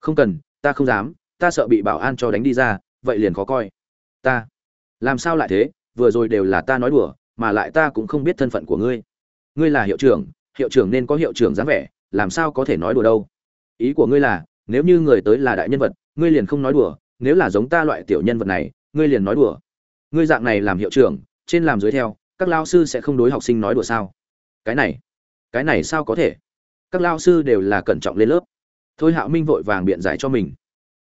không cần, ta không dám, ta sợ bị bảo an cho đánh đi ra, vậy liền khó coi. Ta. Làm sao lại thế? Vừa rồi đều là ta nói đùa, mà lại ta cũng không biết thân phận của ngươi. Ngươi là hiệu trưởng hiệu trưởng nên có hiệu trưởng dáng vẻ, làm sao có thể nói đùa đâu? Ý của ngươi là, nếu như người tới là đại nhân vật, ngươi liền không nói đùa, nếu là giống ta loại tiểu nhân vật này, ngươi liền nói đùa. Ngươi dạng này làm hiệu trưởng, trên làm dưới theo, các lao sư sẽ không đối học sinh nói đùa sao? Cái này cái này sao có thể? Các lao sư đều là cẩn trọng lên lớp thôi hạo minh vội vàng biện giải cho mình.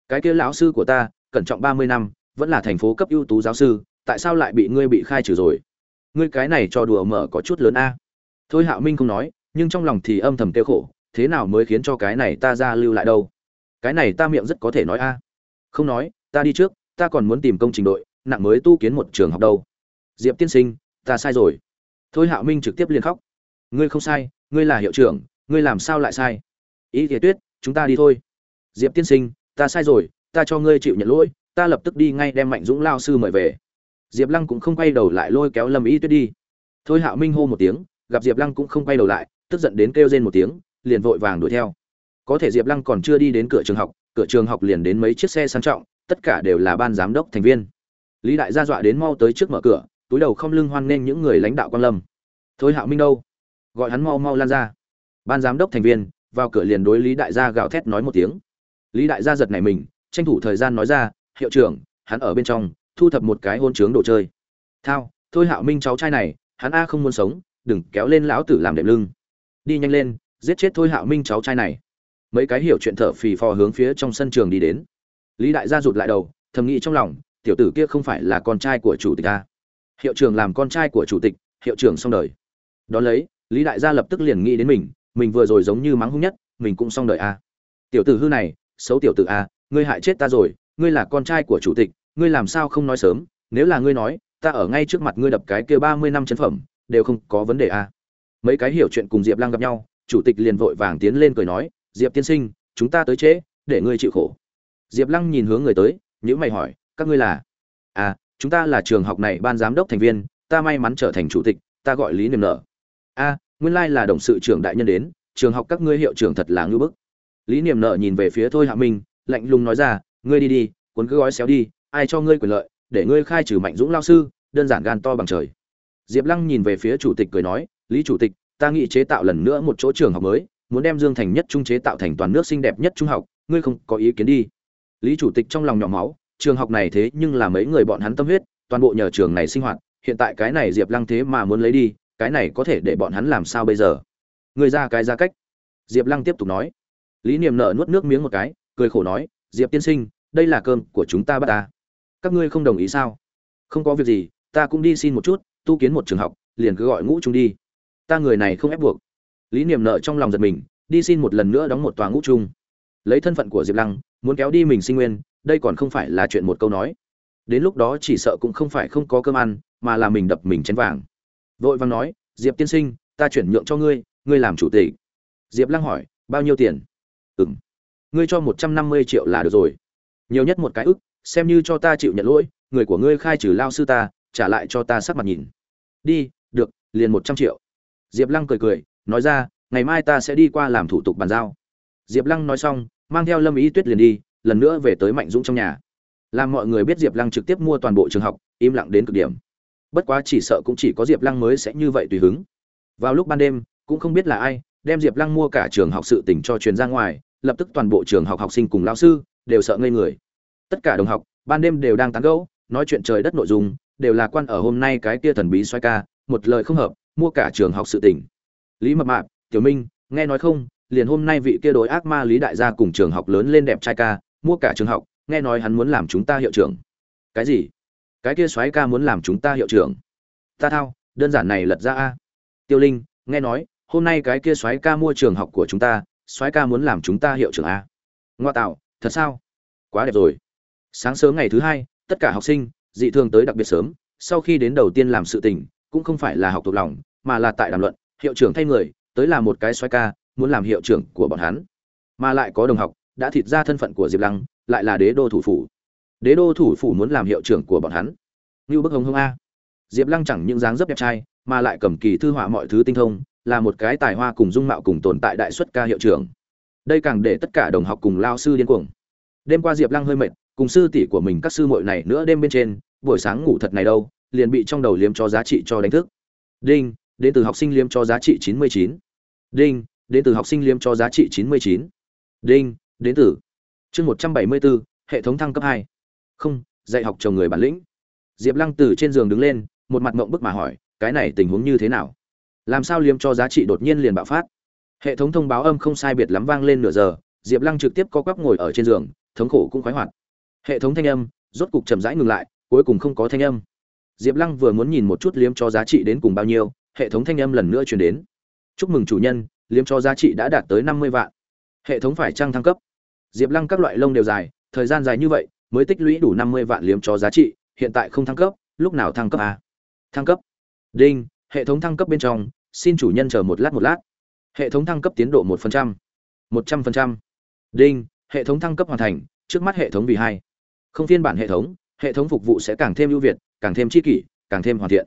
Cái kia lão sư của ta, cẩn trọng ba mươi năm, vẫn là thành phố cấp ưu tú giáo sư, tại sao lại bị ngươi bị khai trừ rồi? Ngươi cái này cho đùa mở có chút lớn a. Thôi hạo minh không nói, nhưng trong lòng thì âm thầm kêu khổ, thế nào mới khiến cho cái này ta ra lưu lại đâu? Cái này ta miệng rất có thể nói a. Không nói, ta đi trước, ta còn muốn tìm công trình đội, nặng mới tu kiến một trường học đâu. Diệp tiên sinh, ta sai rồi. Thôi hạo minh trực tiếp liền khóc. Ngươi không sai, ngươi là hiệu trưởng, ngươi làm sao lại sai? Ý thiệt tuyết chúng ta đi thôi. Diệp tiên sinh, ta sai rồi, ta cho ngươi chịu nhận lỗi, ta lập tức đi ngay đem mạnh dũng lao sư mời về. Diệp lăng cũng không quay đầu lại lôi kéo lâm ý tuyết đi. Thôi hạo minh hô một tiếng, gặp diệp lăng cũng không quay đầu lại, tức giận đến kêu rên một tiếng, liền vội vàng đuổi theo. Có thể diệp lăng còn chưa đi đến cửa trường học, cửa trường học liền đến mấy chiếc xe sang trọng, tất cả đều là ban giám đốc thành viên. Lý đại gia dọa đến mau tới trước mở cửa, túi đầu không lưng hoan nghênh những người lãnh đạo quan lâm. Thôi hạo minh đâu? Gọi hắn mau mau lan ra. Ban giám đốc thành viên vào cửa liền đối lý đại gia gào thét nói một tiếng. Lý đại gia giật nảy mình, tranh thủ thời gian nói ra, hiệu trưởng, hắn ở bên trong, thu thập một cái hôn trướng đồ chơi. Thao, thôi hạo minh cháu trai này, hắn a không muốn sống, đừng kéo lên lão tử làm đệm lưng. Đi nhanh lên, giết chết thôi hạo minh cháu trai này. Mấy cái hiểu chuyện thở phì phò hướng phía trong sân trường đi đến. Lý đại gia rụt lại đầu, thầm nghĩ trong lòng, tiểu tử kia không phải là con trai của chủ tịch a hiệu trưởng làm con trai của chủ tịch, hiệu trưởng xong đời. Đón lấy, lý đại gia lập tức liền nghĩ đến mình mình vừa rồi giống như mắng hung nhất, mình cũng xong đời a tiểu tử hư này, xấu tiểu tử a ngươi hại chết ta rồi, ngươi là con trai của chủ tịch, ngươi làm sao không nói sớm, nếu là ngươi nói, ta ở ngay trước mặt ngươi đập cái kia ba mươi năm chấn phẩm, đều không có vấn đề a mấy cái hiểu chuyện cùng diệp lăng gặp nhau, chủ tịch liền vội vàng tiến lên cười nói, diệp tiên sinh, chúng ta tới trễ, để ngươi chịu khổ. Diệp lăng nhìn hướng người tới nhữ mày hỏi, các ngươi là? À chúng ta là trường học này ban giám đốc thành viên, ta may mắn trở thành chủ tịch, ta gọi lý niềm nở. A nguyên lai là đồng sự trưởng đại nhân đến, trường học các ngươi hiệu trưởng thật là ngưỡng bức. Lý Niệm nợ nhìn về phía thôi hạ minh, lạnh lùng nói ra, ngươi đi đi, cuốn cứ gói xéo đi, ai cho ngươi quyền lợi, để ngươi khai trừ mạnh dũng lao sư, đơn giản gan to bằng trời. Diệp lăng nhìn về phía chủ tịch cười nói, lý chủ tịch, ta nghĩ chế tạo lần nữa một chỗ trường học mới, muốn đem dương thành nhất trung chế tạo thành toàn nước xinh đẹp nhất trung học, ngươi không có ý kiến đi. Lý chủ tịch trong lòng nhỏ máu, trường học này thế nhưng là mấy người bọn hắn tâm huyết, toàn bộ nhờ trường này sinh hoạt, hiện tại cái này diệp lăng thế mà muốn lấy đi cái này có thể để bọn hắn làm sao bây giờ? Người ra cái ra cách. Diệp lăng tiếp tục nói. Lý niệm nợ nuốt nước miếng một cái, cười khổ nói, diệp tiên sinh, đây là cơm của chúng ta bắt ta. Các ngươi không đồng ý sao? Không có việc gì, ta cũng đi xin một chút, tu kiến một trường học, liền cứ gọi ngũ trung đi. Ta người này không ép buộc. Lý niệm nợ trong lòng giật mình, đi xin một lần nữa đóng một tòa ngũ trung. Lấy thân phận của diệp lăng, muốn kéo đi mình sinh nguyên, đây còn không phải là chuyện một câu nói. Đến lúc đó chỉ sợ cũng không phải không có cơm ăn, mà là mình đập mình chén vàng vội vàng nói, diệp tiên sinh, ta chuyển nhượng cho ngươi ngươi làm chủ tịch. Diệp lăng hỏi, bao nhiêu tiền? Ừ m ngươi cho một trăm năm mươi triệu là được rồi. Nhiều nhất một cái ức, xem như cho ta chịu nhận lỗi, người của ngươi khai trừ lao sư ta, trả lại cho ta sắc mặt nhìn. Đi, được, liền một trăm triệu. Diệp lăng cười cười, nói ra, ngày mai ta sẽ đi qua làm thủ tục bàn giao. Diệp lăng nói xong, mang theo lâm ý tuyết liền đi, lần nữa về tới mạnh dũng trong nhà. Làm mọi người biết diệp lăng trực tiếp mua toàn bộ trường học, im lặng đến cực điểm bất quá chỉ sợ cũng chỉ có diệp lăng mới sẽ như vậy tùy hứng. Vào lúc ban đêm, cũng không biết là ai, đem diệp lăng mua cả trường học sự tỉnh cho truyền ra ngoài, lập tức toàn bộ trường học học sinh cùng lao sư đều sợ ngây người. Tất cả đồng học, ban đêm đều đang tán gẫu, nói chuyện trời đất nội dung, đều là quan ở hôm nay cái kia thần bí xoay ca, một lời không hợp, mua cả trường học sự tỉnh lý mập mạp, tiểu minh, nghe nói không, liền hôm nay vị kia đối ác ma lý đại gia cùng trường học lớn lên đẹp trai ca, mua cả trường học, nghe nói hắn muốn làm chúng ta hiệu trưởng. Cái gì? Cái kia soái ca muốn làm chúng ta hiệu trưởng. Ta thao, đơn giản này lật ra a. Tiêu linh, nghe nói, hôm nay cái kia soái ca mua trường học của chúng ta, soái ca muốn làm chúng ta hiệu trưởng a. Ngoa tạo, thật sao? Quá đẹp rồi. Sáng sớm ngày thứ hai, tất cả học sinh, dị thường tới đặc biệt sớm, sau khi đến đầu tiên làm sự tình, cũng không phải là học thuộc lòng, mà là tại đàm luận, hiệu trưởng thay người, tới là một cái soái ca, muốn làm hiệu trưởng của bọn hắn. Mà lại có đồng học, đã thịt ra thân phận của diệp lăng, lại là đế đô thủ phủ đế đô thủ phủ muốn làm hiệu trưởng của bọn hắn. Như bức hồng hông a. Diệp lăng chẳng những dáng dấp đẹp trai, mà lại cầm kỳ thư họa mọi thứ tinh thông, là một cái tài hoa cùng dung mạo cùng tồn tại đại xuất ca hiệu trưởng. Đây càng để tất cả đồng học cùng lao sư điên cuồng. Đêm qua diệp lăng hơi mệt, cùng sư tỷ của mình các sư muội này nữa đêm bên trên, buổi sáng ngủ thật này đâu, liền bị trong đầu liếm cho giá trị cho đánh thức. Đinh, đến từ học sinh liếm cho giá trị chín mươi chín. Đinh, đến từ học sinh liếm cho giá trị chín mươi chín. Đinh, đến từ chương một trăm bảy mươi bốn hệ thống thăng cấp hai không, dạy học chồng người bản lĩnh. Diệp lăng từ trên giường đứng lên, một mặt mộng bức mà hỏi, cái này tình huống như thế nào? Làm sao liếm cho giá trị đột nhiên liền bạo phát? Hệ thống thông báo âm không sai biệt lắm vang lên nửa giờ, diệp lăng trực tiếp co quắp ngồi ở trên giường, thống khổ cũng khoái hoạt. Hệ thống thanh âm, rốt cục chậm rãi ngừng lại, cuối cùng không có thanh âm. Diệp lăng vừa muốn nhìn một chút liếm cho giá trị đến cùng bao nhiêu, hệ thống thanh âm lần nữa truyền đến. Chúc mừng chủ nhân, liếm cho giá trị đã đạt tới năm mươi vạn. Hệ thống phải trăng thăng cấp? Diệp lăng các loại lông đều dài, thời gian dài như vậy mới tích lũy đủ năm mươi vạn liếm cho giá trị, hiện tại không thăng cấp, lúc nào thăng cấp à? thăng cấp. Đinh, hệ thống thăng cấp bên trong, xin chủ nhân chờ một lát một lát. Hệ thống thăng cấp tiến độ một phần trăm. Một trăm phần trăm. Đinh, hệ thống thăng cấp hoàn thành, trước mắt hệ thống vì hai. Không phiên bản hệ thống hệ thống phục vụ sẽ càng thêm ưu việt, càng thêm chi kỷ, càng thêm hoàn thiện.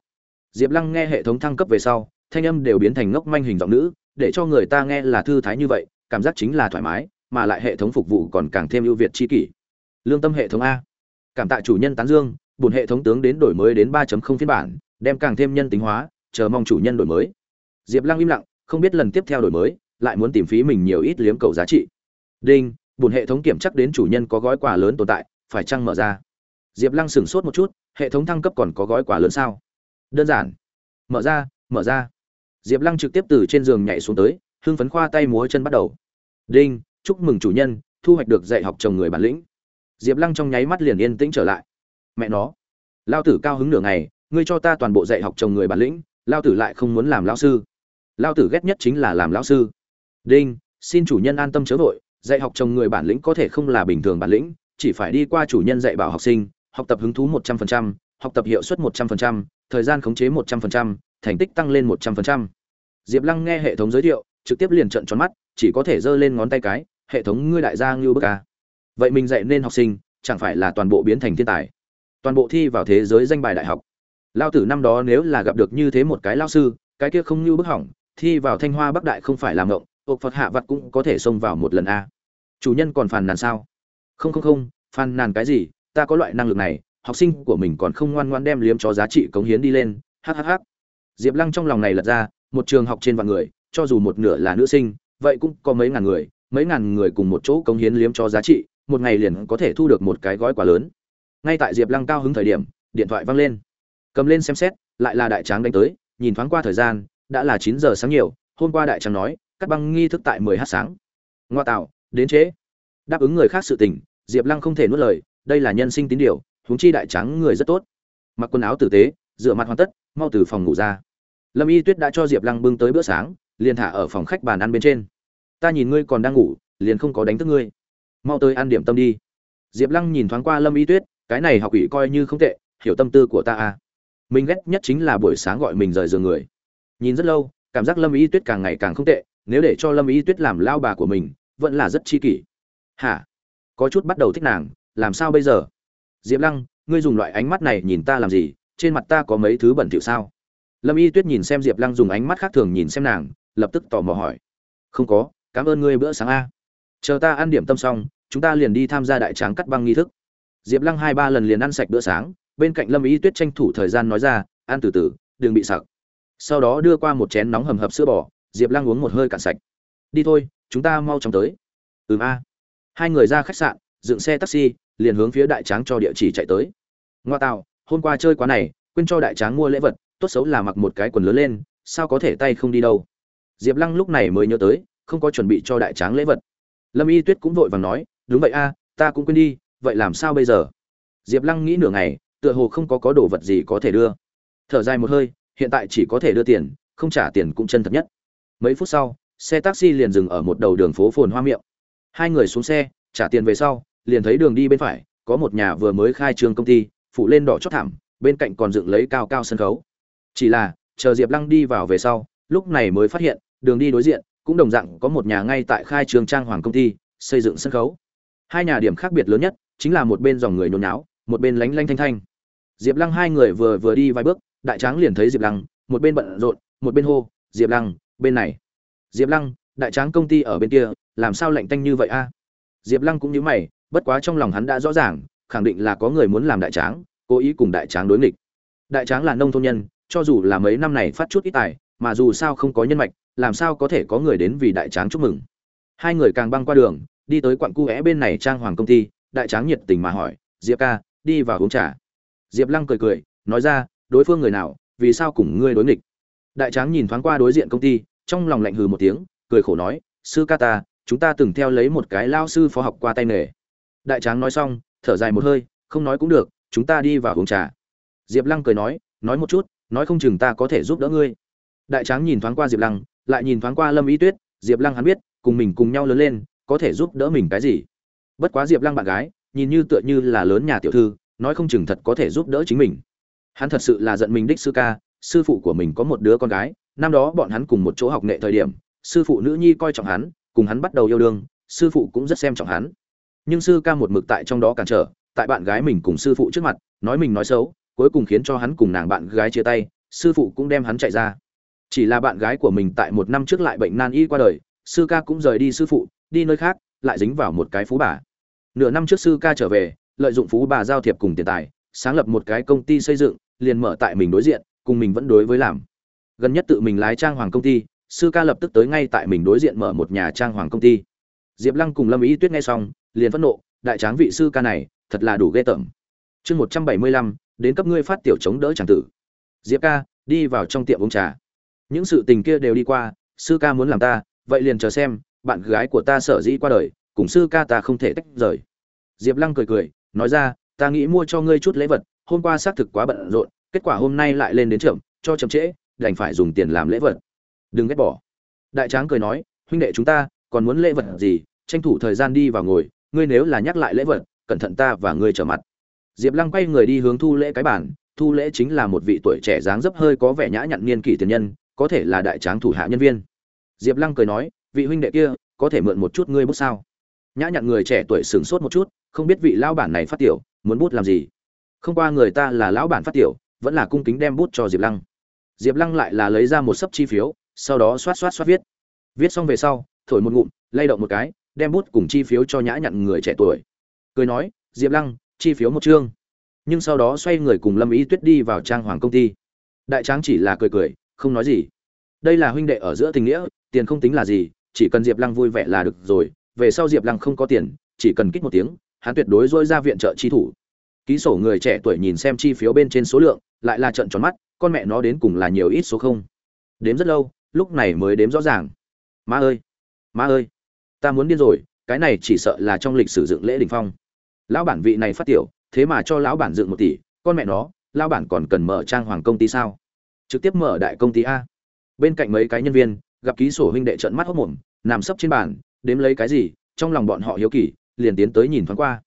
Diệp lăng nghe hệ thống thăng cấp về sau, thanh âm đều biến thành ngốc manh hình giọng nữ, để cho người ta nghe là thư thái như vậy, cảm giác chính là thoải mái, mà lại hệ thống phục vụ còn càng thêm ưu việt chi kỷ lương tâm hệ thống a. Cảm tạ chủ nhân tán dương bùn hệ thống tướng đến đổi mới đến 3.0 phiên bản, đem càng thêm nhân tính hóa, chờ mong chủ nhân đổi mới. Diệp lăng im lặng, không biết lần tiếp theo đổi mới, lại muốn tìm phí mình nhiều ít liếm cầu giá trị. Đinh bùn hệ thống kiểm chắc đến chủ nhân có gói quà lớn tồn tại, phải chăng mở ra? Diệp lăng sửng sốt một chút, hệ thống thăng cấp còn có gói quà lớn sao? Đơn giản. Mở ra mở ra. Diệp lăng trực tiếp từ trên giường nhảy xuống tới, hưng phấn khoa tay múa chân bắt đầu. Đinh, chúc mừng chủ nhân, thu hoạch được dạy học chồng người bản lĩnh diệp lăng trong nháy mắt liền yên tĩnh trở lại. Mẹ nó, lao tử cao hứng nửa ngày, ngươi cho ta toàn bộ dạy học chồng người bản lĩnh, lao tử lại không muốn làm lao sư. Lao tử ghét nhất chính là làm lao sư. Đinh, xin chủ nhân an tâm chớ vội, dạy học chồng người bản lĩnh có thể không là bình thường bản lĩnh, chỉ phải đi qua chủ nhân dạy bảo học sinh, học tập hứng thú một trăm phần trăm, học tập hiệu suất một trăm phần trăm, thời gian khống chế một trăm phần trăm, thành tích tăng lên một trăm phần trăm. Diệp lăng nghe hệ thống giới thiệu, trực tiếp liền trợn tròn mắt, chỉ có thể giơ lên ngón tay cái, hệ thống ngươi đại gia ngưu bức ca vậy mình dạy nên học sinh, chẳng phải là toàn bộ biến thành thiên tài? Toàn bộ thi vào thế giới danh bài đại học. Lao tử năm đó nếu là gặp được như thế một cái lao sư, cái kia không như bức hỏng, thi vào thanh hoa bắc đại không phải làm ngộng ộp phật hạ vặt cũng có thể xông vào một lần a. Chủ nhân còn phàn nàn sao? Không không không, phàn nàn cái gì? Ta có loại năng lực này, học sinh của mình còn không ngoan ngoan đem liếm cho giá trị cống hiến đi lên. Hhh diệp lăng trong lòng này lật ra, một trường học trên vạn người, cho dù một nửa là nữ sinh, vậy cũng có mấy ngàn người, mấy ngàn người cùng một chỗ cống hiến liếm cho giá trị một ngày liền có thể thu được một cái gói quà lớn. Ngay tại diệp lăng cao hứng thời điểm, điện thoại văng lên. Cầm lên xem xét, lại là đại tráng đánh tới, nhìn thoáng qua thời gian, đã là chín giờ sáng nhiều, hôm qua đại tráng nói, cắt băng nghi thức tại mười h sáng. Ngoa tạo, đến trễ. Đáp ứng người khác sự tình, diệp lăng không thể nuốt lời, đây là nhân sinh tín điều, huống chi đại tráng người rất tốt. Mặc quần áo tử tế, rửa mặt hoàn tất, mau từ phòng ngủ ra. Lâm y tuyết đã cho diệp lăng bưng tới bữa sáng, liền thả ở phòng khách bàn ăn bên trên. Ta nhìn ngươi còn đang ngủ, liền không có đánh thức ngươi mau tới ăn điểm tâm đi. Diệp lăng nhìn thoáng qua lâm y tuyết, cái này học ủy coi như không tệ, hiểu tâm tư của ta à. Mình ghét nhất chính là buổi sáng gọi mình rời giường người. Nhìn rất lâu, cảm giác lâm y tuyết càng ngày càng không tệ, nếu để cho lâm y tuyết làm lao bà của mình, vẫn là rất chi kỷ. Hả? Có chút bắt đầu thích nàng, làm sao bây giờ? Diệp lăng, ngươi dùng loại ánh mắt này nhìn ta làm gì? Trên mặt ta có mấy thứ bẩn thỉu sao? Lâm y tuyết nhìn xem diệp lăng dùng ánh mắt khác thường nhìn xem nàng, lập tức tò mò hỏi. Không có, cảm ơn ngươi bữa sáng a chờ ta ăn điểm tâm xong, chúng ta liền đi tham gia đại tráng cắt băng nghi thức. Diệp lăng hai ba lần liền ăn sạch bữa sáng, bên cạnh lâm ý tuyết tranh thủ thời gian nói ra, ăn từ từ, đừng bị sặc. Sau đó đưa qua một chén nóng hầm hập sữa bò, diệp lăng uống một hơi cạn sạch. Đi thôi, chúng ta mau chóng tới. Ừm a. Hai người ra khách sạn, dựng xe taxi, liền hướng phía đại tráng cho địa chỉ chạy tới. Ngoa tạo, hôm qua chơi quá này, quên cho đại tráng mua lễ vật, tốt xấu là mặc một cái quần lớn lên, sao có thể tay không đi đâu? Diệp lăng lúc này mới nhớ tới, không có chuẩn bị cho đại tráng lễ vật lâm y tuyết cũng vội vàng nói, đúng vậy a, ta cũng quên đi, vậy làm sao bây giờ? Diệp lăng nghĩ nửa ngày, tựa hồ không có có đồ vật gì có thể đưa. Thở dài một hơi, hiện tại chỉ có thể đưa tiền, không trả tiền cũng chân thật nhất. Mấy phút sau, xe taxi liền dừng ở một đầu đường phố phồn hoa miệng. Hai người xuống xe, trả tiền về sau, liền thấy đường đi bên phải, có một nhà vừa mới khai trương công ty phụ lên đỏ chót thảm, bên cạnh còn dựng lấy cao cao sân khấu. Chỉ là, chờ diệp lăng đi vào về sau, lúc này mới phát hiện, đường đi đối diện cũng đồng dạng có một nhà ngay tại khai trường trang hoàng công ty, xây dựng sân khấu. Hai nhà điểm khác biệt lớn nhất chính là một bên dòng người nhốn nháo, một bên lánh lanh thanh thanh. Diệp lăng hai người vừa vừa đi vài bước, đại tráng liền thấy diệp lăng, một bên bận rộn, một bên hô, diệp lăng, bên này. Diệp lăng, đại tráng công ty ở bên kia, làm sao lạnh tanh như vậy a? Diệp lăng cũng nhớ mày, bất quá trong lòng hắn đã rõ ràng, khẳng định là có người muốn làm đại tráng, cố ý cùng đại tráng đối nghịch. Đại tráng là nông thôn nhân, cho dù là mấy năm này phát chút ít tài, mà dù sao không có nhân mạch làm sao có thể có người đến vì đại tráng chúc mừng? Hai người càng băng qua đường, đi tới quặng cu é bên này trang hoàng công ty, đại tráng nhiệt tình mà hỏi, diệp ca, đi vào uống trà. Diệp lăng cười cười, nói ra, đối phương người nào, vì sao cùng ngươi đối nghịch? Đại tráng nhìn thoáng qua đối diện công ty, trong lòng lạnh hừ một tiếng, cười khổ nói, sư ca ta, chúng ta từng theo lấy một cái lao sư phó học qua tay nghề. Đại tráng nói xong, thở dài một hơi, không nói cũng được, chúng ta đi vào uống trà. Diệp lăng cười nói nói một chút, nói không chừng ta có thể giúp đỡ ngươi. Đại tráng nhìn thoáng qua diệp lăng lại nhìn thoáng qua lâm ý tuyết, diệp lăng hắn biết, cùng mình cùng nhau lớn lên, có thể giúp đỡ mình cái gì. Bất quá diệp lăng bạn gái, nhìn như tựa như là lớn nhà tiểu thư, nói không chừng thật có thể giúp đỡ chính mình. Hắn thật sự là giận mình đích sư ca, sư phụ của mình có một đứa con gái, năm đó bọn hắn cùng một chỗ học nghệ thời điểm, sư phụ nữ nhi coi trọng hắn, cùng hắn bắt đầu yêu đương, sư phụ cũng rất xem trọng hắn. Nhưng sư ca một mực tại trong đó cản trở, tại bạn gái mình cùng sư phụ trước mặt, nói mình nói xấu, cuối cùng khiến cho hắn cùng nàng bạn gái chia tay, sư phụ cũng đem hắn chạy ra chỉ là bạn gái của mình tại một năm trước lại bệnh nan y qua đời, sư ca cũng rời đi sư phụ, đi nơi khác, lại dính vào một cái phú bà. Nửa năm trước sư ca trở về, lợi dụng phú bà giao thiệp cùng tiền tài, sáng lập một cái công ty xây dựng, liền mở tại mình đối diện, cùng mình vẫn đối với làm. Gần nhất tự mình lái trang hoàng công ty, sư ca lập tức tới ngay tại mình đối diện mở một nhà trang hoàng công ty. Diệp lăng cùng lâm ý tuyết nghe xong, liền phẫn nộ, đại tráng vị sư ca này, thật là đủ ghê tởm. Chương một trăm bảy mươi lăm, đến cấp ngươi phát tiểu chống đỡ tràng tử. Diệp ca, đi vào trong tiệm uống trà những sự tình kia đều đi qua, sư ca muốn làm ta, vậy liền chờ xem, bạn gái của ta sở dĩ qua đời, cùng sư ca ta không thể tách rời. Diệp lăng cười cười, nói ra, ta nghĩ mua cho ngươi chút lễ vật, hôm qua xác thực quá bận rộn, kết quả hôm nay lại lên đến trưởng cho chậm trễ, đành phải dùng tiền làm lễ vật. Đừng ghét bỏ. Đại tráng cười nói, huynh đệ chúng ta, còn muốn lễ vật gì, tranh thủ thời gian đi vào ngồi, ngươi nếu là nhắc lại lễ vật, cẩn thận ta và ngươi trở mặt. Diệp lăng quay người đi hướng thu lễ cái bản thu lễ chính là một vị tuổi trẻ dáng dấp hơi có vẻ nhã nhặn niên kỷ tiền nhân có thể là đại tráng thủ hạ nhân viên. Diệp lăng cười nói, vị huynh đệ kia, có thể mượn một chút ngươi bút sao? Nhã nhặn người trẻ tuổi sửng sốt một chút, không biết vị lão bản này phát tiểu, muốn bút làm gì? Không qua người ta là lão bản phát tiểu, vẫn là cung kính đem bút cho diệp lăng. Diệp lăng lại là lấy ra một sấp chi phiếu, sau đó xoát xoát xoát viết. Viết xong về sau, thổi một ngụm, lay động một cái, đem bút cùng chi phiếu cho nhã nhặn người trẻ tuổi. Cười nói, diệp lăng, chi phiếu một chương. Nhưng sau đó xoay người cùng lâm ý tuyết đi vào trang hoàng công ty. Đại tráng chỉ là cười cười không nói gì. Đây là huynh đệ ở giữa tình nghĩa, tiền không tính là gì, chỉ cần diệp lăng vui vẻ là được rồi, về sau diệp lăng không có tiền, chỉ cần kích một tiếng, hắn tuyệt đối dôi ra viện trợ chi thủ. Ký sổ người trẻ tuổi nhìn xem chi phiếu bên trên số lượng, lại là trận tròn mắt, con mẹ nó đến cùng là nhiều ít số không? Đếm rất lâu, lúc này mới đếm rõ ràng. Má ơi! Má ơi! Ta muốn điên rồi, cái này chỉ sợ là trong lịch sử dựng lễ đình phong. Lão bản vị này phát tiểu, thế mà cho lão bản dựng một tỷ, con mẹ nó, lão bản còn cần mở trang hoàng công ty sao? Trực tiếp mở đại công ty a. Bên cạnh mấy cái nhân viên, gặp ký sổ huynh đệ trợn mắt hốc mồm, nằm sấp trên bàn, đếm lấy cái gì, trong lòng bọn họ hiếu kỳ, liền tiến tới nhìn thoáng qua.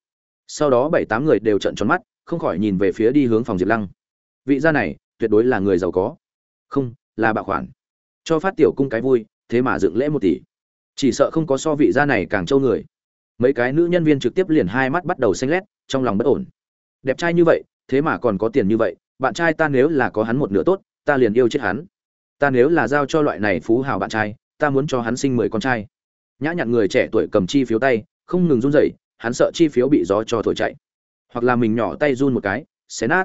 Sau đó bảy tám người đều trợn tròn mắt, không khỏi nhìn về phía đi hướng phòng diệp lăng. Vị gia này, tuyệt đối là người giàu có. Không, là bạo khoản. Cho phát tiểu cung cái vui, thế mà dựng lễ một tỷ. Chỉ sợ không có so vị gia này càng trâu người. Mấy cái nữ nhân viên trực tiếp liền hai mắt bắt đầu xanh lét, trong lòng bất ổn. Đẹp trai như vậy, thế mà còn có tiền như vậy, bạn trai ta nếu là có hắn một nửa tốt ta liền yêu chết hắn. Ta nếu là giao cho loại này phú hào bạn trai, ta muốn cho hắn sinh mười con trai. Nhã nhặn người trẻ tuổi cầm chi phiếu tay, không ngừng run rẩy, hắn sợ chi phiếu bị gió cho thổi chạy. Hoặc là mình nhỏ tay run một cái, xé nát.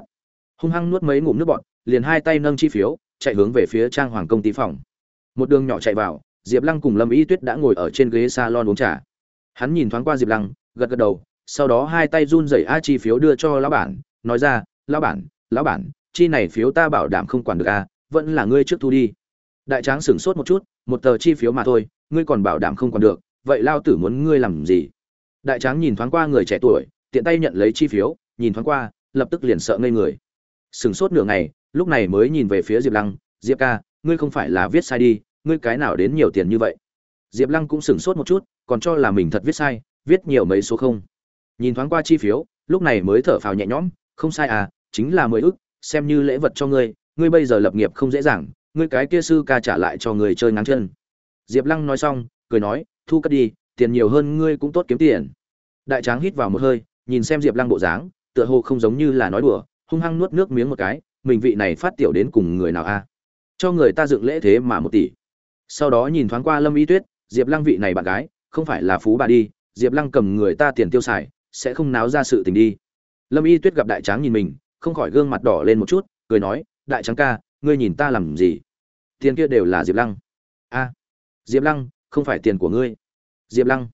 Hung hăng nuốt mấy ngụm nước bọt, liền hai tay nâng chi phiếu, chạy hướng về phía trang hoàng công ty phòng. Một đường nhỏ chạy vào, diệp lăng cùng lâm ý tuyết đã ngồi ở trên ghế salon uống trà. Hắn nhìn thoáng qua diệp lăng, gật gật đầu, sau đó hai tay run rẩy a chi phiếu đưa cho lão bản, nói ra, lão bản lão bản chi này phiếu ta bảo đảm không quản được a vẫn là ngươi trước thu đi. Đại tráng sửng sốt một chút, một tờ chi phiếu mà thôi, ngươi còn bảo đảm không quản được, vậy lao tử muốn ngươi làm gì? Đại tráng nhìn thoáng qua người trẻ tuổi, tiện tay nhận lấy chi phiếu, nhìn thoáng qua, lập tức liền sợ ngây người. Sửng sốt nửa ngày, lúc này mới nhìn về phía diệp lăng, diệp ca, ngươi không phải là viết sai đi, ngươi cái nào đến nhiều tiền như vậy? Diệp lăng cũng sửng sốt một chút, còn cho là mình thật viết sai, viết nhiều mấy số không? Nhìn thoáng qua chi phiếu, lúc này mới thở phào nhẹ nhõm, không sai à chính là mười ức xem như lễ vật cho ngươi ngươi bây giờ lập nghiệp không dễ dàng, ngươi cái kia sư ca trả lại cho người chơi ngắn chân. Diệp lăng nói xong, cười nói, thu cất đi, tiền nhiều hơn ngươi cũng tốt kiếm tiền. Đại tráng hít vào một hơi, nhìn xem diệp lăng bộ dáng, tựa hồ không giống như là nói đùa, hung hăng nuốt nước miếng một cái, mình vị này phát tiểu đến cùng người nào a? Cho người ta dựng lễ thế mà một tỷ. Sau đó nhìn thoáng qua lâm y tuyết, diệp lăng vị này bạn gái, không phải là phú bà đi, diệp lăng cầm người ta tiền tiêu xài, sẽ không náo ra sự tình đi. Lâm y tuyết gặp đại tráng nhìn mình không khỏi gương mặt đỏ lên một chút, cười nói, đại trắng ca, ngươi nhìn ta làm gì? Tiền kia đều là diệp lăng. A, diệp lăng, không phải tiền của ngươi. Diệp lăng,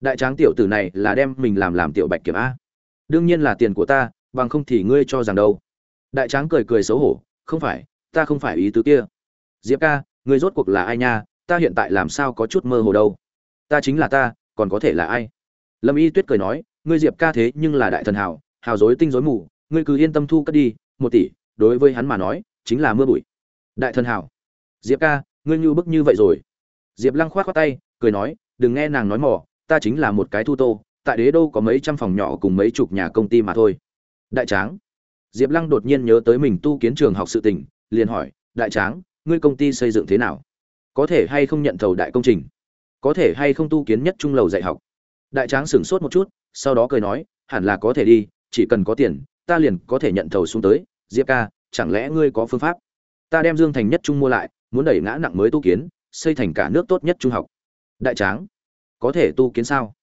đại tráng tiểu tử này là đem mình làm làm tiểu bạch kiểm a. Đương nhiên là tiền của ta, bằng không thì ngươi cho rằng đâu. Đại tráng cười cười xấu hổ, không phải, ta không phải ý tứ kia. Diệp ca, ngươi rốt cuộc là ai nha? Ta hiện tại làm sao có chút mơ hồ đâu? Ta chính là ta, còn có thể là ai? Lâm y tuyết cười nói, ngươi diệp ca thế nhưng là đại thần hào hào dối tinh dối mù ngươi cứ yên tâm thu cất đi một tỷ đối với hắn mà nói chính là mưa bụi. Đại thần hảo, diệp ca ngươi như bức như vậy rồi. Diệp lăng khoát khoát tay cười nói đừng nghe nàng nói mỏ ta chính là một cái thu tô tại đế đô có mấy trăm phòng nhỏ cùng mấy chục nhà công ty mà thôi. Đại tráng. Diệp lăng đột nhiên nhớ tới mình tu kiến trường học sự tình liền hỏi đại tráng ngươi công ty xây dựng thế nào? Có thể hay không nhận thầu đại công trình? Có thể hay không tu kiến nhất trung lầu dạy học? Đại tráng sửng sốt một chút sau đó cười nói hẳn là có thể đi chỉ cần có tiền ta liền có thể nhận thầu xuống tới. Diệp ca, chẳng lẽ ngươi có phương pháp? Ta đem dương thành nhất trung mua lại, muốn đẩy ngã nặng mới tu kiến, xây thành cả nước tốt nhất trung học. Đại tráng, có thể tu kiến sao?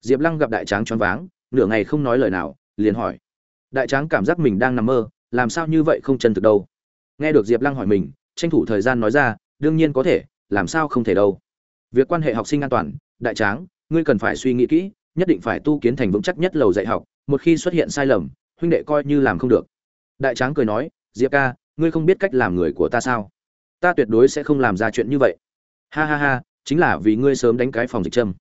Diệp lăng gặp đại tráng choáng váng, nửa ngày không nói lời nào, liền hỏi. Đại tráng cảm giác mình đang nằm mơ, làm sao như vậy không chân thực đâu? Nghe được diệp lăng hỏi mình, tranh thủ thời gian nói ra, đương nhiên có thể, làm sao không thể đâu? Việc quan hệ học sinh an toàn, đại tráng, ngươi cần phải suy nghĩ kỹ, nhất định phải tu kiến thành vững chắc nhất lầu dạy học, một khi xuất hiện sai lầm huynh đệ coi như làm không được. Đại tráng cười nói, diệp ca, ngươi không biết cách làm người của ta sao? Ta tuyệt đối sẽ không làm ra chuyện như vậy. Ha ha ha, chính là vì ngươi sớm đánh cái phòng dịch châm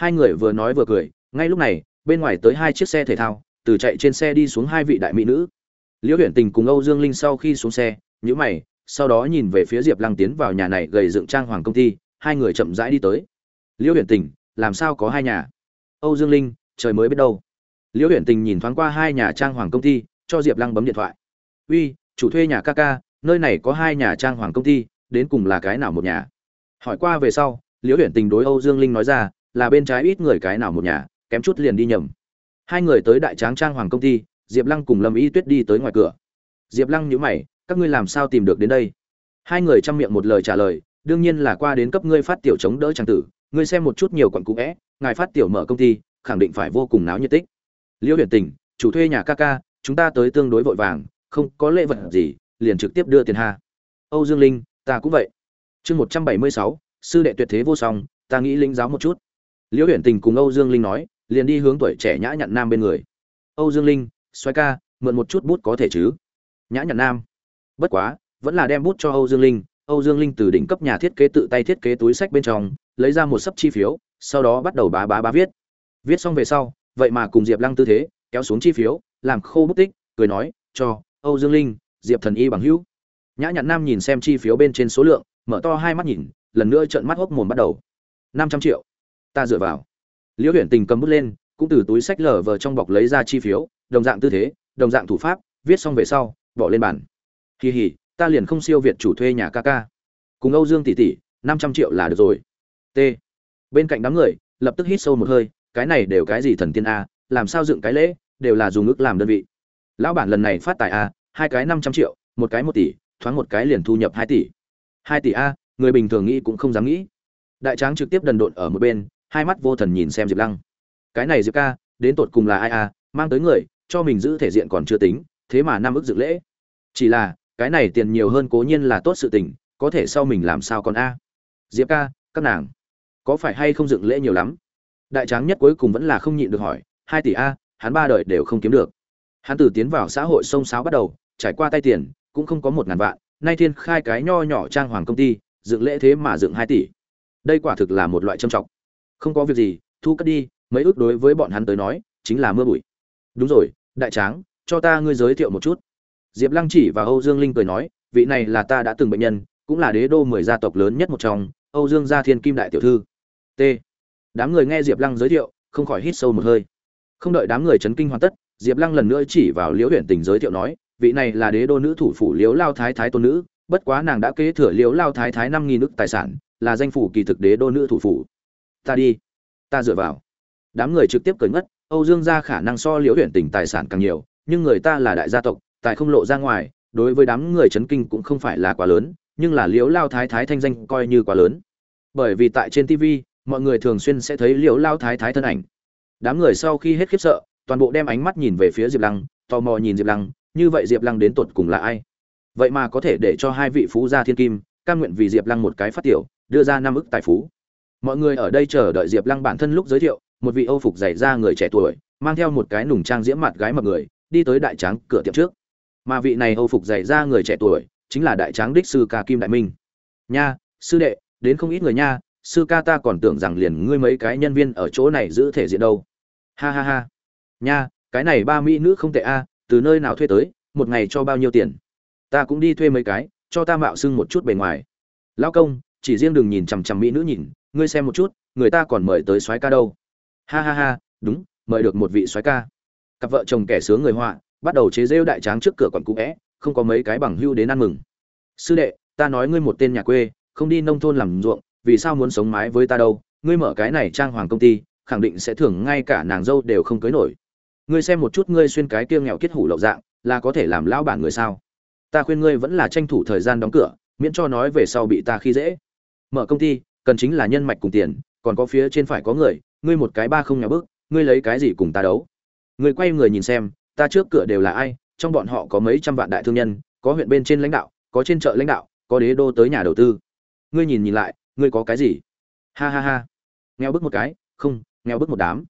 hai người vừa nói vừa cười, ngay lúc này, bên ngoài tới hai chiếc xe thể thao, từ chạy trên xe đi xuống hai vị đại mỹ nữ. Liễu huyện tình cùng âu dương linh sau khi xuống xe nhữ mày, sau đó nhìn về phía diệp lăng tiến vào nhà này gầy dựng trang hoàng công ty, hai người chậm rãi đi tới. Liễu huyện tình, làm sao có hai nhà? Âu dương linh, trời mới biết đâu liễu huyện tình nhìn thoáng qua hai nhà trang hoàng công ty, cho diệp lăng bấm điện thoại. Uy, chủ thuê nhà ca ca, nơi này có hai nhà trang hoàng công ty, đến cùng là cái nào một nhà? Hỏi qua về sau, liễu huyện tình đối âu dương linh nói ra, là bên trái ít người cái nào một nhà, kém chút liền đi nhầm. Hai người tới đại tráng trang hoàng công ty, diệp lăng cùng lâm y tuyết đi tới ngoài cửa. Diệp lăng nhữ mày, các ngươi làm sao tìm được đến đây? Hai người chăm miệng một lời trả lời, đương nhiên là qua đến cấp ngươi phát tiểu chống đỡ trang tử, ngươi xem một chút nhiều quận cũ vẽ ngài phát tiểu mở công ty, khẳng định phải vô cùng náo nhiệt tích liễu huyền tình, chủ thuê nhà ca ca, chúng ta tới tương đối vội vàng, không có lễ vật gì, liền trực tiếp đưa tiền ha. Âu dương linh, ta cũng vậy. Chương một trăm bảy mươi sáu, sư đệ tuyệt thế vô song, ta nghĩ linh giáo một chút. Liễu huyền tình cùng âu dương linh nói, liền đi hướng tuổi trẻ nhã nhặn nam bên người. Âu dương linh, xoay ca, mượn một chút bút có thể chứ? Nhã nhặn nam. Bất quá, vẫn là đem bút cho âu dương linh. Âu dương linh từ đỉnh cấp nhà thiết kế tự tay thiết kế túi sách bên trong, lấy ra một sấp chi phiếu, sau đó bắt đầu bá bá bá viết. Viết xong về sau vậy mà cùng diệp lăng tư thế, kéo xuống chi phiếu, làm khô bút tích, cười nói, cho, âu dương linh, diệp thần y bằng hữu. Nhã nhặn nam nhìn xem chi phiếu bên trên số lượng, mở to hai mắt nhìn, lần nữa trợn mắt hốc mồm bắt đầu. Năm trăm triệu, ta dựa vào. Liễu Huyền tình cầm bút lên, cũng từ túi sách lở vờ trong bọc lấy ra chi phiếu, đồng dạng tư thế, đồng dạng thủ pháp, viết xong về sau, bỏ lên bàn. Kỳ hỉ ta liền không siêu việt chủ thuê nhà ca ca. Cùng âu dương tỷ tỷ, năm trăm triệu là được rồi. T. Bên cạnh đám người, lập tức hít sâu một hơi cái này đều cái gì thần tiên a, làm sao dựng cái lễ, đều là dùng ước làm đơn vị. Lão bản lần này phát tài a, hai cái năm trăm triệu, một cái một tỷ, thoáng một cái liền thu nhập hai tỷ. Hai tỷ a, người bình thường nghĩ cũng không dám nghĩ. Đại tráng trực tiếp đần độn ở một bên, hai mắt vô thần nhìn xem diệp lăng. Cái này diệp ca, đến tột cùng là ai a, mang tới người, cho mình giữ thể diện còn chưa tính, thế mà năm ức dự lễ. Chỉ là, cái này tiền nhiều hơn cố nhiên là tốt sự tình, có thể sau mình làm sao còn a. Diệp ca, các nàng, có phải hay không dựng lễ nhiều lắm? Đại tráng nhất cuối cùng vẫn là không nhịn được hỏi, hai tỷ a, hắn ba đời đều không kiếm được. Hắn từ tiến vào xã hội sông sáo bắt đầu, trải qua tay tiền, cũng không có một ngàn vạn, nay thiên khai cái nho nhỏ trang hoàng công ty, dựng lễ thế mà dựng hai tỷ. Đây quả thực là một loại trâm trọng. Không có việc gì, thu cất đi, mấy ước đối với bọn hắn tới nói, chính là mưa bụi. Đúng rồi, đại tráng, cho ta ngươi giới thiệu một chút. Diệp lăng chỉ và âu dương linh cười nói, vị này là ta đã từng bệnh nhân, cũng là đế đô mười gia tộc lớn nhất một trong, âu dương gia thiên kim đại tiểu thư. T đám người nghe diệp lăng giới thiệu, không khỏi hít sâu một hơi. Không đợi đám người chấn kinh hoàn tất, diệp lăng lần nữa chỉ vào liễu huyện tình giới thiệu nói, vị này là đế đô nữ thủ phủ liễu lao thái thái tôn nữ, bất quá nàng đã kế thừa liễu lao thái thái năm nghìn nước tài sản, là danh phủ kỳ thực đế đô nữ thủ phủ. Ta đi. Ta dựa vào. Đám người trực tiếp cười ngất, âu dương gia khả năng so liễu huyện tình tài sản càng nhiều, nhưng người ta là đại gia tộc, tài không lộ ra ngoài, đối với đám người chấn kinh cũng không phải là quá lớn, nhưng là liễu lao thái thái thanh danh coi như quá lớn. Bởi vì tại trên tv mọi người thường xuyên sẽ thấy liễu lao thái thái thân ảnh. Đám người sau khi hết khiếp sợ, toàn bộ đem ánh mắt nhìn về phía diệp lăng, tò mò nhìn diệp lăng, như vậy diệp lăng đến tột cùng là ai? Vậy mà có thể để cho hai vị phú gia thiên kim căn nguyện vì diệp lăng một cái phát tiểu, đưa ra năm ức tài phú. Mọi người ở đây chờ đợi diệp lăng bản thân lúc giới thiệu, một vị âu phục dày ra người trẻ tuổi, mang theo một cái nùng trang diễm mặt gái mập người, đi tới đại tráng cửa tiệm trước. Mà vị này âu phục dày ra người trẻ tuổi, chính là đại tráng đích sư ca kim đại minh. Nha, sư đệ, đến không ít người nha sư ca ta còn tưởng rằng liền ngươi mấy cái nhân viên ở chỗ này giữ thể diện đâu. Ha ha ha. Nha, cái này ba mỹ nữ không tệ a, từ nơi nào thuê tới, một ngày cho bao nhiêu tiền? Ta cũng đi thuê mấy cái, cho ta mạo xưng một chút bề ngoài. Lão công, chỉ riêng đừng nhìn chằm chằm mỹ nữ nhìn, ngươi xem một chút, người ta còn mời tới soái ca đâu. Ha ha ha, đúng, mời được một vị soái ca. Cặp vợ chồng kẻ sướng người họa, bắt đầu chế rêu đại tráng trước cửa còn cũ vẽ không có mấy cái bằng hưu đến ăn mừng. Sư đệ, ta nói ngươi một tên nhà quê, không đi nông thôn làm ruộng vì sao muốn sống mái với ta đâu, ngươi mở cái này trang hoàng công ty, khẳng định sẽ thưởng ngay cả nàng dâu đều không cưới nổi. Ngươi xem một chút ngươi xuyên cái kia nghèo kết hủ lậu dạng, là có thể làm lão bản người sao? Ta khuyên ngươi vẫn là tranh thủ thời gian đóng cửa, miễn cho nói về sau bị ta khi dễ. Mở công ty, cần chính là nhân mạch cùng tiền, còn có phía trên phải có người, ngươi một cái ba không nhà bước, ngươi lấy cái gì cùng ta đấu? Ngươi quay người nhìn xem, ta trước cửa đều là ai, trong bọn họ có mấy trăm vạn đại thương nhân, có huyện bên trên lãnh đạo, có trên chợ lãnh đạo, có đế đô tới nhà đầu tư. Ngươi nhìn nhìn lại ngươi có cái gì? Ha ha ha. Nghèo bước một cái, không, nghèo bước một đám.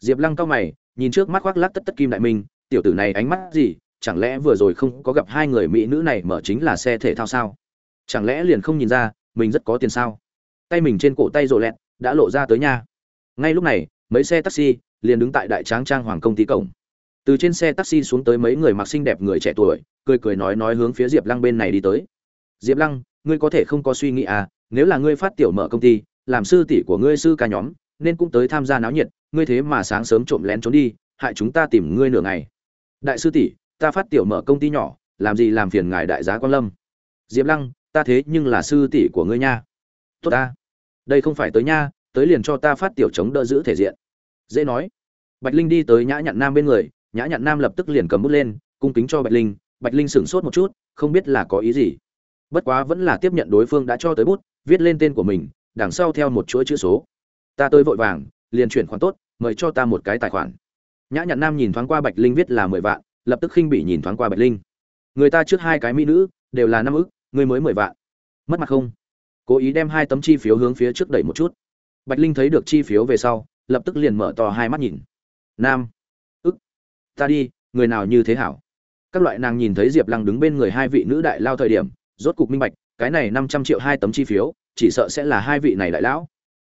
Diệp lăng cao mày, nhìn trước mắt khoác lác tất tất kim đại minh, tiểu tử này ánh mắt gì, chẳng lẽ vừa rồi không có gặp hai người mỹ nữ này mở chính là xe thể thao sao? Chẳng lẽ liền không nhìn ra, mình rất có tiền sao? Tay mình trên cổ tay rộ lẹt, đã lộ ra tới nha. Ngay lúc này, mấy xe taxi liền đứng tại đại tráng trang hoàng công ty cổng. Từ trên xe taxi xuống tới mấy người mặc xinh đẹp người trẻ tuổi, cười cười nói nói hướng phía diệp lăng bên này đi tới. Diệp lăng, ngươi có thể không có suy nghĩ à nếu là ngươi phát tiểu mở công ty, làm sư tỷ của ngươi sư ca nhóm, nên cũng tới tham gia náo nhiệt, ngươi thế mà sáng sớm trộm lén trốn đi, hại chúng ta tìm ngươi nửa ngày. Đại sư tỷ, ta phát tiểu mở công ty nhỏ, làm gì làm phiền ngài đại giá quan lâm? Diệp lăng, ta thế nhưng là sư tỷ của ngươi nha. Tốt ta. Đây không phải tới nha, tới liền cho ta phát tiểu chống đỡ giữ thể diện. Dễ nói. Bạch linh đi tới nhã nhặn nam bên người, nhã nhặn nam lập tức liền cầm bút lên, cung kính cho bạch linh. Bạch linh sửng sốt một chút, không biết là có ý gì. Bất quá vẫn là tiếp nhận đối phương đã cho tới bút viết lên tên của mình, đằng sau theo một chuỗi chữ số. Ta tới vội vàng, liền chuyển khoản tốt, mời cho ta một cái tài khoản. Nhã nhặn nam nhìn thoáng qua bạch linh viết là mười vạn, lập tức khinh bị nhìn thoáng qua bạch linh. Người ta trước hai cái mỹ nữ, đều là năm ức, người mới mười vạn. Mất mặt không? Cố ý đem hai tấm chi phiếu hướng phía trước đẩy một chút. Bạch linh thấy được chi phiếu về sau, lập tức liền mở to hai mắt nhìn. Nam. Ức. Ta đi, người nào như thế hảo? Các loại nàng nhìn thấy diệp lăng đứng bên người hai vị nữ đại lao thời điểm, rốt cục minh bạch cái này năm trăm triệu hai tấm chi phiếu, chỉ sợ sẽ là hai vị này đại lão.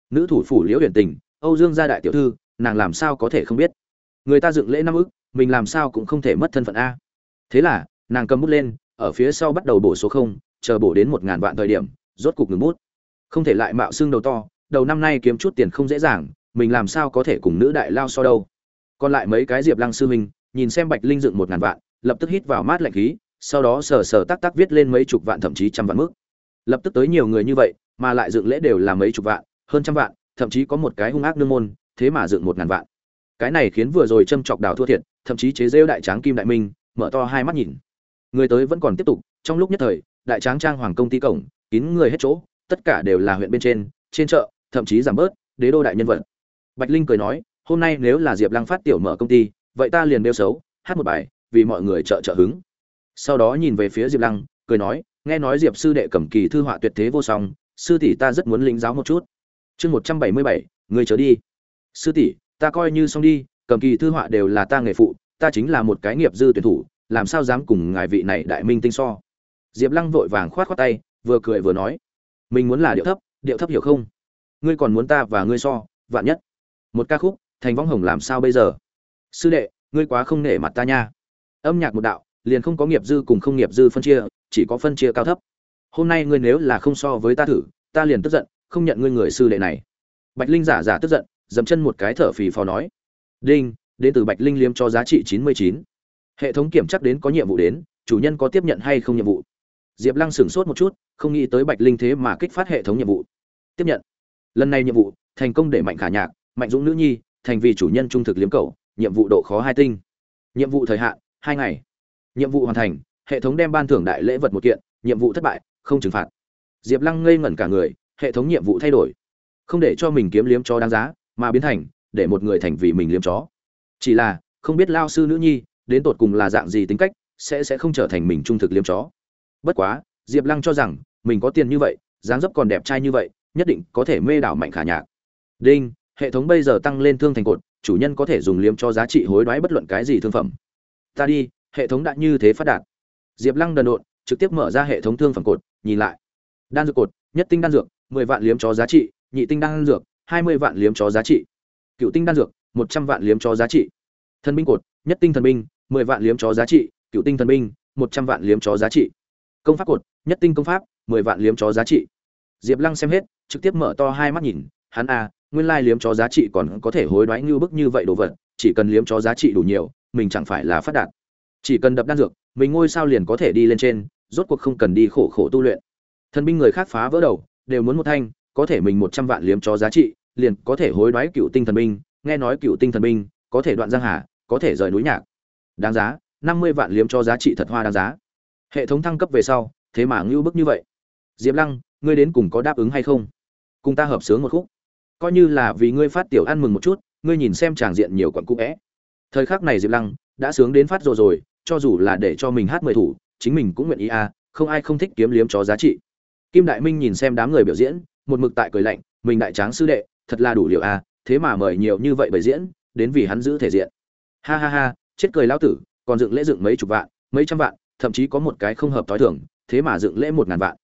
Nữ thủ phủ liễu huyền tình, âu dương gia đại tiểu thư, nàng làm sao có thể không biết? Người ta dựng lễ năm ức, mình làm sao cũng không thể mất thân phận a. Thế là, nàng cầm bút lên, ở phía sau bắt đầu bổ số không, chờ bổ đến một ngàn vạn thời điểm, rốt cục ngừng bút. Không thể lại mạo xương đầu to, đầu năm nay kiếm chút tiền không dễ dàng, mình làm sao có thể cùng nữ đại lao so đâu. Còn lại mấy cái diệp lăng sư minh nhìn xem bạch linh dựng một ngàn vạn, lập tức hít vào mát lạnh khí, sau đó sờ sờ tắc tắc viết lên mấy chục vạn thậm chí trăm vạn mức lập tức tới nhiều người như vậy, mà lại dựng lễ đều là mấy chục vạn, hơn trăm vạn, thậm chí có một cái hung ác nương môn, thế mà dựng một ngàn vạn. Cái này khiến vừa rồi châm chọc đào thua thiệt, thậm chí chế rêu đại tráng kim đại minh, mở to hai mắt nhìn. Người tới vẫn còn tiếp tục, trong lúc nhất thời, đại tráng trang hoàng công ty cổng, kín người hết chỗ, tất cả đều là huyện bên trên trên chợ, thậm chí giảm bớt, đế đô đại nhân vật. Bạch linh cười nói, hôm nay nếu là diệp lăng phát tiểu mở công ty, vậy ta liền đeo xấu, hát một bài, vì mọi người trợ trợ hứng. Sau đó nhìn về phía diệp lăng, cười nói nghe nói diệp sư đệ cầm kỳ thư họa tuyệt thế vô song, sư tỷ ta rất muốn lĩnh giáo một chút. Chương một trăm bảy mươi bảy, người trở đi. Sư tỷ, ta coi như xong đi, cầm kỳ thư họa đều là ta nghề phụ, ta chính là một cái nghiệp dư tuyển thủ, làm sao dám cùng ngài vị này đại minh tinh so? Diệp lăng vội vàng khoát á tay, vừa cười vừa nói, mình muốn là điệu thấp điệu thấp hiểu không? Ngươi còn muốn ta và ngươi so, vạn nhất. Một ca khúc, thành võng hồng làm sao bây giờ? Sư đệ, ngươi quá không nể mặt ta nha. Âm nhạc một đạo, liền không có nghiệp dư cùng không nghiệp dư phân chia chỉ có phân chia cao thấp. Hôm nay ngươi nếu là không so với ta thử, ta liền tức giận, không nhận ngươi người sư đệ này. Bạch linh giả giả tức giận, dậm chân một cái thở phì phò nói. Đinh, đến từ bạch linh liêm cho giá trị chín mươi chín. Hệ thống kiểm chắc đến có nhiệm vụ đến, chủ nhân có tiếp nhận hay không nhiệm vụ? Diệp lăng sửng sốt một chút, không nghĩ tới bạch linh thế mà kích phát hệ thống nhiệm vụ. Tiếp nhận. Lần này nhiệm vụ, thành công để mạnh khả nhạc, mạnh dũng nữ nhi, thành vì chủ nhân trung thực liếm cầu nhiệm vụ độ khó hai tinh. Nhiệm vụ thời hạn, hai ngày. Nhiệm vụ hoàn thành hệ thống đem ban thưởng đại lễ vật một kiện, nhiệm vụ thất bại, không trừng phạt. Diệp lăng ngây ngẩn cả người, hệ thống nhiệm vụ thay đổi. Không để cho mình kiếm liếm chó đáng giá, mà biến thành, để một người thành vì mình liếm chó. Chỉ là, không biết lao sư nữ nhi, đến tột cùng là dạng gì tính cách, sẽ sẽ không trở thành mình trung thực liếm chó. Bất quá, diệp lăng cho rằng, mình có tiền như vậy, dáng dấp còn đẹp trai như vậy, nhất định có thể mê đảo mạnh khả nhạc. Đinh, hệ thống bây giờ tăng lên thương thành cột, chủ nhân có thể dùng liếm cho giá trị hối đoái bất luận cái gì thương phẩm. Ta đi, hệ thống đã như thế phát đạt diệp lăng đần độn, trực tiếp mở ra hệ thống thương phẩm cột, nhìn lại. Đan dược cột, nhất tinh đan dược, mười vạn liếm chó giá trị, nhị tinh đan dược, hai mươi vạn liếm chó giá trị. Cựu tinh đan dược, một trăm vạn liếm chó giá trị. Thần binh cột, nhất tinh thần binh, mười vạn liếm chó giá trị. Cựu tinh thần binh, một trăm vạn liếm chó giá trị. Công pháp cột, nhất tinh công pháp, mười vạn liếm chó giá trị. Diệp lăng xem hết, trực tiếp mở to hai mắt nhìn, hắn a nguyên lai liếm chó giá trị còn có thể hối đoái như bức như vậy đồ vật, chỉ cần liếm chó giá trị đủ nhiều, mình chẳng phải là phát đạt. Chỉ cần đập đan dược mình ngôi sao liền có thể đi lên trên, rốt cuộc không cần đi khổ khổ tu luyện. Thần binh người khác phá vỡ đầu, đều muốn một thanh, có thể mình một trăm vạn liếm cho giá trị, liền có thể hối đoái cựu tinh thần binh, nghe nói cựu tinh thần binh, có thể đoạn giang hà, có thể rời núi nhạc. Đáng giá, năm mươi vạn liếm cho giá trị thật hoa đáng giá. Hệ thống thăng cấp về sau, thế mà ngưu bức như vậy. Diệp lăng, ngươi đến cùng có đáp ứng hay không? Cùng ta hợp sướng một khúc. Coi như là vì ngươi phát tiểu ăn mừng một chút, ngươi nhìn xem tràng diện nhiều quặn cũ vẽ thời khắc này diệp lăng đã sướng đến phát rồi rồi cho dù là để cho mình hát mười thủ, chính mình cũng nguyện ý à không ai không thích kiếm liếm chó giá trị. Kim đại minh nhìn xem đám người biểu diễn, một mực tại cười lạnh, mình đại tráng sư đệ, thật là đủ liệu à thế mà mời nhiều như vậy bởi diễn, đến vì hắn giữ thể diện. Ha ha ha, chết cười lão tử, còn dựng lễ dựng mấy chục vạn, mấy trăm vạn, thậm chí có một cái không hợp t h o i thưởng thế mà dựng lễ một ngàn vạn.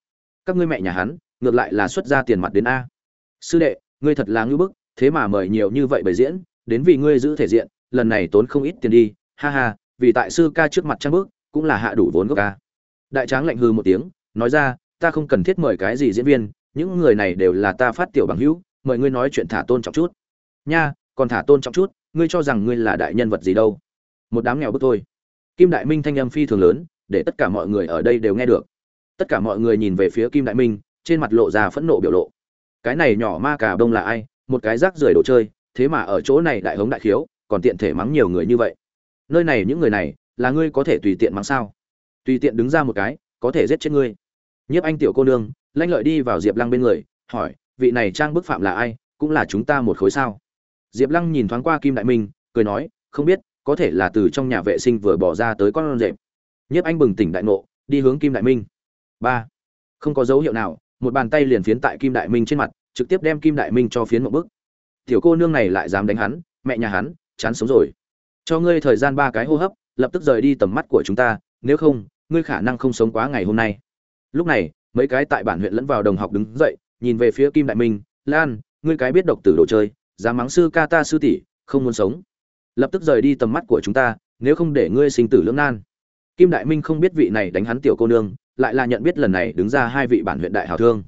Các ngươi mẹ nhà hắn, ngược lại là xuất ra tiền mặt đến a. Sư đệ, ngươi thật là ngưỡng bức, thế mà mời nhiều như vậy bởi diễn, đến vì ngươi giữ thể diện, lần này tốn không ít tiền đi, ha ha vì tại sư ca trước mặt trang bước cũng là hạ đủ vốn gốc ca. Đại tráng lạnh hư một tiếng, nói ra, ta không cần thiết mời cái gì diễn viên, những người này đều là ta phát tiểu bằng hữu, mời ngươi nói chuyện thả tôn trọng chút. Nha, còn thả tôn trọng chút, ngươi cho rằng ngươi là đại nhân vật gì đâu. Một đám nghèo bức thôi. Kim đại minh thanh âm phi thường lớn, để tất cả mọi người ở đây đều nghe được. Tất cả mọi người nhìn về phía kim đại minh, trên mặt lộ ra phẫn nộ biểu lộ. Cái này nhỏ ma cà đông là ai? Một cái rác rưởi đồ chơi, thế mà ở chỗ này đại hống đại khiếu, còn tiện thể mắng nhiều người như vậy nơi này những người này là ngươi có thể tùy tiện mắng sao? Tùy tiện đứng ra một cái, có thể giết chết ngươi. Nhiếp anh tiểu cô nương, lanh lợi đi vào diệp lăng bên người, hỏi, vị này trang bức phạm là ai, cũng là chúng ta một khối sao? Diệp lăng nhìn thoáng qua kim đại minh, cười nói, không biết, có thể là từ trong nhà vệ sinh vừa bỏ ra tới con rệp. Nhiếp anh bừng tỉnh đại ngộ, đi hướng kim đại minh. Ba. Không có dấu hiệu nào, một bàn tay liền phiến tại kim đại minh trên mặt, trực tiếp đem kim đại minh cho phiến một bức. Tiểu cô nương này lại dám đánh hắn, mẹ nhà hắn, chán sống rồi cho ngươi thời gian ba cái hô hấp, lập tức rời đi tầm mắt của chúng ta, nếu không, ngươi khả năng không sống quá ngày hôm nay. Lúc này, mấy cái tại bản huyện lẫn vào đồng học đứng dậy, nhìn về phía kim đại minh, lan, ngươi cái biết độc tử đồ chơi, dám mắng sư ca ta sư tỷ, không muốn sống. Lập tức rời đi tầm mắt của chúng ta, nếu không để ngươi sinh tử lưỡng nan. Kim đại minh không biết vị này đánh hắn tiểu cô nương, lại là nhận biết lần này đứng ra hai vị bản huyện đại hào thương.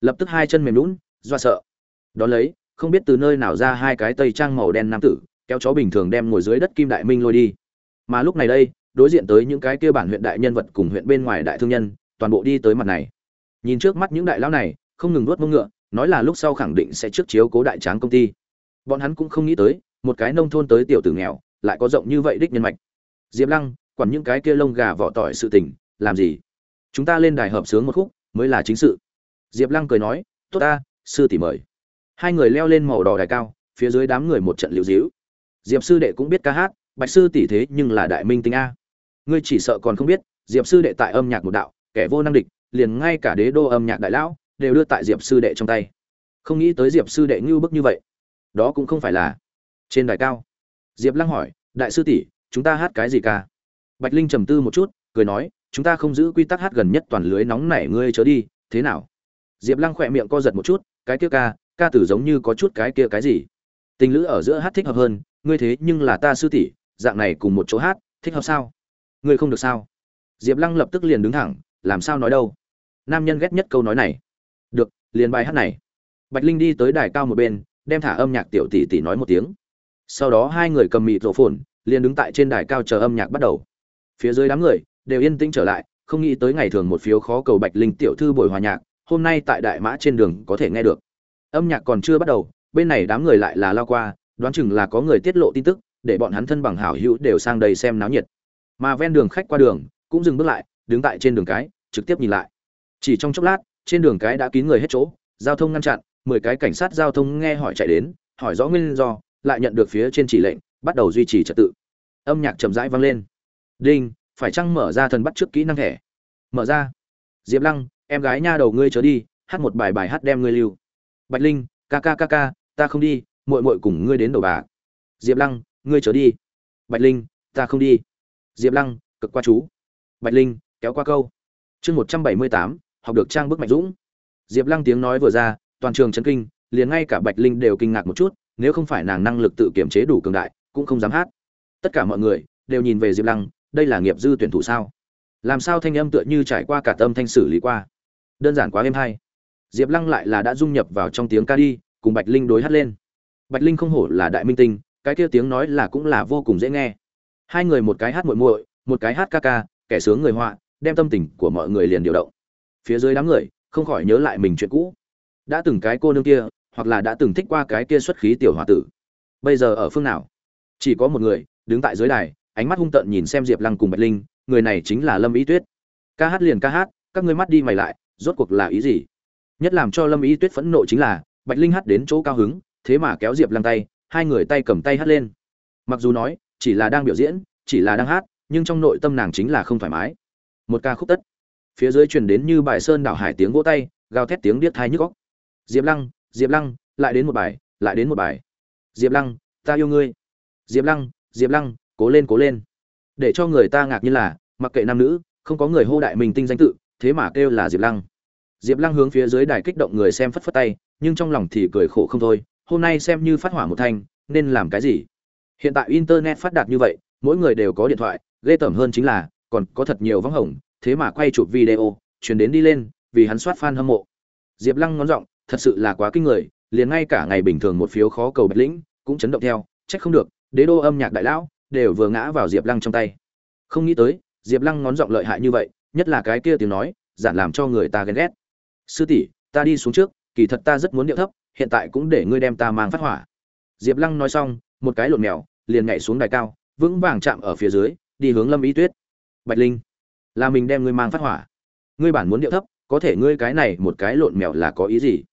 Lập tức hai chân mềm lún do sợ. Đón lấy, không biết từ nơi nào ra hai cái tây trang màu đen nam tử kéo chó bình thường đem ngồi dưới đất kim đại minh lôi đi. Mà lúc này đây, đối diện tới những cái kia bản huyện đại nhân vật cùng huyện bên ngoài đại thương nhân, toàn bộ đi tới mặt này. Nhìn trước mắt những đại lão này, không ngừng nuốt mông ngựa, nói là lúc sau khẳng định sẽ trước chiếu cố đại tráng công ty. Bọn hắn cũng không nghĩ tới, một cái nông thôn tới tiểu tử nghèo, lại có rộng như vậy đích nhân mạch. Diệp lăng, quản những cái kia lông gà vỏ tỏi sự tình, làm gì? Chúng ta lên đài hợp sướng một khúc, mới là chính sự. Diệp lăng cười nói, tốt ta, sư tỷ mời. Hai người leo lên màu đỏ đài cao, phía dưới đám người một trận liễu dĩu diệp sư đệ cũng biết ca hát, bạch sư tỷ thế nhưng là đại minh tinh a. Ngươi chỉ sợ còn không biết, diệp sư đệ tại âm nhạc một đạo, kẻ vô năng địch, liền ngay cả đế đô âm nhạc đại lão, đều đưa tại diệp sư đệ trong tay. Không nghĩ tới diệp sư đệ ngưu bức như vậy. Đó cũng không phải là trên đài cao. Diệp lăng hỏi, đại sư tỷ, chúng ta hát cái gì ca? Bạch linh trầm tư một chút, cười nói, chúng ta không giữ quy tắc hát gần nhất toàn lưới nóng nảy ngươi chớ đi, thế nào? Diệp lăng khỏe miệng co giật một chút, cái kia ca ca tử giống như có chút cái kia cái gì? Tình lữ ở giữa hát thích hợp hơn ngươi thế nhưng là ta sư tỷ, dạng này cùng một chỗ hát, thích hợp sao? Ngươi không được sao? Diệp lăng lập tức liền đứng thẳng, làm sao nói đâu? Nam nhân ghét nhất câu nói này. Được, liền bài hát này. Bạch linh đi tới đài cao một bên, đem thả âm nhạc tiểu tỷ tỷ nói một tiếng. Sau đó hai người cầm mịt rổ phồn liền đứng tại trên đài cao chờ âm nhạc bắt đầu. Phía dưới đám người đều yên tĩnh trở lại, không nghĩ tới ngày thường một phiếu khó cầu bạch linh tiểu thư buổi hòa nhạc, hôm nay tại đại mã trên đường có thể nghe được. Âm nhạc còn chưa bắt đầu, bên này đám người lại là lao qua đoán chừng là có người tiết lộ tin tức, để bọn hắn thân bằng hảo hữu đều sang đây xem náo nhiệt. Mà ven đường khách qua đường, cũng dừng bước lại, đứng tại trên đường cái, trực tiếp nhìn lại. Chỉ trong chốc lát, trên đường cái đã kín người hết chỗ, giao thông ngăn chặn, mười cái cảnh sát giao thông nghe hỏi chạy đến, hỏi rõ nguyên do, lại nhận được phía trên chỉ lệnh, bắt đầu duy trì trật tự. Âm nhạc chậm rãi vang lên. Đinh, phải chăng mở ra thần bắt trước kỹ năng thẻ? Mở ra. Diệp lăng, em gái nha đầu ngươi chớ đi, hát một bài bài hát đem ngươi lưu. Bạch linh, ca ca ca ca, ta không đi muội muội cùng ngươi đến đầu bà diệp lăng, ngươi trở đi. Bạch linh, ta không đi. Diệp lăng, cực qua chú. Bạch linh, kéo qua câu. Chương một trăm bảy mươi tám, học được trang bức mạnh dũng. Diệp lăng tiếng nói vừa ra, toàn trường chấn kinh, liền ngay cả bạch linh đều kinh ngạc một chút, nếu không phải nàng năng lực tự kiểm chế đủ cường đại, cũng không dám hát. Tất cả mọi người đều nhìn về diệp lăng, đây là nghiệp dư tuyển thủ sao? Làm sao thanh âm tựa như trải qua cả tâm thanh xử lý qua? Đơn giản quá êm hay. Diệp lăng lại là đã dung nhập vào trong tiếng ca đi, cùng bạch linh đối hát lên bạch linh không hổ là đại minh tinh, cái kia tiếng nói là cũng là vô cùng dễ nghe. Hai người một cái hát muội muội, một cái hát ca ca, kẻ sướng người họa, đem tâm tình của mọi người liền điều động. Phía dưới đám người, không khỏi nhớ lại mình chuyện cũ. Đã từng cái cô nương kia, hoặc là đã từng thích qua cái kia xuất khí tiểu h o a tử. Bây giờ ở phương nào? Chỉ có một người, đứng tại dưới đài, ánh mắt hung tợn nhìn xem diệp lăng cùng bạch linh, người này chính là lâm ý tuyết. Ca hát liền ca hát, các ngươi mắt đi mày lại, rốt cuộc là ý gì? Nhất làm cho lâm ý tuyết phẫn nộ chính là, bạch linh hát đến chỗ cao hứng thế mà kéo diệp lăng tay, hai người tay cầm tay hát lên. Mặc dù nói, chỉ là đang biểu diễn, chỉ là đang hát, nhưng trong nội tâm nàng chính là không thoải mái. Một ca khúc tất. Phía dưới truyền đến như bài sơn đảo hải tiếng vỗ tay, gào thét tiếng điếc thai nhức góc diệp lăng diệp lăng, lại đến một bài, lại đến một bài. Diệp lăng, ta yêu ngươi. Diệp lăng diệp lăng, cố lên cố lên. Để cho người ta ngạc nhiên là, mặc kệ nam nữ, không có người hô đại mình tinh danh tự, thế mà kêu là diệp lăng. Diệp lăng hướng phía dưới đài kích động người xem phất phất tay, nhưng trong lòng thì cười khổ không thôi hôm nay xem như phát hỏa một thanh, nên làm cái gì? Hiện tại internet phát đạt như vậy, mỗi người đều có điện thoại, ghê tởm hơn chính là, còn có thật nhiều vắng hồng, thế mà quay chụp video chuyển đến đi lên, vì hắn soát fan hâm mộ. Diệp lăng ngón giọng, thật sự là quá kinh người, liền ngay cả ngày bình thường một phiếu khó cầu bạch lĩnh cũng chấn động theo, trách không được, đế đô âm nhạc đại lão đều vừa ngã vào diệp lăng trong tay. Không nghĩ tới, diệp lăng ngón giọng lợi hại như vậy, nhất là cái kia tiếng nói, giản làm cho người ta ghen ghét. Sư tỷ, ta đi xuống trước, kỳ thật ta rất muốn điệu thấp hiện tại cũng để ngươi đem ta mang phát hỏa. Diệp lăng nói xong, một cái lộn mèo, liền nhảy xuống đài cao, vững vàng chạm ở phía dưới, đi hướng lâm ý tuyết. Bạch linh, là mình đem ngươi mang phát hỏa. Ngươi bản muốn điệu thấp, có thể ngươi cái này một cái lộn mèo là có ý gì?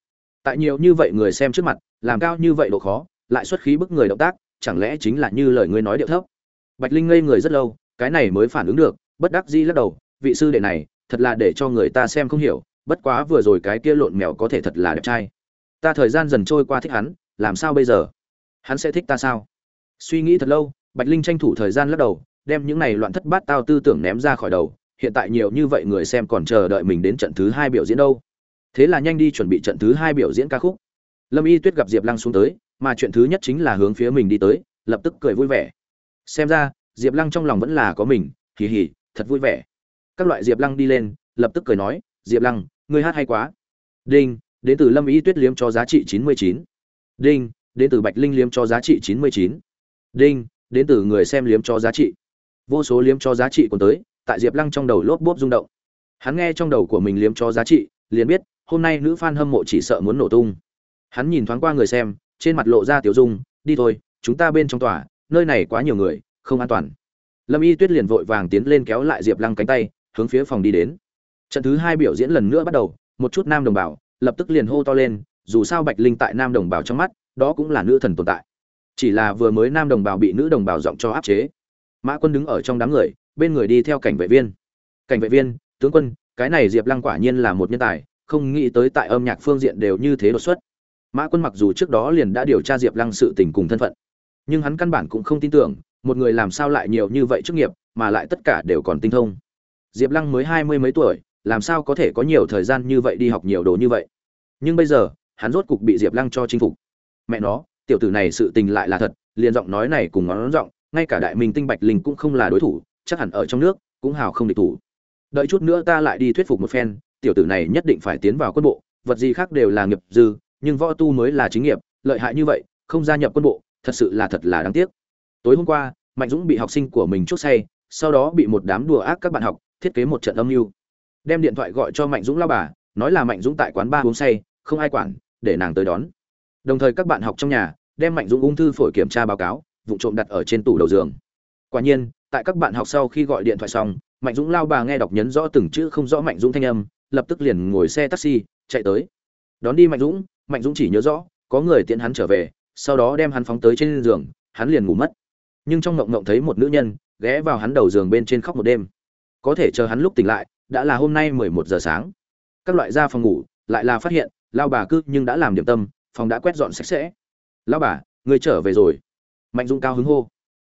Tại nhiều như vậy người xem trước mặt, làm cao như vậy độ khó, lại xuất khí bức người động tác, chẳng lẽ chính là như lời ngươi nói điệu thấp? Bạch linh ngây người rất lâu, cái này mới phản ứng được, bất đắc dĩ lắc đầu, vị sư đệ này, thật là để cho người ta xem không hiểu, bất quá vừa rồi cái kia lộn mèo có thể thật là đẹp trai ta thời gian dần trôi qua thích hắn, làm sao bây giờ? Hắn sẽ thích ta sao? Suy nghĩ thật lâu, bạch linh tranh thủ thời gian lắc đầu, đem những này loạn thất bát tao tư tưởng ném ra khỏi đầu. Hiện tại nhiều như vậy người xem còn chờ đợi mình đến trận thứ hai biểu diễn đâu. Thế là nhanh đi chuẩn bị trận thứ hai biểu diễn ca khúc. Lâm y tuyết gặp diệp lăng xuống tới, mà chuyện thứ nhất chính là hướng phía mình đi tới, lập tức cười vui vẻ. Xem ra, diệp lăng trong lòng vẫn là có mình, hì hì, thật vui vẻ. Các loại diệp lăng đi lên, lập tức cười nói, diệp lăng, ngươi hát hay quá. Đinh đến từ lâm y tuyết liếm cho giá trị chín mươi chín. Đinh, đến từ bạch linh liếm cho giá trị chín mươi chín. Đinh, đến từ người xem liếm cho giá trị. Vô số liếm cho giá trị còn tới, tại diệp lăng trong đầu lốp bốp rung động. Hắn nghe trong đầu của mình liếm cho giá trị, liền biết, hôm nay nữ fan hâm mộ chỉ sợ muốn nổ tung. Hắn nhìn thoáng qua người xem, trên mặt lộ ra tiểu dung, đi thôi, chúng ta bên trong tòa, nơi này quá nhiều người, không an toàn. Lâm y tuyết liền vội vàng tiến lên kéo lại diệp lăng cánh tay, hướng phía phòng đi đến. Trận thứ hai biểu diễn lần nữa bắt đầu, một chút nam đồng bào lập tức liền hô to lên, dù sao bạch linh tại nam đồng bào trong mắt, đó cũng là nữ thần tồn tại. Chỉ là vừa mới nam đồng bào bị nữ đồng bào giọng cho áp chế. Mã quân đứng ở trong đám người, bên người đi theo cảnh vệ viên. Cảnh vệ viên, tướng quân, cái này diệp lăng quả nhiên là một nhân tài, không nghĩ tới tại âm nhạc phương diện đều như thế đột xuất. Mã quân mặc dù trước đó liền đã điều tra diệp lăng sự tình cùng thân phận, nhưng hắn căn bản cũng không tin tưởng, một người làm sao lại nhiều như vậy chức nghiệp, mà lại tất cả đều còn tinh thông. Diệp lăng mới hai mươi mấy tuổi, làm sao có thể có nhiều thời gian như vậy đi học nhiều đồ như vậy? Nhưng bây giờ, hắn rốt cục bị diệp lăng cho chinh phục. Mẹ nó, tiểu tử này sự tình lại là thật, liền giọng nói này cùng ngón giọng, ngay cả đại minh tinh bạch linh cũng không là đối thủ, chắc hẳn ở trong nước, cũng hào không địch thủ. Đợi chút nữa ta lại đi thuyết phục một phen, tiểu tử này nhất định phải tiến vào quân bộ, vật gì khác đều là nghiệp dư, nhưng võ tu mới là chính nghiệp, lợi hại như vậy, không gia nhập quân bộ, thật sự là thật là đáng tiếc. Tối hôm qua, mạnh dũng bị học sinh của mình chốt say, sau đó bị một đám đùa ác các bạn học thiết kế một trận âm mưu. Đem điện thoại gọi cho mạnh dũng lao bà, nói là mạnh dũng tại quán ba uống say không ai quản, để nàng tới đón. Đồng thời các bạn học trong nhà, đem mạnh dũng ung thư phổi kiểm tra báo cáo, vụ trộm đặt ở trên tủ đầu giường. Quả nhiên, tại các bạn học sau khi gọi điện thoại xong, mạnh dũng lao bà nghe đọc nhấn rõ từng chữ không rõ mạnh dũng thanh âm, lập tức liền ngồi xe taxi, chạy tới. Đón đi mạnh dũng mạnh dũng chỉ nhớ rõ, có người tiễn hắn trở về, sau đó đem hắn phóng tới trên giường, hắn liền ngủ mất. Nhưng trong mộng mộng thấy một nữ nhân, ghé vào hắn đầu giường bên trên khóc một đêm. Có thể chờ hắn lúc tỉnh lại, đã là hôm nay mười một giờ sáng. Các loại ra phòng ngủ, lại là phát hiện lao bà cứ nhưng đã làm điểm tâm, phòng đã quét dọn sạch sẽ. Lao bà, người trở về rồi. Mạnh dũng cao hứng hô.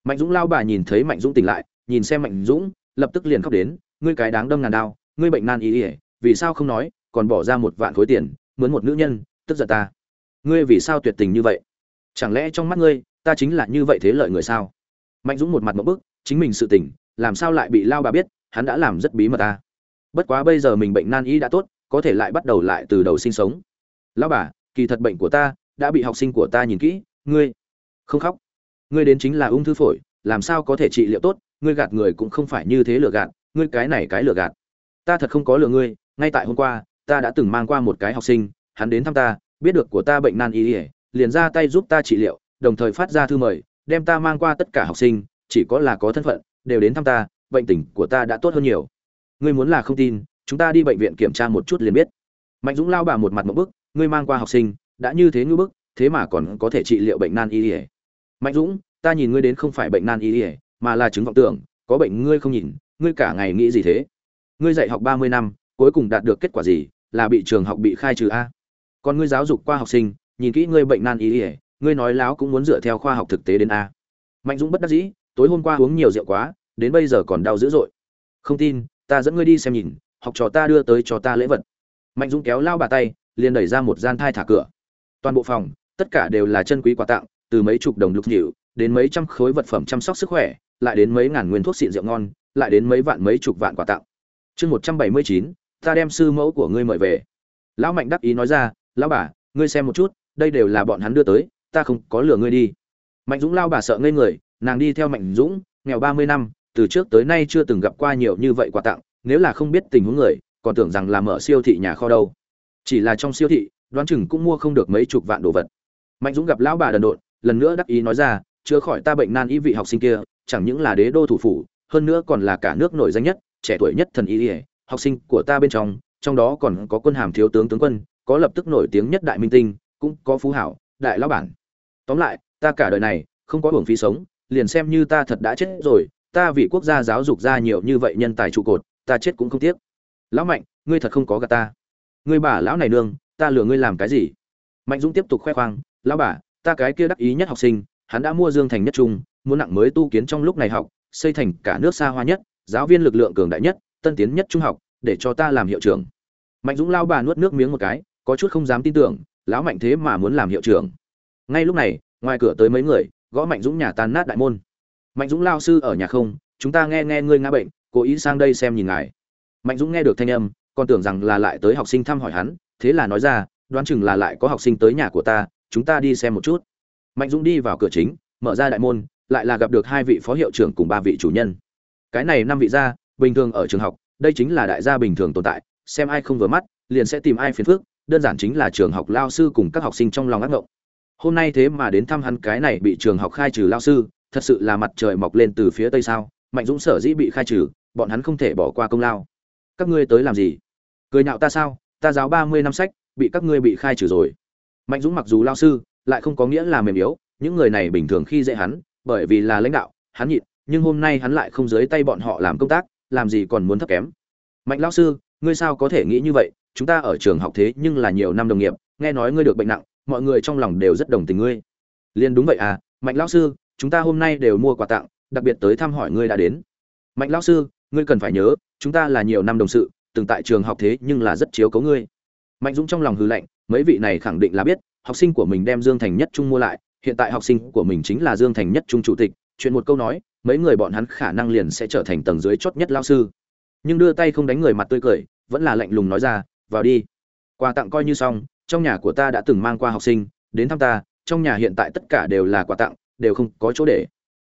Mạnh dũng, lao bà nhìn thấy mạnh dũng tỉnh lại, nhìn xem mạnh dũng, lập tức liền khóc đến, ngươi cái đáng đâm ngàn đao ngươi bệnh nan ý ỉa vì sao không nói, còn bỏ ra một vạn khối tiền, mướn một nữ nhân, tức giận ta. Ngươi vì sao tuyệt tình như vậy? Chẳng lẽ trong mắt ngươi, ta chính là như vậy thế lợi người sao? Mạnh dũng một mặt một bức, chính mình sự tình, làm sao lại bị lao bà biết, hắn đã làm rất bí mật ta. Bất quá bây giờ mình bệnh nan y đã tốt, có thể lại bắt đầu lại từ đầu sinh sống lão bà, kỳ thật bệnh của ta đã bị học sinh của ta nhìn kỹ, ngươi không khóc. Ngươi đến chính là ung thư phổi, làm sao có thể trị liệu tốt, ngươi gạt người cũng không phải như thế lừa gạt, ngươi cái này cái lừa gạt. Ta thật không có lừa ngươi, ngay tại hôm qua, ta đã từng mang qua một cái học sinh, hắn đến thăm ta, biết được của ta bệnh nan y ỉa liền ra tay giúp ta trị liệu, đồng thời phát ra thư mời, đem ta mang qua tất cả học sinh, chỉ có là có thân phận, đều đến thăm ta, bệnh tình của ta đã tốt hơn nhiều. Ngươi muốn là không tin, chúng ta đi bệnh viện kiểm tra một chút liền biết. Mạnh dũng lao bà một mặt một bức ngươi mang qua học sinh, đã như thế ngư bức, thế mà còn có thể trị liệu bệnh nan y ỉa mạnh dũng, ta nhìn ngươi đến không phải bệnh nan y ỉa mà là chứng vọng tưởng, có bệnh ngươi không nhìn, ngươi cả ngày nghĩ gì thế? Ngươi dạy học ba mươi năm, cuối cùng đạt được kết quả gì, là bị trường học bị khai trừ a? Còn ngươi giáo dục qua học sinh, nhìn kỹ ngươi bệnh nan y ỉa ngươi nói láo cũng muốn dựa theo khoa học thực tế đến a. Mạnh dũng bất đắc dĩ, tối hôm qua uống nhiều rượu quá, đến bây giờ còn đau dữ dội. Không tin, ta dẫn ngươi đi xem nhìn, học trò ta đưa tới cho ta lễ vật. Mạnh dũng kéo lao bà tay liền đẩy ra một gian thai thả cửa. Toàn bộ phòng, tất cả đều là chân quý quà tặng, từ mấy chục đồng lục nhịu đến mấy trăm khối vật phẩm chăm sóc sức khỏe, lại đến mấy ngàn nguyên thuốc xịn rượu ngon, lại đến mấy vạn mấy chục vạn quà tặng. Chương một trăm bảy mươi chín, ta đem sư mẫu của ngươi mời về. Lão mạnh đắc ý nói ra, lão bà, ngươi xem một chút, đây đều là bọn hắn đưa tới, ta không có lừa ngươi đi. Mạnh dũng lao bà sợ ngây người, nàng đi theo mạnh dũng, nghèo ba mươi năm, từ trước tới nay chưa từng gặp qua nhiều như vậy quà tặng, nếu là không biết tình huống người, còn tưởng rằng là mở siêu thị nhà kho đâu chỉ là trong siêu thị, đoán chừng cũng mua không được mấy chục vạn đồ vật. Mạnh dũng gặp lão bà đần độn, lần nữa đắc ý nói ra, chữa khỏi ta bệnh nan y vị học sinh kia, chẳng những là đế đô thủ phủ, hơn nữa còn là cả nước nổi danh nhất, trẻ tuổi nhất thần y ỉa học sinh của ta bên trong trong đó còn có quân hàm thiếu tướng tướng quân, có lập tức nổi tiếng nhất đại minh tinh, cũng có phú hảo, đại lão bản. Tóm lại, ta cả đời này, không có hưởng phí sống, liền xem như ta thật đã chết rồi, ta vì quốc gia giáo dục ra nhiều như vậy nhân tài trụ cột, ta chết cũng không tiếc. Lão mạnh, ngươi thật không có gà ta ngươi bà lão này nương, ta lừa ngươi làm cái gì? Mạnh dũng tiếp tục khoe khoang, lão bà, ta cái kia đắc ý nhất học sinh, hắn đã mua dương thành nhất trung, muốn nặng mới tu kiến trong lúc này học, xây thành cả nước xa hoa nhất, giáo viên lực lượng cường đại nhất, tân tiến nhất trung học, để cho ta làm hiệu trưởng. Mạnh dũng lao bà nuốt nước miếng một cái, có chút không dám tin tưởng, lão mạnh thế mà muốn làm hiệu trưởng? Ngay lúc này, ngoài cửa tới mấy người, gõ mạnh dũng nhà tan nát đại môn. Mạnh dũng lao sư ở nhà không? Chúng ta nghe nghe ngươi ngã bệnh, cố ý sang đây xem nhìn ngài. Mạnh dũng nghe được thanh âm còn tưởng rằng là lại tới học sinh thăm hỏi hắn, thế là nói ra, đoán chừng là lại có học sinh tới nhà của ta, chúng ta đi xem một chút. Mạnh dũng đi vào cửa chính, mở ra đại môn, lại là gặp được hai vị phó hiệu trưởng cùng ba vị chủ nhân. Cái này năm vị gia, bình thường ở trường học, đây chính là đại gia bình thường tồn tại, xem ai không vừa mắt, liền sẽ tìm ai phiền phức, đơn giản chính là trường học lao sư cùng các học sinh trong lòng ác ngộng. Hôm nay thế mà đến thăm hắn cái này bị trường học khai trừ lao sư, thật sự là mặt trời mọc lên từ phía tây sao, mạnh dũng sở dĩ bị khai trừ, bọn hắn không thể bỏ qua công lao. Các ngươi tới làm gì? Cười nhạo ta sao? Ta giáo ba mươi năm sách, bị các ngươi bị khai trừ rồi. Mạnh dũng mặc dù lao sư, lại không có nghĩa là mềm yếu, những người này bình thường khi dễ hắn, bởi vì là lãnh đạo, hắn nhịn, nhưng hôm nay hắn lại không dưới tay bọn họ làm công tác, làm gì còn muốn thấp kém. Mạnh lao sư, ngươi sao có thể nghĩ như vậy? Chúng ta ở trường học thế nhưng là nhiều năm đồng nghiệp, nghe nói ngươi được bệnh nặng, mọi người trong lòng đều rất đồng tình ngươi. Liền đúng vậy à mạnh lão sư, chúng ta hôm nay đều mua quà tặng, đặc biệt tới thăm hỏi ngươi đã đến. Mạnh lão sư, ngươi cần phải nhớ, chúng ta là nhiều năm đồng sự từng tại trường học thế nhưng là rất chiếu cố ngươi. Mạnh dũng trong lòng hư lạnh, mấy vị này khẳng định là biết, học sinh của mình đem dương thành nhất trung mua lại, hiện tại học sinh của mình chính là dương thành nhất trung chủ tịch, chuyện một câu nói, mấy người bọn hắn khả năng liền sẽ trở thành tầng dưới chót nhất lao sư. Nhưng đưa tay không đánh người mặt tươi cười, vẫn là lạnh lùng nói ra, vào đi. Quà tặng coi như xong, trong nhà của ta đã từng mang qua học sinh, đến thăm ta, trong nhà hiện tại tất cả đều là quà tặng, đều không có chỗ để.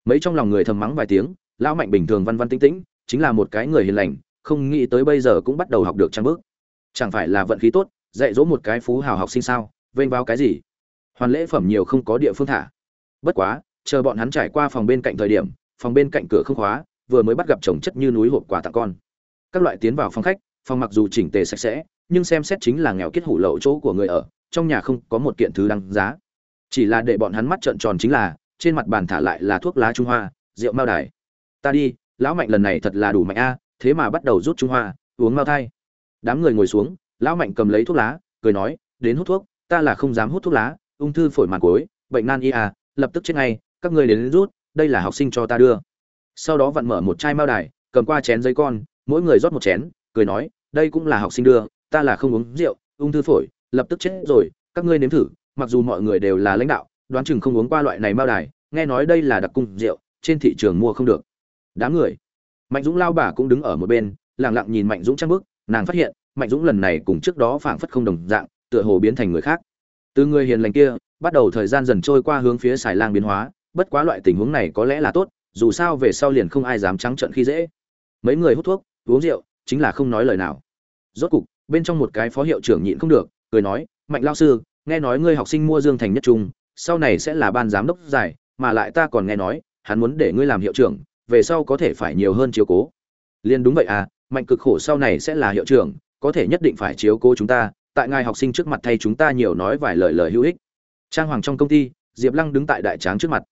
Mấy trong lòng người thầm mắng vài tiếng, lão mạnh bình thường văn văn tĩnh tĩnh, chính là một cái người hiền lành không nghĩ tới bây giờ cũng bắt đầu học được trang bước. Chẳng phải là vận khí tốt, dạy dỗ một cái phú hào học sinh sao, vênh vào cái gì? Hoàn lễ phẩm nhiều không có địa phương thả. Bất quá, chờ bọn hắn trải qua phòng bên cạnh thời điểm, phòng bên cạnh cửa không khóa, vừa mới bắt gặp chồng chất như núi hộp quà tặng con. Các loại tiến vào phòng khách, phòng mặc dù chỉnh tề sạch sẽ, nhưng xem xét chính là nghèo kết hủ lậu chỗ của người ở, trong nhà không có một kiện thứ đáng giá. Chỉ là để bọn hắn mắt trợn tròn chính là, trên mặt bàn thả lại là thuốc lá trung hoa, rượu mao đài. Ta đi, lão mạnh lần này thật là đủ mạnh a thế mà bắt đầu rút trung hoa uống mao thai. Đám người ngồi xuống lão mạnh cầm lấy thuốc lá cười nói đến hút thuốc ta là không dám hút thuốc lá ung thư phổi màn cối bệnh nan y à lập tức chết ngay các người đến, đến rút đây là học sinh cho ta đưa. Sau đó vặn mở một chai mao đài cầm qua chén giấy con mỗi người rót một chén cười nói đây cũng là học sinh đưa ta là không uống rượu ung thư phổi lập tức chết rồi các ngươi nếm thử mặc dù mọi người đều là lãnh đạo đoán chừng không uống qua loại này mao đài nghe nói đây là đặc cung rượu trên thị trường mua không được. Đám người mạnh dũng lao bà cũng đứng ở một bên lẳng lặng nhìn mạnh dũng trang bước. nàng phát hiện, mạnh dũng lần này cùng trước đó phảng phất không đồng dạng, tựa hồ biến thành người khác từ người hiền lành kia, bắt đầu thời gian dần trôi qua hướng phía xài lang biến hóa, bất quá loại tình huống này có lẽ là tốt, dù sao về sau liền không ai dám trắng trợn khi dễ mấy người hút thuốc, uống rượu, chính là không nói lời nào rốt cục, bên trong một cái phó hiệu trưởng nhịn không được, cười nói, mạnh lao sư, nghe nói ngươi học sinh mua dương thành nhất trung, sau này sẽ là ban giám đốc giải, mà lại ta còn nghe nói, hắn muốn để ngươi làm hiệu trưởng về sau có thể phải nhiều hơn chiếu cố. Liền đúng vậy à mạnh cực khổ sau này sẽ là hiệu trưởng, có thể nhất định phải chiếu cố chúng ta, tại ngài học sinh trước mặt thay chúng ta nhiều nói vài lời lời hữu ích. Trang hoàng trong công ty, diệp lăng đứng tại đại tráng trước mặt.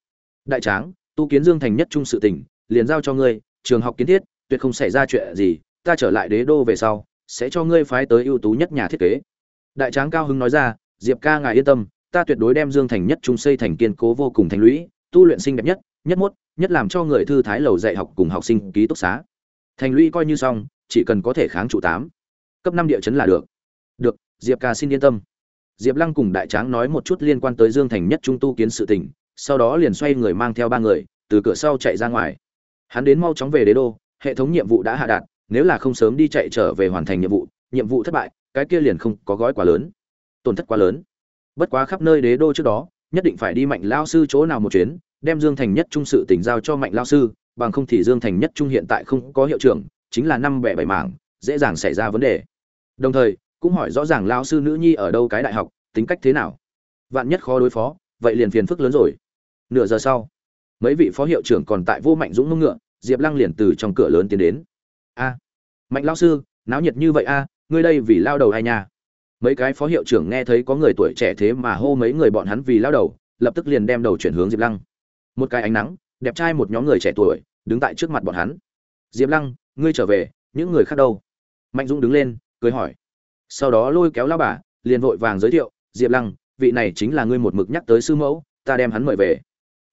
Đại tráng, tu kiến dương thành nhất trung sự tỉnh, liền giao cho ngươi, trường học kiến thiết, tuyệt không xảy ra chuyện gì, ta trở lại đế đô về sau, sẽ cho ngươi phái tới ưu tú nhất nhà thiết kế. Đại tráng cao hưng nói ra, diệp ca ngài yên tâm, ta tuyệt đối đem dương thành nhất trung xây thành kiên cố vô cùng thành lũy, tu luyện sinh đẹp nhất nhất mốt, nhất làm cho người thư thái lầu dạy học cùng học sinh ký túc xá. Thành lũy coi như xong, chỉ cần có thể kháng trụ tám. Cấp năm địa chấn là được. Được, diệp ca xin yên tâm. Diệp lăng cùng đại tráng nói một chút liên quan tới dương thành nhất trung tu kiến sự tỉnh sau đó liền xoay người mang theo ba người, từ cửa sau chạy ra ngoài. Hắn đến mau chóng về đế đô, hệ thống nhiệm vụ đã hạ đạt, nếu là không sớm đi chạy trở về hoàn thành nhiệm vụ nhiệm vụ thất bại, cái kia liền không có gói quá lớn. Tổn thất quá lớn. Bất quá khắp nơi đế đô trước đó, nhất định phải đi mạnh lao sư chỗ nào một chuyến đem dương thành nhất trung sự tỉnh giao cho mạnh Lão sư, bằng không thì dương thành nhất trung hiện tại không có hiệu trưởng, chính là năm bẻ bảy mảng, dễ dàng xảy ra vấn đề. Đồng thời, cũng hỏi rõ ràng Lão sư nữ nhi ở đâu cái đại học, tính cách thế nào. Vạn nhất khó đối phó, vậy liền phiền phức lớn rồi. Nửa giờ sau, mấy vị phó hiệu trưởng còn tại vô mạnh dũng ngông ngựa, diệp lăng liền từ trong cửa lớn tiến đến. A, mạnh Lão sư, náo nhiệt như vậy a, ngươi đây vì lao đầu ai nha? Mấy cái phó hiệu trưởng nghe thấy có người tuổi trẻ thế mà hô mấy người bọn hắn vì lao đầu, lập tức liền đem đầu chuyển hướng diệp lăng một cái ánh nắng, đẹp trai một nhóm người trẻ tuổi đứng tại trước mặt bọn hắn. Diệp lăng, ngươi trở về, những người khác đâu? Mạnh dũng đứng lên, cười hỏi. Sau đó lôi kéo lao bà, liền vội vàng giới thiệu, diệp lăng, vị này chính là ngươi một mực nhắc tới sư mẫu, ta đem hắn mời về.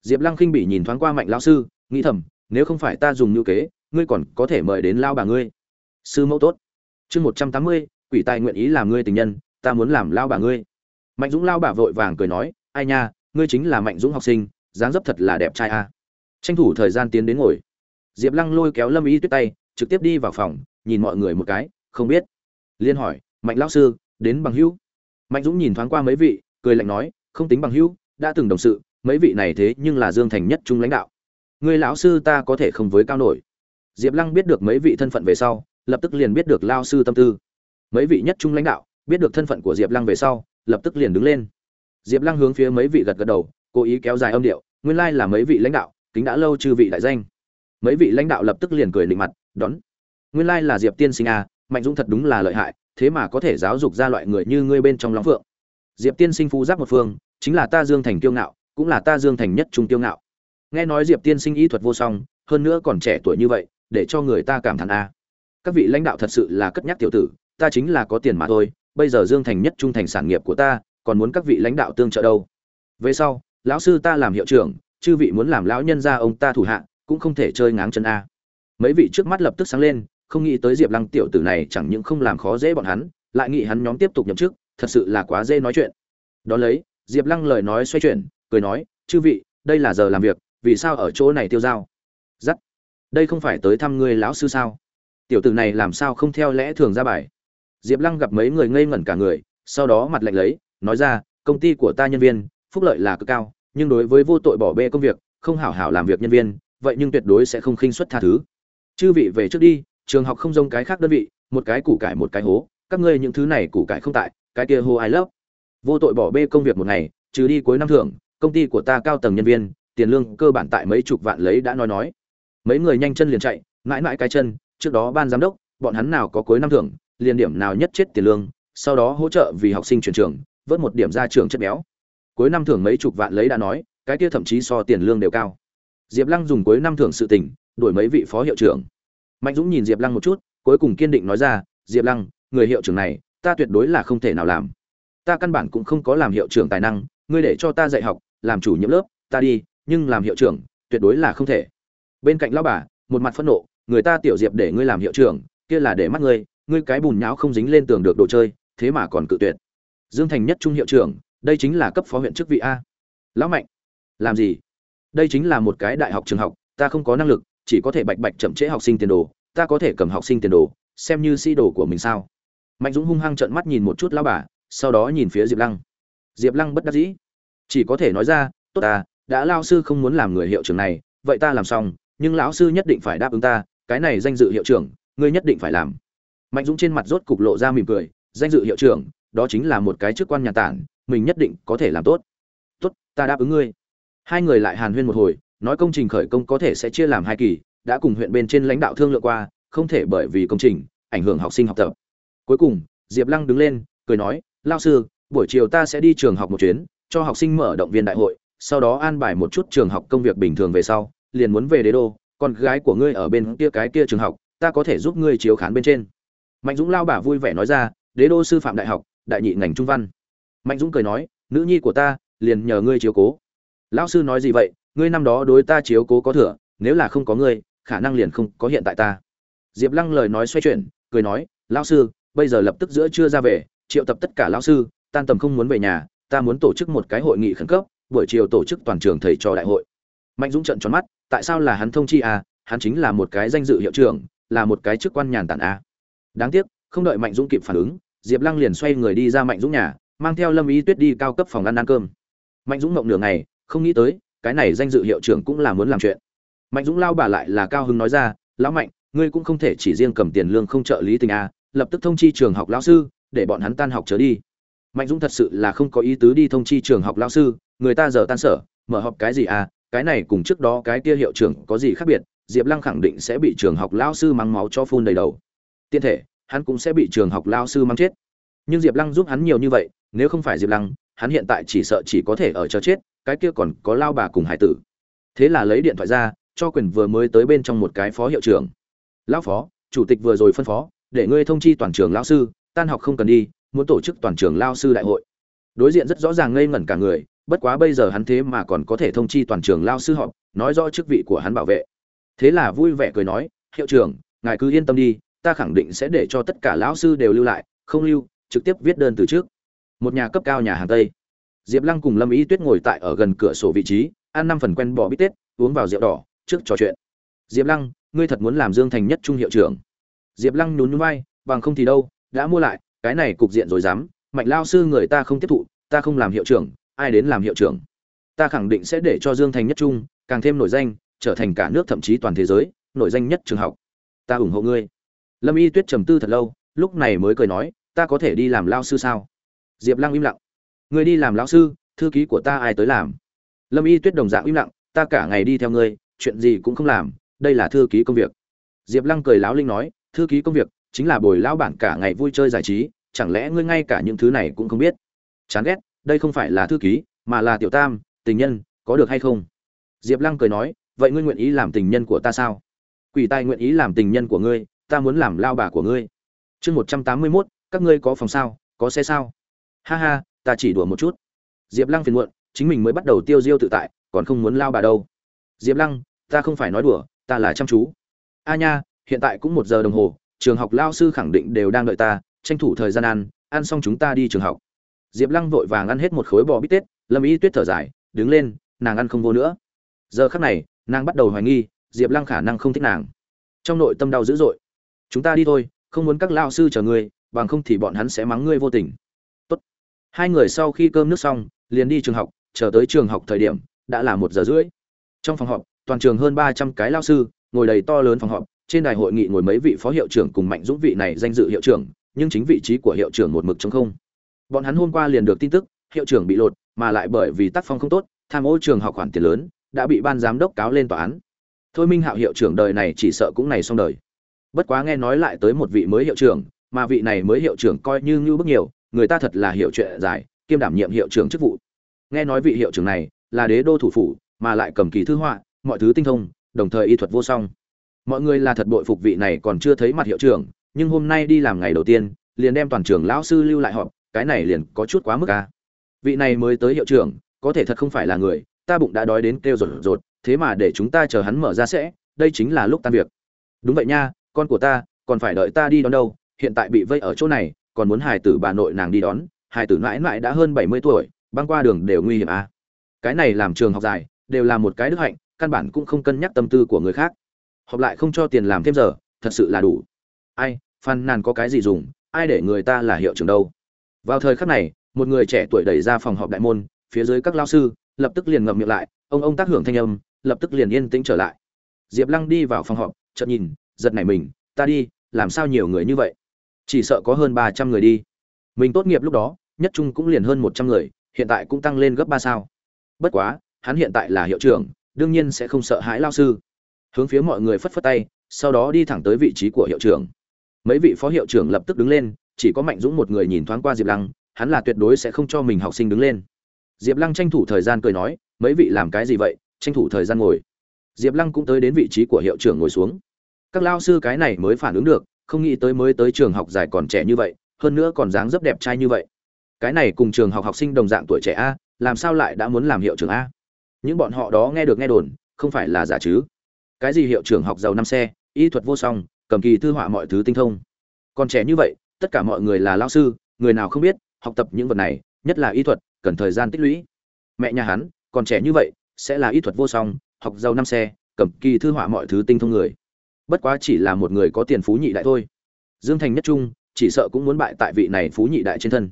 Diệp lăng khinh bị nhìn thoáng qua mạnh lao sư, nghĩ thầm, nếu không phải ta dùng ngữ kế, ngươi còn có thể mời đến lao bà ngươi. Sư mẫu tốt. Chương một trăm tám mươi, quỷ tài nguyện ý làm ngươi tình nhân, ta muốn làm lao bà ngươi. Mạnh dũng lao bà vội vàng cười nói, ai nha, ngươi chính là mạnh dũng học sinh dáng dấp thật là đẹp trai a. Tranh thủ thời gian tiến đến ngồi. Diệp lăng lôi kéo lâm y tuyết tay, trực tiếp đi vào phòng, nhìn mọi người một cái, không biết. Liên hỏi, mạnh lão sư, đến bằng hữu? Mạnh dũng nhìn thoáng qua mấy vị, cười lạnh nói, không tính bằng hữu, đã từng đồng sự, mấy vị này thế nhưng là dương thành nhất trung lãnh đạo. Người lão sư ta có thể không với cao nổi. Diệp lăng biết được mấy vị thân phận về sau, lập tức liền biết được lao sư tâm tư. Mấy vị nhất trung lãnh đạo, biết được thân phận của diệp lăng về sau, lập tức liền đứng lên. Diệp lăng hướng phía mấy vị gật gật đầu cố ý kéo dài âm điệu, nguyên lai là mấy vị lãnh đạo, kính đã lâu chư vị đại danh. Mấy vị lãnh đạo lập tức liền cười định mặt, đón. Nguyên lai là diệp tiên sinh à mạnh dũng thật đúng là lợi hại, thế mà có thể giáo dục ra loại người như ngươi bên trong lóng phượng. Diệp tiên sinh phu giáp một phương, chính là ta dương thành kiêu ngạo, cũng là ta dương thành nhất trung kiêu ngạo. Nghe nói diệp tiên sinh y thuật vô song, hơn nữa còn trẻ tuổi như vậy, để cho người ta cảm thán a các vị lãnh đạo thật sự là cất nhắc tiểu tử, ta chính là có tiền mà thôi, bây giờ dương thành nhất trung thành sản nghiệp của ta, còn muốn các vị lãnh đạo tương trợ đâu. Về sau lão sư ta làm hiệu trưởng chư vị muốn làm lão nhân gia ông ta thủ hạ cũng không thể chơi ngáng chân a. Mấy vị trước mắt lập tức sáng lên không nghĩ tới diệp lăng tiểu tử này chẳng những không làm khó dễ bọn hắn lại nghĩ hắn nhóm tiếp tục nhậm chức thật sự là quá dễ nói chuyện. Đón lấy diệp lăng lời nói xoay chuyển cười nói chư vị đây là giờ làm việc vì sao ở chỗ này tiêu dao? Dắt, đây không phải tới thăm ngươi lão sư sao? Tiểu tử này làm sao không theo lẽ thường ra bài? Diệp lăng gặp mấy người ngây ngẩn cả người sau đó mặt lạnh lấy nói ra công ty của ta nhân viên phúc lợi là cực cao nhưng đối với vô tội bỏ bê công việc, không hảo hảo làm việc nhân viên, vậy nhưng tuyệt đối sẽ không khinh suất tha thứ. Chư vị về trước đi, trường học không giống cái khác đơn vị, một cái củ cải một cái hố, các ngươi những thứ này củ cải không tại, cái kia hô ai lớp vô tội bỏ bê công việc một ngày, trừ đi cuối năm thưởng, công ty của ta cao tầng nhân viên, tiền lương cơ bản tại mấy chục vạn lấy đã nói nói. Mấy người nhanh chân liền chạy, mãi mãi cái chân, trước đó ban giám đốc, bọn hắn nào có cuối năm thưởng, liền điểm nào nhất chết tiền lương, sau đó hỗ trợ vì học sinh chuyển trường, vớt một điểm ra trường chất béo cuối năm thưởng mấy chục vạn lấy đã nói, cái kia thậm chí so tiền lương đều cao. Diệp lăng dùng cuối năm thưởng sự tình đổi mấy vị phó hiệu trưởng. Mạnh dũng nhìn diệp lăng một chút, cuối cùng kiên định nói ra, diệp lăng, người hiệu trưởng này, ta tuyệt đối là không thể nào làm. Ta căn bản cũng không có làm hiệu trưởng tài năng, ngươi để cho ta dạy học, làm chủ nhiệm lớp, ta đi, nhưng làm hiệu trưởng, tuyệt đối là không thể. Bên cạnh lão bà, một mặt phẫn nộ, người ta tiểu diệp để ngươi làm hiệu trưởng, kia là để mắt ngươi ngươi cái bùn nhão không dính lên tường được đồ chơi, thế mà còn cự tuyệt. Dương thành nhất trung hiệu trưởng đây chính là cấp phó huyện chức vị a. Lão mạnh, làm gì? Đây chính là một cái đại học trường học, ta không có năng lực, chỉ có thể bạch bạch chậm trễ học sinh tiền đồ, ta có thể cầm học sinh tiền đồ, xem như si đồ của mình sao? Mạnh dũng hung hăng trợn mắt nhìn một chút lão bà, sau đó nhìn phía diệp lăng. Diệp lăng bất đắc dĩ. Chỉ có thể nói ra, tốt ta, đã lao sư không muốn làm người hiệu trưởng này, vậy ta làm xong, nhưng lão sư nhất định phải đáp ứng ta, cái này danh dự hiệu trưởng, ngươi nhất định phải làm. Mạnh dũng trên mặt rốt cục lộ ra mỉm cười, danh dự hiệu trưởng, đó chính là một cái chức quan nhà tản mình nhất định có thể làm tốt. Tốt, ta đáp ứng ngươi. Hai người lại hàn huyên một hồi, nói công trình khởi công có thể sẽ chia làm hai kỳ, đã cùng huyện bên trên lãnh đạo thương lượng qua, không thể bởi vì công trình, ảnh hưởng học sinh học tập. Cuối cùng, diệp lăng đứng lên, cười nói lao sư, buổi chiều ta sẽ đi trường học một chuyến, cho học sinh mở động viên đại hội, sau đó an bài một chút trường học công việc bình thường về sau, liền muốn về đế đô, con gái của ngươi ở bên kia cái kia trường học, ta có thể giúp ngươi chiếu khán bên trên. Mạnh dũng lao bà vui vẻ nói ra, đế đô sư phạm đại học, đại nhị ngành trung văn mạnh dũng cười nói, nữ nhi của ta, liền nhờ ngươi chiếu cố. Lão sư nói gì vậy? Ngươi năm đó đối ta chiếu cố có thừa, nếu là không có ngươi, khả năng liền không có hiện tại ta. Diệp lăng lời nói xoay chuyển, cười nói, lão sư, bây giờ lập tức giữa trưa ra về, triệu tập tất cả lão sư, tan tầm không muốn về nhà, ta muốn tổ chức một cái hội nghị khẩn cấp, buổi chiều tổ chức toàn trường thầy trò đại hội. Mạnh dũng trận tròn mắt, tại sao là hắn thông chi à? Hắn chính là một cái danh dự hiệu trưởng, là một cái chức quan nhàn tản à? Đáng tiếc, không đợi mạnh dũng kịp phản ứng, diệp lăng liền xoay người đi ra mạnh dũng nhà mang theo lâm ý tuyết đi cao cấp phòng ăn ăn cơm. Mạnh dũng mộng nửa ngày, không nghĩ tới, cái này danh dự hiệu trưởng cũng là muốn làm chuyện. Mạnh dũng lao bà lại là cao hưng nói ra, lão mạnh, ngươi cũng không thể chỉ riêng cầm tiền lương không trợ lý tình a, lập tức thông chi trường học lão sư, để bọn hắn tan học trở đi. Mạnh dũng thật sự là không có ý tứ đi thông chi trường học lão sư, người ta giờ tan sở, mở họp cái gì à cái này cùng trước đó cái kia hiệu trưởng có gì khác biệt, diệp lăng khẳng định sẽ bị trường học lão sư mắng máu cho phun đầy đầu. Tiên thể, hắn cũng sẽ bị trường học lão sư mắng chết nhưng diệp lăng giúp hắn nhiều như vậy, nếu không phải diệp lăng, hắn hiện tại chỉ sợ chỉ có thể ở chờ chết, cái kia còn có lao bà cùng hải tử. Thế là lấy điện thoại ra, cho quyền vừa mới tới bên trong một cái phó hiệu trưởng. Lão phó, chủ tịch vừa rồi phân phó, để ngươi thông chi toàn trường lao sư, tan học không cần đi, muốn tổ chức toàn trường lao sư đại hội. Đối diện rất rõ ràng ngây ngẩn cả người, bất quá bây giờ hắn thế mà còn có thể thông chi toàn trường lao sư họp, nói rõ chức vị của hắn bảo vệ. Thế là vui vẻ cười nói, hiệu trưởng, ngài cứ yên tâm đi, ta khẳng định sẽ để cho tất cả lão sư đều lưu lại, không lưu trực tiếp viết đơn từ trước. Một nhà cấp cao nhà hàng tây. Diệp lăng cùng lâm ý tuyết ngồi tại ở gần cửa sổ vị trí, ăn năm phần quen bò bít tết, uống vào rượu đỏ, trước trò chuyện. Diệp lăng, ngươi thật muốn làm dương thành nhất trung hiệu trưởng. Diệp lăng nhún nhún vai, bằng không thì đâu, đã mua lại, cái này cục diện rồi dám. Mạnh lao sư người ta không tiếp thụ, ta không làm hiệu trưởng, ai đến làm hiệu trưởng? Ta khẳng định sẽ để cho dương thành nhất trung, càng thêm nổi danh, trở thành cả nước thậm chí toàn thế giới, nổi danh nhất trường học. Ta ủng hộ ngươi. Lâm y tuyết trầm tư thật lâu, lúc này mới cười nói ta có thể đi làm lao sư sao? Diệp lăng im lặng. Người đi làm lão sư, thư ký của ta ai tới làm? Lâm y tuyết đồng dạng im lặng, ta cả ngày đi theo ngươi, chuyện gì cũng không làm, đây là thư ký công việc. Diệp lăng cười láo linh nói, thư ký công việc chính là bồi lão bản cả ngày vui chơi giải trí, chẳng lẽ ngươi ngay cả những thứ này cũng không biết? Chán ghét, đây không phải là thư ký, mà là tiểu tam, tình nhân, có được hay không? Diệp lăng cười nói, vậy ngươi nguyện ý làm tình nhân của ta sao? Quỷ tài nguyện ý làm tình nhân của ngươi, ta muốn làm lao bà của ngươi. Chương một trăm tám mươi mốt các ngươi có phòng sao, có xe sao? Ha ha, ta chỉ đùa một chút. Diệp lăng phiền muộn, chính mình mới bắt đầu tiêu diêu tự tại, còn không muốn lao bà đâu. Diệp lăng, ta không phải nói đùa, ta là chăm chú. A nha, hiện tại cũng một giờ đồng hồ, trường học lao sư khẳng định đều đang đợi ta, tranh thủ thời gian ăn ăn xong chúng ta đi trường học. Diệp lăng vội vàng ăn hết một khối bò bít tết, lâm y tuyết thở dài, đứng lên, nàng ăn không vô nữa. Giờ khắc này, nàng bắt đầu hoài nghi, diệp lăng khả năng không thích nàng. Trong nội tâm đau dữ dội. Chúng ta đi thôi, không muốn các lao sư chờ ngươi bằng không thì bọn hắn sẽ mắng ngươi vô tình. Tốt. hai người sau khi cơm nước xong, liền đi trường học, chờ tới trường học thời điểm, đã là một giờ rưỡi. Trong phòng họp, toàn trường hơn ba trăm cái lao sư, ngồi đầy to lớn phòng họp, trên đài hội nghị ngồi mấy vị phó hiệu trưởng cùng mạnh dũng vị này danh dự hiệu trưởng, nhưng chính vị trí của hiệu trưởng một mực chống không. Bọn hắn hôm qua liền được tin tức, hiệu trưởng bị lột, mà lại bởi vì tác phong không tốt, tham ô trường học khoản tiền lớn, đã bị ban giám đốc cáo lên tòa án. Thôi minh hạo hiệu trưởng đời này chỉ sợ cũng này xong đời. Bất quá nghe nói lại tới một vị mới hiệu trưởng mà vị này mới hiệu trưởng coi như ngưu bức nhiều, người ta thật là hiệu chuyện dài, kiêm đảm nhiệm hiệu trưởng chức vụ. Nghe nói vị hiệu trưởng này là đế đô thủ phủ, mà lại cầm kỳ thư họa, mọi thứ tinh thông, đồng thời y thuật vô song. Mọi người là thật bội phục vị này còn chưa thấy mặt hiệu trưởng, nhưng hôm nay đi làm ngày đầu tiên, liền đem toàn trường lão sư lưu lại họp, cái này liền có chút quá mức ca vị này mới tới hiệu trưởng, có thể thật không phải là người, ta bụng đã đói đến kêu rột rột, thế mà để chúng ta chờ hắn mở ra sẽ, đây chính là lúc tan việc. Đúng vậy nha, con của ta, còn phải đợi ta đi đón đâu hiện tại bị vây ở chỗ này, còn muốn hài tử bà nội nàng đi đón, hài tử mãi mãi đã hơn bảy mươi tuổi, băng qua đường đều nguy hiểm à. cái này làm trường học dài, đều là một cái đức hạnh, căn bản cũng không cân nhắc tâm tư của người khác. Học lại không cho tiền làm thêm giờ, thật sự là đủ. Ai phàn nàn có cái gì dùng, ai để người ta là hiệu trưởng đâu? Vào thời khắc này, một người trẻ tuổi đẩy ra phòng họp đại môn, phía dưới các lao sư, lập tức liền ngậm miệng lại, ông ông tác hưởng thanh âm, lập tức liền yên tĩnh trở lại. Diệp lăng đi vào phòng họp, chợt nhìn, giật nảy mình, ta đi, làm sao nhiều người như vậy? Chỉ sợ có hơn ba trăm người đi. Mình tốt nghiệp lúc đó, nhất trung cũng liền hơn một trăm người, hiện tại cũng tăng lên gấp ba sao. Bất quá, hắn hiện tại là hiệu trưởng, đương nhiên sẽ không sợ hãi lao sư. Hướng phía mọi người phất phất tay, sau đó đi thẳng tới vị trí của hiệu trưởng. Mấy vị phó hiệu trưởng lập tức đứng lên, chỉ có mạnh dũng một người nhìn thoáng qua diệp lăng, hắn là tuyệt đối sẽ không cho mình học sinh đứng lên. Diệp lăng tranh thủ thời gian cười nói, mấy vị làm cái gì vậy? Tranh thủ thời gian ngồi. Diệp lăng cũng tới đến vị trí của hiệu trưởng ngồi xuống. Các lao sư cái này mới phản ứng được không nghĩ tới mới tới trường học dài còn trẻ như vậy, hơn nữa còn dáng dấp đẹp trai như vậy. Cái này cùng trường học học sinh đồng dạng tuổi trẻ a, làm sao lại đã muốn làm hiệu trưởng a? Những bọn họ đó nghe được nghe đồn, không phải là giả chứ? Cái gì hiệu trưởng học giàu năm xe, y thuật vô song, cầm kỳ thư họa mọi thứ tinh thông. Còn trẻ như vậy, tất cả mọi người là lao sư, người nào không biết, học tập những vật này, nhất là y thuật, cần thời gian tích lũy. Mẹ nhà hắn, còn trẻ như vậy, sẽ là y thuật vô song, học giàu năm xe, cầm kỳ thư họa mọi thứ tinh thông người bất quá chỉ là một người có tiền phú nhị đại thôi. Dương thành nhất trung, chỉ sợ cũng muốn bại tại vị này phú nhị đại trên thân.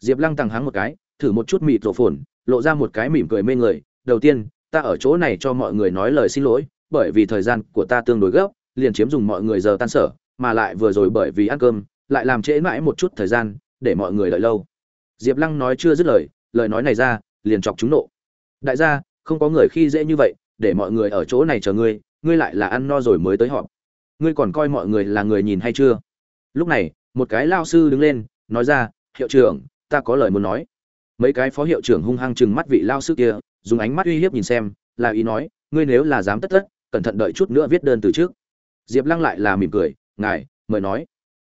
Diệp lăng tăng hắng một cái, thử một chút mịt rổ phồn, lộ ra một cái mỉm cười mê người, đầu tiên, ta ở chỗ này cho mọi người nói lời xin lỗi, bởi vì thời gian của ta tương đối gấp, liền chiếm dùng mọi người giờ tan sở, mà lại vừa rồi bởi vì ăn cơm, lại làm trễ mãi một chút thời gian, để mọi người đợi lâu. Diệp lăng nói chưa dứt lời lời nói này ra, liền chọc chúng nộ. Đại gia, không có người khi dễ như vậy, để mọi người ở chỗ này chờ ngươi ngươi lại là ăn no rồi mới tới họp. Ngươi còn coi mọi người là người nhìn hay chưa? Lúc này, một cái lao sư đứng lên, nói ra, hiệu trưởng, ta có lời muốn nói. Mấy cái phó hiệu trưởng hung hăng chừng mắt vị lao sư kia, dùng ánh mắt uy hiếp nhìn xem, là ý nói, ngươi nếu là dám tất tất, cẩn thận đợi chút nữa viết đơn từ trước. Diệp lăng lại là mỉm cười, ngài, mời nói.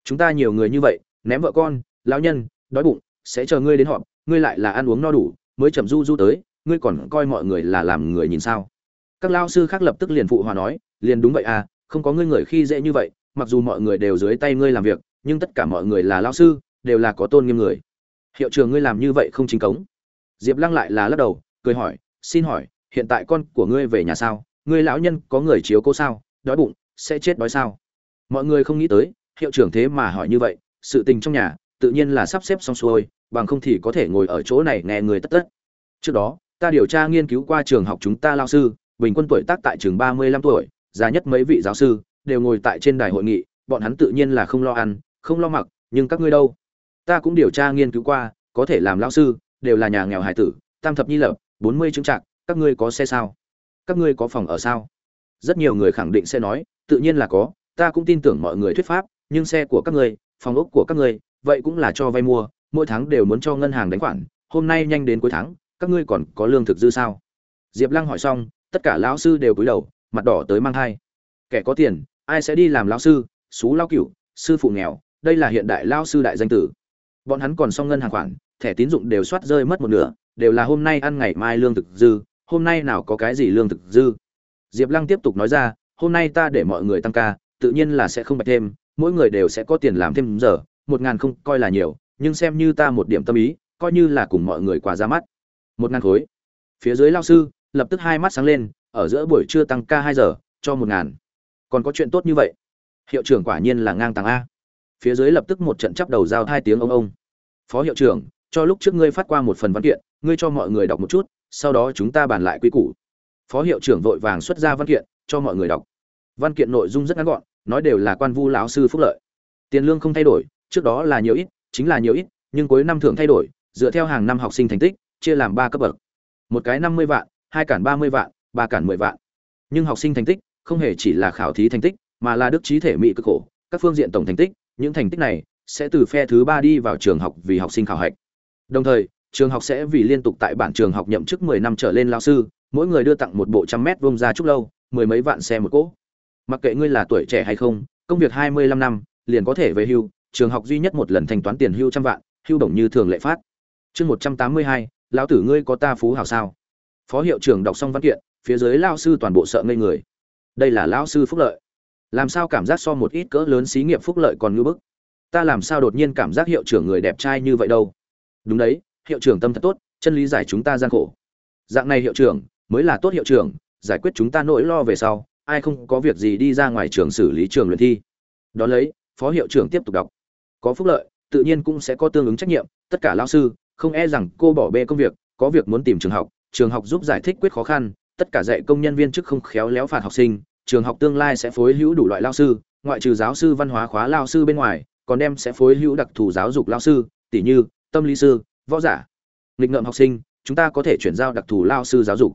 Chúng ta nhiều người như vậy, ném vợ con lao nhân, đói bụng, sẽ chờ ngươi đến họp, ngươi lại là ăn uống no đủ, mới chậm du du tới, ngươi còn coi mọi người là làm người nhìn sao? Các lao sư khác lập tức liền phụ hòa nói, liền đúng vậy à không có ngươi người khi dễ như vậy, mặc dù mọi người đều dưới tay ngươi làm việc, nhưng tất cả mọi người là lao sư, đều là có tôn nghiêm người. Hiệu trường ngươi làm như vậy không chính cống. Diệp lăng lại là lắc đầu, cười hỏi, xin hỏi, hiện tại con của ngươi về nhà sao? Ngươi lão nhân có người chiếu cố sao? Đói bụng, sẽ chết đói sao? Mọi người không nghĩ tới, hiệu trưởng thế mà hỏi như vậy, sự tình trong nhà, tự nhiên là sắp xếp xong xuôi, bằng không thì có thể ngồi ở chỗ này nghe người tất tất. Trước đó, ta điều tra nghiên cứu qua trường học chúng ta lao sư bình quân tuổi tác tại trường ba mươi tuổi, già nhất mấy vị giáo sư đều ngồi tại trên đài hội nghị, bọn hắn tự nhiên là không lo ăn, không lo mặc, nhưng các ngươi đâu? Ta cũng điều tra nghiên cứu qua, có thể làm lão sư, đều là nhà nghèo hải tử, tam thập nhi lập, bốn mươi chứng trạng các ngươi có xe sao? Các ngươi có phòng ở sao? Rất nhiều người khẳng định sẽ nói, tự nhiên là có, ta cũng tin tưởng mọi người thuyết pháp, nhưng xe của các ngươi, phòng ốc của các ngươi, vậy cũng là cho vay mua, mỗi tháng đều muốn cho ngân hàng đánh khoản, hôm nay nhanh đến cuối tháng, các ngươi còn có lương thực dư sao? Diệp lăng hỏi xong tất cả lão sư đều cúi đầu, mặt đỏ tới mang thai. Kẻ có tiền, ai sẽ đi làm lão sư, xú lao cửu, sư phụ nghèo, đây là hiện đại lao sư đại danh tử. Bọn hắn còn xong ngân hàng khoản, thẻ tín dụng đều soát rơi mất một nửa, đều là hôm nay ăn ngày mai lương thực dư, hôm nay nào có cái gì lương thực dư. Diệp lăng tiếp tục nói ra, hôm nay ta để mọi người tăng ca, tự nhiên là sẽ không bạch thêm, mỗi người đều sẽ có tiền làm thêm giờ, một ngàn không coi là nhiều, nhưng xem như ta một điểm tâm ý, coi như là cùng mọi người quà ra mắt. Một ngàn khối. Phía dưới lao sư lập tức hai mắt sáng lên, ở giữa buổi trưa tăng ca hai giờ, cho một ngàn. Còn có chuyện tốt như vậy? Hiệu trưởng quả nhiên là ngang tàng a. Phía dưới lập tức một trận chắp đầu giao hai tiếng ông ông. Phó hiệu trưởng, cho lúc trước ngươi phát qua một phần văn kiện, ngươi cho mọi người đọc một chút, sau đó chúng ta bàn lại quy củ. Phó hiệu trưởng vội vàng xuất ra văn kiện, cho mọi người đọc. Văn kiện nội dung rất ngắn gọn, nói đều là quan vu lão sư phúc lợi. Tiền lương không thay đổi, trước đó là nhiều ít, chính là nhiều ít, nhưng cuối năm thưởng thay đổi, dựa theo hàng năm học sinh thành tích, chia làm ba cấp bậc. Một cái năm mươi vạn hai cản ba mươi vạn ba cản mười vạn. Nhưng học sinh thành tích không hề chỉ là khảo thí thành tích mà là đức trí thể mỹ cực khổ các phương diện tổng thành tích những thành tích này sẽ từ phe thứ ba đi vào trường học vì học sinh khảo hạch. Đồng thời trường học sẽ vì liên tục tại bản trường học nhậm chức 10 năm trở lên lao sư mỗi người đưa tặng một bộ trăm mét vuông ra trúc lâu mười mấy vạn xe một cỗ. Mặc kệ ngươi là tuổi trẻ hay không công việc 25 năm liền có thể về hưu trường học duy nhất một lần thanh toán tiền hưu trăm vạn hưu đồng như thường lệ phát. Chương 182, lão tử ngươi có ta phú hào sao? Phó hiệu trưởng đọc xong văn kiện, phía dưới lao sư toàn bộ sợ ngây người. Đây là lao sư phúc lợi. Làm sao cảm giác so một ít cỡ lớn xí nghiệp phúc lợi còn ngưỡng bức? Ta làm sao đột nhiên cảm giác hiệu trưởng người đẹp trai như vậy đâu? Đúng đấy, hiệu trưởng tâm thật tốt, chân lý giải chúng ta gian khổ. Dạng này hiệu trưởng, mới là tốt hiệu trưởng, giải quyết chúng ta nỗi lo về sau, ai không có việc gì đi ra ngoài trường xử lý trường luyện thi. Đó lấy, phó hiệu trưởng tiếp tục đọc. Có phúc lợi, tự nhiên cũng sẽ có tương ứng trách nhiệm, tất cả lao sư, không e rằng cô bỏ bê công việc, có việc muốn tìm trường học trường học giúp giải thích quyết khó khăn, tất cả dạy công nhân viên chức không khéo léo phạt học sinh, trường học tương lai sẽ phối hữu đủ loại lao sư, ngoại trừ giáo sư văn hóa khóa lao sư bên ngoài, còn đem sẽ phối hữu đặc thù giáo dục lao sư tỷ như, tâm lý sư, võ giả. Nghịch ngợm học sinh, chúng ta có thể chuyển giao đặc thù lao sư giáo dục.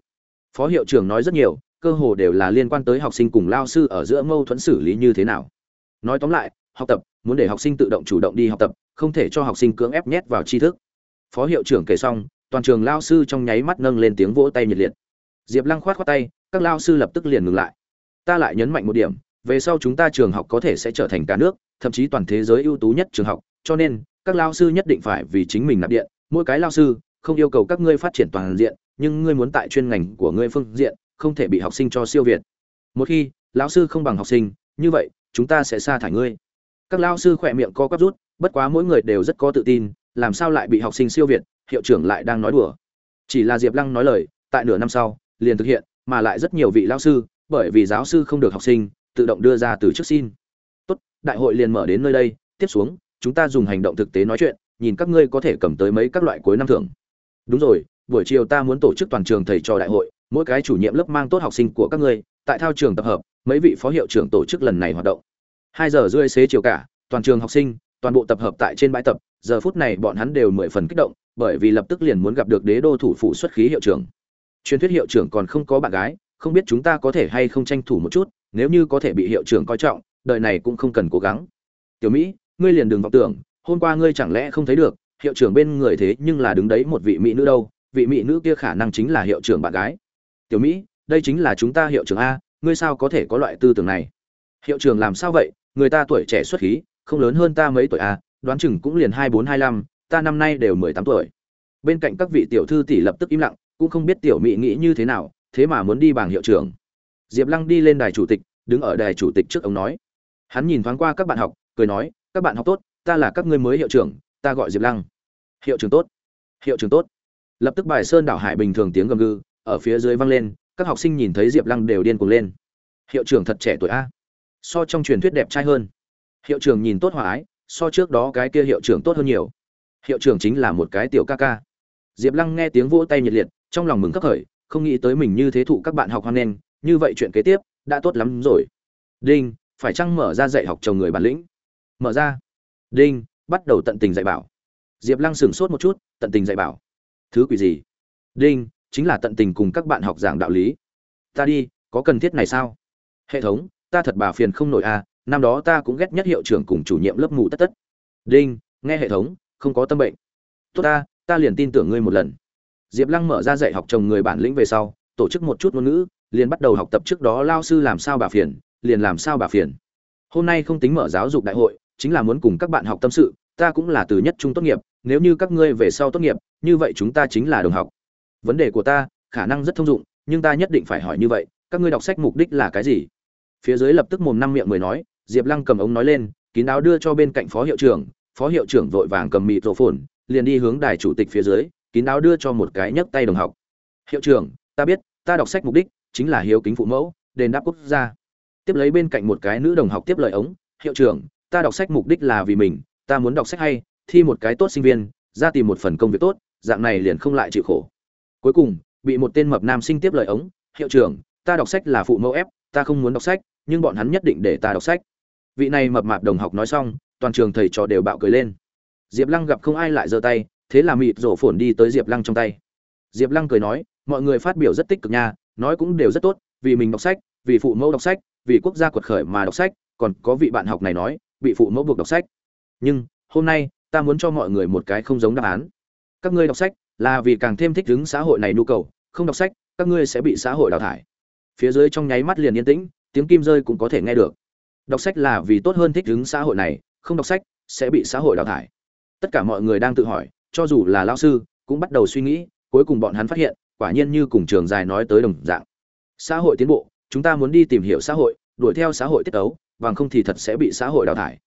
Phó hiệu trưởng nói rất nhiều, cơ hồ đều là liên quan tới học sinh cùng lao sư ở giữa mâu thuẫn xử lý như thế nào. Nói tóm lại, học tập, muốn để học sinh tự động chủ động đi học tập, không thể cho học sinh cưỡng ép nhét vào tri thức. Phó hiệu trưởng kể xong toàn trường lao sư trong nháy mắt nâng lên tiếng vỗ tay nhiệt liệt. Diệp lăng khoát khoát tay, các lao sư lập tức liền ngừng lại. Ta lại nhấn mạnh một điểm, về sau chúng ta trường học có thể sẽ trở thành cả nước, thậm chí toàn thế giới ưu tú nhất trường học, cho nên, các lao sư nhất định phải vì chính mình nạp điện, mỗi cái lao sư không yêu cầu các ngươi phát triển toàn diện, nhưng ngươi muốn tại chuyên ngành của ngươi phương diện, không thể bị học sinh cho siêu việt. Một khi, lão sư không bằng học sinh, như vậy, chúng ta sẽ sa thải ngươi. Các lao sư khỏe miệng co quắp rút, bất quá mỗi người đều rất có tự tin, làm sao lại bị học sinh siêu việt hiệu trưởng lại đang nói đùa. Chỉ là diệp lăng nói lời, tại nửa năm sau, liền thực hiện, mà lại rất nhiều vị lao sư, bởi vì giáo sư không được học sinh, tự động đưa ra từ trước xin. Tốt, đại hội liền mở đến nơi đây, tiếp xuống, chúng ta dùng hành động thực tế nói chuyện, nhìn các ngươi có thể cầm tới mấy các loại cuối năm thưởng. Đúng rồi, buổi chiều ta muốn tổ chức toàn trường thầy trò đại hội, mỗi cái chủ nhiệm lớp mang tốt học sinh của các ngươi, tại thao trường tập hợp, mấy vị phó hiệu trưởng tổ chức lần này hoạt động. Hai giờ rưỡi xế chiều cả, toàn trường học sinh, toàn bộ tập hợp tại trên bãi tập, giờ phút này bọn hắn đều mười phần kích động bởi vì lập tức liền muốn gặp được đế đô thủ phủ xuất khí hiệu trưởng. Truyền thuyết hiệu trưởng còn không có bạn gái, không biết chúng ta có thể hay không tranh thủ một chút, nếu như có thể bị hiệu trưởng coi trọng, đời này cũng không cần cố gắng. Tiểu mỹ, ngươi liền đừng vọng tưởng, hôm qua ngươi chẳng lẽ không thấy được, hiệu trưởng bên người thế nhưng là đứng đấy một vị mỹ nữ đâu, vị mỹ nữ kia khả năng chính là hiệu trưởng bạn gái. Tiểu mỹ, đây chính là chúng ta hiệu trưởng a, ngươi sao có thể có loại tư tưởng này? Hiệu trưởng làm sao vậy, người ta tuổi trẻ xuất khí, không lớn hơn ta mấy tuổi a, đoán chừng cũng liền hai bốn hai năm ta năm nay đều mười tám tuổi. Bên cạnh các vị tiểu thư tỷ lập tức im lặng, cũng không biết tiểu mỹ nghĩ như thế nào, thế mà muốn đi bảng hiệu trưởng. Diệp lăng đi lên đài chủ tịch, đứng ở đài chủ tịch trước ông nói. Hắn nhìn thoáng qua các bạn học, cười nói, các bạn học tốt, ta là các ngươi mới hiệu trưởng, ta gọi diệp lăng. Hiệu trưởng tốt. Hiệu trưởng tốt. Lập tức bài sơn đảo hải bình thường tiếng gầm gừ, ở phía dưới vang lên, các học sinh nhìn thấy diệp lăng đều điên cuồng lên. Hiệu trưởng thật trẻ tuổi a. So trong truyền thuyết đẹp trai hơn. Hiệu trưởng nhìn tốt hòa ái, so trước đó cái kia hiệu trưởng tốt hơn nhiều hiệu trưởng chính là một cái tiểu ca ca. Diệp lăng nghe tiếng vỗ tay nhiệt liệt, trong lòng mừng khắc khởi, không nghĩ tới mình như thế thụ các bạn học hoan nghênh, như vậy chuyện kế tiếp, đã tốt lắm rồi. Đinh, phải chăng mở ra dạy học chồng người bản lĩnh? Mở ra. Đinh, bắt đầu tận tình dạy bảo. Diệp lăng sửng sốt một chút, tận tình dạy bảo. Thứ quỷ gì? Đinh, chính là tận tình cùng các bạn học giảng đạo lý. Ta đi, có cần thiết này sao? Hệ thống, ta thật bà phiền không nổi à năm đó ta cũng ghét nhất hiệu trưởng cùng chủ nhiệm lớp mù tất tất. Đinh, nghe hệ thống không có tâm bệnh. Tốt ta ta liền tin tưởng ngươi một lần. Diệp lăng mở ra dạy học chồng người bản lĩnh về sau, tổ chức một chút ngôn ngữ, liền bắt đầu học tập trước đó lao sư làm sao bà phiền, liền làm sao bà phiền. Hôm nay không tính mở giáo dục đại hội, chính là muốn cùng các bạn học tâm sự, ta cũng là từ nhất trung tốt nghiệp, nếu như các ngươi về sau tốt nghiệp, như vậy chúng ta chính là đồng học. Vấn đề của ta, khả năng rất thông dụng, nhưng ta nhất định phải hỏi như vậy, các ngươi đọc sách mục đích là cái gì? Phía dưới lập tức mồm năm miệng mười nói, diệp lăng cầm ống nói lên, kín đáo đưa cho bên cạnh phó hiệu trưởng phó hiệu trưởng vội vàng cầm mịt rổ phồn liền đi hướng đài chủ tịch phía dưới, kín đáo đưa cho một cái nhấc tay đồng học. Hiệu trưởng, ta biết, ta đọc sách mục đích chính là hiếu kính phụ mẫu, đền đáp quốc gia. Tiếp lấy bên cạnh một cái nữ đồng học tiếp lời ống, hiệu trưởng, ta đọc sách mục đích là vì mình, ta muốn đọc sách hay, thi một cái tốt sinh viên, ra tìm một phần công việc tốt, dạng này liền không lại chịu khổ. Cuối cùng, bị một tên mập nam sinh tiếp lời ống, hiệu trưởng, ta đọc sách là phụ mẫu ép, ta không muốn đọc sách, nhưng bọn hắn nhất định để ta đọc sách. Vị này mập mạp đồng học nói xong toàn trường thầy trò đều bạo cười lên. Diệp lăng gặp không ai lại giơ tay, thế là mịt rổ phồn đi tới diệp lăng trong tay. Diệp lăng cười nói, mọi người phát biểu rất tích cực nha, nói cũng đều rất tốt, vì mình đọc sách, vì phụ mẫu đọc sách, vì quốc gia quật khởi mà đọc sách, còn có vị bạn học này nói, bị phụ mẫu buộc đọc sách. Nhưng, hôm nay, ta muốn cho mọi người một cái không giống đáp án. Các ngươi đọc sách là vì càng thêm thích ứng xã hội này nhu cầu, không đọc sách, các ngươi sẽ bị xã hội đào thải. Phía dưới trong nháy mắt liền yên tĩnh, tiếng kim rơi cũng có thể nghe được. Đọc sách là vì tốt hơn thích ứng xã hội này không đọc sách, sẽ bị xã hội đào thải. Tất cả mọi người đang tự hỏi, cho dù là lao sư, cũng bắt đầu suy nghĩ, cuối cùng bọn hắn phát hiện, quả nhiên như cùng trường dài nói tới đồng dạng. Xã hội tiến bộ, chúng ta muốn đi tìm hiểu xã hội, đuổi theo xã hội tiết tấu, bằng không thì thật sẽ bị xã hội đào thải.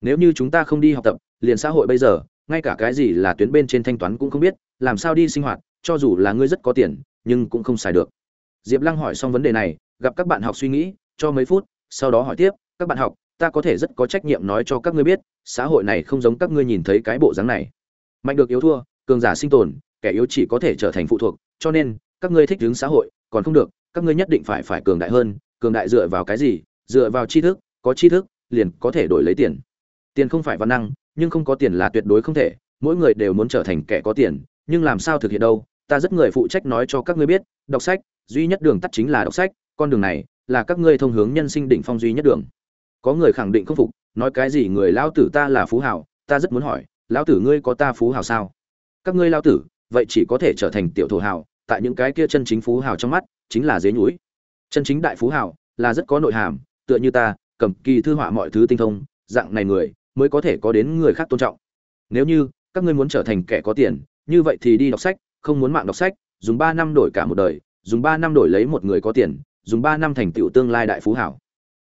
Nếu như chúng ta không đi học tập, liền xã hội bây giờ, ngay cả cái gì là tuyến bên trên thanh toán cũng không biết, làm sao đi sinh hoạt, cho dù là ngươi rất có tiền, nhưng cũng không xài được. Diệp lăng hỏi xong vấn đề này, gặp các bạn học suy nghĩ, cho mấy phút, sau đó hỏi tiếp, các bạn học ta có thể rất có trách nhiệm nói cho các ngươi biết, xã hội này không giống các ngươi nhìn thấy cái bộ dáng này. Mạnh được yếu thua, cường giả sinh tồn, kẻ yếu chỉ có thể trở thành phụ thuộc, cho nên, các ngươi thích ứng xã hội, còn không được, các ngươi nhất định phải phải cường đại hơn, cường đại dựa vào cái gì? Dựa vào tri thức, có tri thức, liền có thể đổi lấy tiền. Tiền không phải văn năng, nhưng không có tiền là tuyệt đối không thể, mỗi người đều muốn trở thành kẻ có tiền, nhưng làm sao thực hiện đâu? Ta rất người phụ trách nói cho các ngươi biết, đọc sách, duy nhất đường tắt chính là đọc sách, con đường này là các ngươi thông hướng nhân sinh đỉnh phong duy nhất đường có người khẳng định không phục, nói cái gì người lao tử ta là phú hào ta rất muốn hỏi, lão tử ngươi có ta phú hào sao? Các ngươi lao tử, vậy chỉ có thể trở thành tiểu thổ hào tại những cái kia chân chính phú hào trong mắt, chính là dế nhúi chân chính đại phú hào là rất có nội hàm, tựa như ta, cầm kỳ thư họa mọi thứ tinh thông, dạng này người, mới có thể có đến người khác tôn trọng. Nếu như, các ngươi muốn trở thành kẻ có tiền, như vậy thì đi đọc sách, không muốn mạng đọc sách, dùng ba năm đổi cả một đời, dùng ba năm đổi lấy một người có tiền, dùng ba năm thành tựu tương lai đại phú hảo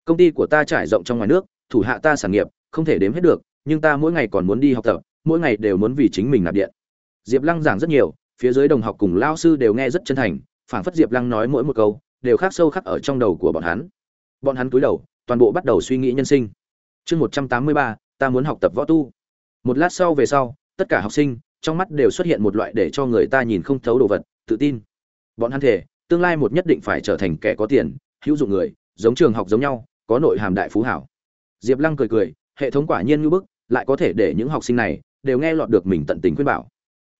công ty của ta trải rộng trong ngoài nước, thủ hạ ta sản nghiệp, không thể đếm hết được, nhưng ta mỗi ngày còn muốn đi học tập, mỗi ngày đều muốn vì chính mình nạp điện. Diệp lăng giảng rất nhiều, phía dưới đồng học cùng lao sư đều nghe rất chân thành, phảng phất diệp lăng nói mỗi một câu, đều khắc sâu khắc ở trong đầu của bọn hắn. Bọn hắn cúi đầu, toàn bộ bắt đầu suy nghĩ nhân sinh. Chương một trăm tám mươi ba, ta muốn học tập võ tu. Một lát sau về sau, tất cả học sinh, trong mắt đều xuất hiện một loại để cho người ta nhìn không thấu đồ vật, tự tin. Bọn hắn thể tương lai một nhất định phải trở thành kẻ có tiền, hữu dụng người, giống trường học giống nhau có nội hàm đại phú hảo. Diệp lăng cười cười, hệ thống quả nhiên ngưỡng bức, lại có thể để những học sinh này đều nghe lọt được mình tận tình khuyên bảo.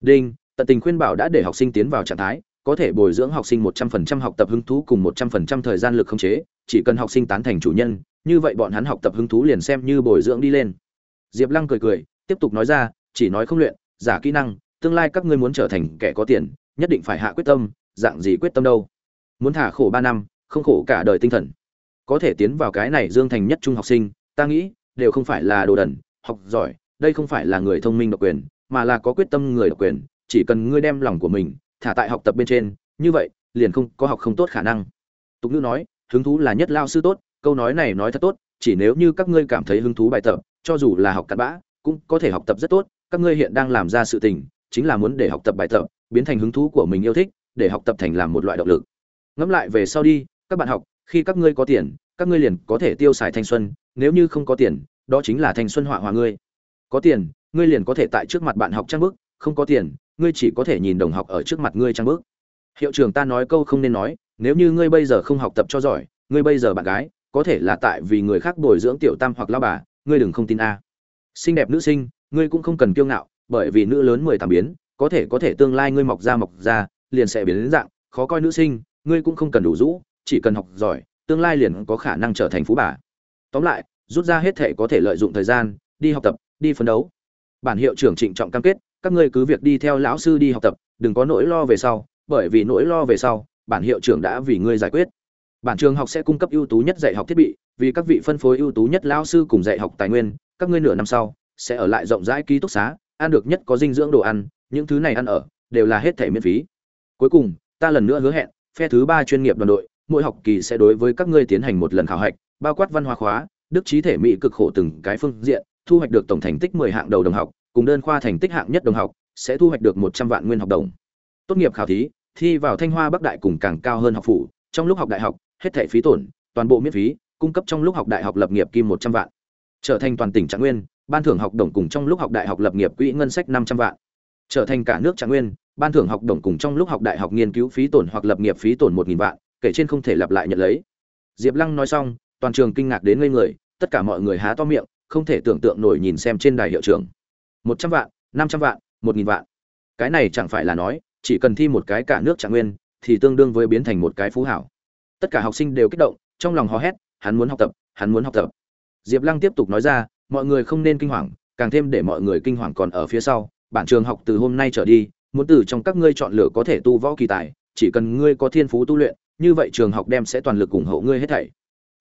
Đinh, tận tình khuyên bảo đã để học sinh tiến vào trạng thái, có thể bồi dưỡng học sinh một trăm phần trăm học tập hứng thú cùng một trăm phần trăm thời gian lực khống chế, chỉ cần học sinh tán thành chủ nhân, như vậy bọn hắn học tập hứng thú liền xem như bồi dưỡng đi lên. Diệp lăng cười cười, tiếp tục nói ra, chỉ nói không luyện, giả kỹ năng, tương lai các ngươi muốn trở thành kẻ có tiền, nhất định phải hạ quyết tâm, dạng gì quyết tâm đâu. Muốn thả khổ ba năm, không khổ cả đời tinh thần có thể tiến vào cái này dương thành nhất trung học sinh, ta nghĩ, đều không phải là đồ đần, học giỏi, đây không phải là người thông minh độc quyền, mà là có quyết tâm người độc quyền, chỉ cần ngươi đem lòng của mình, thả tại học tập bên trên, như vậy, liền không có học không tốt khả năng. Tục ngữ nói, hứng thú là nhất lao sư tốt, câu nói này nói thật tốt, chỉ nếu như các ngươi cảm thấy hứng thú bài tập, cho dù là học cặn bã, cũng có thể học tập rất tốt, các ngươi hiện đang làm ra sự tình, chính là muốn để học tập bài tập, biến thành hứng thú của mình yêu thích, để học tập thành làm một loại động lực. Ngẫm lại về sau đi, các bạn học khi các ngươi có tiền, các ngươi liền có thể tiêu xài thanh xuân, nếu như không có tiền, đó chính là thanh xuân họa hòa ngươi. Có tiền, ngươi liền có thể tại trước mặt bạn học trang bức, không có tiền, ngươi chỉ có thể nhìn đồng học ở trước mặt ngươi trang bức. Hiệu trưởng ta nói câu không nên nói, nếu như ngươi bây giờ không học tập cho giỏi, ngươi bây giờ bạn gái, có thể là tại vì người khác bồi dưỡng tiểu tam hoặc lao bà, ngươi đừng không tin a. Xinh đẹp nữ sinh, ngươi cũng không cần kiêu ngạo, bởi vì nữ lớn mười tám biến, có thể có thể tương lai ngươi mọc ra mọc ra, liền sẽ biến đến dạng, khó coi nữ sinh, ngươi cũng không cần đủ rũ chỉ cần học giỏi, tương lai liền có khả năng trở thành phú bà. Tóm lại, rút ra hết thể có thể lợi dụng thời gian, đi học tập, đi phấn đấu. Bản hiệu trưởng trịnh trọng cam kết, các ngươi cứ việc đi theo lão sư đi học tập, đừng có nỗi lo về sau, bởi vì nỗi lo về sau, bản hiệu trưởng đã vì ngươi giải quyết. Bản trường học sẽ cung cấp ưu tú nhất dạy học thiết bị, vì các vị phân phối ưu tú nhất lão sư cùng dạy học tài nguyên, các ngươi nửa năm sau, sẽ ở lại rộng rãi ký túc xá, ăn được nhất có dinh dưỡng đồ ăn, những thứ này ăn ở, đều là hết thể miễn phí. Cuối cùng, ta lần nữa hứa hẹn, phe thứ ba chuyên nghiệp đoàn đội mỗi học kỳ sẽ đối với các ngươi tiến hành một lần khảo hạch, bao quát văn hóa khóa, đức trí thể mỹ cực khổ từng cái phương diện, thu hoạch được tổng thành tích 10 hạng đầu đồng học, cùng đơn khoa thành tích hạng nhất đồng học, sẽ thu hoạch được 100 vạn nguyên học đồng. Tốt nghiệp khảo thí, thi vào thanh hoa bắc đại cùng càng cao hơn học phủ, trong lúc học đại học, hết thẻ phí tổn, toàn bộ miễn phí, cung cấp trong lúc học đại học lập nghiệp kim 100 vạn. Trở thành toàn tỉnh trạng nguyên, ban thưởng học đồng cùng trong lúc học đại học lập nghiệp quỹ ngân sách 500 vạn. Trở thành cả nước trạng nguyên, ban thưởng học đồng cùng trong lúc học đại học nghiên cứu phí tổn hoặc lập nghiệp phí tổn 1000 vạn kể trên không thể lặp lại nhận lấy. Diệp lăng nói xong, toàn trường kinh ngạc đến ngây người, tất cả mọi người há to miệng, không thể tưởng tượng nổi nhìn xem trên đài hiệu trưởng. Một trăm vạn, năm trăm vạn, một nghìn vạn. Cái này chẳng phải là nói, chỉ cần thi một cái cả nước trạng nguyên, thì tương đương với biến thành một cái phú hảo. Tất cả học sinh đều kích động, trong lòng hò hét, hắn muốn học tập, hắn muốn học tập. Diệp lăng tiếp tục nói ra, mọi người không nên kinh hoàng, càng thêm để mọi người kinh hoàng còn ở phía sau, bản trường học từ hôm nay trở đi, muốn từ trong các ngươi chọn lựa có thể tu võ kỳ tài, chỉ cần ngươi có thiên phú tu luyện như vậy trường học đem sẽ toàn lực ủng hộ ngươi hết thảy.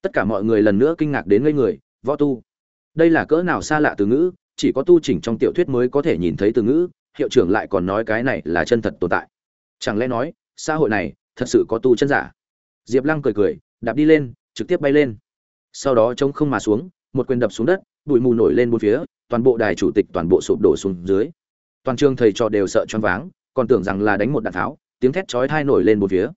Tất cả mọi người lần nữa kinh ngạc đến ngây người, võ tu, đây là cỡ nào xa lạ từ ngữ, chỉ có tu chỉnh trong tiểu thuyết mới có thể nhìn thấy từ ngữ, hiệu trưởng lại còn nói cái này là chân thật tồn tại. Chẳng lẽ nói, xã hội này thật sự có tu chân giả? Diệp lăng cười cười, đạp đi lên, trực tiếp bay lên. Sau đó trông không mà xuống, một quyền đập xuống đất, bụi mù nổi lên bốn phía, toàn bộ đài chủ tịch toàn bộ sụp đổ xuống dưới. Toàn trường thầy trò đều sợ choáng váng, còn tưởng rằng là đánh một đạn tháo, tiếng thét chói tai nổi lên bốn phía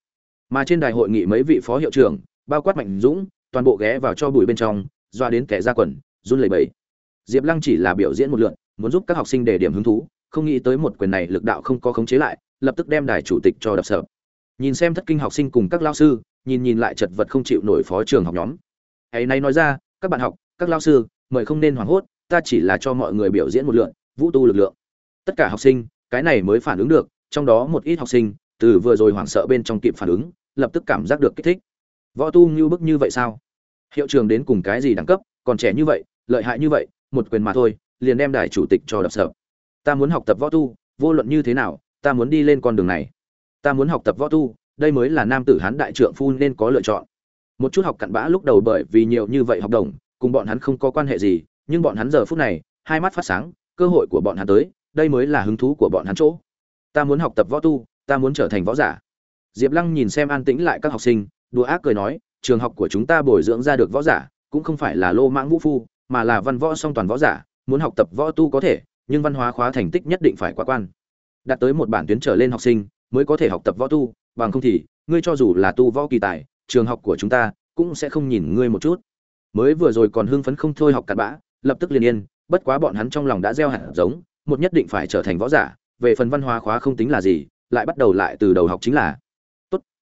mà trên đài hội nghị mấy vị phó hiệu trưởng, bao quát mạnh dũng, toàn bộ ghé vào cho bụi bên trong, doa đến kẻ ra quần, run lẩy bẩy. Diệp lăng chỉ là biểu diễn một lượn, muốn giúp các học sinh để điểm hứng thú, không nghĩ tới một quyền này lực đạo không có khống chế lại, lập tức đem đài chủ tịch cho đập sợ. Nhìn xem thất kinh học sinh cùng các lao sư, nhìn nhìn lại chật vật không chịu nổi phó trường học nhóm. Hãy nay nói ra, các bạn học, các lao sư, mời không nên hoảng hốt, ta chỉ là cho mọi người biểu diễn một lượn, vũ tu lực lượng. Tất cả học sinh, cái này mới phản ứng được, trong đó một ít học sinh, từ vừa rồi hoảng sợ bên trong kịp phản ứng lập tức cảm giác được kích thích. Võ tu như bức như vậy sao? Hiệu trường đến cùng cái gì đẳng cấp, còn trẻ như vậy, lợi hại như vậy, một quyền mà thôi, liền đem đài chủ tịch cho đập sợ. Ta muốn học tập võ tu, vô luận như thế nào, ta muốn đi lên con đường này. Ta muốn học tập võ tu, đây mới là nam tử hán đại trượng phu nên có lựa chọn. Một chút học cặn bã lúc đầu bởi vì nhiều như vậy học đồng, cùng bọn hắn không có quan hệ gì, nhưng bọn hắn giờ phút này, hai mắt phát sáng, cơ hội của bọn hắn tới, đây mới là hứng thú của bọn hắn chỗ. Ta muốn học tập võ tu, ta muốn trở thành võ giả diệp lăng nhìn xem an tĩnh lại các học sinh, đùa ác cười nói, trường học của chúng ta bồi dưỡng ra được võ giả, cũng không phải là lô mãng vũ phu, mà là văn võ song toàn võ giả, muốn học tập võ tu có thể, nhưng văn hóa khóa thành tích nhất định phải quá quan. Đạt tới một bản tuyến trở lên học sinh, mới có thể học tập võ tu, bằng không thì, ngươi cho dù là tu võ kỳ tài, trường học của chúng ta cũng sẽ không nhìn ngươi một chút. Mới vừa rồi còn hưng phấn không thôi học cặn bã, lập tức liền yên, bất quá bọn hắn trong lòng đã gieo hạt giống, một nhất định phải trở thành võ giả, về phần văn hóa khóa không tính là gì, lại bắt đầu lại từ đầu học chính là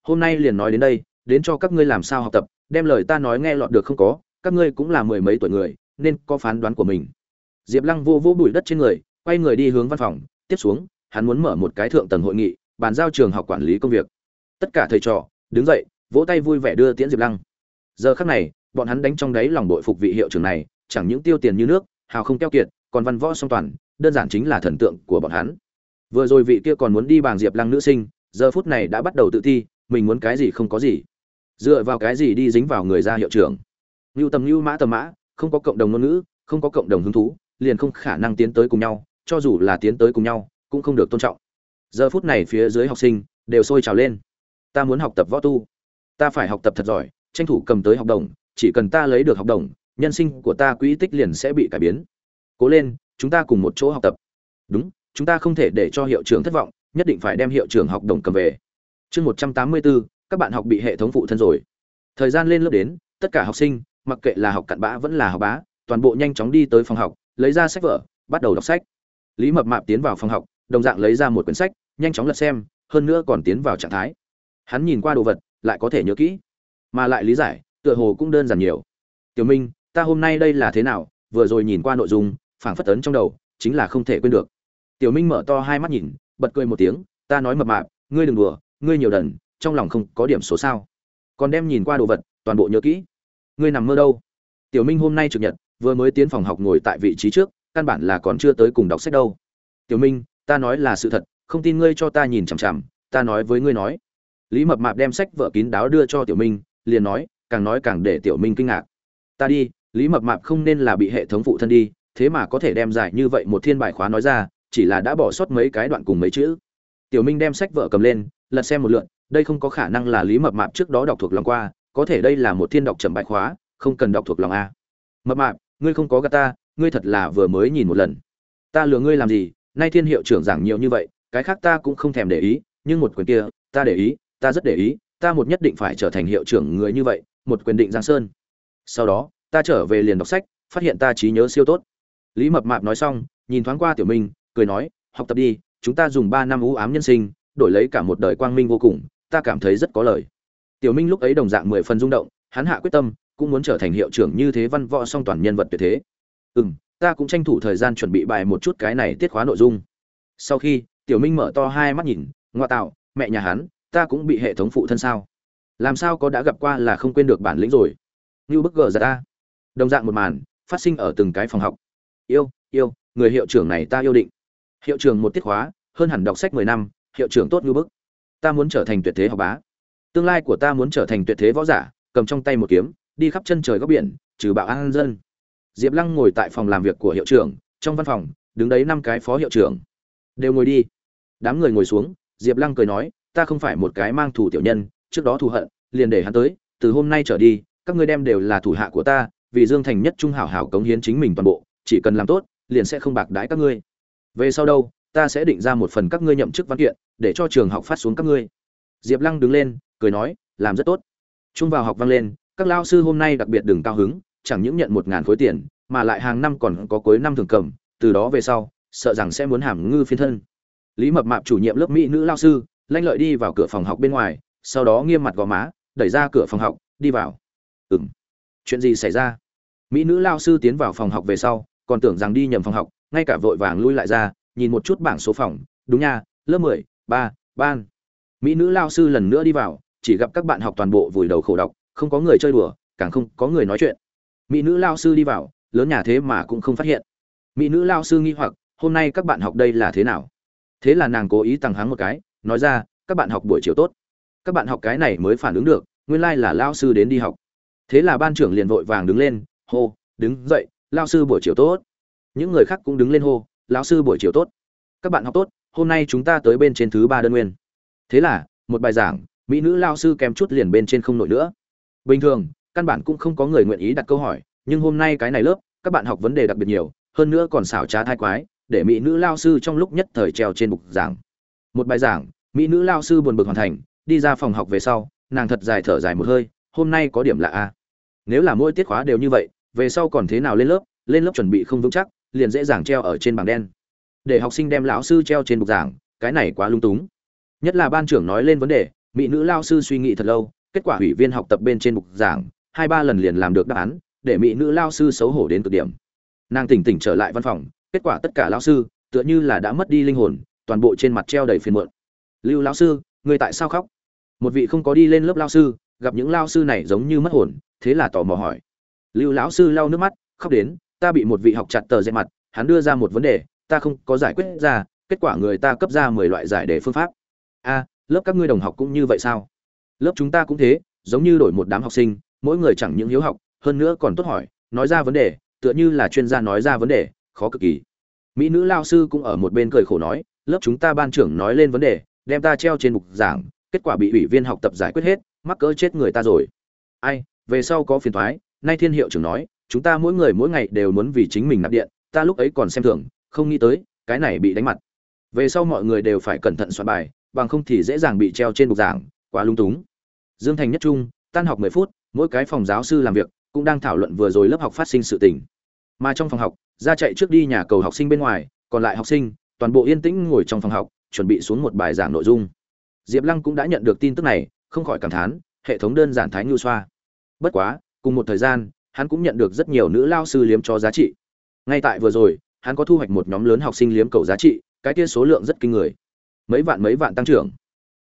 hôm nay liền nói đến đây, đến cho các ngươi làm sao học tập, đem lời ta nói nghe lọt được không có, các ngươi cũng là mười mấy tuổi người, nên có phán đoán của mình. Diệp lăng vô vô bụi đất trên người, quay người đi hướng văn phòng, tiếp xuống, hắn muốn mở một cái thượng tầng hội nghị, bàn giao trường học quản lý công việc. Tất cả thầy trò, đứng dậy, vỗ tay vui vẻ đưa tiễn diệp lăng. Giờ khắc này, bọn hắn đánh trong đáy lòng đội phục vị hiệu trưởng này, chẳng những tiêu tiền như nước, hào không keo kiệt, còn văn võ song toàn, đơn giản chính là thần tượng của bọn hắn. Vừa rồi vị kia còn muốn đi bàn diệp lăng nữ sinh, giờ phút này đã bắt đầu tự thi mình muốn cái gì không có gì. Dựa vào cái gì đi dính vào người ra hiệu trưởng. Ngưu tầm ngưu mã tầm mã, không có cộng đồng ngôn ngữ, không có cộng đồng hứng thú, liền không khả năng tiến tới cùng nhau, cho dù là tiến tới cùng nhau, cũng không được tôn trọng. Giờ phút này phía dưới học sinh đều sôi trào lên. Ta muốn học tập võ tu. Ta phải học tập thật giỏi, tranh thủ cầm tới học đồng, chỉ cần ta lấy được học đồng, nhân sinh của ta quỹ tích liền sẽ bị cải biến. Cố lên, chúng ta cùng một chỗ học tập. Đúng, chúng ta không thể để cho hiệu trưởng thất vọng, nhất định phải đem hiệu trưởng học đồng cầm về chương một trăm tám mươi bốn, các bạn học bị hệ thống phụ thân rồi. Thời gian lên lớp đến, tất cả học sinh, mặc kệ là học cặn bã vẫn là học bá, toàn bộ nhanh chóng đi tới phòng học, lấy ra sách vở, bắt đầu đọc sách. Lý mập mạp tiến vào phòng học, đồng dạng lấy ra một quyển sách, nhanh chóng lật xem, hơn nữa còn tiến vào trạng thái. Hắn nhìn qua đồ vật, lại có thể nhớ kỹ. Mà lại lý giải, tựa hồ cũng đơn giản nhiều. Tiểu minh, ta hôm nay đây là thế nào? Vừa rồi nhìn qua nội dung, phảng phất ấn trong đầu, chính là không thể quên được. Tiểu minh mở to hai mắt nhìn, bật cười một tiếng, ta nói mập mạp, ngươi đừng đùa ngươi nhiều đần trong lòng không có điểm số sao? Còn đem nhìn qua đồ vật, toàn bộ nhớ kỹ. Ngươi nằm mơ đâu? Tiểu minh hôm nay trực nhật, vừa mới tiến phòng học ngồi tại vị trí trước, căn bản là còn chưa tới cùng đọc sách đâu. Tiểu minh, ta nói là sự thật, không tin ngươi cho ta nhìn chằm chằm, ta nói với ngươi nói. Lý mập mạp đem sách vợ kín đáo đưa cho tiểu minh, liền nói, càng nói càng để tiểu minh kinh ngạc. Ta đi, lý mập mạp không nên là bị hệ thống phụ thân đi, thế mà có thể đem giải như vậy một thiên bài khóa nói ra, chỉ là đã bỏ sót mấy cái đoạn cùng mấy chữ. Tiểu minh đem sách vợ cầm lên lật xem một lượn, đây không có khả năng là lý mập mạp trước đó đọc thuộc lòng qua, có thể đây là một thiên đọc chậm bài khóa, không cần đọc thuộc lòng a. Mập mạp, ngươi không có gà ta, ngươi thật là vừa mới nhìn một lần. Ta lừa ngươi làm gì? Nay thiên hiệu trưởng giảng nhiều như vậy, cái khác ta cũng không thèm để ý, nhưng một quyền kia, ta để ý, ta rất để ý, ta một nhất định phải trở thành hiệu trưởng người như vậy, một quyền định giang sơn. Sau đó, ta trở về liền đọc sách, phát hiện ta trí nhớ siêu tốt. Lý mập mạp nói xong, nhìn thoáng qua tiểu minh, cười nói, học tập đi, chúng ta dùng ba năm ưu ám nhân sinh đổi lấy cả một đời quang minh vô cùng, ta cảm thấy rất có lời. Tiểu minh lúc ấy đồng dạng mười phần rung động, hắn hạ quyết tâm, cũng muốn trở thành hiệu trưởng như thế văn võ song toàn nhân vật tuyệt thế. Ừ m ta cũng tranh thủ thời gian chuẩn bị bài một chút cái này tiết khóa nội dung. Sau khi, tiểu minh mở to hai mắt nhìn, ngoa tạo, mẹ nhà hắn, ta cũng bị hệ thống phụ thân sao? Làm sao có đã gặp qua là không quên được bản lĩnh rồi? Như bức gờ ra ta đồng dạng một màn, phát sinh ở từng cái phòng học. Yêu yêu, người hiệu trưởng này ta yêu định. Hiệu trưởng một tiết khóa, hơn hẳn đọc sách mười năm hiệu trưởng tốt như bức. Ta muốn trở thành tuyệt thế học bá. Tương lai của ta muốn trở thành tuyệt thế võ giả, cầm trong tay một kiếm, đi khắp chân trời góc biển, trừ bạo an dân. Diệp lăng ngồi tại phòng làm việc của hiệu trưởng, trong văn phòng, đứng đấy năm cái phó hiệu trưởng. Đều ngồi đi. Đám người ngồi xuống, diệp lăng cười nói, ta không phải một cái mang thủ tiểu nhân, trước đó thù hận, liền để hắn tới, từ hôm nay trở đi, các ngươi đem đều là thủ hạ của ta, vì dương thành nhất trung hảo hảo cống hiến chính mình toàn bộ, chỉ cần làm tốt, liền sẽ không bạc đái các ngươi. Về sau đâu, ta sẽ định ra một phần các ngươi nhậm chức văn kiện để cho trường học phát xuống các ngươi. Diệp lăng đứng lên, cười nói, làm rất tốt. Trung vào học vang lên, các lao sư hôm nay đặc biệt đừng cao hứng, chẳng những nhận một ngàn khối tiền, mà lại hàng năm còn có cuối năm thường cầm, từ đó về sau, sợ rằng sẽ muốn hàm ngư phiên thân. Lý mập mạp chủ nhiệm lớp mỹ nữ lao sư, lanh lợi đi vào cửa phòng học bên ngoài, sau đó nghiêm mặt gò má, đẩy ra cửa phòng học, đi vào. Ừng chuyện gì xảy ra? Mỹ nữ lao sư tiến vào phòng học về sau, còn tưởng rằng đi nhầm phòng học, ngay cả vội vàng lui lại ra, nhìn một chút bảng số phòng. Đúng nha, lớp mười ba, ban. Mỹ nữ lao sư lần nữa đi vào, chỉ gặp các bạn học toàn bộ vùi đầu khổ đọc, không có người chơi đùa, càng không có người nói chuyện. Mỹ nữ lao sư đi vào, lớn nhà thế mà cũng không phát hiện. Mỹ nữ lao sư nghi hoặc, hôm nay các bạn học đây là thế nào? Thế là nàng cố ý tăng háng một cái, nói ra, các bạn học buổi chiều tốt. Các bạn học cái này mới phản ứng được, nguyên lai、like、là lao sư đến đi học. Thế là ban trưởng liền vội vàng đứng lên, hô, đứng dậy, lao sư buổi chiều tốt. Những người khác cũng đứng lên hô, lao sư buổi chiều tốt. Các bạn học tốt hôm nay chúng ta tới bên trên thứ ba đơn nguyên. Thế là, một bài giảng, mỹ nữ lao sư kèm chút liền bên trên không nổi nữa. Bình thường, căn bản cũng không có người nguyện ý đặt câu hỏi, nhưng hôm nay cái này lớp, các bạn học vấn đề đặc biệt nhiều, hơn nữa còn xảo trá thai quái, để mỹ nữ lao sư trong lúc nhất thời treo trên bục giảng. Một bài giảng, mỹ nữ lao sư buồn bực hoàn thành, đi ra phòng học về sau, nàng thật dài thở dài một hơi, hôm nay có điểm lạ a nếu là mỗi tiết khóa đều như vậy, về sau còn thế nào lên lớp lên lớp chuẩn bị không vững chắc, liền dễ dàng treo ở trên bảng đen để học sinh đem lão sư treo trên bục giảng, cái này quá lung túng. Nhất là ban trưởng nói lên vấn đề, mỹ nữ lao sư suy nghĩ thật lâu, kết quả ủy viên học tập bên trên bục giảng, hai ba lần liền làm được đáp án, để mỹ nữ lao sư xấu hổ đến cực điểm. Nàng tỉnh tỉnh trở lại văn phòng, kết quả tất cả lao sư, tựa như là đã mất đi linh hồn, toàn bộ trên mặt treo đầy phiền muộn. Lưu lao sư, người tại sao khóc? Một vị không có đi lên lớp lao sư, gặp những lao sư này giống như mất hồn, thế là tò mò hỏi. Lưu lão sư lau nước mắt, khóc đến, ta bị một vị học chặt tờ dệt mặt, hắn đưa ra một vấn đề ta không có giải quyết ra, kết quả người ta cấp ra mười loại giải đề phương pháp. A, lớp các ngươi đồng học cũng như vậy sao? Lớp chúng ta cũng thế, giống như đổi một đám học sinh, mỗi người chẳng những hiếu học, hơn nữa còn tốt hỏi, nói ra vấn đề, tựa như là chuyên gia nói ra vấn đề, khó cực kỳ. Mỹ nữ lao sư cũng ở một bên cười khổ nói, lớp chúng ta ban trưởng nói lên vấn đề, đem ta treo trên mục giảng, kết quả bị ủy viên học tập giải quyết hết, mắc cỡ chết người ta rồi. Ai, về sau có phiền thoái, nay thiên hiệu trưởng nói, chúng ta mỗi người mỗi ngày đều muốn vì chính mình nạp điện, ta lúc ấy còn xem thường không nghĩ tới, cái này bị đánh mặt. Về sau mọi người đều phải cẩn thận soạn bài, bằng không thì dễ dàng bị treo trên bục giảng, quá lung túng. Dương thành nhất trung, tan học mười phút, mỗi cái phòng giáo sư làm việc cũng đang thảo luận vừa rồi lớp học phát sinh sự tình. Mà trong phòng học, ra chạy trước đi nhà cầu học sinh bên ngoài, còn lại học sinh, toàn bộ yên tĩnh ngồi trong phòng học, chuẩn bị xuống một bài giảng nội dung. Diệp lăng cũng đã nhận được tin tức này, không khỏi cảm thán, hệ thống đơn giản thái ngưu xoa. Bất quá, cùng một thời gian, hắn cũng nhận được rất nhiều nữ lao sư liếm cho giá trị. Ngay tại vừa rồi hắn có thu hoạch một nhóm lớn học sinh liếm cầu giá trị, cái kia số lượng rất kinh người. Mấy vạn mấy vạn tăng trưởng.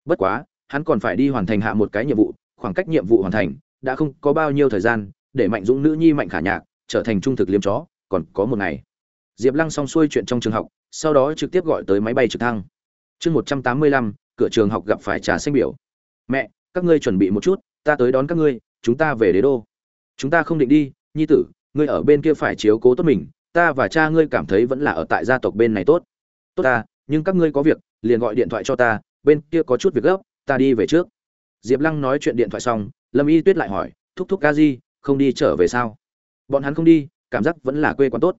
Bất quá, hắn còn phải đi hoàn thành hạ một cái nhiệm vụ, khoảng cách nhiệm vụ hoàn thành, đã không có bao nhiêu thời gian, để mạnh dũng nữ nhi mạnh khả nhạc trở thành trung thực liếm chó, còn có một ngày. Diệp lăng xong xuôi chuyện trong trường học, sau đó trực tiếp gọi tới máy bay trực thăng. Chương một trăm tám mươi lăm, cửa trường học gặp phải trà xanh biểu. Mẹ, các ngươi chuẩn bị một chút, ta tới đón các ngươi, chúng ta về đế đô. Chúng ta không định đi, nhi tử, ngươi ở bên kia phải chiếu cố tốt mình ta và cha ngươi cảm thấy vẫn là ở tại gia tộc bên này tốt. Tốt ta, nhưng các ngươi có việc, liền gọi điện thoại cho ta, bên kia có chút việc gấp, ta đi về trước. Diệp lăng nói chuyện điện thoại xong, lâm y tuyết lại hỏi, thúc thúc ca di, không đi trở về sao? Bọn hắn không đi, cảm giác vẫn là quê quán tốt.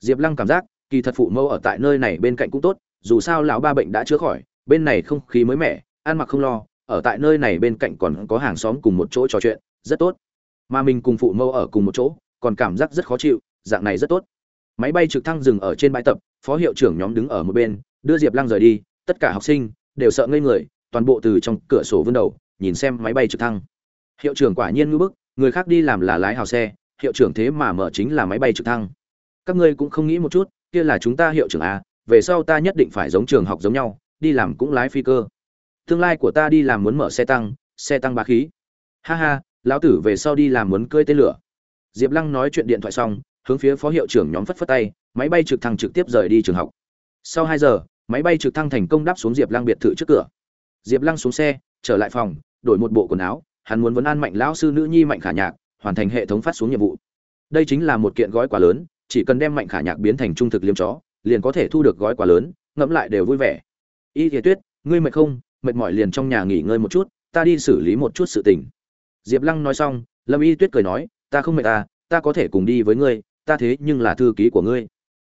Diệp lăng cảm giác, kỳ thật phụ mẫu ở tại nơi này bên cạnh cũng tốt, dù sao lão ba bệnh đã chữa khỏi, bên này không khí mới mẻ, ăn mặc không lo, ở tại nơi này bên cạnh còn có hàng xóm cùng một chỗ trò chuyện, rất tốt. Mà mình cùng phụ mẫu ở cùng một chỗ, còn cảm giác rất khó chịu, dạng này rất tốt máy bay trực thăng dừng ở trên bãi tập, phó hiệu trưởng nhóm đứng ở một bên, đưa diệp lăng rời đi, tất cả học sinh đều sợ ngây người, toàn bộ từ trong cửa sổ vươn đầu, nhìn xem máy bay trực thăng. Hiệu trưởng quả nhiên ngưỡng bức, người khác đi làm là lái hào xe, hiệu trưởng thế mà mở chính là máy bay trực thăng. Các ngươi cũng không nghĩ một chút, kia là chúng ta hiệu trưởng à về sau ta nhất định phải giống trường học giống nhau, đi làm cũng lái phi cơ. Tương lai của ta đi làm muốn mở xe tăng xe tăng bá khí. Ha ha, lão tử về sau đi làm muốn cưỡi tên lửa. Diệp lăng nói chuyện điện thoại xong hướng phía phó hiệu trưởng nhóm phất phất tay, máy bay trực thăng trực tiếp rời đi trường học. Sau hai giờ, máy bay trực thăng thành công đáp xuống diệp lăng biệt thự trước cửa. Diệp lăng xuống xe, trở lại phòng, đổi một bộ quần áo, hắn muốn vấn an mạnh lão sư nữ nhi mạnh khả nhạc, hoàn thành hệ thống phát xuống nhiệm vụ. Đây chính là một kiện gói quà lớn, chỉ cần đem mạnh khả nhạc biến thành trung thực liêm chó, liền có thể thu được gói quà lớn, ngẫm lại đều vui vẻ. Y thiệt tuyết, ngươi mệt không? Mệt mỏi liền trong nhà nghỉ ngơi một chút, ta đi xử lý một chút sự tình. Diệp lăng nói xong, lâm y tuyết cười nói, ta không mệt ta ta có thể cùng đi với ngươi ta thế nhưng là thư ký của ngươi.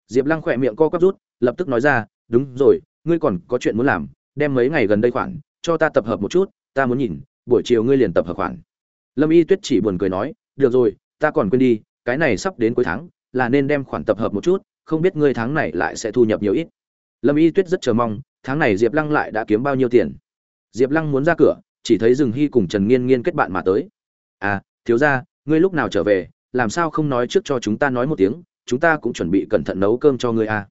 Diệp lăng khỏe miệng co quắp rút, lập tức nói ra, đúng rồi, ngươi còn có chuyện muốn làm, đem mấy ngày gần đây khoản, cho ta tập hợp một chút, ta muốn nhìn, buổi chiều ngươi liền tập hợp khoản. Lâm y tuyết chỉ buồn cười nói, được rồi, ta còn quên đi, cái này sắp đến cuối tháng, là nên đem khoản tập hợp một chút, không biết ngươi tháng này lại sẽ thu nhập nhiều ít. Lâm y tuyết rất chờ mong, tháng này diệp lăng lại đã kiếm bao nhiêu tiền? Diệp lăng muốn ra cửa, chỉ thấy rừng hy cùng trần nghiên nghiên kết bạn mà tới. À thiếu ra ngươi lúc nào trở về? Làm sao không nói trước cho chúng ta nói một tiếng, chúng ta cũng chuẩn bị cẩn thận nấu cơm cho ngươi à.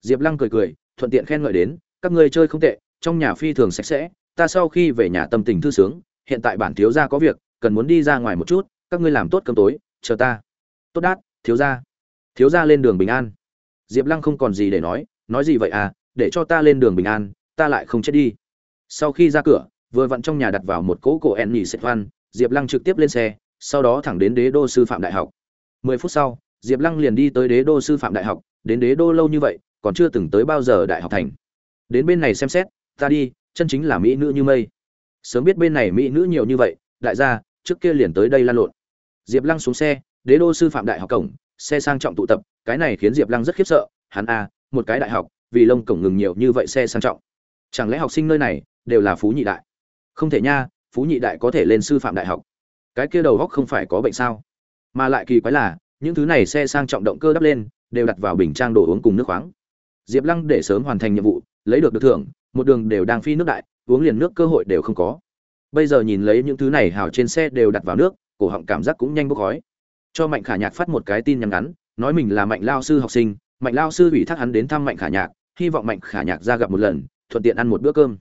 Diệp lăng cười cười, thuận tiện khen ngợi đến, các ngươi chơi không tệ, trong nhà phi thường sạch sẽ, ta sau khi về nhà tâm tình thư sướng, hiện tại bản thiếu gia có việc, cần muốn đi ra ngoài một chút, các ngươi làm tốt cơm tối, chờ ta. Tốt đát, thiếu gia. Thiếu gia lên đường bình an. Diệp lăng không còn gì để nói nói gì vậy à để cho ta lên đường bình an, ta lại không chết đi. Sau khi ra cửa, vừa vặn trong nhà đặt vào một cỗ cổ en nhì xếp văn diệp lăng trực tiếp lên xe sau đó thẳng đến đế đô sư phạm đại học. Mười phút sau, diệp lăng liền đi tới đế đô sư phạm đại học, đến đế đô lâu như vậy, còn chưa từng tới bao giờ đại học thành. Đến bên này xem xét, ta đi, chân chính là mỹ nữ như mây. Sớm biết bên này mỹ nữ nhiều như vậy, đại gia, trước kia liền tới đây lan lộn. Diệp lăng xuống xe, đế đô sư phạm đại học cổng, xe sang trọng tụ tập, cái này khiến diệp lăng rất khiếp sợ, hắn a, một cái đại học, vì lông cổng ngừng nhiều như vậy xe sang trọng. Chẳng lẽ học sinh nơi này đều là phú nhị đại? Không thể nha, phú nhị đại có thể lên sư phạm đại học cái kia đầu góc không phải có bệnh sao? Mà lại kỳ quái là, những thứ này xe sang trọng động cơ đắp lên, đều đặt vào bình trang đồ uống cùng nước khoáng. Diệp lăng để sớm hoàn thành nhiệm vụ, lấy được được thưởng, một đường đều đang phi nước đại, uống liền nước cơ hội đều không có. Bây giờ nhìn lấy những thứ này hào trên xe đều đặt vào nước, cổ họng cảm giác cũng nhanh bốc khói. Cho mạnh khả nhạc phát một cái tin nhắn ngắn, nói mình là mạnh lao sư học sinh, mạnh lao sư ủy thác hắn đến thăm mạnh khả nhạc, hy vọng mạnh khả nhạc ra gặp một lần, thuận tiện ăn một bữa cơm.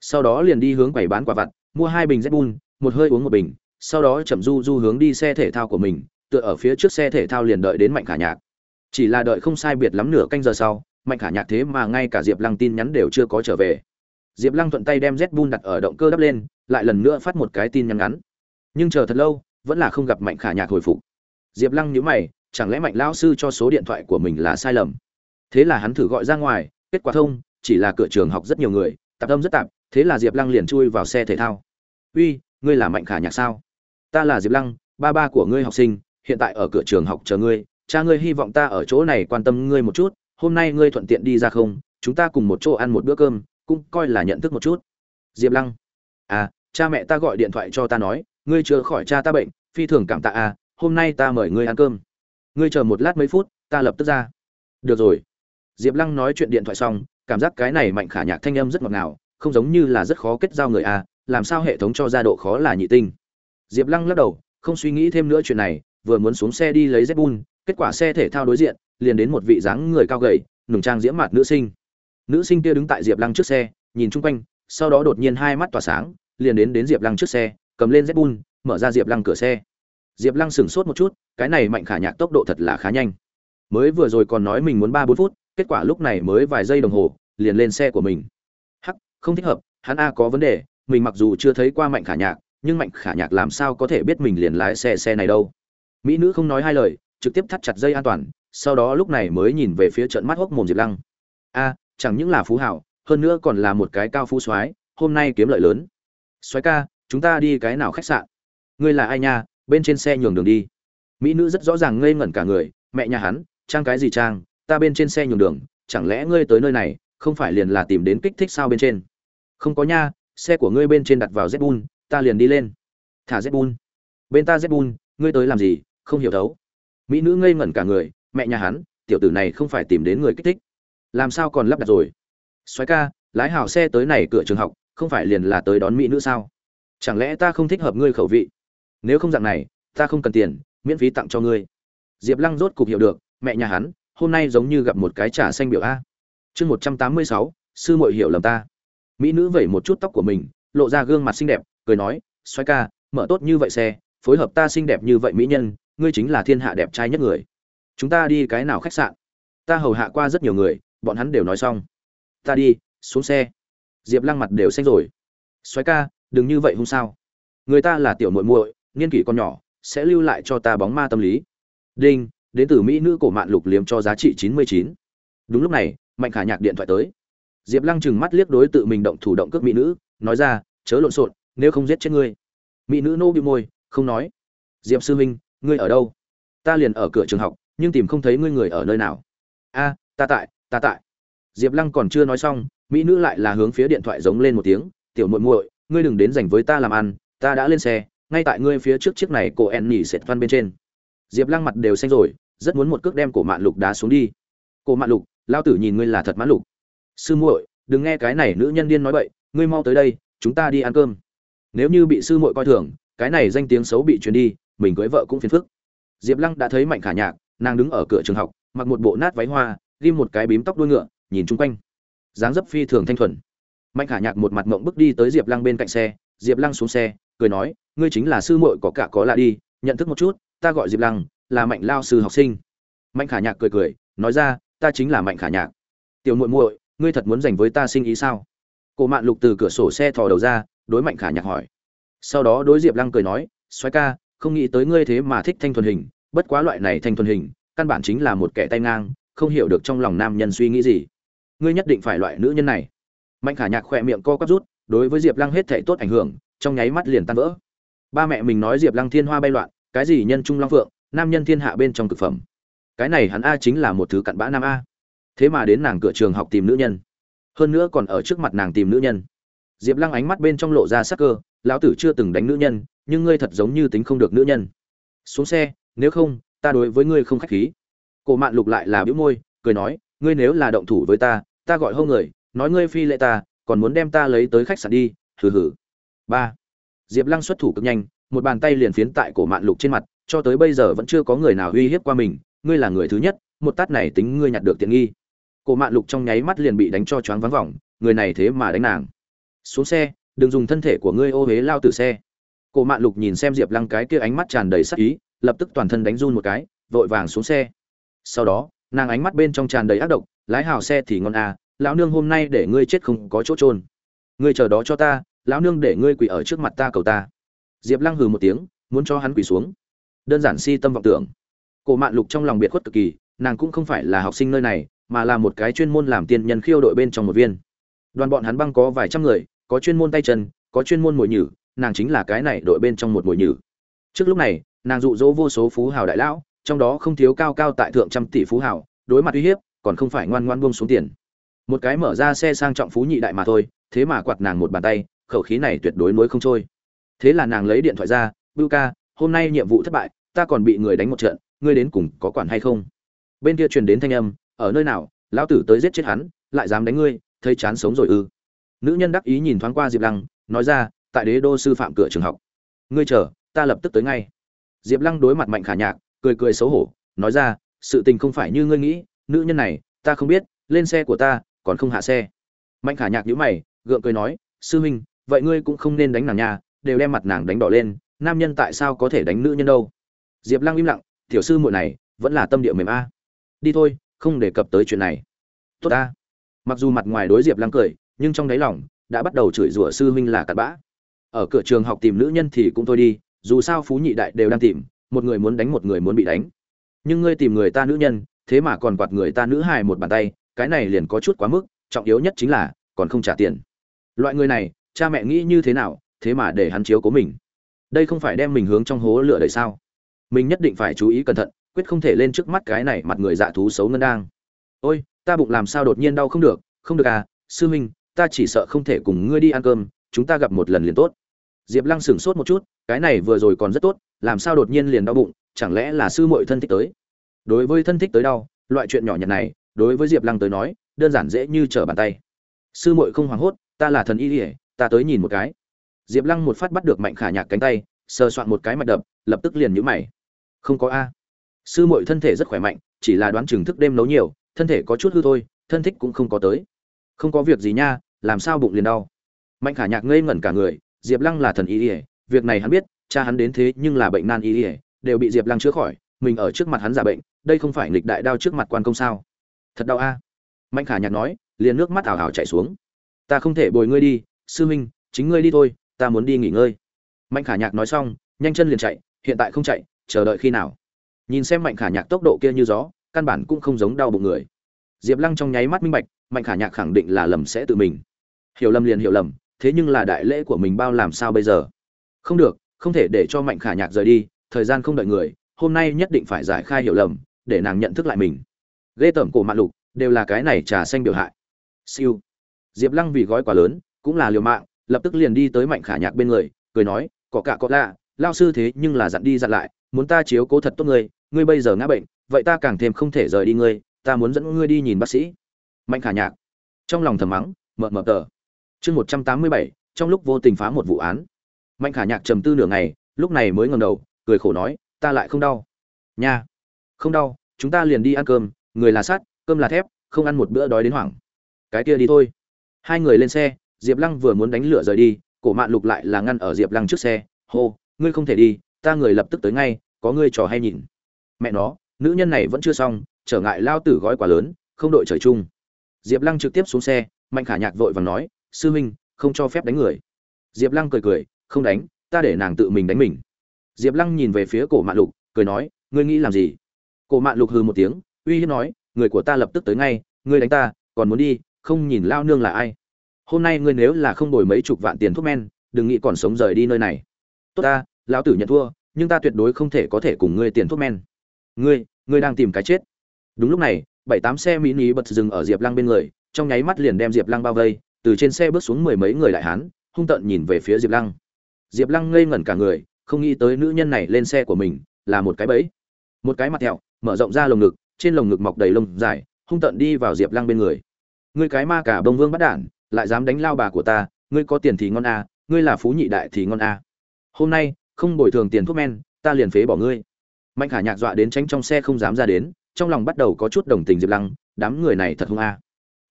Sau đó liền đi hướng quầy bán quả vặt, mua hai bình z bun một hơi uống một bình sau đó chậm du du hướng đi xe thể thao của mình, tựa ở phía trước xe thể thao liền đợi đến mạnh khả nhạc. Chỉ là đợi không sai biệt lắm nửa canh giờ sau, mạnh khả nhạc thế mà ngay cả diệp lăng tin nhắn đều chưa có trở về. Diệp lăng thuận tay đem z bun đặt ở động cơ đắp lên, lại lần nữa phát một cái tin nhắn ngắn. Nhưng chờ thật lâu, vẫn là không gặp mạnh khả nhạc hồi phục. Diệp lăng nhíu mày, chẳng lẽ mạnh lão sư cho số điện thoại của mình là sai lầm? Thế là hắn thử gọi ra ngoài, kết quả thông, chỉ là cửa trường học rất nhiều người, tạp âm rất tạp, thế là diệp lăng liền chui vào xe thể thao. Uy ngươi là mạnh khả nhạc sao? Ta là diệp lăng, ba ba của ngươi học sinh, hiện tại ở cửa trường học chờ ngươi. Cha ngươi hy vọng ta ở chỗ này quan tâm ngươi một chút, hôm nay ngươi thuận tiện đi ra không? Chúng ta cùng một chỗ ăn một bữa cơm, cũng coi là nhận thức một chút. Diệp lăng. À cha mẹ ta gọi điện thoại cho ta nói, ngươi chữa khỏi cha ta bệnh, phi thường cảm tạ à hôm nay ta mời ngươi ăn cơm. Ngươi chờ một lát mấy phút, ta lập tức ra. Được rồi. Diệp lăng nói chuyện điện thoại xong, cảm giác cái này mạnh khả nhạc thanh âm rất ngọt ngào, không giống như là rất khó kết giao người à làm sao hệ thống cho ra độ khó là nhị tinh? Diệp lăng lắc đầu, không suy nghĩ thêm nữa chuyện này, vừa muốn xuống xe đi lấy zbun kết quả xe thể thao đối diện, liền đến một vị dáng người cao gầy, nùng trang diễm mặt nữ sinh. Nữ sinh kia đứng tại diệp lăng trước xe, nhìn chung quanh, sau đó đột nhiên hai mắt tỏa sáng, liền đến đến diệp lăng trước xe, cầm lên zbun mở ra diệp lăng cửa xe. Diệp lăng sửng sốt một chút, cái này mạnh khả nhạc tốc độ thật là khá nhanh. Mới vừa rồi còn nói mình muốn ba bốn phút, kết quả lúc này mới vài giây đồng hồ, liền lên xe của mình. Hắc, không thích hợp, hắn a có vấn đề mình mặc dù chưa thấy qua mạnh khả nhạc, nhưng mạnh khả nhạc làm sao có thể biết mình liền lái xe xe này đâu. Mỹ nữ không nói hai lời, trực tiếp thắt chặt dây an toàn, sau đó lúc này mới nhìn về phía trận mắt hốc mồm diệp lăng. A, chẳng những là phú hảo, hơn nữa còn là một cái cao phú soái, hôm nay kiếm lợi lớn. Soái ca, chúng ta đi cái nào khách sạn? Ngươi là ai nha, bên trên xe nhường đường đi. Mỹ nữ rất rõ ràng ngây ngẩn cả người, mẹ nhà hắn, trang cái gì trang, ta bên trên xe nhường đường, chẳng lẽ ngươi tới nơi này, không phải liền là tìm đến kích thích sao bên trên? Không có nha xe của ngươi bên trên đặt vào zbun ta liền đi lên. Thả zbun bên ta zbun ngươi tới làm gì, không hiểu thấu. Mỹ nữ ngây ngẩn cả người, mẹ nhà hắn, tiểu tử này không phải tìm đến người kích thích. Làm sao còn lắp đặt rồi? Xoáy ca, lái hào xe tới này cửa trường học, không phải liền là tới đón mỹ nữ sao? Chẳng lẽ ta không thích hợp ngươi khẩu vị? Nếu không dạng này, ta không cần tiền, miễn phí tặng cho ngươi. Diệp lăng rốt cục hiểu được, mẹ nhà hắn, hôm nay giống như gặp một cái trà xanh biểu a. Chương một trăm tám mươi sáu, sư muội hiểu lầm ta mỹ nữ vẩy một chút tóc của mình, lộ ra gương mặt xinh đẹp, cười nói xoay ca, mở tốt như vậy xe, phối hợp ta xinh đẹp như vậy mỹ nhân, ngươi chính là thiên hạ đẹp trai nhất người. Chúng ta đi cái nào khách sạn? Ta hầu hạ qua rất nhiều người, bọn hắn đều nói xong. Ta đi, xuống xe. Diệp lăng mặt đều xanh rồi. Xoáy ca, đừng như vậy không sao. Người ta là tiểu muội muội, niên kỷ con nhỏ, sẽ lưu lại cho ta bóng ma tâm lý. Đinh, đến từ mỹ nữ cổ mạn lục liếm cho giá trị chín mươi chín. Đúng lúc này, mạnh khả nhạc điện thoại tới diệp lăng chừng mắt liếc đối tự mình động thủ động cước mỹ nữ, nói ra, chớ lộn xộn, nếu không giết chết ngươi. Mỹ nữ nô bị môi, không nói. Diệp sư huynh, ngươi ở đâu? Ta liền ở cửa trường học, nhưng tìm không thấy ngươi người ở nơi nào. A, ta tại ta tại. Diệp lăng còn chưa nói xong, mỹ nữ lại là hướng phía điện thoại giống lên một tiếng, tiểu muội muội, ngươi đừng đến rảnh với ta làm ăn, ta đã lên xe, ngay tại ngươi phía trước chiếc này cổ en nhỉ sệt văn bên trên. Diệp lăng mặt đều xanh rồi, rất muốn một cước đem cổ mạn lục đá xuống đi. Cổ mạn lục Lão tử nhìn ngươi là thật mãn lục sư muội, đừng nghe cái này nữ nhân điên nói bậy, ngươi mau tới đây, chúng ta đi ăn cơm. Nếu như bị sư muội coi thường, cái này danh tiếng xấu bị truyền đi, mình cưới vợ cũng phiền phức. Diệp lăng đã thấy mạnh khả nhạc, nàng đứng ở cửa trường học, mặc một bộ nát váy hoa, ghim một cái bím tóc đuôi ngựa, nhìn chung quanh. Dáng dấp phi thường thanh thuần. Mạnh khả nhạc một mặt mộng bước đi tới diệp lăng bên cạnh xe, diệp lăng xuống xe, cười nói, ngươi chính là sư muội có cả có lạ đi, nhận thức một chút, ta gọi diệp lăng, là mạnh lao sư học sinh. Mạnh khả nhạc cười cười, nói ra, ta chính là mạnh khả nhạc. Tiểu muội muội ngươi thật muốn dành với ta sinh ý sao? Cổ mạn lục từ cửa sổ xe thò đầu ra, đối mạnh khả nhạc hỏi. Sau đó đối diệp lăng cười nói xoáy ca, không nghĩ tới ngươi thế mà thích thanh thuần hình, bất quá loại này thanh thuần hình, căn bản chính là một kẻ tay ngang, không hiểu được trong lòng nam nhân suy nghĩ gì. Ngươi nhất định phải loại nữ nhân này. Mạnh khả nhạc khỏe miệng co quắp rút, đối với diệp lăng hết thể tốt ảnh hưởng, trong nháy mắt liền tan vỡ. Ba mẹ mình nói diệp lăng thiên hoa bay loạn, cái gì nhân trung long phượng, nam nhân thiên hạ bên trong cực phẩm. Cái này hắn a chính là một thứ cặn bã nam a thế mà đến nàng cửa trường học tìm nữ nhân. Hơn nữa còn ở trước mặt nàng tìm nữ nhân. Diệp lăng ánh mắt bên trong lộ ra sắc cơ, lão tử chưa từng đánh nữ nhân, nhưng ngươi thật giống như tính không được nữ nhân. Xuống xe, nếu không, ta đối với ngươi không khách khí. Cổ mạn lục lại là bĩu môi, cười nói, ngươi nếu là động thủ với ta ta gọi hô người, nói ngươi phi lệ ta, còn muốn đem ta lấy tới khách sạn đi, hừ hừ. Ba. Diệp lăng xuất thủ cực nhanh, một bàn tay liền phiến tại cổ mạn lục trên mặt, cho tới bây giờ vẫn chưa có người nào uy hiếp qua mình, ngươi là người thứ nhất, một tát này tính ngươi nhặt được tiện nghi cổ mạn lục trong nháy mắt liền bị đánh cho choáng vắng vòng, người này thế mà đánh nàng. Xuống xe, đừng dùng thân thể của ngươi ô huế lao từ xe. Cổ mạn lục nhìn xem diệp lăng cái kia ánh mắt tràn đầy sắc ý, lập tức toàn thân đánh run một cái, vội vàng xuống xe. Sau đó, nàng ánh mắt bên trong tràn đầy ác độc, lái hào xe thì ngon à lão nương hôm nay để ngươi chết không có chỗ trôn ngươi chờ đó cho ta, lão nương để ngươi quỳ ở trước mặt ta cầu ta. Diệp lăng hừ một tiếng, muốn cho hắn quỳ xuống. Đơn giản si tâm vọng tưởng. Cổ mạn lục trong lòng biệt khuất cực kỳ, nàng cũng không phải là học sinh nơi này mà là một cái chuyên môn làm tiên nhân khiêu đội bên trong một viên. Đoàn bọn hắn băng có vài trăm người, có chuyên môn tay chân, có chuyên môn mồi nhử, nàng chính là cái này đội bên trong một mồi nhử. Trước lúc này, nàng dụ dỗ vô số phú hào đại lão, trong đó không thiếu cao cao tại thượng trăm tỷ phú hào, đối mặt uy hiếp, còn không phải ngoan ngoan buông xuống tiền. Một cái mở ra xe sang trọng phú nhị đại mà thôi, thế mà quạt nàng một bàn tay, khẩu khí này tuyệt đối nối không trôi. Thế là nàng lấy điện thoại ra, bưu ca, hôm nay nhiệm vụ thất bại, ta còn bị người đánh một trận, ngươi đến cùng có quản hay không? Bên kia truyền đến thanh âm ở nơi nào, lão tử tới giết chết hắn, lại dám đánh ngươi, thấy chán sống rồi ư. Nữ nhân đắc ý nhìn thoáng qua diệp lăng, nói ra, tại đế đô sư phạm cửa trường học. Ngươi chờ, ta lập tức tới ngay. Diệp lăng đối mặt mạnh khả nhạc, cười cười xấu hổ, nói ra, sự tình không phải như ngươi nghĩ, nữ nhân này, ta không biết, lên xe của ta, còn không hạ xe. Mạnh khả nhạc nhữ mày, gượng cười nói, sư huynh, vậy ngươi cũng không nên đánh nàng nhà đều đem mặt nàng đánh đỏ lên, nam nhân tại sao có thể đánh nữ nhân đâu? Diệp lăng im lặng, tiểu sư muội này, vẫn là tâm địa mềm a. Đi thôi không đề cập tới chuyện này. Tốt ta. Mặc dù mặt ngoài đối diệp lăng cười, nhưng trong đáy lòng, đã bắt đầu chửi rủa sư huynh là cặn bã. Ở cửa trường học tìm nữ nhân thì cũng thôi đi, dù sao phú nhị đại đều đang tìm, một người muốn đánh một người muốn bị đánh. Nhưng ngươi tìm người ta nữ nhân, thế mà còn quạt người ta nữ hài một bàn tay, cái này liền có chút quá mức, trọng yếu nhất chính là, còn không trả tiền. Loại người này, cha mẹ nghĩ như thế nào, thế mà để hắn chiếu cố mình. Đây không phải đem mình hướng trong hố lửa đầy sao? Mình nhất định phải chú ý cẩn thận quyết không thể lên trước mắt cái này mặt người dạ thú xấu ngân đang. Ôi, ta bụng làm sao đột nhiên đau không được không được à sư huynh, ta chỉ sợ không thể cùng ngươi đi ăn cơm, chúng ta gặp một lần liền tốt. Diệp lăng sửng sốt một chút, cái này vừa rồi còn rất tốt, làm sao đột nhiên liền đau bụng, chẳng lẽ là sư muội thân thích tới? Đối với thân thích tới đau, loại chuyện nhỏ nhặt này, đối với diệp lăng tới nói, đơn giản dễ như trở bàn tay. Sư muội không hoảng hốt, ta là thần y ỉa ta tới nhìn một cái. Diệp lăng một phát bắt được mạnh khả nhạc cánh tay, sờ soạn một cái mạch đập, lập tức liền nhũ mày. Không có a sư muội thân thể rất khỏe mạnh, chỉ là đoán chừng thức đêm nấu nhiều, thân thể có chút hư thôi, thân thích cũng không có tới. Không có việc gì nha, làm sao bụng liền đau. Mạnh khả nhạc ngây ngẩn cả người, diệp lăng là thần y ỉa việc này hắn biết, cha hắn đến thế nhưng là bệnh nan y ỉa đều bị diệp lăng chữa khỏi, mình ở trước mặt hắn giả bệnh, đây không phải nghịch đại đao trước mặt quan công sao? Thật đau a. Mạnh khả nhạc nói, liền nước mắt ảo ảo chảy xuống. Ta không thể bồi ngươi đi, sư huynh, chính ngươi đi thôi, ta muốn đi nghỉ ngơi. Mạnh khả nhạc nói xong, nhanh chân liền chạy, hiện tại không chạy, chờ đợi khi nào? Nhìn xem mạnh khả nhạc tốc độ kia như gió, căn bản cũng không giống đau bụng người. Diệp lăng trong nháy mắt minh bạch, mạnh khả nhạc khẳng định là lầm sẽ tự mình. Hiểu lầm liền hiểu lầm, thế nhưng là đại lễ của mình bao làm sao bây giờ? Không được, không thể để cho mạnh khả nhạc rời đi, thời gian không đợi người, hôm nay nhất định phải giải khai hiểu lầm, để nàng nhận thức lại mình. Ghê tởm cổ mạn lục, đều là cái này trà xanh biểu hại. Siêu. Diệp lăng vì gói quá lớn, cũng là liều mạng, lập tức liền đi tới mạnh khả nhạc bên người, cười nói, có cả có lạ, lao sư thế nhưng là dặn đi dặn lại, muốn ta chiếu cố thật tốt người ngươi bây giờ ngã bệnh, vậy ta càng thêm không thể rời đi ngươi, ta muốn dẫn ngươi đi nhìn bác sĩ. Mạnh khả nhạc. Trong lòng thầm mắng mờ mờ tờ. Chương một trăm tám mươi bảy, trong lúc vô tình phá một vụ án. Mạnh khả nhạc trầm tư nửa ngày, lúc này mới ngầm đầu, cười khổ nói, ta lại không đau. Nha. Không đau, chúng ta liền đi ăn cơm, người là sắt, cơm là thép, không ăn một bữa đói đến hoảng. Cái kia đi thôi. Hai người lên xe, diệp lăng vừa muốn đánh lửa rời đi, cổ mạn lục lại là ngăn ở diệp lăng trước xe. Hô, ngươi không thể đi, ta người lập tức tới ngay, có ngươi trò hay nhìn mẹ nó, nữ nhân này vẫn chưa xong, trở ngại lao tử gói quá lớn, không đội trời chung. Diệp lăng trực tiếp xuống xe, mạnh khả nhạc vội và nói, sư huynh không cho phép đánh người. Diệp lăng cười cười, không đánh, ta để nàng tự mình đánh mình. Diệp lăng nhìn về phía cổ mạn lục, cười nói, ngươi nghĩ làm gì? Cổ mạn lục hừ một tiếng, uy hiếp nói, người của ta lập tức tới ngay, ngươi đánh ta, còn muốn đi, không nhìn lao nương là ai. Hôm nay ngươi nếu là không đổi mấy chục vạn tiền thuốc men, đừng nghĩ còn sống rời đi nơi này. Tốt ta, lão tử nhận thua, nhưng ta tuyệt đối không thể có thể cùng ngươi tiền thuốc men ngươi ngươi đang tìm cái chết. Đúng lúc này, bảy tám xe mini bật dừng ở diệp lăng bên người, trong nháy mắt liền đem diệp lăng bao vây, từ trên xe bước xuống mười mấy người đại hán hung tợn nhìn về phía diệp lăng. Diệp lăng ngây ngẩn cả người, không nghĩ tới nữ nhân này lên xe của mình, là một cái bẫy. Một cái mặt thẹo, mở rộng ra lồng ngực, trên lồng ngực mọc đầy lông dài, hung tợn đi vào diệp lăng bên người. Ngươi cái ma cả bông vương bắt đản, lại dám đánh lao bà của ta, ngươi có tiền thì ngon a ngươi là phú nhị đại thì ngon a hôm nay, không bồi thường tiền thuốc men, ta liền phế bỏ ngươi mạnh khả nhạc dọa đến tránh trong xe không dám ra đến, trong lòng bắt đầu có chút đồng tình diệp lăng, đám người này thật hung a.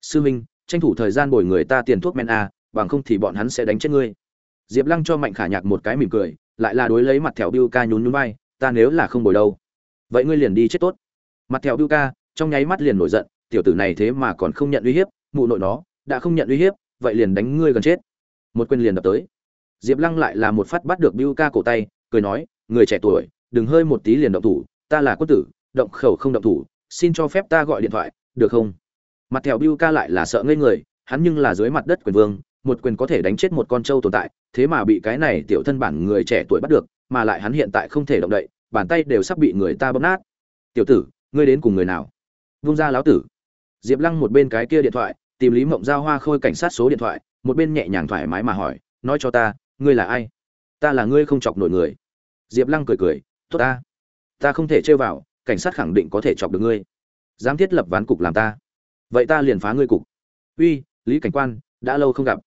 Sư minh, tranh thủ thời gian bồi người ta tiền thuốc men a, bằng không thì bọn hắn sẽ đánh chết ngươi. Diệp lăng cho mạnh khả nhạc một cái mỉm cười, lại là đối lấy mặt thẹo biu ca nhún nhún vai, ta nếu là không bồi đâu, vậy ngươi liền đi chết tốt. Mặt thẹo biu ca, trong nháy mắt liền nổi giận, tiểu tử này thế mà còn không nhận uy hiếp, mụ nội nó, đã không nhận uy hiếp, vậy liền đánh ngươi gần chết. Một quyền liền đập tới. Diệp lăng lại là một phát bắt được biu ca cổ tay, cười nói, người trẻ tuổi đừng hơi một tí liền động thủ, ta là quân tử, động khẩu không động thủ, xin cho phép ta gọi điện thoại, được không? Mặt thẹo biu ca lại là sợ ngây người, hắn nhưng là dưới mặt đất quyền vương, một quyền có thể đánh chết một con trâu tồn tại, thế mà bị cái này tiểu thân bản người trẻ tuổi bắt được, mà lại hắn hiện tại không thể động đậy, bàn tay đều sắp bị người ta bóp nát. Tiểu tử, ngươi đến cùng người nào? Vung ra láo tử. Diệp lăng một bên cái kia điện thoại, tìm lý mộng giao hoa khôi cảnh sát số điện thoại, một bên nhẹ nhàng thoải mái mà hỏi, nói cho ta, ngươi là ai? Ta là ngươi không chọc nổi người. Diệp lăng cười cười tốt ta. Ta không thể chơi vào, cảnh sát khẳng định có thể chọc được ngươi. Dám thiết lập ván cục làm ta. Vậy ta liền phá ngươi cục. Uy, lý cảnh quan, đã lâu không gặp.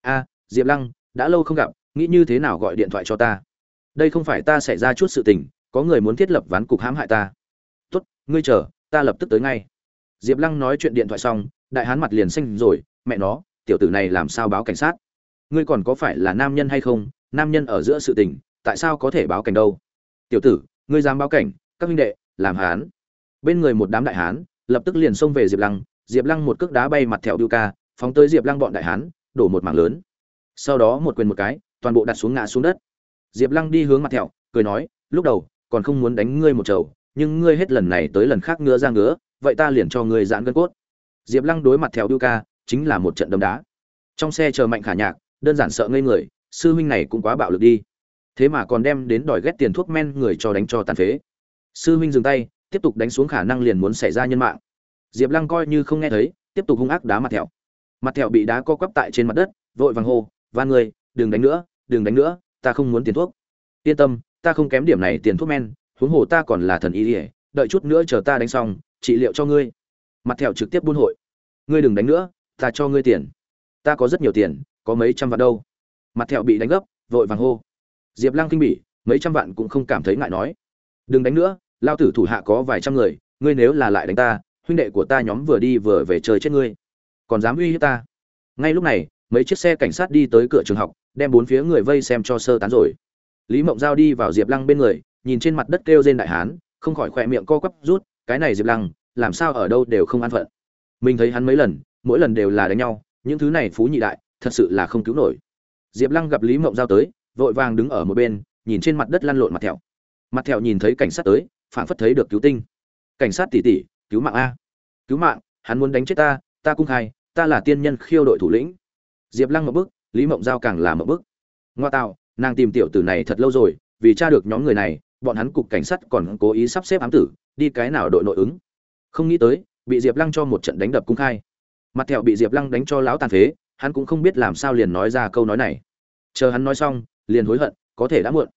A, diệp lăng, đã lâu không gặp, nghĩ như thế nào gọi điện thoại cho ta? Đây không phải ta xảy ra chút sự tình, có người muốn thiết lập ván cục hãm hại ta. Tốt, ngươi chờ, ta lập tức tới ngay. Diệp lăng nói chuyện điện thoại xong, đại hán mặt liền xanh rồi, mẹ nó, tiểu tử này làm sao báo cảnh sát? Ngươi còn có phải là nam nhân hay không? Nam nhân ở giữa sự tình, tại sao có thể báo cảnh đâu? Tiểu tử, ngươi dám báo cảnh, các huynh đệ, làm hán. Bên người một đám đại hán, lập tức liền xông về diệp lăng. Diệp lăng một cước đá bay mặt thẹo biu ca, phóng tới diệp lăng bọn đại hán, đổ một mảng lớn. Sau đó một quyền một cái, toàn bộ đặt xuống ngã xuống đất. Diệp lăng đi hướng mặt thẹo, cười nói, lúc đầu, còn không muốn đánh ngươi một chầu, nhưng ngươi hết lần này tới lần khác ngứa ra ngứa, vậy ta liền cho ngươi giãn gân cốt. Diệp lăng đối mặt Thẹo biu ca, chính là một trận đấm đá. Trong xe chờ mạnh khả nhạc, đơn giản sợ ngây người, sư huynh này cũng quá bạo lực đi thế mà còn đem đến đòi ghét tiền thuốc men người cho đánh cho tàn phế. Sư huynh dừng tay, tiếp tục đánh xuống khả năng liền muốn xảy ra nhân mạng. Diệp lăng coi như không nghe thấy, tiếp tục hung ác đá mặt thẹo. Mặt thẹo bị đá co quắp tại trên mặt đất, vội vàng hô, van người đừng đánh nữa, đừng đánh nữa, ta không muốn tiền thuốc. Yên tâm, ta không kém điểm này tiền thuốc men, huống hồ ta còn là thần y ỉa đợi chút nữa chờ ta đánh xong, trị liệu cho ngươi. Mặt thẹo trực tiếp buôn hội. Ngươi đừng đánh nữa, ta cho ngươi tiền. Ta có rất nhiều tiền, có mấy trăm vạn đâu. Mặt thẹo bị đánh gấp, vội vàng hô diệp lăng kinh bỉ, mấy trăm vạn cũng không cảm thấy ngại nói. Đừng đánh nữa, lao tử thủ hạ có vài trăm người, ngươi nếu là lại đánh ta, huynh đệ của ta nhóm vừa đi vừa về chơi chết ngươi. Còn dám uy hiếp ta? Ngay lúc này, mấy chiếc xe cảnh sát đi tới cửa trường học, đem bốn phía người vây xem cho sơ tán rồi. Lý mộng giao đi vào diệp lăng bên người, nhìn trên mặt đất kêu trên đại hán, không khỏi khỏe miệng co quắp, rút, cái này diệp lăng, làm sao ở đâu đều không an phận. Mình thấy hắn mấy lần, mỗi lần đều là đánh nhau, những thứ này phú nhị đại, thật sự là không cứu nổi. Diệp lăng gặp lý mộng giao tới vội vàng đứng ở một bên, nhìn trên mặt đất lăn lộn mặt thẹo. Mặt thẹo nhìn thấy cảnh sát tới, phảng phất thấy được cứu tinh. Cảnh sát tỉ tỉ, cứu mạng a. Cứu mạng, hắn muốn đánh chết ta ta cung khai, ta là tiên nhân khiêu đội thủ lĩnh. Diệp lăng một bức lý mộng giao càng là một bức ngoa tạo, nàng tìm tiểu tử này thật lâu rồi, vì tra được nhóm người này, bọn hắn cục cảnh sát còn cố ý sắp xếp ám tử, đi cái nào đội nội ứng. Không nghĩ tới, bị diệp lăng cho một trận đánh đập cung khai. Mặt thẹo bị diệp lăng đánh cho láo tàn phế, hắn cũng không biết làm sao liền nói ra câu nói này. Chờ hắn nói xong liền hối hận, có thể đã muộn.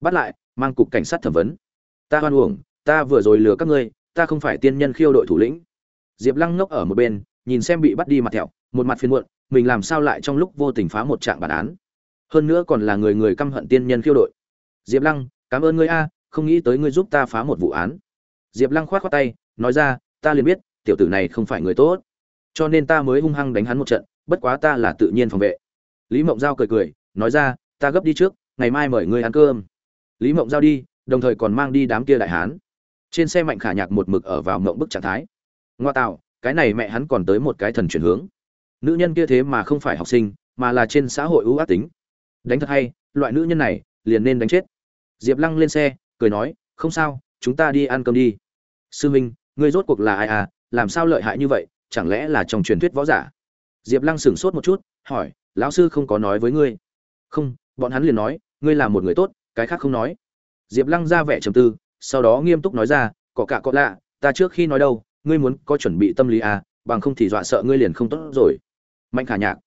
Bắt lại, mang cục cảnh sát thẩm vấn. Ta hoan uổng, ta vừa rồi lừa các ngươi, ta không phải tiên nhân khiêu đội thủ lĩnh. Diệp lăng ngốc ở một bên, nhìn xem bị bắt đi mặt thẹo, một mặt phiền muộn, mình làm sao lại trong lúc vô tình phá một trạng bản án? Hơn nữa còn là người người căm hận tiên nhân khiêu đội. Diệp lăng, cảm ơn ngươi a, không nghĩ tới ngươi giúp ta phá một vụ án. Diệp lăng khoát khoát tay, nói ra, ta liền biết, tiểu tử này không phải người tốt. Cho nên ta mới hung hăng đánh hắn một trận, bất quá ta là tự nhiên phòng vệ. Lý mộng giao cười cười, nói ra ta gấp đi trước, ngày mai mời ngươi ăn cơm. Lý mộng giao đi, đồng thời còn mang đi đám kia đại hán. Trên xe mạnh khả nhạc một mực ở vào mộng bức trạng thái. Ngoa tạo, cái này mẹ hắn còn tới một cái thần chuyển hướng. Nữ nhân kia thế mà không phải học sinh, mà là trên xã hội ưu ác tính. Đánh thật hay, loại nữ nhân này, liền nên đánh chết. Diệp lăng lên xe, cười nói, không sao, chúng ta đi ăn cơm đi. Sư minh, ngươi rốt cuộc là ai à? Làm sao lợi hại như vậy? Chẳng lẽ là trong truyền thuyết võ giả? Diệp lăng sửng sốt một chút, hỏi, lão sư không có nói với ngươi? Không bọn hắn liền nói ngươi là một người tốt cái khác không nói. Diệp lăng ra vẻ trầm tư sau đó nghiêm túc nói ra có cả có lạ ta trước khi nói đâu ngươi muốn có chuẩn bị tâm lý à bằng không thì dọa sợ ngươi liền không tốt rồi. Mạnh khả nhạc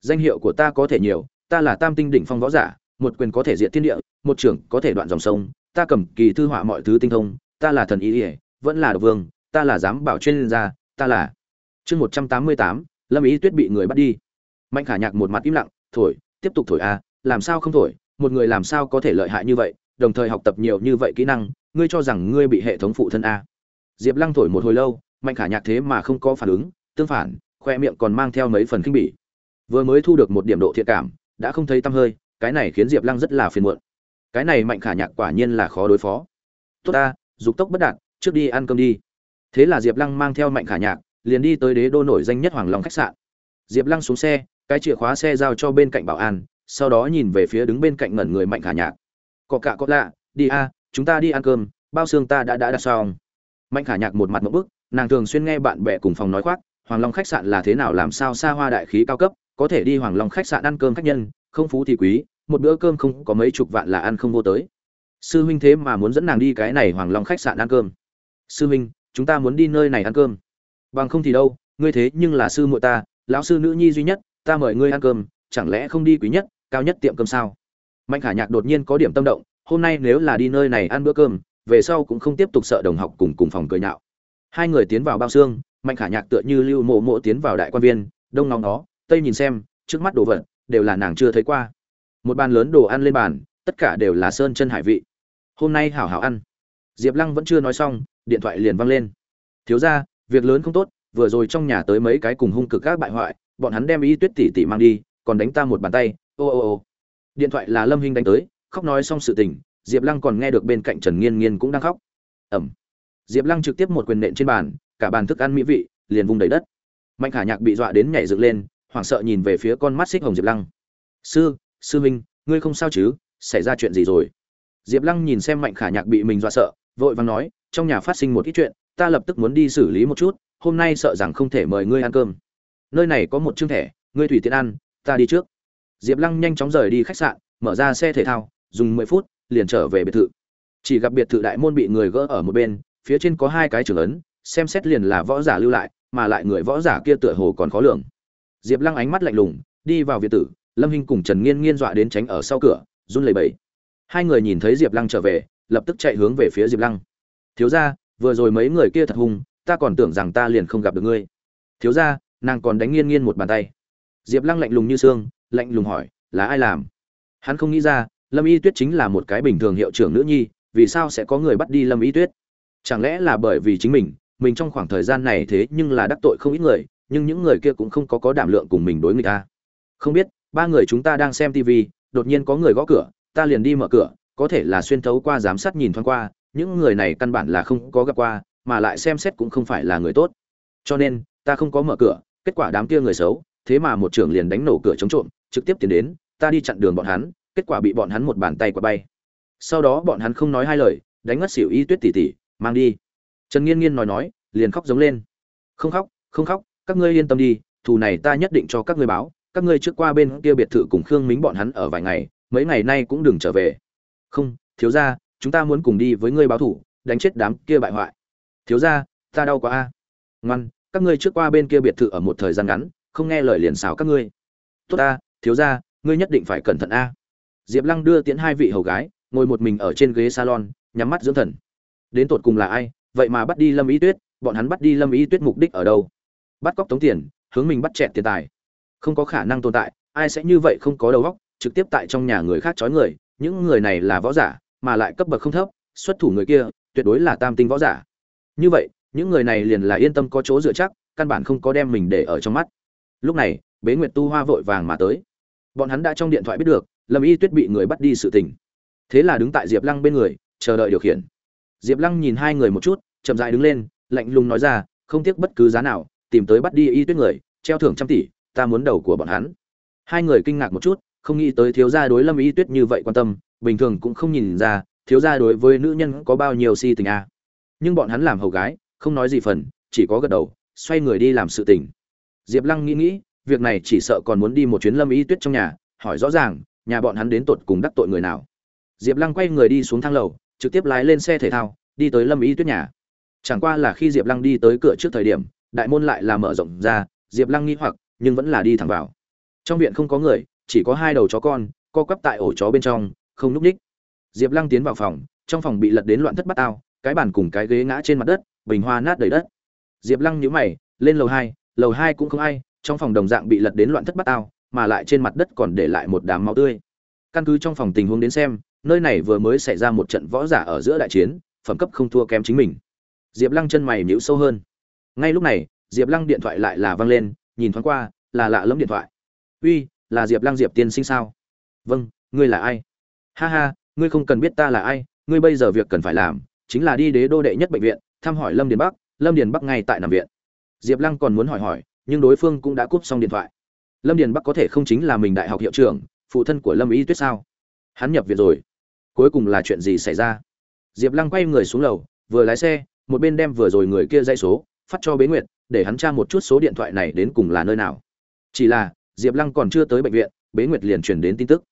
danh hiệu của ta có thể nhiều ta là tam tinh đỉnh phong võ giả một quyền có thể diện thiên địa một trưởng có thể đoạn dòng sông ta cầm kỳ thư họa mọi thứ tinh thông ta là thần ý ỉa vẫn là độc vương ta là giám bảo chuyên gia ta là chương một trăm tám mươi tám lâm ý tuyết bị người bắt đi. Mạnh khả nhạc một mặt im lặng thổi tiếp tục thổi a à, làm sao không thổi, một người làm sao có thể lợi hại như vậy, đồng thời học tập nhiều như vậy kỹ năng, ngươi cho rằng ngươi bị hệ thống phụ thân a. Diệp lăng thổi một hồi lâu, mạnh khả nhạc thế mà không có phản ứng, tương phản, khoe miệng còn mang theo mấy phần kinh bỉ. Vừa mới thu được một điểm độ thiện cảm, đã không thấy tăm hơi, cái này khiến diệp lăng rất là phiền muộn. Cái này mạnh khả nhạc quả nhiên là khó đối phó. Tốt ta dục tốc bất đạt, trước đi ăn cơm đi. Thế là diệp lăng mang theo mạnh khả nhạc, liền đi tới đế đô nổi danh nhất hoàng long khách sạn. Diệp lăng xuống xe, cái chìa khóa xe giao cho bên cạnh bảo an sau đó nhìn về phía đứng bên cạnh ngẩn người mạnh khả nhạc. Có cả có lạ, đi a, chúng ta đi ăn cơm, bao xương ta đã đã đặt xong. Mạnh khả nhạc một mặt một bức, nàng thường xuyên nghe bạn bè cùng phòng nói khoác, hoàng long khách sạn là thế nào, làm sao xa hoa đại khí cao cấp, có thể đi hoàng long khách sạn ăn cơm khách nhân, không phú thì quý, một bữa cơm không có mấy chục vạn là ăn không vô tới. Sư huynh thế mà muốn dẫn nàng đi cái này hoàng long khách sạn ăn cơm. Sư huynh, chúng ta muốn đi nơi này ăn cơm. Bằng không thì đâu, ngươi thế nhưng là sư muội ta, lão sư nữ nhi duy nhất, ta mời ngươi ăn cơm chẳng lẽ không đi quý nhất, cao nhất tiệm cơm sao? Mạnh khả nhạc đột nhiên có điểm tâm động, hôm nay nếu là đi nơi này ăn bữa cơm, về sau cũng không tiếp tục sợ đồng học cùng cùng phòng cười nhạo. Hai người tiến vào bao xương, mạnh khả nhạc tựa như lưu mộ mộ tiến vào đại quan viên, đông ngóng nó, tây nhìn xem, trước mắt đồ vật, đều là nàng chưa thấy qua. Một bàn lớn đồ ăn lên bàn, tất cả đều là sơn chân hải vị. Hôm nay hảo hảo ăn. Diệp lăng vẫn chưa nói xong, điện thoại liền văng lên. Thiếu ra việc lớn không tốt, vừa rồi trong nhà tới mấy cái cùng hung cực các bại hoại, bọn hắn đem y tuyết tỷ tỷ mang đi còn đánh ta một bàn tay, ô ô ô. Điện thoại là lâm hinh đánh tới, khóc nói xong sự tình, diệp lăng còn nghe được bên cạnh trần nghiên nghiên cũng đang khóc. Ẩm. Diệp lăng trực tiếp một quyền nện trên bàn, cả bàn thức ăn mỹ vị, liền vung đầy đất. Mạnh khả nhạc bị dọa đến nhảy dựng lên, hoảng sợ nhìn về phía con mắt xích hồng diệp lăng. Sư sư minh ngươi không sao chứ? Xảy ra chuyện gì rồi? Diệp lăng nhìn xem mạnh khả nhạc bị mình dọa sợ, vội vàng nói, trong nhà phát sinh một ít chuyện, ta lập tức muốn đi xử lý một chút, hôm nay sợ rằng không thể mời ngươi ăn cơm. Nơi này có một chương thẻ, ngươi tùy tiện ăn ta đi trước. Diệp lăng nhanh chóng rời đi khách sạn, mở ra xe thể thao, dùng mười phút, liền trở về biệt thự. Chỉ gặp biệt thự đại môn bị người gỡ ở một bên, phía trên có hai cái trưởng ấn, xem xét liền là võ giả lưu lại, mà lại người võ giả kia tựa hồ còn khó lường. Diệp lăng ánh mắt lạnh lùng, đi vào việt tử, lâm hinh cùng trần nghiên nghiên dọa đến tránh ở sau cửa, run lẩy bẩy. Hai người nhìn thấy diệp lăng trở về, lập tức chạy hướng về phía diệp lăng. Thiếu ra vừa rồi mấy người kia thật hung, ta còn tưởng rằng ta liền không gặp được ngươi. Thiếu ra nàng còn đánh nghiên nghiên một bàn tay diệp lăng lạnh lùng như xương, lạnh lùng hỏi, là ai làm? Hắn không nghĩ ra, lâm y tuyết chính là một cái bình thường hiệu trưởng nữ nhi, vì sao sẽ có người bắt đi lâm y tuyết? Chẳng lẽ là bởi vì chính mình mình trong khoảng thời gian này thế nhưng là đắc tội không ít người, nhưng những người kia cũng không có có đảm lượng cùng mình đối người ta. Không biết, ba người chúng ta đang xem tv đột nhiên có người gõ cửa, ta liền đi mở cửa, có thể là xuyên thấu qua giám sát nhìn thoáng qua, những người này căn bản là không có gặp qua, mà lại xem xét cũng không phải là người tốt. Cho nên, ta không có mở cửa, kết quả đám kia người xấu thế mà một trưởng liền đánh nổ cửa chống trộm, trực tiếp tiến đến, ta đi chặn đường bọn hắn, kết quả bị bọn hắn một bàn tay quạt bay. Sau đó bọn hắn không nói hai lời, đánh ngất xỉu y tuyết tỉ tỉ, mang đi. Trần nghiên nghiên nói nói, liền khóc giống lên. Không khóc không khóc, các ngươi yên tâm đi, thù này ta nhất định cho các ngươi báo, các ngươi trước qua bên kia biệt thự cùng khương mính bọn hắn ở vài ngày, mấy ngày nay cũng đừng trở về. Không, thiếu ra chúng ta muốn cùng đi với ngươi báo thủ đánh chết đám kia bại hoại. Thiếu ra ta đau quá a. Ngoan, các ngươi trước qua bên kia biệt thự ở một thời gian ngắn không nghe lời liền xào các ngươi. Tốt ta, thiếu ra ngươi nhất định phải cẩn thận a. Diệp lăng đưa tiễn hai vị hầu gái, ngồi một mình ở trên ghế salon, nhắm mắt dưỡng thần. Đến tột cùng là ai? Vậy mà bắt đi lâm ý tuyết, bọn hắn bắt đi lâm ý tuyết mục đích ở đâu? Bắt cóc tống tiền, hướng mình bắt chẹt tiền tài. Không có khả năng tồn tại, ai sẽ như vậy không có đầu óc, trực tiếp tại trong nhà người khác trói người, những người này là võ giả, mà lại cấp bậc không thấp, xuất thủ người kia, tuyệt đối là tam tinh võ giả. Như vậy, những người này liền là yên tâm có chỗ dựa chắc, căn bản không có đem mình để ở trong mắt lúc này, bế nguyệt tu hoa vội vàng mà tới. Bọn hắn đã trong điện thoại biết được, lâm y tuyết bị người bắt đi sự tình. Thế là đứng tại diệp lăng bên người, chờ đợi điều khiển. Diệp lăng nhìn hai người một chút, chậm dại đứng lên, lạnh lùng nói ra, không tiếc bất cứ giá nào, tìm tới bắt đi y tuyết người, treo thưởng trăm tỷ, ta muốn đầu của bọn hắn. Hai người kinh ngạc một chút, không nghĩ tới thiếu gia đối lâm y tuyết như vậy quan tâm, bình thường cũng không nhìn ra, thiếu gia đối với nữ nhân có bao nhiêu si tình a. À. nhưng bọn hắn làm hầu gái, không nói gì phần, chỉ có gật đầu, xoay người đi làm sự tình diệp lăng nghĩ nghĩ, việc này chỉ sợ còn muốn đi một chuyến lâm y tuyết trong nhà, hỏi rõ ràng, nhà bọn hắn đến tột cùng đắc tội người nào. Diệp lăng quay người đi xuống thang lầu, trực tiếp lái lên xe thể thao, đi tới lâm y tuyết nhà. Chẳng qua là khi diệp lăng đi tới cửa trước thời điểm, đại môn lại là mở rộng ra, diệp lăng nghi hoặc, nhưng vẫn là đi thẳng vào. Trong viện không có người, chỉ có hai đầu chó con, co quắp tại ổ chó bên trong, không núp ních. Diệp lăng tiến vào phòng, trong phòng bị lật đến loạn thất bát ao cái bàn cùng cái ghế ngã trên mặt đất, bình hoa nát đầy đất. Diệp lăng nhíu mày, lên lầu hai lầu hai cũng không ai, trong phòng đồng dạng bị lật đến loạn thất bát ao mà lại trên mặt đất còn để lại một đám máu tươi. Căn cứ trong phòng tình huống đến xem, nơi này vừa mới xảy ra một trận võ giả ở giữa đại chiến, phẩm cấp không thua kém chính mình. Diệp lăng chân mày nhíu sâu hơn. Ngay lúc này, diệp lăng điện thoại lại là vang lên, nhìn thoáng qua, là lạ lẫm điện thoại. Uy, là diệp lăng diệp tiên sinh sao? Vâng ngươi là ai? Ha ha, ngươi không cần biết ta là ai, ngươi bây giờ việc cần phải làm, chính là đi đế đô đệ nhất bệnh viện, thăm hỏi lâm điền bắc, lâm điền bắc ngay tại nằm viện diệp lăng còn muốn hỏi hỏi, nhưng đối phương cũng đã cúp xong điện thoại. Lâm điền bắc có thể không chính là mình đại học hiệu trưởng, phụ thân của lâm y tuyết sao? Hắn nhập viện rồi. Cuối cùng là chuyện gì xảy ra? Diệp lăng quay người xuống lầu, vừa lái xe, một bên đem vừa rồi người kia dây số, phát cho bế nguyệt, để hắn tra một chút số điện thoại này đến cùng là nơi nào. Chỉ là, diệp lăng còn chưa tới bệnh viện, bế nguyệt liền truyền đến tin tức.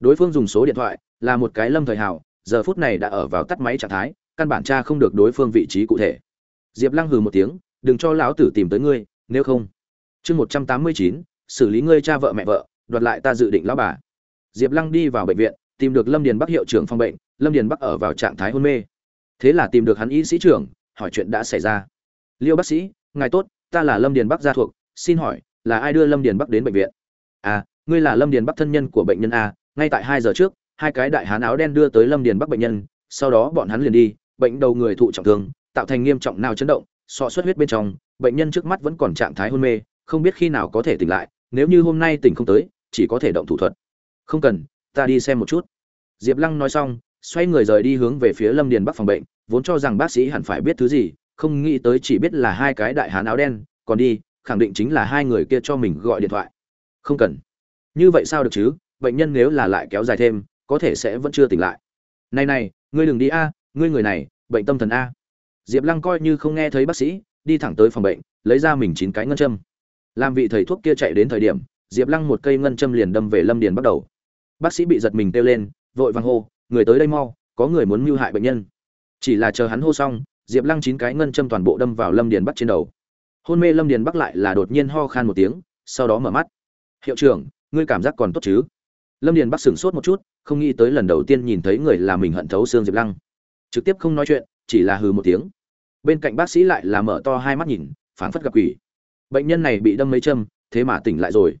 Đối phương dùng số điện thoại, là một cái lâm thời hào giờ phút này đã ở vào tắt máy trạng thái, căn bản tra không được đối phương vị trí cụ thể. Diệp lăng hừ một tiếng đừng cho lão tử tìm tới ngươi, nếu không. Chương một trăm tám mươi chín, xử lý ngươi cha vợ mẹ vợ, đoạt lại ta dự định lão bà. Diệp lăng đi vào bệnh viện, tìm được lâm điền bắc hiệu trưởng phòng bệnh, lâm điền bắc ở vào trạng thái hôn mê. Thế là tìm được hắn y sĩ trưởng, hỏi chuyện đã xảy ra. Liêu bác sĩ, ngài tốt, ta là lâm điền bắc gia thuộc, xin hỏi, là ai đưa lâm điền bắc đến bệnh viện? À ngươi là lâm điền bắc thân nhân của bệnh nhân a, ngay tại hai giờ trước, hai cái đại hán áo đen đưa tới lâm điền bắc bệnh nhân, sau đó bọn hắn liền đi, bệnh đầu người thụ trọng thương, tạo thành nghiêm trọng nào chấn động sọ xuất huyết bên trong, bệnh nhân trước mắt vẫn còn trạng thái hôn mê, không biết khi nào có thể tỉnh lại, nếu như hôm nay tỉnh không tới, chỉ có thể động thủ thuật. Không cần, ta đi xem một chút. Diệp lăng nói xong, xoay người rời đi hướng về phía lâm điền bắc phòng bệnh, vốn cho rằng bác sĩ hẳn phải biết thứ gì, không nghĩ tới chỉ biết là hai cái đại hán áo đen, còn đi, khẳng định chính là hai người kia cho mình gọi điện thoại. Không cần. Như vậy sao được chứ, bệnh nhân nếu là lại kéo dài thêm, có thể sẽ vẫn chưa tỉnh lại. Này này, ngươi đừng đi a, ngươi người này, bệnh tâm thần a diệp lăng coi như không nghe thấy bác sĩ, đi thẳng tới phòng bệnh, lấy ra mình chín cái ngân châm. Làm vị thầy thuốc kia chạy đến thời điểm, diệp lăng một cây ngân châm liền đâm về lâm điền bắt đầu. Bác sĩ bị giật mình kêu lên, vội vàng hô, người tới đây mau, có người muốn mưu hại bệnh nhân. Chỉ là chờ hắn hô xong, diệp lăng chín cái ngân châm toàn bộ đâm vào lâm điền bắc trên đầu. Hôn mê lâm điền bắc lại là đột nhiên ho khan một tiếng, sau đó mở mắt. Hiệu trưởng, ngươi cảm giác còn tốt chứ? Lâm điền bắc sửng sốt một chút, không nghĩ tới lần đầu tiên nhìn thấy người là mình hận thấu xương diệp lăng. Trực tiếp không nói chuyện, chỉ là hừ một tiếng bên cạnh bác sĩ lại là mở to hai mắt nhìn, phảng phất gặp quỷ. Bệnh nhân này bị đâm mấy châm, thế mà tỉnh lại rồi.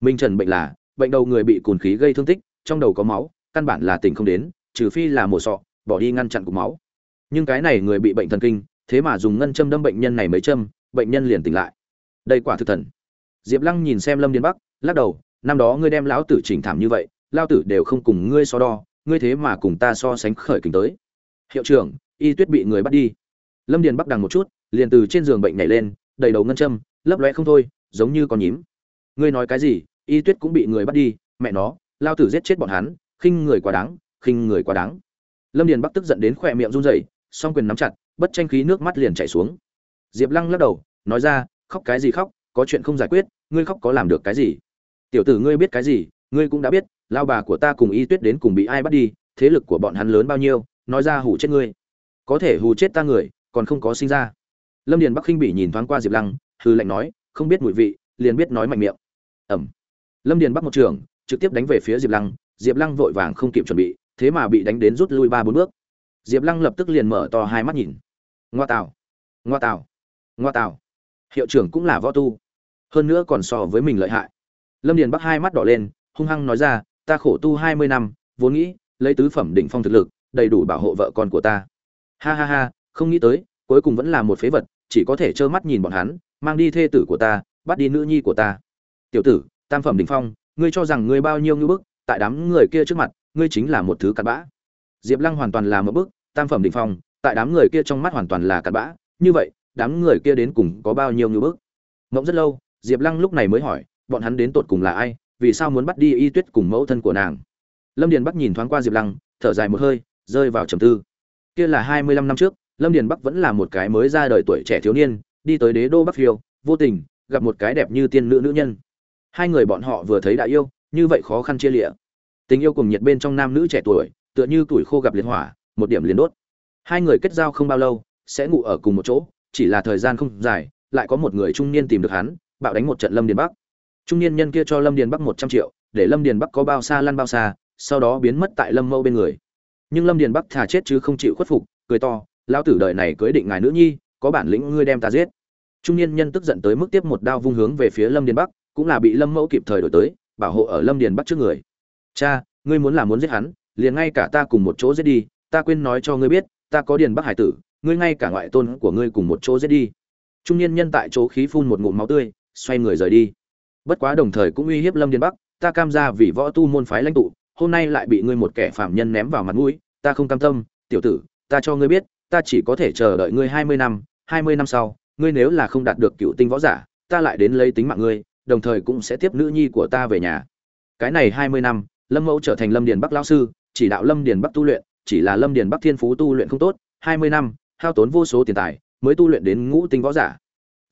Minh trần bệnh là, bệnh đầu người bị cồn khí gây thương tích, trong đầu có máu, căn bản là tỉnh không đến, trừ phi là mổ sọ, bỏ đi ngăn chặn cục máu. Nhưng cái này người bị bệnh thần kinh, thế mà dùng ngân châm đâm bệnh nhân này mấy châm, bệnh nhân liền tỉnh lại. Đây quả thực thần. Diệp lăng nhìn xem lâm điền bắc, lắc đầu, năm đó ngươi đem lão tử chỉnh thảm như vậy lao tử đều không cùng ngươi so đo, ngươi thế mà cùng ta so sánh khởi kính tới. Hiệu trưởng, y tuyết bị người bắt đi lâm điền bắc đằng một chút, liền từ trên giường bệnh nhảy lên, đầy đầu ngân châm, lấp lóe không thôi, giống như con nhím. Ngươi nói cái gì? Y tuyết cũng bị người bắt đi, mẹ nó, lao tử giết chết bọn hắn, khinh người quá đáng, khinh người quá đáng. Lâm điền bắc tức giận đến khỏe miệng run rẩy, song quyền nắm chặt, bất tranh khí nước mắt liền chảy xuống. Diệp lăng lắc đầu, nói ra, khóc cái gì khóc? Có chuyện không giải quyết, ngươi khóc có làm được cái gì? Tiểu tử ngươi biết cái gì, ngươi cũng đã biết, lao bà của ta cùng y tuyết đến cùng bị ai bắt đi, thế lực của bọn hắn lớn bao nhiêu, nói ra hù chết ngươi. Có thể hù chết ta người còn không có sinh ra. Lâm điền bắc khinh bỉ nhìn thoáng qua diệp lăng hư lệnh nói, không biết mùi vị, liền biết nói mạnh miệng. Ẩm lâm điền bắc một trường, trực tiếp đánh về phía diệp lăng diệp lăng vội vàng không kịp chuẩn bị, thế mà bị đánh đến rút lui ba bốn bước. Diệp lăng lập tức liền mở to hai mắt nhìn. Ngoa tạo ngoa tạo ngoa tạo hiệu trưởng cũng là võ tu. Hơn nữa còn so với mình lợi hại. Lâm điền bắc hai mắt đỏ lên, hung hăng nói ra, ta khổ tu hai mươi năm, vốn nghĩ, lấy tứ phẩm đỉnh phong thực lực, đầy đủ bảo hộ vợ con của ta. Ha ha ha không nghĩ tới, cuối cùng vẫn là một phế vật, chỉ có thể trơ mắt nhìn bọn hắn, mang đi thê tử của ta, bắt đi nữ nhi của ta. Tiểu tử, tam phẩm đỉnh phong, ngươi cho rằng ngươi bao nhiêu ngưỡng bức, tại đám người kia trước mặt, ngươi chính là một thứ cặn bã. Diệp lăng hoàn toàn là một bức, tam phẩm đỉnh phong, tại đám người kia trong mắt hoàn toàn là cặn bã. Như vậy, đám người kia đến cùng có bao nhiêu ngưỡng bức? Mộng rất lâu, diệp lăng lúc này mới hỏi, bọn hắn đến tột cùng là ai, vì sao muốn bắt đi y tuyết cùng mẫu thân của nàng? Lâm điền bắc nhìn thoáng qua diệp lăng, thở dài một hơi, rơi vào trầm tư. Kia là hai mươi lăm năm trước lâm điền bắc vẫn là một cái mới ra đời tuổi trẻ thiếu niên, đi tới đế đô bắc phiêu, vô tình, gặp một cái đẹp như tiên nữ nữ nhân. Hai người bọn họ vừa thấy đã yêu, như vậy khó khăn chia lịa. Tình yêu cùng nhiệt bên trong nam nữ trẻ tuổi, tựa như tuổi khô gặp liên hỏa, một điểm liền đốt. Hai người kết giao không bao lâu, sẽ ngủ ở cùng một chỗ, chỉ là thời gian không dài, lại có một người trung niên tìm được hắn, bạo đánh một trận lâm điền bắc. Trung niên nhân kia cho lâm điền bắc một trăm triệu, để lâm điền bắc có bao xa lăn bao xa, sau đó biến mất tại lâm mâu bên người. Nhưng lâm điền bắc thà chết chứ không chịu khuất phục, cười to lao tử đời này cưới định ngài nữ nhi, có bản lĩnh ngươi đem ta giết. Trung niên nhân tức giận tới mức tiếp một đao vung hướng về phía lâm điền bắc, cũng là bị lâm mẫu kịp thời đổi tới, bảo hộ ở lâm điền bắc trước người. Cha, ngươi muốn là muốn giết hắn, liền ngay cả ta cùng một chỗ giết đi, ta quên nói cho ngươi biết, ta có điền bắc hải tử, ngươi ngay cả ngoại tôn của ngươi cùng một chỗ giết đi. Trung niên nhân tại chỗ khí phun một ngụm máu tươi, xoay người rời đi. Bất quá đồng thời cũng uy hiếp lâm điền bắc, ta cam ra vì võ tu môn phái lãnh tụ, hôm nay lại bị ngươi một kẻ phạm nhân ném vào mặt mũi, ta không cam tâm, tiểu tử, ta cho ngươi biết ta chỉ có thể chờ đợi ngươi hai mươi năm, hai mươi năm sau, ngươi nếu là không đạt được cựu tinh võ giả, ta lại đến lấy tính mạng ngươi, đồng thời cũng sẽ tiếp nữ nhi của ta về nhà. Cái này hai mươi năm, lâm mẫu trở thành lâm điền bắc lão sư, chỉ đạo lâm điền bắc tu luyện, chỉ là lâm điền bắc thiên phú tu luyện không tốt, hai mươi năm, hao tốn vô số tiền tài, mới tu luyện đến ngũ tinh võ giả.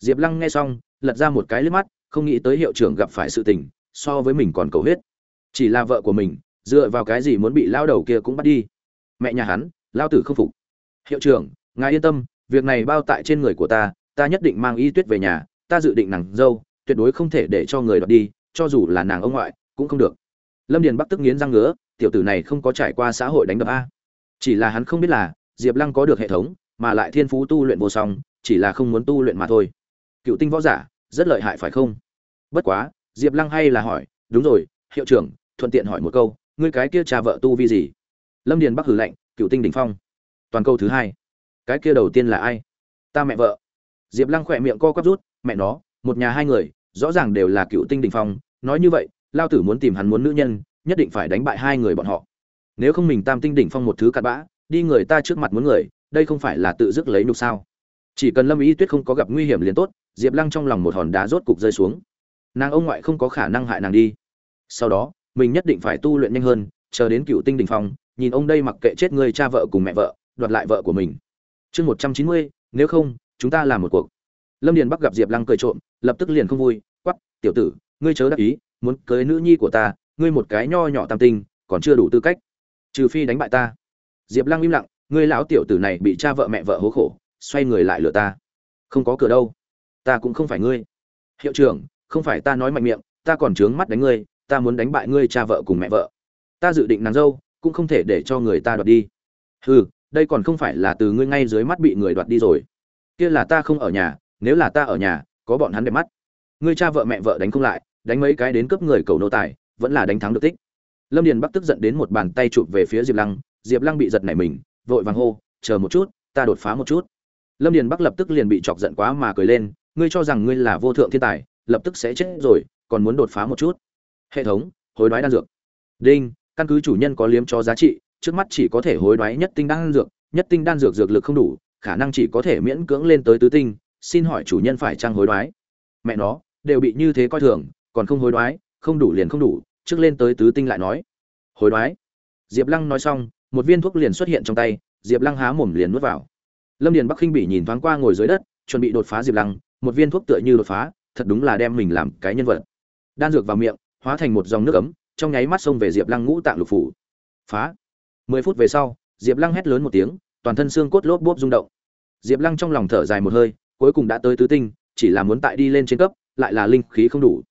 Diệp lăng nghe xong, lật ra một cái liếc mắt, không nghĩ tới hiệu trưởng gặp phải sự tình, so với mình còn cầu huyết. Chỉ là vợ của mình, dựa vào cái gì muốn bị lao đầu kia cũng bắt đi? Mẹ nhà hắn lao tử không phục hiệu trưởng, ngài yên tâm, việc này bao tại trên người của ta ta nhất định mang y tuyết về nhà, ta dự định nàng dâu, tuyệt đối không thể để cho người đoạt đi, cho dù là nàng ông ngoại, cũng không được. Lâm điền bắc tức nghiến răng ngứa, tiểu tử này không có trải qua xã hội đánh đập a. Chỉ là hắn không biết là, diệp lăng có được hệ thống, mà lại thiên phú tu luyện vô song, chỉ là không muốn tu luyện mà thôi. Cựu tinh võ giả, rất lợi hại phải không? Bất quá, diệp lăng hay là hỏi, đúng rồi, hiệu trưởng, thuận tiện hỏi một câu, ngươi cái kia cha vợ tu vi gì? Lâm điền bắc hử lạnh, cựu tinh đ ỉ n h phong toàn câu thứ hai. Cái kia đầu tiên là ai? Ta mẹ vợ. Diệp lăng khỏe miệng co quắp rút, mẹ nó, một nhà hai người, rõ ràng đều là cựu tinh đình phong. Nói như vậy, lao tử muốn tìm hắn muốn nữ nhân, nhất định phải đánh bại hai người bọn họ. Nếu không mình tam tinh đỉnh phong một thứ cặn bã, đi người ta trước mặt muốn người, đây không phải là tự dứt lấy nhục sao? Chỉ cần lâm ý tuyết không có gặp nguy hiểm liền tốt, diệp lăng trong lòng một hòn đá rốt cục rơi xuống. Nàng ông ngoại không có khả năng hại nàng đi. Sau đó, mình nhất định phải tu luyện nhanh hơn, chờ đến cựu tinh đình phong, nhìn ông đây mặc kệ chết người cha vợ cùng mẹ vợ đoạt lại vợ của mình. Chương một trăm chín mươi, nếu không, chúng ta làm một cuộc. Lâm điền bắc gặp diệp lăng cười trộm, lập tức liền không vui quắp tiểu tử, ngươi chớ đắc ý, muốn cưới nữ nhi của ta, ngươi một cái nho nhỏ tam tinh, còn chưa đủ tư cách. Trừ phi đánh bại ta. Diệp lăng im lặng, ngươi lão tiểu tử này bị cha vợ mẹ vợ hố khổ, xoay người lại lừa ta. Không có cửa đâu. Ta cũng không phải ngươi. Hiệu trưởng, không phải ta nói mạnh miệng, ta còn trướng mắt đánh ngươi, ta muốn đánh bại ngươi cha vợ cùng mẹ vợ. Ta dự định nàng dâu, cũng không thể để cho người ta đoạt đi. Hừ đây còn không phải là từ ngươi ngay dưới mắt bị người đoạt đi rồi. Kia là ta không ở nhà, nếu là ta ở nhà, có bọn hắn đẹp mắt. Ngươi cha vợ mẹ vợ đánh không lại, đánh mấy cái đến cướp người cầu nô tài, vẫn là đánh thắng được tích. Lâm điền bắc tức giận đến một bàn tay chụp về phía diệp lăng diệp lăng bị giật nảy mình, vội vàng hô, chờ một chút, ta đột phá một chút. Lâm điền bắc lập tức liền bị chọc giận quá mà cười lên, ngươi cho rằng ngươi là vô thượng thiên tài, lập tức sẽ chết rồi, còn muốn đột phá một chút. Hệ thống, hối đoái đan dược. Đinh, căn cứ chủ nhân có liếm cho giá trị trước mắt chỉ có thể hối đoái nhất tinh đan dược, nhất tinh đan dược dược lực không đủ, khả năng chỉ có thể miễn cưỡng lên tới tứ tinh, xin hỏi chủ nhân phải trang hối đoái? Mẹ nó, đều bị như thế coi thường, còn không hối đoái, không đủ liền không đủ, trước lên tới tứ tinh lại nói. Hối đoái. Diệp lăng nói xong, một viên thuốc liền xuất hiện trong tay, diệp lăng há mồm liền nuốt vào. Lâm điền bắc khinh bỉ nhìn thoáng qua ngồi dưới đất, chuẩn bị đột phá diệp lăng, một viên thuốc tựa như đột phá, thật đúng là đem mình làm cái nhân vật. Đan dược vào miệng, hóa thành một dòng nước ấm, trong nháy mắt xông về diệp lăng ngũ tạng lục phủ. Phá mười phút về sau, diệp lăng hét lớn một tiếng, toàn thân xương cốt lốp bốp rung động. Diệp lăng trong lòng thở dài một hơi, cuối cùng đã tới tứ tinh, chỉ là muốn tại đi lên trên cấp, lại là linh khí không đủ.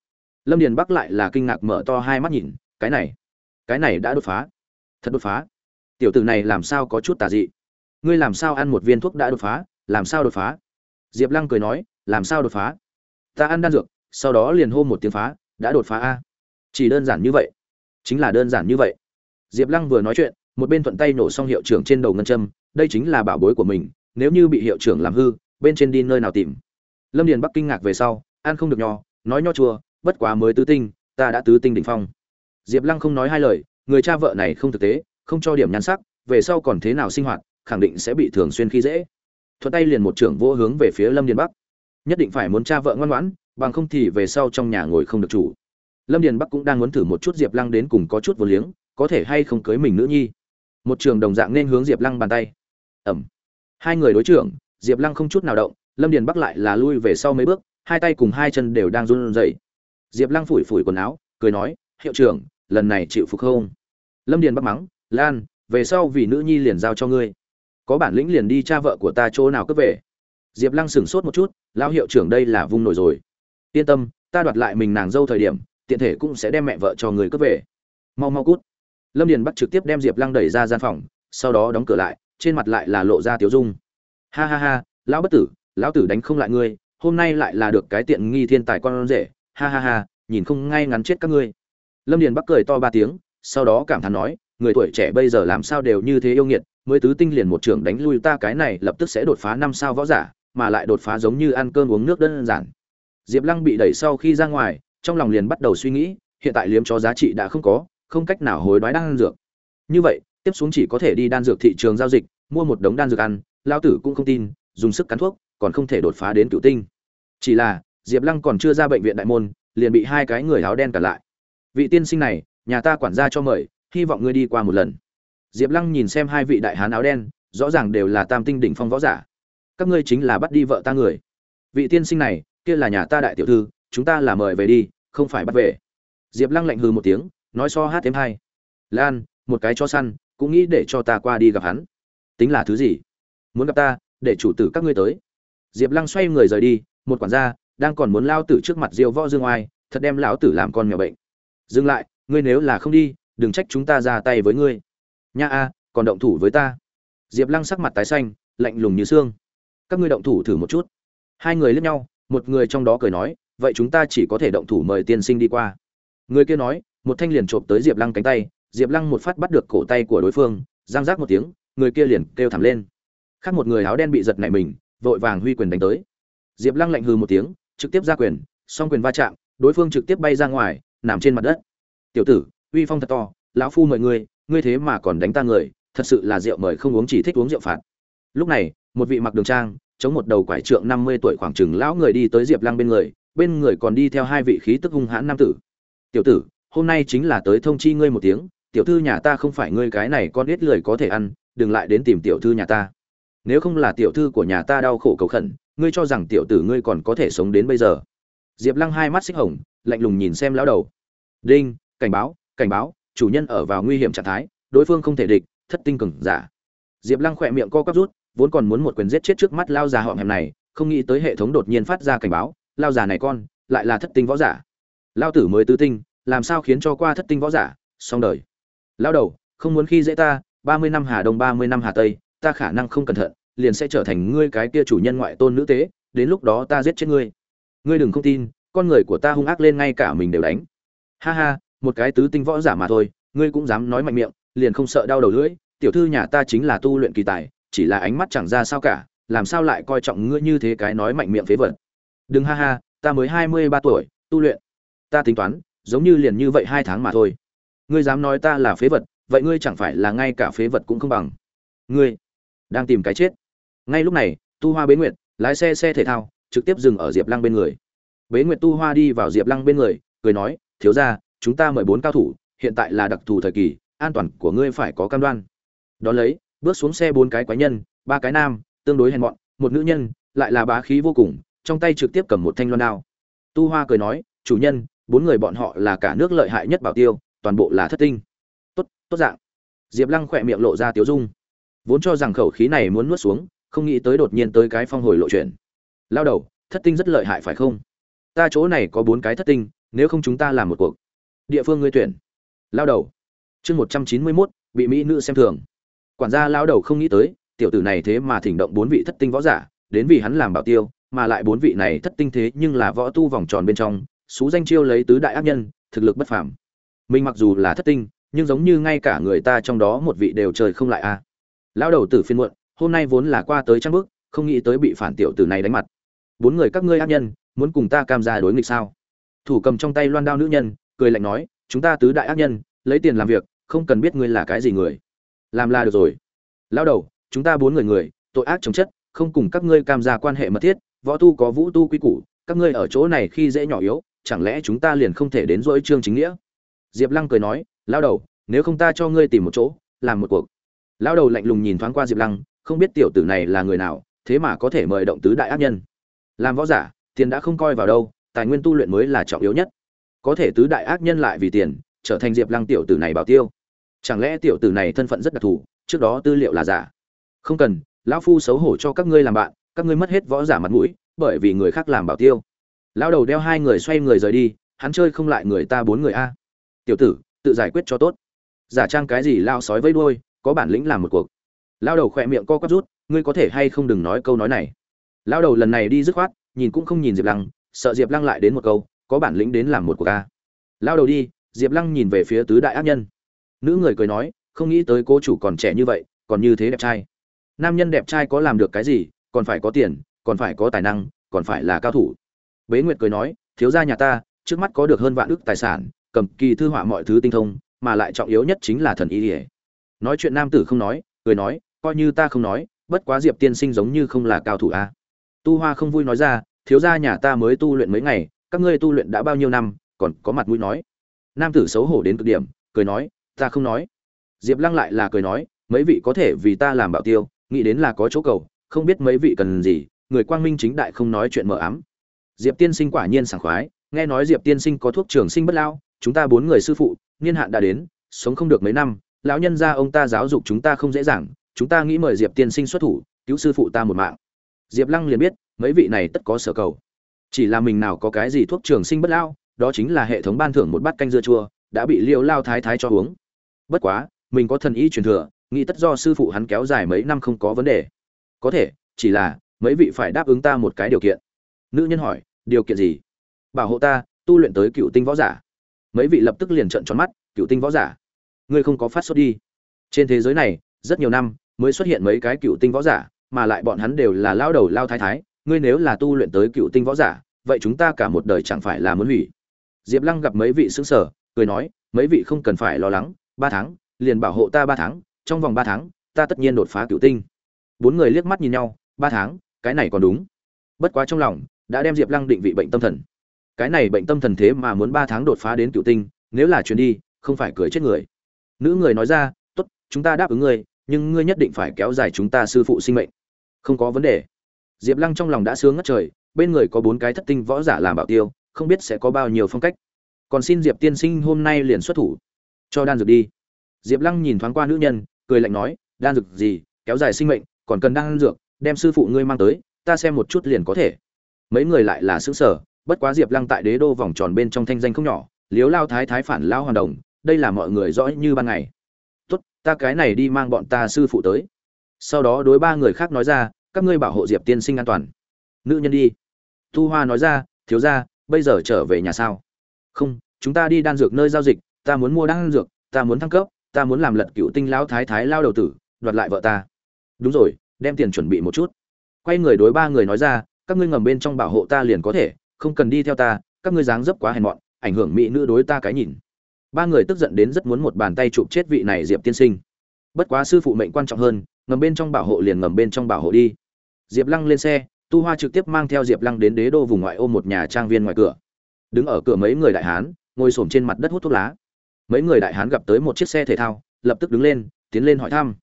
Lâm điền bắc lại là kinh ngạc mở to hai mắt nhìn, cái này cái này đã đột phá. Thật đột phá. Tiểu tử này làm sao có chút tà dị? Ngươi làm sao ăn một viên thuốc đã đột phá? Làm sao đột phá? Diệp lăng cười nói, làm sao đột phá? Ta ăn đan dược, sau đó liền hô một tiếng phá, đã đột phá a. Chỉ đơn giản như vậy. Chính là đơn giản như vậy. Diệp lăng vừa nói chuyện một bên thuận tay nổ xong hiệu trưởng trên đầu ngân châm, đây chính là bảo bối của mình, nếu như bị hiệu trưởng làm hư, bên trên đi nơi nào tìm. Lâm điền bắc kinh ngạc về sau, ăn không được nho, nói nho chua, bất quá mới tứ tinh, ta đã tứ tinh đỉnh phong. Diệp lăng không nói hai lời, người cha vợ này không thực tế, không cho điểm nhan sắc, về sau còn thế nào sinh hoạt, khẳng định sẽ bị thường xuyên khi dễ. Thuận tay liền một trưởng vô hướng về phía lâm điền bắc. Nhất định phải muốn cha vợ ngoan ngoãn, bằng không thì về sau trong nhà ngồi không được chủ. Lâm điền bắc cũng đang muốn thử một chút diệp lăng đến cùng có chút vô liếng, có thể hay không cưới mình nữ nhi một trường đồng dạng nên hướng diệp lăng bàn tay. Ẩm. Hai người đối trưởng, diệp lăng không chút nào động, lâm điền bắc lại là lui về sau mấy bước, hai tay cùng hai chân đều đang run rẩy. Diệp lăng phủi phủi quần áo, cười nói, hiệu trưởng, lần này chịu phục không? Lâm điền bắc mắng, lan, về sau vì nữ nhi liền giao cho ngươi. Có bản lĩnh liền đi cha vợ của ta chỗ nào cướp về. Diệp lăng sửng sốt một chút, lão hiệu trưởng đây là vung nổi rồi. Yên tâm, ta đoạt lại mình nàng dâu thời điểm, tiện thể cũng sẽ đem mẹ vợ cho người cướp về. Mau mau cút lâm điền bắc trực tiếp đem diệp lăng đẩy ra gian phòng, sau đó đóng cửa lại, trên mặt lại là lộ ra tiếu dung. Ha ha ha, lão bất tử, lão tử đánh không lại ngươi, hôm nay lại là được cái tiện nghi thiên tài con rể. Ha ha ha, nhìn không ngay ngắn chết các ngươi. Lâm điền bắc cười to ba tiếng, sau đó cảm thán nói, người tuổi trẻ bây giờ làm sao đều như thế yêu nghiệt, mới tứ tinh liền một trưởng đánh lui ta cái này lập tức sẽ đột phá năm sao võ giả, mà lại đột phá giống như ăn cơm uống nước đơn giản. Diệp lăng bị đẩy sau khi ra ngoài, trong lòng liền bắt đầu suy nghĩ, hiện tại liếm cho giá trị đã không có không cách nào hối đoái đan dược. Như vậy, tiếp xuống chỉ có thể đi đan dược thị trường giao dịch, mua một đống đan dược ăn lao tử cũng không tin, dùng sức cắn thuốc, còn không thể đột phá đến cựu tinh. Chỉ là, diệp lăng còn chưa ra bệnh viện đại môn, liền bị hai cái người áo đen cản lại. Vị tiên sinh này, nhà ta quản gia cho mời, hy vọng ngươi đi qua một lần. Diệp lăng nhìn xem hai vị đại hán áo đen, rõ ràng đều là tam tinh đỉnh phong võ giả. Các ngươi chính là bắt đi vợ ta người. Vị tiên sinh này, kia là nhà ta đại tiểu thư, chúng ta là mời về đi, không phải bắt về. Diệp lăng lạnh hừ một tiếng nói so hát thêm hai. Lan, một cái cho săn, cũng nghĩ để cho ta qua đi gặp hắn. Tính là thứ gì? Muốn gặp ta, để chủ tử các ngươi tới. Diệp lăng xoay người rời đi, một quản gia, đang còn muốn lao tử trước mặt diêu võ dương oai, thật đem lão tử làm con mèo bệnh. Dừng lại, ngươi nếu là không đi, đừng trách chúng ta ra tay với ngươi. Nha a, còn động thủ với ta. Diệp lăng sắc mặt tái xanh, lạnh lùng như xương. Các ngươi động thủ thử một chút. Hai người liếc nhau, một người trong đó cười nói, vậy chúng ta chỉ có thể động thủ mời tiên sinh đi qua. Người kia nói một thanh liền chộp tới diệp lăng cánh tay, diệp lăng một phát bắt được cổ tay của đối phương giang giác một tiếng, người kia liền kêu thảm lên. Khác một người áo đen bị giật nảy mình, vội vàng huy quyền đánh tới. Diệp lăng lạnh hừ một tiếng, trực tiếp ra quyền, song quyền va chạm, đối phương trực tiếp bay ra ngoài, nằm trên mặt đất. Tiểu tử, uy phong thật to, lão phu mời ngươi ngươi thế mà còn đánh ta người, thật sự là rượu mời không uống chỉ thích uống rượu phạt. Lúc này, một vị mặc đường trang, chống một đầu quải trượng năm mươi tuổi khoảng chừng lão người đi tới diệp lăng bên người bên người còn đi theo hai vị khí tức hung hãn nam tử. Tiểu tử hôm nay chính là tới thông chi ngươi một tiếng, tiểu thư nhà ta không phải ngươi cái này con ít lười có thể ăn, đừng lại đến tìm tiểu thư nhà ta. Nếu không là tiểu thư của nhà ta đau khổ cầu khẩn, ngươi cho rằng tiểu tử ngươi còn có thể sống đến bây giờ. Diệp lăng hai mắt xích hồng, lạnh lùng nhìn xem lão đầu. Đinh, cảnh báo cảnh báo, chủ nhân ở vào nguy hiểm trạng thái, đối phương không thể địch, thất tinh cường giả. Diệp lăng khỏe miệng co quắp rút, vốn còn muốn một quyền giết chết trước mắt lao già họng hẹp này, không nghĩ tới hệ thống đột nhiên phát ra cảnh báo, lao già này con, lại là thất tinh võ giả. Lao tử mới tứ tinh làm sao khiến cho qua thất tinh võ giả xong đời? Lao đầu, không muốn khi dễ ta, ba mươi năm hà đông, ba mươi năm hà tây, ta khả năng không cẩn thận, liền sẽ trở thành ngươi cái kia chủ nhân ngoại tôn nữ tế, đến lúc đó ta giết chết ngươi. Ngươi đừng không tin, con người của ta hung ác lên ngay cả mình đều đánh. Ha ha, một cái tứ tinh võ giả mà thôi, ngươi cũng dám nói mạnh miệng, liền không sợ đau đầu lưỡi, tiểu thư nhà ta chính là tu luyện kỳ tài, chỉ là ánh mắt chẳng ra sao cả, làm sao lại coi trọng ngươi như thế cái nói mạnh miệng phế vật? Đừng ha ha, ta mới hai mươi ba tuổi, tu luyện. Ta tính toán giống như liền như vậy hai tháng mà thôi. Ngươi dám nói ta là phế vật, vậy ngươi chẳng phải là ngay cả phế vật cũng không bằng. Ngươi đang tìm cái chết. Ngay lúc này, tu hoa bế nguyệt lái xe xe thể thao, trực tiếp dừng ở diệp lăng bên người. Bế nguyệt tu hoa đi vào diệp lăng bên người, cười nói, thiếu ra chúng ta mời bốn cao thủ, hiện tại là đặc thù thời kỳ, an toàn của ngươi phải có cam đoan. Đón lấy, bước xuống xe bốn cái quái nhân, ba cái nam, tương đối hèn mọn, một nữ nhân, lại là bá khí vô cùng, trong tay trực tiếp cầm một thanh loan đao. Tu hoa cười nói, chủ nhân bốn người bọn họ là cả nước lợi hại nhất bảo tiêu, toàn bộ là thất tinh. Tốt tốt dạng. Diệp lăng khỏe miệng lộ ra tiếu dung. Vốn cho rằng khẩu khí này muốn nuốt xuống, không nghĩ tới đột nhiên tới cái phong hồi lộ chuyển lao đầu, thất tinh rất lợi hại phải không? Ta chỗ này có bốn cái thất tinh, nếu không chúng ta làm một cuộc. Địa phương ngươi tuyển. Lao đầu. Chương một trăm chín mươi mốt, bị mỹ nữ xem thường. Quản gia lao đầu không nghĩ tới, tiểu tử này thế mà thỉnh động bốn vị thất tinh võ giả, đến vì hắn làm bảo tiêu, mà lại bốn vị này thất tinh thế nhưng là võ tu vòng tròn bên trong xú danh chiêu lấy tứ đại ác nhân, thực lực bất phàm. Mình mặc dù là thất tinh, nhưng giống như ngay cả người ta trong đó một vị đều trời không lại a. Lão đầu tử phiên muộn, hôm nay vốn là qua tới trang bước, không nghĩ tới bị phản tiểu tử này đánh mặt. Bốn người các ngươi ác nhân, muốn cùng ta cam gia đối nghịch sao? Thủ cầm trong tay loan đao nữ nhân, cười lạnh nói, chúng ta tứ đại ác nhân, lấy tiền làm việc, không cần biết ngươi là cái gì người. Làm là được rồi. Lão đầu, chúng ta bốn người người, tội ác chống chất, không cùng các ngươi cam gia quan hệ mật thiết, võ tu có vũ tu quy củ, các ngươi ở chỗ này khi dễ nhỏ yếu chẳng lẽ chúng ta liền không thể đến dỗi trương chính nghĩa? Diệp lăng cười nói lão đầu, nếu không ta cho ngươi tìm một chỗ, làm một cuộc. Lão đầu lạnh lùng nhìn thoáng qua diệp lăng, không biết tiểu tử này là người nào, thế mà có thể mời động tứ đại ác nhân. Làm võ giả, tiền đã không coi vào đâu, tài nguyên tu luyện mới là trọng yếu nhất. Có thể tứ đại ác nhân lại vì tiền, trở thành diệp lăng tiểu tử này bảo tiêu. Chẳng lẽ tiểu tử này thân phận rất đặc thù, trước đó tư liệu là giả? Không cần, lão phu xấu hổ cho các ngươi làm bạn, các ngươi mất hết võ giả mặt mũi, bởi vì người khác làm bảo tiêu lão đầu đeo hai người xoay người rời đi, hắn chơi không lại người ta bốn người a. Tiểu tử, tự giải quyết cho tốt. Giả trang cái gì lao sói với đuôi, có bản lĩnh làm một cuộc. Lao đầu khỏe miệng co quắp rút, ngươi có thể hay không đừng nói câu nói này. Lao đầu lần này đi dứt khoát, nhìn cũng không nhìn diệp lăng, sợ diệp lăng lại đến một câu, có bản lĩnh đến làm một cuộc a. Lao đầu đi, diệp lăng nhìn về phía tứ đại ác nhân. Nữ người cười nói, không nghĩ tới cô chủ còn trẻ như vậy, còn như thế đẹp trai. Nam nhân đẹp trai có làm được cái gì, còn phải có tiền, còn phải có tài năng, còn phải là cao thủ bế nguyệt cười nói, thiếu gia nhà ta, trước mắt có được hơn vạn ức tài sản, cầm kỳ thư họa mọi thứ tinh thông, mà lại trọng yếu nhất chính là thần ý ỉa. Nói chuyện nam tử không nói, cười nói, coi như ta không nói, bất quá diệp tiên sinh giống như không là cao thủ a. Tu hoa không vui nói ra, thiếu gia nhà ta mới tu luyện mấy ngày, các ngươi tu luyện đã bao nhiêu năm, còn có mặt mũi nói. Nam tử xấu hổ đến cực điểm, cười nói, ta không nói. Diệp lăng lại là cười nói, mấy vị có thể vì ta làm bảo tiêu, nghĩ đến là có chỗ cầu, không biết mấy vị cần gì, người quang minh chính đại không nói chuyện mờ ám diệp tiên sinh quả nhiên sảng khoái, nghe nói diệp tiên sinh có thuốc trường sinh bất lao chúng ta bốn người sư phụ, niên hạn đã đến, sống không được mấy năm, lão nhân gia ông ta giáo dục chúng ta không dễ dàng, chúng ta nghĩ mời diệp tiên sinh xuất thủ, cứu sư phụ ta một mạng. Diệp lăng liền biết, mấy vị này tất có sở cầu. Chỉ là mình nào có cái gì thuốc trường sinh bất lao đó chính là hệ thống ban thưởng một bát canh dưa chua, đã bị liêu lao thái thái cho uống. Bất quá, mình có thần ý truyền thừa, nghĩ tất do sư phụ hắn kéo dài mấy năm không có vấn đề. Có thể, chỉ là, mấy vị phải đáp ứng ta một cái điều kiện nữ nhân hỏi, điều kiện gì? Bảo hộ ta, tu luyện tới cựu tinh võ giả. Mấy vị lập tức liền trợn tròn mắt, cựu tinh võ giả? Ngươi không có phát xuất đi. Trên thế giới này, rất nhiều năm mới xuất hiện mấy cái cựu tinh võ giả, mà lại bọn hắn đều là lao đầu lao thái thái, ngươi nếu là tu luyện tới cựu tinh võ giả, vậy chúng ta cả một đời chẳng phải là muốn hủy. Diệp lăng gặp mấy vị xứng sở cười nói, mấy vị không cần phải lo lắng, ba tháng, liền bảo hộ ta ba tháng, trong vòng ba tháng, ta tất nhiên đột phá cựu tinh. Bốn người liếc mắt nhìn nhau, ba tháng, cái này còn đúng. Bất quá trong lòng đã đem diệp lăng định vị bệnh tâm thần. Cái này bệnh tâm thần thế mà muốn ba tháng đột phá đến cựu tinh, nếu là chuyến đi, không phải cười chết người. Nữ người nói ra, tốt, chúng ta đáp ứng ngươi, nhưng ngươi nhất định phải kéo dài chúng ta sư phụ sinh mệnh. Không có vấn đề. Diệp lăng trong lòng đã sướng ngất trời, bên người có bốn cái thất tinh võ giả làm bảo tiêu, không biết sẽ có bao nhiêu phong cách. Còn xin diệp tiên sinh hôm nay liền xuất thủ, cho đan dược đi. Diệp lăng nhìn thoáng qua nữ nhân, cười lạnh nói, đan dược gì, kéo dài sinh mệnh, còn cần đan dược, đem sư phụ ngươi mang tới, ta xem một chút liền có thể mấy người lại là xứng sở, bất quá diệp lăng tại đế đô vòng tròn bên trong thanh danh không nhỏ, liếu lao thái thái phản lao hoàn đồng, đây là mọi người rõ như ban ngày. Tốt, ta cái này đi mang bọn ta sư phụ tới. Sau đó đối ba người khác nói ra, các ngươi bảo hộ diệp tiên sinh an toàn. Nữ nhân đi. Tu hoa nói ra, thiếu ra bây giờ trở về nhà sao? Không, chúng ta đi đan dược nơi giao dịch, ta muốn mua đan dược, ta muốn thăng cấp, ta muốn làm lật cựu tinh lão thái thái lao đầu tử, đoạt lại vợ ta. Đúng rồi, đem tiền chuẩn bị một chút. Quay người đối ba người nói ra các ngươi ngầm bên trong bảo hộ ta liền có thể, không cần đi theo ta, các ngươi dáng dấp quá hèn mọn, ảnh hưởng mỹ nữ đối ta cái nhìn. Ba người tức giận đến rất muốn một bàn tay chụp chết vị này diệp tiên sinh. Bất quá sư phụ mệnh quan trọng hơn, ngầm bên trong bảo hộ liền ngầm bên trong bảo hộ đi. Diệp lăng lên xe, tu hoa trực tiếp mang theo diệp lăng đến đế đô vùng ngoại ô một nhà trang viên ngoài cửa. Đứng ở cửa mấy người đại hán, ngồi s trên mặt đất hút thuốc lá. Mấy người đại hán gặp tới một chiếc xe thể thao, lập tức đứng lên, tiến lên hỏi thăm.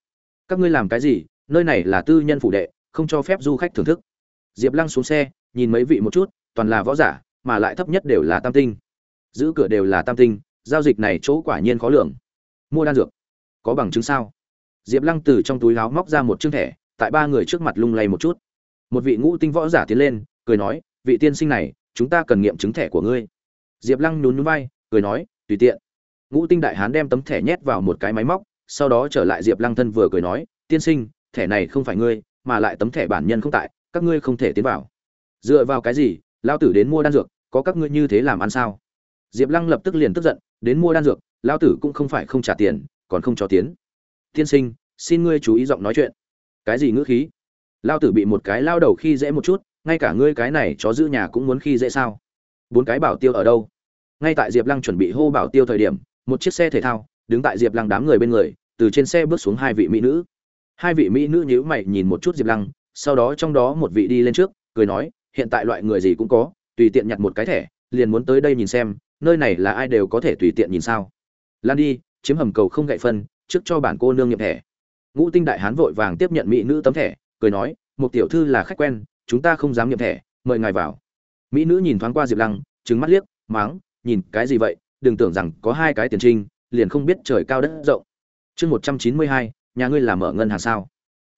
Các ngươi làm cái gì? Nơi này là tư nhân phủ đệ, không cho phép du khách thưởng thức diệp lăng xuống xe, nhìn mấy vị một chút, toàn là võ giả, mà lại thấp nhất đều là tam tinh. Giữ cửa đều là tam tinh, giao dịch này chỗ quả nhiên khó lường. Mua đan dược, có bằng chứng sao? Diệp lăng từ trong túi láo móc ra một chương thẻ, tại ba người trước mặt lung lay một chút. Một vị ngũ tinh võ giả tiến lên, cười nói, vị tiên sinh này, chúng ta cần nghiệm chứng thẻ của ngươi. Diệp lăng nhún nhún vai, cười nói, tùy tiện. Ngũ tinh đại hán đem tấm thẻ nhét vào một cái máy móc, sau đó trở lại diệp lăng thân vừa cười nói, tiên sinh, thẻ này không phải ngươi, mà lại tấm thẻ bản nhân không tại các ngươi không thể tiến vào. Dựa vào cái gì? Lao tử đến mua đan dược, có các ngươi như thế làm ăn sao? Diệp lăng lập tức liền tức giận, đến mua đan dược lao tử cũng không phải không trả tiền, còn không cho tiến. Tiên sinh, xin ngươi chú ý giọng nói chuyện. Cái gì ngữ khí? Lao tử bị một cái lao đầu khi dễ một chút, ngay cả ngươi cái này chó giữ nhà cũng muốn khi dễ sao? Bốn cái bảo tiêu ở đâu? Ngay tại diệp lăng chuẩn bị hô bảo tiêu thời điểm, một chiếc xe thể thao đứng tại diệp lăng đám người bên người, từ trên xe bước xuống hai vị mỹ nữ. Hai vị mỹ nữ nhíu mày nhìn một chút diệp lăng sau đó trong đó một vị đi lên trước, cười nói, hiện tại loại người gì cũng có, tùy tiện nhặt một cái thẻ, liền muốn tới đây nhìn xem, nơi này là ai đều có thể tùy tiện nhìn sao. Lan đi, chiếm hầm cầu không gậy phân, trước cho bản cô nương nghiệm thẻ. Ngũ tinh đại hán vội vàng tiếp nhận mỹ nữ tấm thẻ, cười nói một tiểu thư là khách quen, chúng ta không dám nghiệm thẻ, mời ngài vào. Mỹ nữ nhìn thoáng qua diệp lăng trứng mắt liếc, máng, nhìn, cái gì vậy? Đừng tưởng rằng có hai cái tiền trinh, liền không biết trời cao đất rộng. Chương một trăm chín mươi hai, nhà ngươi làm mở ngân hàng sao?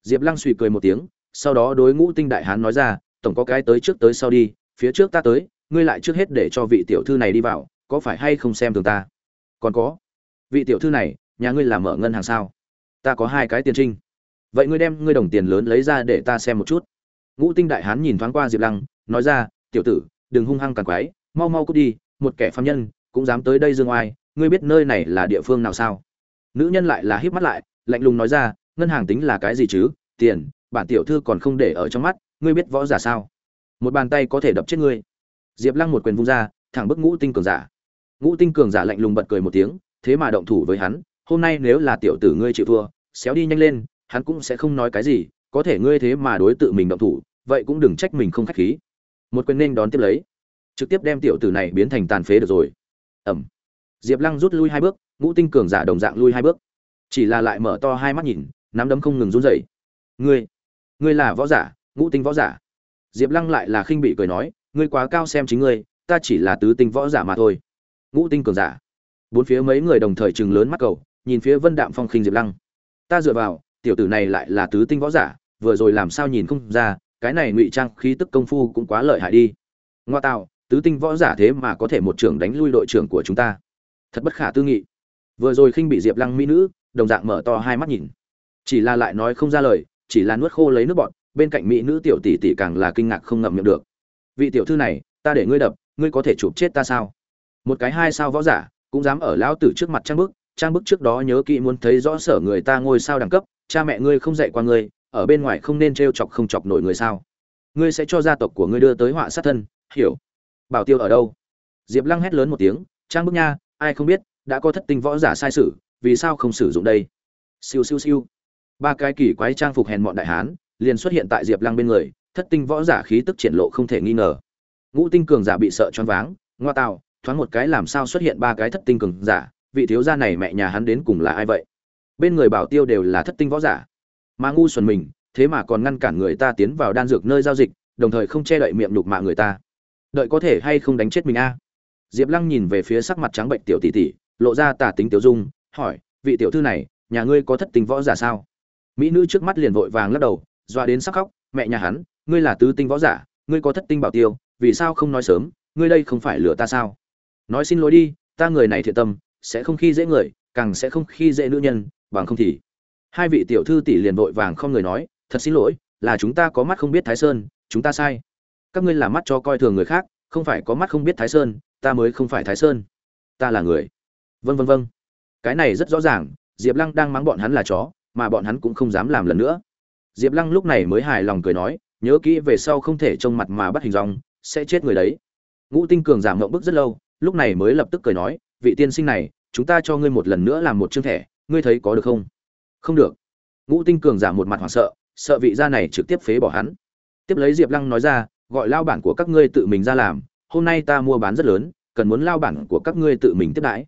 Diệp lăng suy cười một tiếng sau đó đối ngũ tinh đại hán nói ra, tổng có cái tới trước tới sau đi, phía trước ta tới, ngươi lại trước hết để cho vị tiểu thư này đi vào, có phải hay không xem thường ta? Còn có. Vị tiểu thư này, nhà ngươi làm mở ngân hàng sao? Ta có hai cái tiền trinh. Vậy ngươi đem ngươi đồng tiền lớn lấy ra để ta xem một chút. Ngũ tinh đại hán nhìn thoáng qua diệp lăng, nói ra, tiểu tử, đừng hung hăng càng quái, mau mau cút đi, một kẻ phạm nhân, cũng dám tới đây dương oai, ngươi biết nơi này là địa phương nào sao? Nữ nhân lại là híp mắt lại, lạnh lùng nói ra, ngân hàng tính là cái gì chứ? Tiền bản tiểu thư còn không để ở trong mắt, ngươi biết võ giả sao? Một bàn tay có thể đập chết ngươi. Diệp lăng một quyền vung ra, thẳng bức ngũ tinh cường giả. Ngũ tinh cường giả lạnh lùng bật cười một tiếng, thế mà động thủ với hắn, hôm nay nếu là tiểu tử ngươi chịu thua, xéo đi nhanh lên, hắn cũng sẽ không nói cái gì, có thể ngươi thế mà đối tự mình động thủ, vậy cũng đừng trách mình không khách khí. Một quyền nên đón tiếp lấy. Trực tiếp đem tiểu tử này biến thành tàn phế được rồi. Ẩm diệp lăng rút lui hai bước, ngũ tinh cường giả đồng dạng lui hai bước. Chỉ là lại mở to hai mắt nhìn, nắm đấm không ngừng run rẩy. Ngươi! Ngươi là võ giả, ngũ tinh võ giả. Diệp lăng lại là khinh bị cười nói, ngươi quá cao xem chính ngươi, ta chỉ là tứ tinh võ giả mà thôi. Ngũ tinh cường giả. Bốn phía mấy người đồng thời chừng lớn mắt cầu nhìn phía vân đạm phong khinh diệp lăng. Ta dựa vào, tiểu tử này lại là tứ tinh võ giả, vừa rồi làm sao nhìn không ra, cái này ngụy trang khí tức công phu cũng quá lợi hại đi. Ngoa tạo, tứ tinh võ giả thế mà có thể một trưởng đánh lui đội trưởng của chúng ta. Thật bất khả tư nghị. Vừa rồi khinh bị diệp lăng mỹ nữ, đồng dạng mở to hai mắt nhìn. Chỉ là lại nói không ra lời chỉ là nuốt khô lấy nước bọn bên cạnh mỹ nữ tiểu tỷ tỷ càng là kinh ngạc không ngậm miệng được. Vị tiểu thư này, ta để ngươi đập, ngươi có thể chụp chết ta sao? Một cái hai sao võ giả, cũng dám ở lão tử trước mặt trang bức trang bức trước đó nhớ kỹ muốn thấy rõ sở người ta ngôi sao đẳng cấp, cha mẹ ngươi không dạy qua ngươi, ở bên ngoài không nên t chọc không chọc nổi người sao? Ngươi sẽ cho gia tộc của ngươi đưa tới họa sát thân, hiểu? Bảo tiêu ở đâu? Diệp lăng hét lớn một tiếng, trang bức nha, ai không biết, đã có thất tinh võ giả sai sử, vì sao không sử dụng đây? Siêu siêu siêu ba cái kỳ quái trang phục hèn mọn đại hán, liền xuất hiện tại diệp lăng bên người, thất tinh võ giả khí tức triển lộ không thể nghi ngờ. Ngũ tinh cường giả bị sợ choáng váng, ngoa tạo, thoáng một cái làm sao xuất hiện ba cái thất tinh cường giả, vị thiếu gia này mẹ nhà hắn đến cùng là ai vậy? Bên người bảo tiêu đều là thất tinh võ giả. Mà ngu xuẩn mình, thế mà còn ngăn cản người ta tiến vào đan dược nơi giao dịch, đồng thời không che đậy miệng nhục mạ người ta. Đợi có thể hay không đánh chết mình a? Diệp lăng nhìn về phía sắc mặt trắng bệnh tiểu tỷ tỷ, lộ ra tà tính tiểu dung, hỏi, vị tiểu thư này, nhà ngươi có thất tinh võ giả sao? Mỹ nữ trước mắt liền vội vàng lắc đầu, doa đến sắc khóc, mẹ nhà hắn, ngươi là tứ tinh võ giả, ngươi có thất tinh bảo tiêu, vì sao không nói sớm, ngươi đây không phải lừa ta sao? Nói xin lỗi đi, ta người này thiện tâm, sẽ không khi dễ người, càng sẽ không khi dễ nữ nhân, bằng không thì hai vị tiểu thư tỷ liền vội vàng không người nói, thật xin lỗi, là chúng ta có mắt không biết thái sơn, chúng ta sai. Các ngươi làm mắt cho coi thường người khác, không phải có mắt không biết thái sơn, ta mới không phải thái sơn. Ta là người. Vân vân vân cái này rất rõ ràng, diệp lăng đang mắng bọn hắn là chó mà bọn hắn cũng không dám làm lần nữa. Diệp lăng lúc này mới hài lòng cười nói, nhớ kỹ về sau không thể trông mặt mà bắt hình dong, sẽ chết người đấy. Ngũ tinh cường giảm ngộng bức rất lâu, lúc này mới lập tức cười nói, vị tiên sinh này, chúng ta cho ngươi một lần nữa làm một chương thẻ, ngươi thấy có được không? Không được. Ngũ tinh cường giảm một mặt hoảng sợ sợ vị gia này trực tiếp phế bỏ hắn. Tiếp lấy diệp lăng nói ra, gọi lao bản của các ngươi tự mình ra làm, hôm nay ta mua bán rất lớn, cần muốn lao bản của các ngươi tự mình tiếp đãi.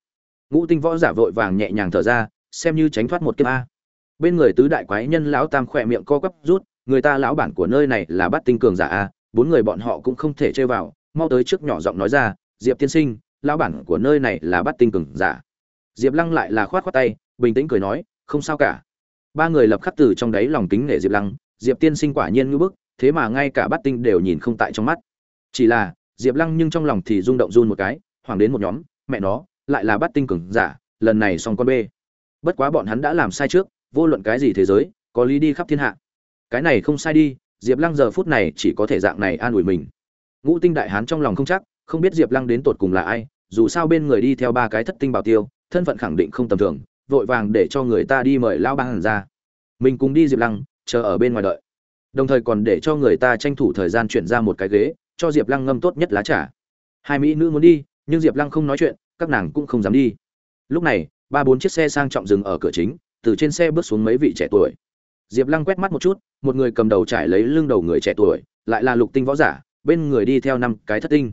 Ngũ tinh võ giả vội vàng nhẹ nhàng thở ra, xem như tránh thoát một kiếp a bên người tứ đại quái nhân lão tam khỏe miệng co quắp rút, người ta lão bản của nơi này là bắt tinh cường giả a, bốn người bọn họ cũng không thể chơi vào, mau tới trước nhỏ giọng nói ra, diệp tiên sinh, lão bản của nơi này là bắt tinh cường giả. Diệp lăng lại là khoát khoát tay, bình tĩnh cười nói, không sao cả. Ba người lập khắc từ trong đáy lòng kính nể diệp lăng, diệp tiên sinh quả nhiên ngưỡng bức, thế mà ngay cả bắt tinh đều nhìn không tại trong mắt. Chỉ là, diệp lăng nhưng trong lòng thì rung động run một cái hoàng đến một nhóm, mẹ nó, lại là bắt tinh cường giả, lần này xong con bê. Bất quá bọn hắn đã làm sai trước vô luận cái gì thế giới, có lý đi khắp thiên hạ. Cái này không sai đi, diệp lăng giờ phút này chỉ có thể dạng này an ủi mình. Ngũ tinh đại hán trong lòng không chắc, không biết diệp lăng đến tột cùng là ai, dù sao bên người đi theo ba cái thất tinh bảo tiêu, thân phận khẳng định không tầm thường, vội vàng để cho người ta đi mời lão bang ra. Mình cùng đi diệp lăng, chờ ở bên ngoài đợi. Đồng thời còn để cho người ta tranh thủ thời gian chuyển ra một cái ghế, cho diệp lăng ngâm tốt nhất lá trà. Hai mỹ nữ muốn đi, nhưng diệp lăng không nói chuyện, các nàng cũng không dám đi. Lúc này, ba bốn chiếc xe sang trọng dừng ở cửa chính từ trên xe bước xuống mấy vị trẻ tuổi. Diệp lăng quét mắt một chút, một người cầm đầu trải lấy lưng đầu người trẻ tuổi, lại là lục tinh võ giả, bên người đi theo năm cái thất tinh.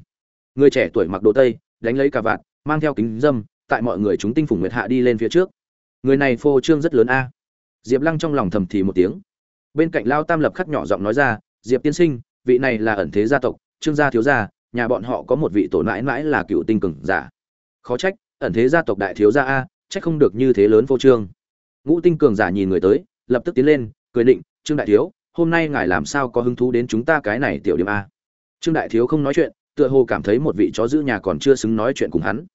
Người trẻ tuổi mặc đồ tây, đánh lấy cà vạt, mang theo kính dâm, tại mọi người chúng tinh phủng nguyệt hạ đi lên phía trước. Người này phô trương rất lớn a. Diệp lăng trong lòng thầm thì một tiếng. Bên cạnh lao tam lập khắc nhỏ giọng nói ra, diệp tiên sinh, vị này là ẩn thế gia tộc, trương gia thiếu gia, nhà bọn họ có một vị tổ mãi mãi là cựu tinh cường giả. Khó trách, ẩn thế gia tộc đại thiếu gia a trách không được như thế lớn phô trương ngũ tinh cường giả nhìn người tới, lập tức tiến lên, cười định trương đại thiếu, hôm nay ngài làm sao có hứng thú đến chúng ta cái này tiểu điểm a? Trương đại thiếu không nói chuyện, tựa hồ cảm thấy một vị chó giữ nhà còn chưa xứng nói chuyện cùng hắn.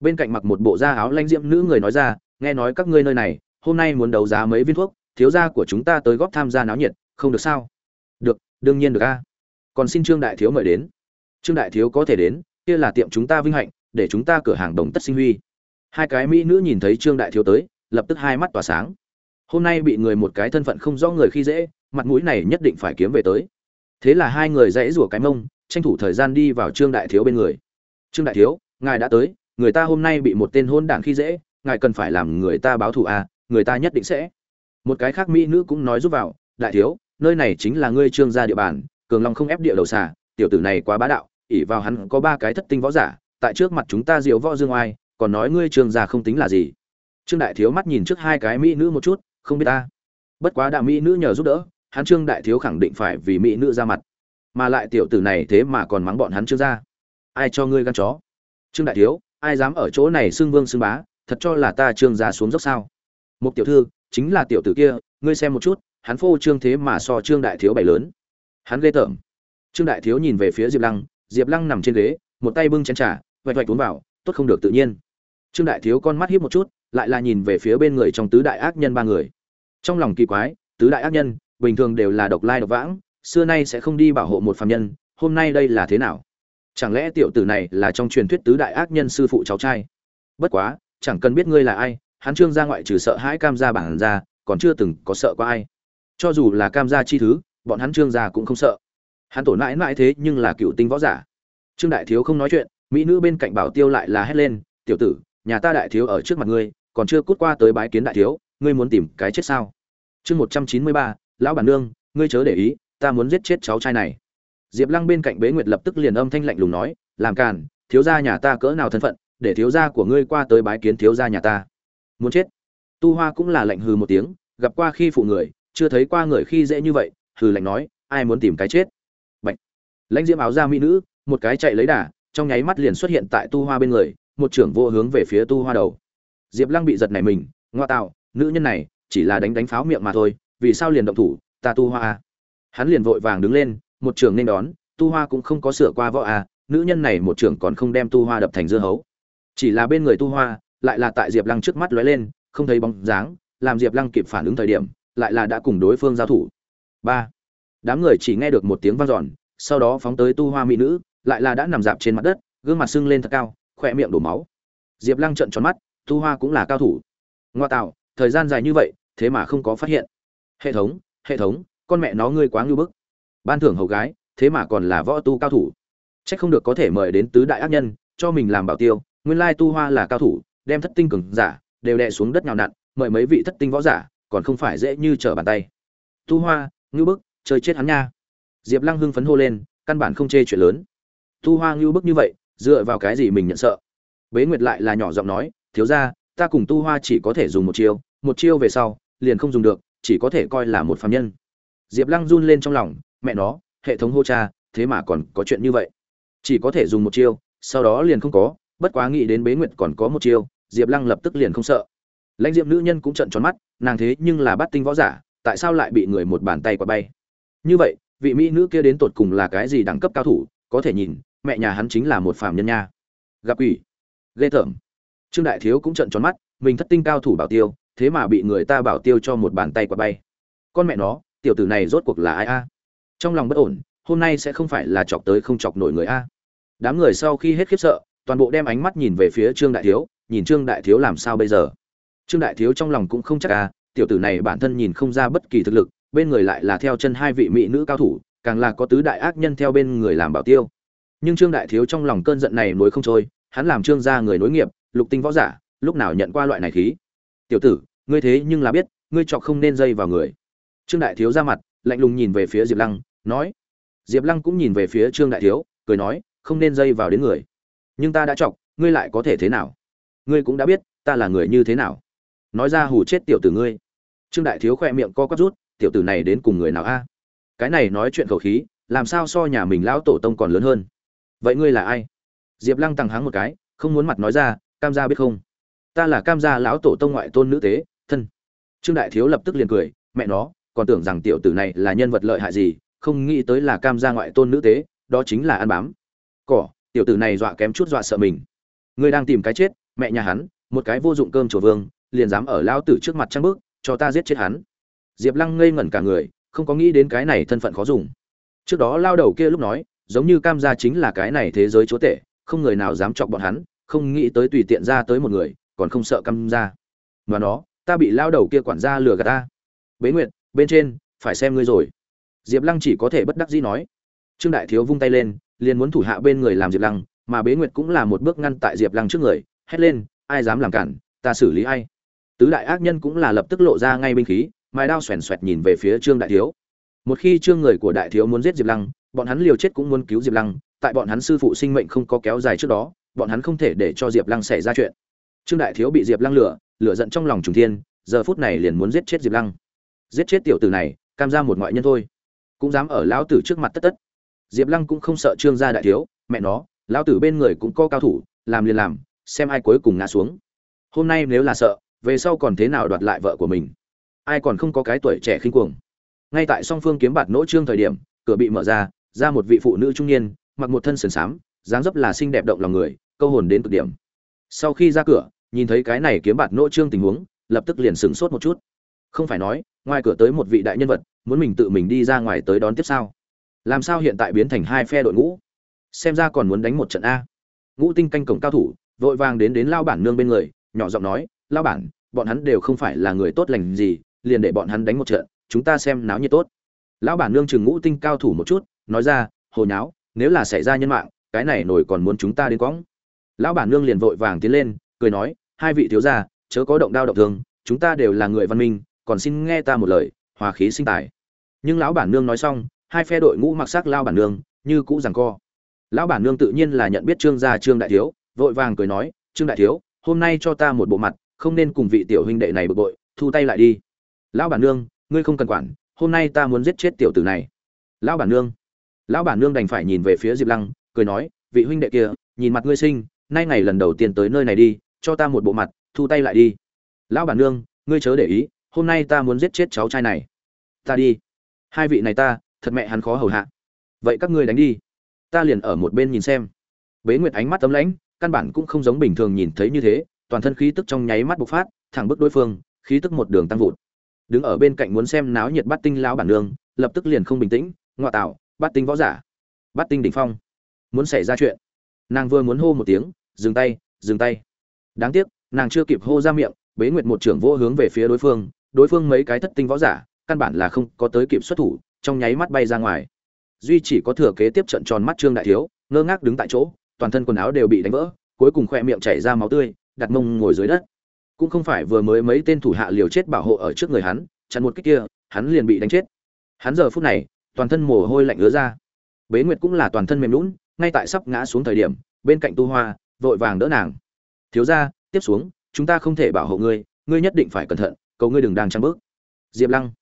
Bên cạnh mặc một bộ da áo lanh diễm nữ người nói ra, nghe nói các ngươi nơi này, hôm nay muốn đấu giá mấy viên thuốc, thiếu gia của chúng ta tới góp tham gia náo nhiệt, không được sao? Được, đương nhiên được a. Còn xin trương đại thiếu mời đến. Trương đại thiếu có thể đến, kia là tiệm chúng ta vinh hạnh, để chúng ta cửa hàng đồng tất sinh huy. Hai cái mỹ nữ nhìn thấy trương đại thiếu tới lập tức hai mắt tỏa sáng. Hôm nay bị người một cái thân phận không rõ người khi dễ, mặt mũi này nhất định phải kiếm về tới. Thế là hai người dãy rủa cái mông, tranh thủ thời gian đi vào trương đại thiếu bên người. Trương đại thiếu, ngài đã tới, người ta hôm nay bị một tên hôn đảng khi dễ, ngài cần phải làm người ta báo thù à người ta nhất định sẽ. Một cái khác mỹ nữ cũng nói giúp vào, đại thiếu, nơi này chính là ngươi trương gia địa bàn, cường long không ép địa đầu xà, tiểu tử này quá bá đạo ỉ vào hắn có ba cái thất tinh võ giả, tại trước mặt chúng ta diệu võ dương oai, còn nói ngươi trương gia không tính là gì trương đại thiếu mắt nhìn trước hai cái mỹ nữ một chút, không biết ta. Bất quá đạo mỹ nữ nhờ giúp đỡ, hắn trương đại thiếu khẳng định phải vì mỹ nữ ra mặt. Mà lại tiểu tử này thế mà còn mắng bọn hắn trương ra. ai cho ngươi gan chó? Trương đại thiếu, ai dám ở chỗ này xưng vương xưng bá, thật cho là ta trương gia xuống dốc sao? Một tiểu thư, chính là tiểu tử kia, ngươi xem một chút, hắn phô trương thế mà so trương đại thiếu bày lớn. Hắn ghê tởm. Trương đại thiếu nhìn về phía diệp lăng diệp lăng nằm trên ghế, một tay bưng chén trà, vạch vạch uống vào, tốt không được tự nhiên. Trương đại thiếu con mắt hiếp một chút lại là nhìn về phía bên người trong tứ đại ác nhân ba người. Trong lòng kỳ quái, tứ đại ác nhân, bình thường đều là độc lai độc vãng, xưa nay sẽ không đi bảo hộ một phạm nhân, hôm nay đây là thế nào? Chẳng lẽ tiểu tử này là trong truyền thuyết tứ đại ác nhân sư phụ cháu trai? Bất quá, chẳng cần biết ngươi là ai, hắn trương gia ngoại trừ sợ hãi cam gia bản ra còn chưa từng có sợ qua ai. Cho dù là cam gia chi thứ, bọn hắn trương gia cũng không sợ. Hắn tổ mãi mãi thế nhưng là cựu tinh võ giả. Trương đại thiếu không nói chuyện, mỹ nữ bên cạnh bảo tiêu lại là hét lên, tiểu tử, nhà ta đại thiếu ở trước mặt ngươi còn chưa cút qua tới bái kiến đại thiếu, ngươi muốn tìm cái chết sao? Chương một trăm chín mươi ba, lão bản nương, ngươi chớ để ý, ta muốn giết chết cháu trai này. Diệp lăng bên cạnh bế nguyệt lập tức liền âm thanh lạnh lùng nói, làm càn, thiếu gia nhà ta cỡ nào thân phận, để thiếu gia của ngươi qua tới bái kiến thiếu gia nhà ta. Muốn chết. Tu hoa cũng là lạnh hừ một tiếng, gặp qua khi phụ người, chưa thấy qua người khi dễ như vậy, hừ lạnh nói, ai muốn tìm cái chết? Bệnh lãnh diễm áo da mỹ nữ, một cái chạy lấy đà, trong nháy mắt liền xuất hiện tại tu hoa bên người, một trưởng vô hướng về phía tu hoa đầu diệp lăng bị giật này mình, ngoa tạo, nữ nhân này chỉ là đánh đánh pháo miệng mà thôi, vì sao liền động thủ, ta tu hoa a? Hắn liền vội vàng đứng lên, một trưởng nên đón, tu hoa cũng không có sửa qua võ a, nữ nhân này một trưởng còn không đem tu hoa đập thành dưa hấu. Chỉ là bên người tu hoa, lại là tại diệp lăng trước mắt lóe lên, không thấy bóng dáng, làm diệp lăng kịp phản ứng thời điểm, lại là đã cùng đối phương giao thủ. Ba. Đám người chỉ nghe được một tiếng vang dọn, sau đó phóng tới tu hoa mỹ nữ, lại là đã nằm dạp trên mặt đất, gương mặt sưng lên thật cao, khỏe miệng đổ máu. Diệp lăng trận tròn mắt tu hoa cũng là cao thủ. Ngoa tạo, thời gian dài như vậy, thế mà không có phát hiện. Hệ thống hệ thống, con mẹ nó ngươi quá ngưu bức. Ban thưởng hầu gái, thế mà còn là võ tu cao thủ. C h ắ c không được có thể mời đến tứ đại ác nhân, cho mình làm bảo tiêu, nguyên lai tu hoa là cao thủ, đem thất tinh cường giả, đều đè xuống đất nhào nặn, mời mấy vị thất tinh võ giả, còn không phải dễ như trở bàn tay. Tu hoa ngưu bức, chơi chết hắn nha. Diệp lăng hưng phấn hô lên, căn bản không chê chuyện lớn. Tu hoa ngưu bức như vậy, dựa vào cái gì mình nhận sợ? Bế nguyệt lại là nhỏ giọng nói thiếu ra, ta cùng tu hoa chỉ có thể dùng một chiêu một chiêu về sau, liền không dùng được, chỉ có thể coi là một phạm nhân. Diệp lăng run lên trong lòng, mẹ nó, hệ thống hô cha, thế mà còn có chuyện như vậy. Chỉ có thể dùng một chiêu, sau đó liền không có, bất quá nghĩ đến bế nguyệt còn có một chiêu, diệp lăng lập tức liền không sợ. Lãnh diệm nữ nhân cũng trận tròn mắt, nàng thế nhưng là bắt tinh võ giả, tại sao lại bị người một bàn tay quả bay? Như vậy, vị mỹ nữ kia đến tột cùng là cái gì đẳng cấp cao thủ, có thể nhìn, mẹ nhà hắn chính là một phàm nhân nha. Gặp ủy ghê tởm trương đại thiếu cũng trợn tròn mắt, mình thất tinh cao thủ bảo tiêu, thế mà bị người ta bảo tiêu cho một bàn tay quả bay. Con mẹ nó, tiểu tử này rốt cuộc là ai a? Trong lòng bất ổn, hôm nay sẽ không phải là chọc tới không chọc nổi người a. Đám người sau khi hết khiếp sợ, toàn bộ đem ánh mắt nhìn về phía trương đại thiếu, nhìn trương đại thiếu làm sao bây giờ? Trương đại thiếu trong lòng cũng không chắc a, tiểu tử này bản thân nhìn không ra bất kỳ thực lực, bên người lại là theo chân hai vị mỹ nữ cao thủ, càng là có tứ đại ác nhân theo bên người làm bảo tiêu. Nhưng trương đại thiếu trong lòng cơn giận này nối không trôi, hắn làm trương gia người nối nghiệp lục tinh võ giả, lúc nào nhận qua loại này khí? Tiểu tử, ngươi thế nhưng là biết, ngươi chọc không nên dây vào người. Trương đại thiếu ra mặt, lạnh lùng nhìn về phía diệp lăng, nói. Diệp lăng cũng nhìn về phía trương đại thiếu, cười nói, không nên dây vào đến người. Nhưng ta đã chọc, ngươi lại có thể thế nào? Ngươi cũng đã biết, ta là người như thế nào. Nói ra hù chết tiểu tử ngươi. Trương đại thiếu khoe miệng co quắp rút, tiểu tử này đến cùng người nào a? Cái này nói chuyện khẩu khí, làm sao so nhà mình lão tổ tông còn lớn hơn? Vậy ngươi là ai? Diệp lăng tăng háng một cái, không muốn mặt nói ra cam gia biết không? Ta là cam gia lão tổ tông ngoại tôn nữ tế, thân. Trương đại thiếu lập tức liền cười, mẹ nó, còn tưởng rằng tiểu tử này là nhân vật lợi hại gì, không nghĩ tới là cam gia ngoại tôn nữ tế, đó chính là ăn bám. Cỏ, tiểu tử này dọa kém chút dọa sợ mình. Ngươi đang tìm cái chết, mẹ nhà hắn, một cái vô dụng cơm chùa vương, liền dám ở lão tử trước mặt trăng bước, cho ta giết chết hắn. Diệp lăng ngây ngẩn cả người, không có nghĩ đến cái này thân phận khó dùng. Trước đó lao đầu kia lúc nói, giống như cam gia chính là cái này thế giới chúa tể, không người nào dám chọc bọn hắn không nghĩ tới tùy tiện ra tới một người, còn không sợ căm ra. Mà nó, ta bị lao đầu kia quản gia lừa gạt ta. Bế nguyệt, bên trên, phải xem ngươi rồi. Diệp lăng chỉ có thể bất đắc dĩ nói. Trương đại thiếu vung tay lên, liền muốn thủ hạ bên người làm diệp lăng, mà bế nguyệt cũng là một bước ngăn tại diệp lăng trước người, hét lên, ai dám làm cản, ta xử lý ai? Tứ đại ác nhân cũng là lập tức lộ ra ngay binh khí, mài đao xoèn xoẹt nhìn về phía trương đại thiếu. Một khi trương người của đại thiếu muốn giết diệp lăng, bọn hắn liều chết cũng muốn cứu diệp lăng, tại bọn hắn sư phụ sinh mệnh không có kéo dài trước đó bọn hắn không thể để cho diệp lăng xảy ra chuyện. Trương đại thiếu bị diệp lăng lửa lửa giận trong lòng trùng thiên, giờ phút này liền muốn giết chết diệp lăng. Giết chết tiểu tử này, cam ra một ngoại nhân thôi. Cũng dám ở lão tử trước mặt tất tất. Diệp lăng cũng không sợ trương gia đại thiếu, mẹ nó, lão tử bên người cũng có cao thủ, làm liền làm, xem ai cuối cùng ngã xuống. Hôm nay nếu là sợ, về sau còn thế nào đoạt lại vợ của mình? Ai còn không có cái tuổi trẻ khinh cuồng? Ngay tại song phương kiếm bạt nỗ trương thời điểm, cửa bị mở ra ra một vị phụ nữ trung niên, mặc một thân sườn xám dáng dấp là xinh đẹp động lòng người, câu hồn đến cực điểm. Sau khi ra cửa, nhìn thấy cái này kiếm bạt nỗ trương tình huống, lập tức liền sửng sốt một chút. Không phải nói, ngoài cửa tới một vị đại nhân vật, muốn mình tự mình đi ra ngoài tới đón tiếp sao? Làm sao hiện tại biến thành hai phe đội ngũ? Xem ra còn muốn đánh một trận a. Ngũ tinh canh cổng cao thủ, vội vàng đến đến lao bản nương bên người, nhỏ giọng nói, lao bản, bọn hắn đều không phải là người tốt lành gì, liền để bọn hắn đánh một trận, chúng ta xem náo nhiệt tốt. Lão bản nương chừng ngũ tinh cao thủ một chút, nói ra, hồ nháo, nếu là xảy ra nhân mạng cái này nổi còn muốn chúng ta đến quõng. Lão bản nương liền vội vàng tiến lên, cười nói, hai vị thiếu gia, chớ có động đao động thương, chúng ta đều là người văn minh, còn xin nghe ta một lời, hòa khí sinh tài. Nhưng lão bản nương nói xong, hai phe đội ngũ mặc sắc lao bản nương, như cũ rằng co. Lão bản nương tự nhiên là nhận biết trương gia trương đại thiếu, vội vàng cười nói, trương đại thiếu, hôm nay cho ta một bộ mặt, không nên cùng vị tiểu huynh đệ này bực bội, thu tay lại đi. Lão bản nương, ngươi không cần quản, hôm nay ta muốn giết chết tiểu tử này. Lão bản nương. Lão bản nương đành phải nhìn về phía diệp lăng cười nói, vị huynh đệ kia, nhìn mặt ngươi sinh, nay ngày lần đầu tiên tới nơi này đi, cho ta một bộ mặt, thu tay lại đi. Lão bản nương, ngươi chớ để ý, hôm nay ta muốn giết chết cháu trai này. Ta đi. Hai vị này ta, thật mẹ hắn khó hầu hạ. Vậy các ngươi đánh đi. Ta liền ở một bên nhìn xem. Bế nguyệt ánh mắt tấm lãnh, căn bản cũng không giống bình thường nhìn thấy như thế, toàn thân khí tức trong nháy mắt bộc phát, thẳng bức đối phương, khí tức một đường tăng vụt. Đứng ở bên cạnh muốn xem náo nhiệt bắt tinh lão bản nương, lập tức liền không bình tĩnh ngoại tạo bắt tinh võ giả bắt tinh đỉnh phong muốn xảy ra chuyện. Nàng vừa muốn hô một tiếng, dừng tay dừng tay. Đáng tiếc, nàng chưa kịp hô ra miệng, bế nguyệt một trưởng vô hướng về phía đối phương đối phương mấy cái thất tinh võ giả, căn bản là không có tới kịp xuất thủ, trong nháy mắt bay ra ngoài. Duy chỉ có thừa kế tiếp trận tròn mắt trương đại thiếu, ngơ ngác đứng tại chỗ, toàn thân quần áo đều bị đánh vỡ, cuối cùng khoe miệng chảy ra máu tươi, đặt mông ngồi dưới đất. Cũng không phải vừa mới mấy tên thủ hạ liều chết bảo hộ ở trước người hắn, chặn một cách kia, hắn liền bị đánh chết. Hắn giờ phút này, toàn thân mồ hôi lạnh ứa ra. Bế nguyệt cũng là toàn thân mềm lún ngay tại sắp ngã xuống thời điểm, bên cạnh tu hoa, vội vàng đỡ nàng. Thiếu ra tiếp xuống, chúng ta không thể bảo hộ ngươi ngươi nhất định phải cẩn thận, cầu ngươi đừng đang trăng bước. Diệp lăng.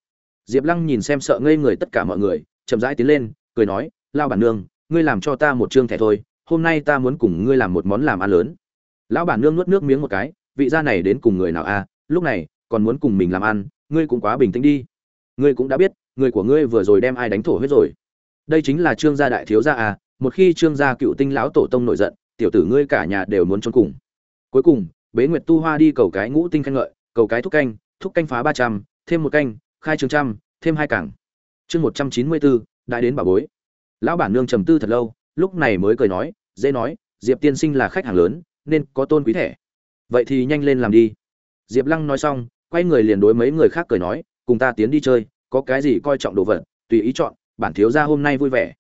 Diệp lăng nhìn xem sợ ngây người tất cả mọi người, chậm rãi tiến lên, cười nói lao bản nương, ngươi làm cho ta một chương thẻ thôi, hôm nay ta muốn cùng ngươi làm một món làm ăn lớn. Lão bản nương nuốt nước miếng một cái, vị gia này đến cùng người nào a lúc này, còn muốn cùng mình làm ăn, ngươi cũng quá bình tĩnh đi. Ngươi cũng đã biết, người của ngươi vừa rồi đem ai đánh thổ huyết rồi. Đây chính là trương gia đại thiếu gia à một khi trương gia cựu tinh lão tổ tông nổi giận, tiểu tử ngươi cả nhà đều muốn trốn cùng. Cuối cùng, bế nguyệt tu hoa đi cầu cái ngũ tinh khen ngợi, cầu cái thúc canh thúc canh phá ba trăm, thêm một canh, khai trường trăm, thêm hai cảng. Chương một trăm chín mươi bốn đã đến bà bối. Lão bản nương trầm tư thật lâu, lúc này mới cười nói, dễ nói, diệp tiên sinh là khách hàng lớn, nên có tôn quý thẻ. Vậy thì nhanh lên làm đi. Diệp lăng nói xong, quay người liền đối mấy người khác cười nói, cùng ta tiến đi chơi, có cái gì coi trọng đồ vật, tùy ý chọn, bản thiếu gia hôm nay vui vẻ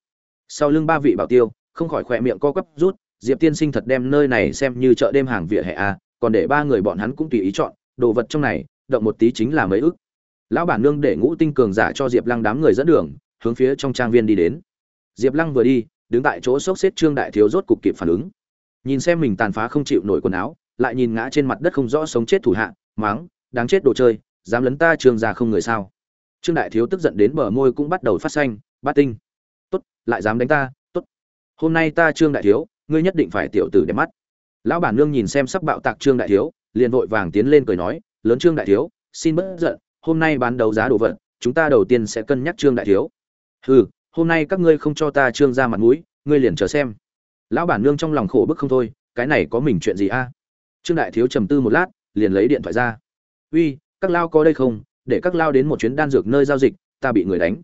sau lưng ba vị bảo tiêu, không khỏi khỏe miệng co quắp rút, diệp tiên sinh thật đem nơi này xem như chợ đêm hàng vỉa hè a còn để ba người bọn hắn cũng tùy ý chọn, đồ vật trong này, động một tí chính là mấy ức. Lão bản nương để ngũ tinh cường giả cho diệp lăng đám người dẫn đường, hướng phía trong trang viên đi đến. Diệp lăng vừa đi, đứng tại chỗ sốc xếp trương đại thiếu rốt cục kịp phản ứng. Nhìn xem mình tàn phá không chịu nổi quần áo, lại nhìn ngã trên mặt đất không rõ sống chết thủ hạ máng đáng chết đồ chơi, dám lấn ta trương ra không người sao? Trương đại thiếu tức giận đến bờ môi cũng bắt đầu phát xanh, bát tinh lại dám đánh ta, tốt. Hôm nay ta trương đại thiếu, ngươi nhất định phải tiểu tử đẹp mắt. Lão bản nương nhìn xem sắp bạo tạc trương đại thiếu, liền vội vàng tiến lên cười nói, lớn trương đại thiếu, xin bớt giận, hôm nay bán đấu giá đồ vật, chúng ta đầu tiên sẽ cân nhắc trương đại thiếu. Hừ, hôm nay các ngươi không cho ta trương ra mặt mũi, ngươi liền chờ xem. Lão bản nương trong lòng khổ bức không thôi, cái này có mình chuyện gì a? Trương đại thiếu trầm tư một lát, liền lấy điện thoại ra. Uy, các lao có đây không? Để các lao đến một chuyến đan dược nơi giao dịch, ta bị người đánh.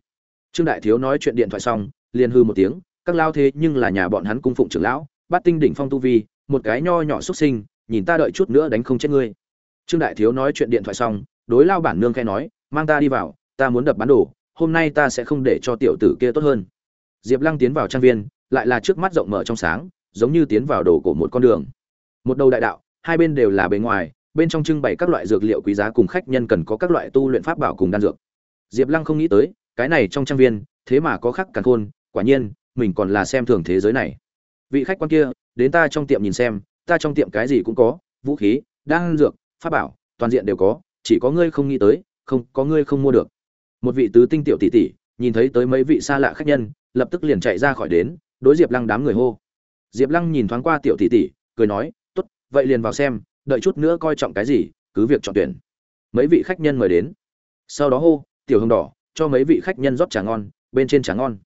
Trương đại thiếu nói chuyện điện thoại xong liền hư một tiếng, các lao thế nhưng là nhà bọn hắn cung phụng trưởng lão, bát tinh đỉnh phong tu vi, một cái nho nhỏ xuất sinh, nhìn ta đợi chút nữa đánh không chết ngươi. Trương đại thiếu nói chuyện điện thoại xong, đối lao bản nương khai nói, mang ta đi vào, ta muốn đập bán đồ, hôm nay ta sẽ không để cho tiểu tử kia tốt hơn. Diệp lăng tiến vào trang viên, lại là trước mắt rộng mở trong sáng, giống như tiến vào đồ của một con đường. Một đầu đại đạo, hai bên đều là bề ngoài, bên trong trưng bày các loại dược liệu quý giá cùng khách nhân cần có các loại tu luyện pháp bảo cùng đan dược. Diệp lăng không nghĩ tới, cái này trong trang viên, thế mà có khắc càn khôn quả nhiên, mình còn là xem thường thế giới này. Vị khách quan kia, đến ta trong tiệm nhìn xem, ta trong tiệm cái gì cũng có, vũ khí, đan dược, pháp bảo, toàn diện đều có, chỉ có ngươi không nghĩ tới, không, có ngươi không mua được. Một vị tứ tinh tiểu tỷ tỷ, nhìn thấy tới mấy vị xa lạ khách nhân, lập tức liền chạy ra khỏi đến, đối diệp lăng đám người hô. Diệp lăng nhìn thoáng qua tiểu tỷ tỷ, cười nói t ố t vậy liền vào xem, đợi chút nữa coi trọng cái gì, cứ việc chọn tuyển. Mấy vị khách nhân mời đến. Sau đó hô, tiểu hồng đỏ, cho mấy vị khách nhân rót trà ngon, bên trên trà ngon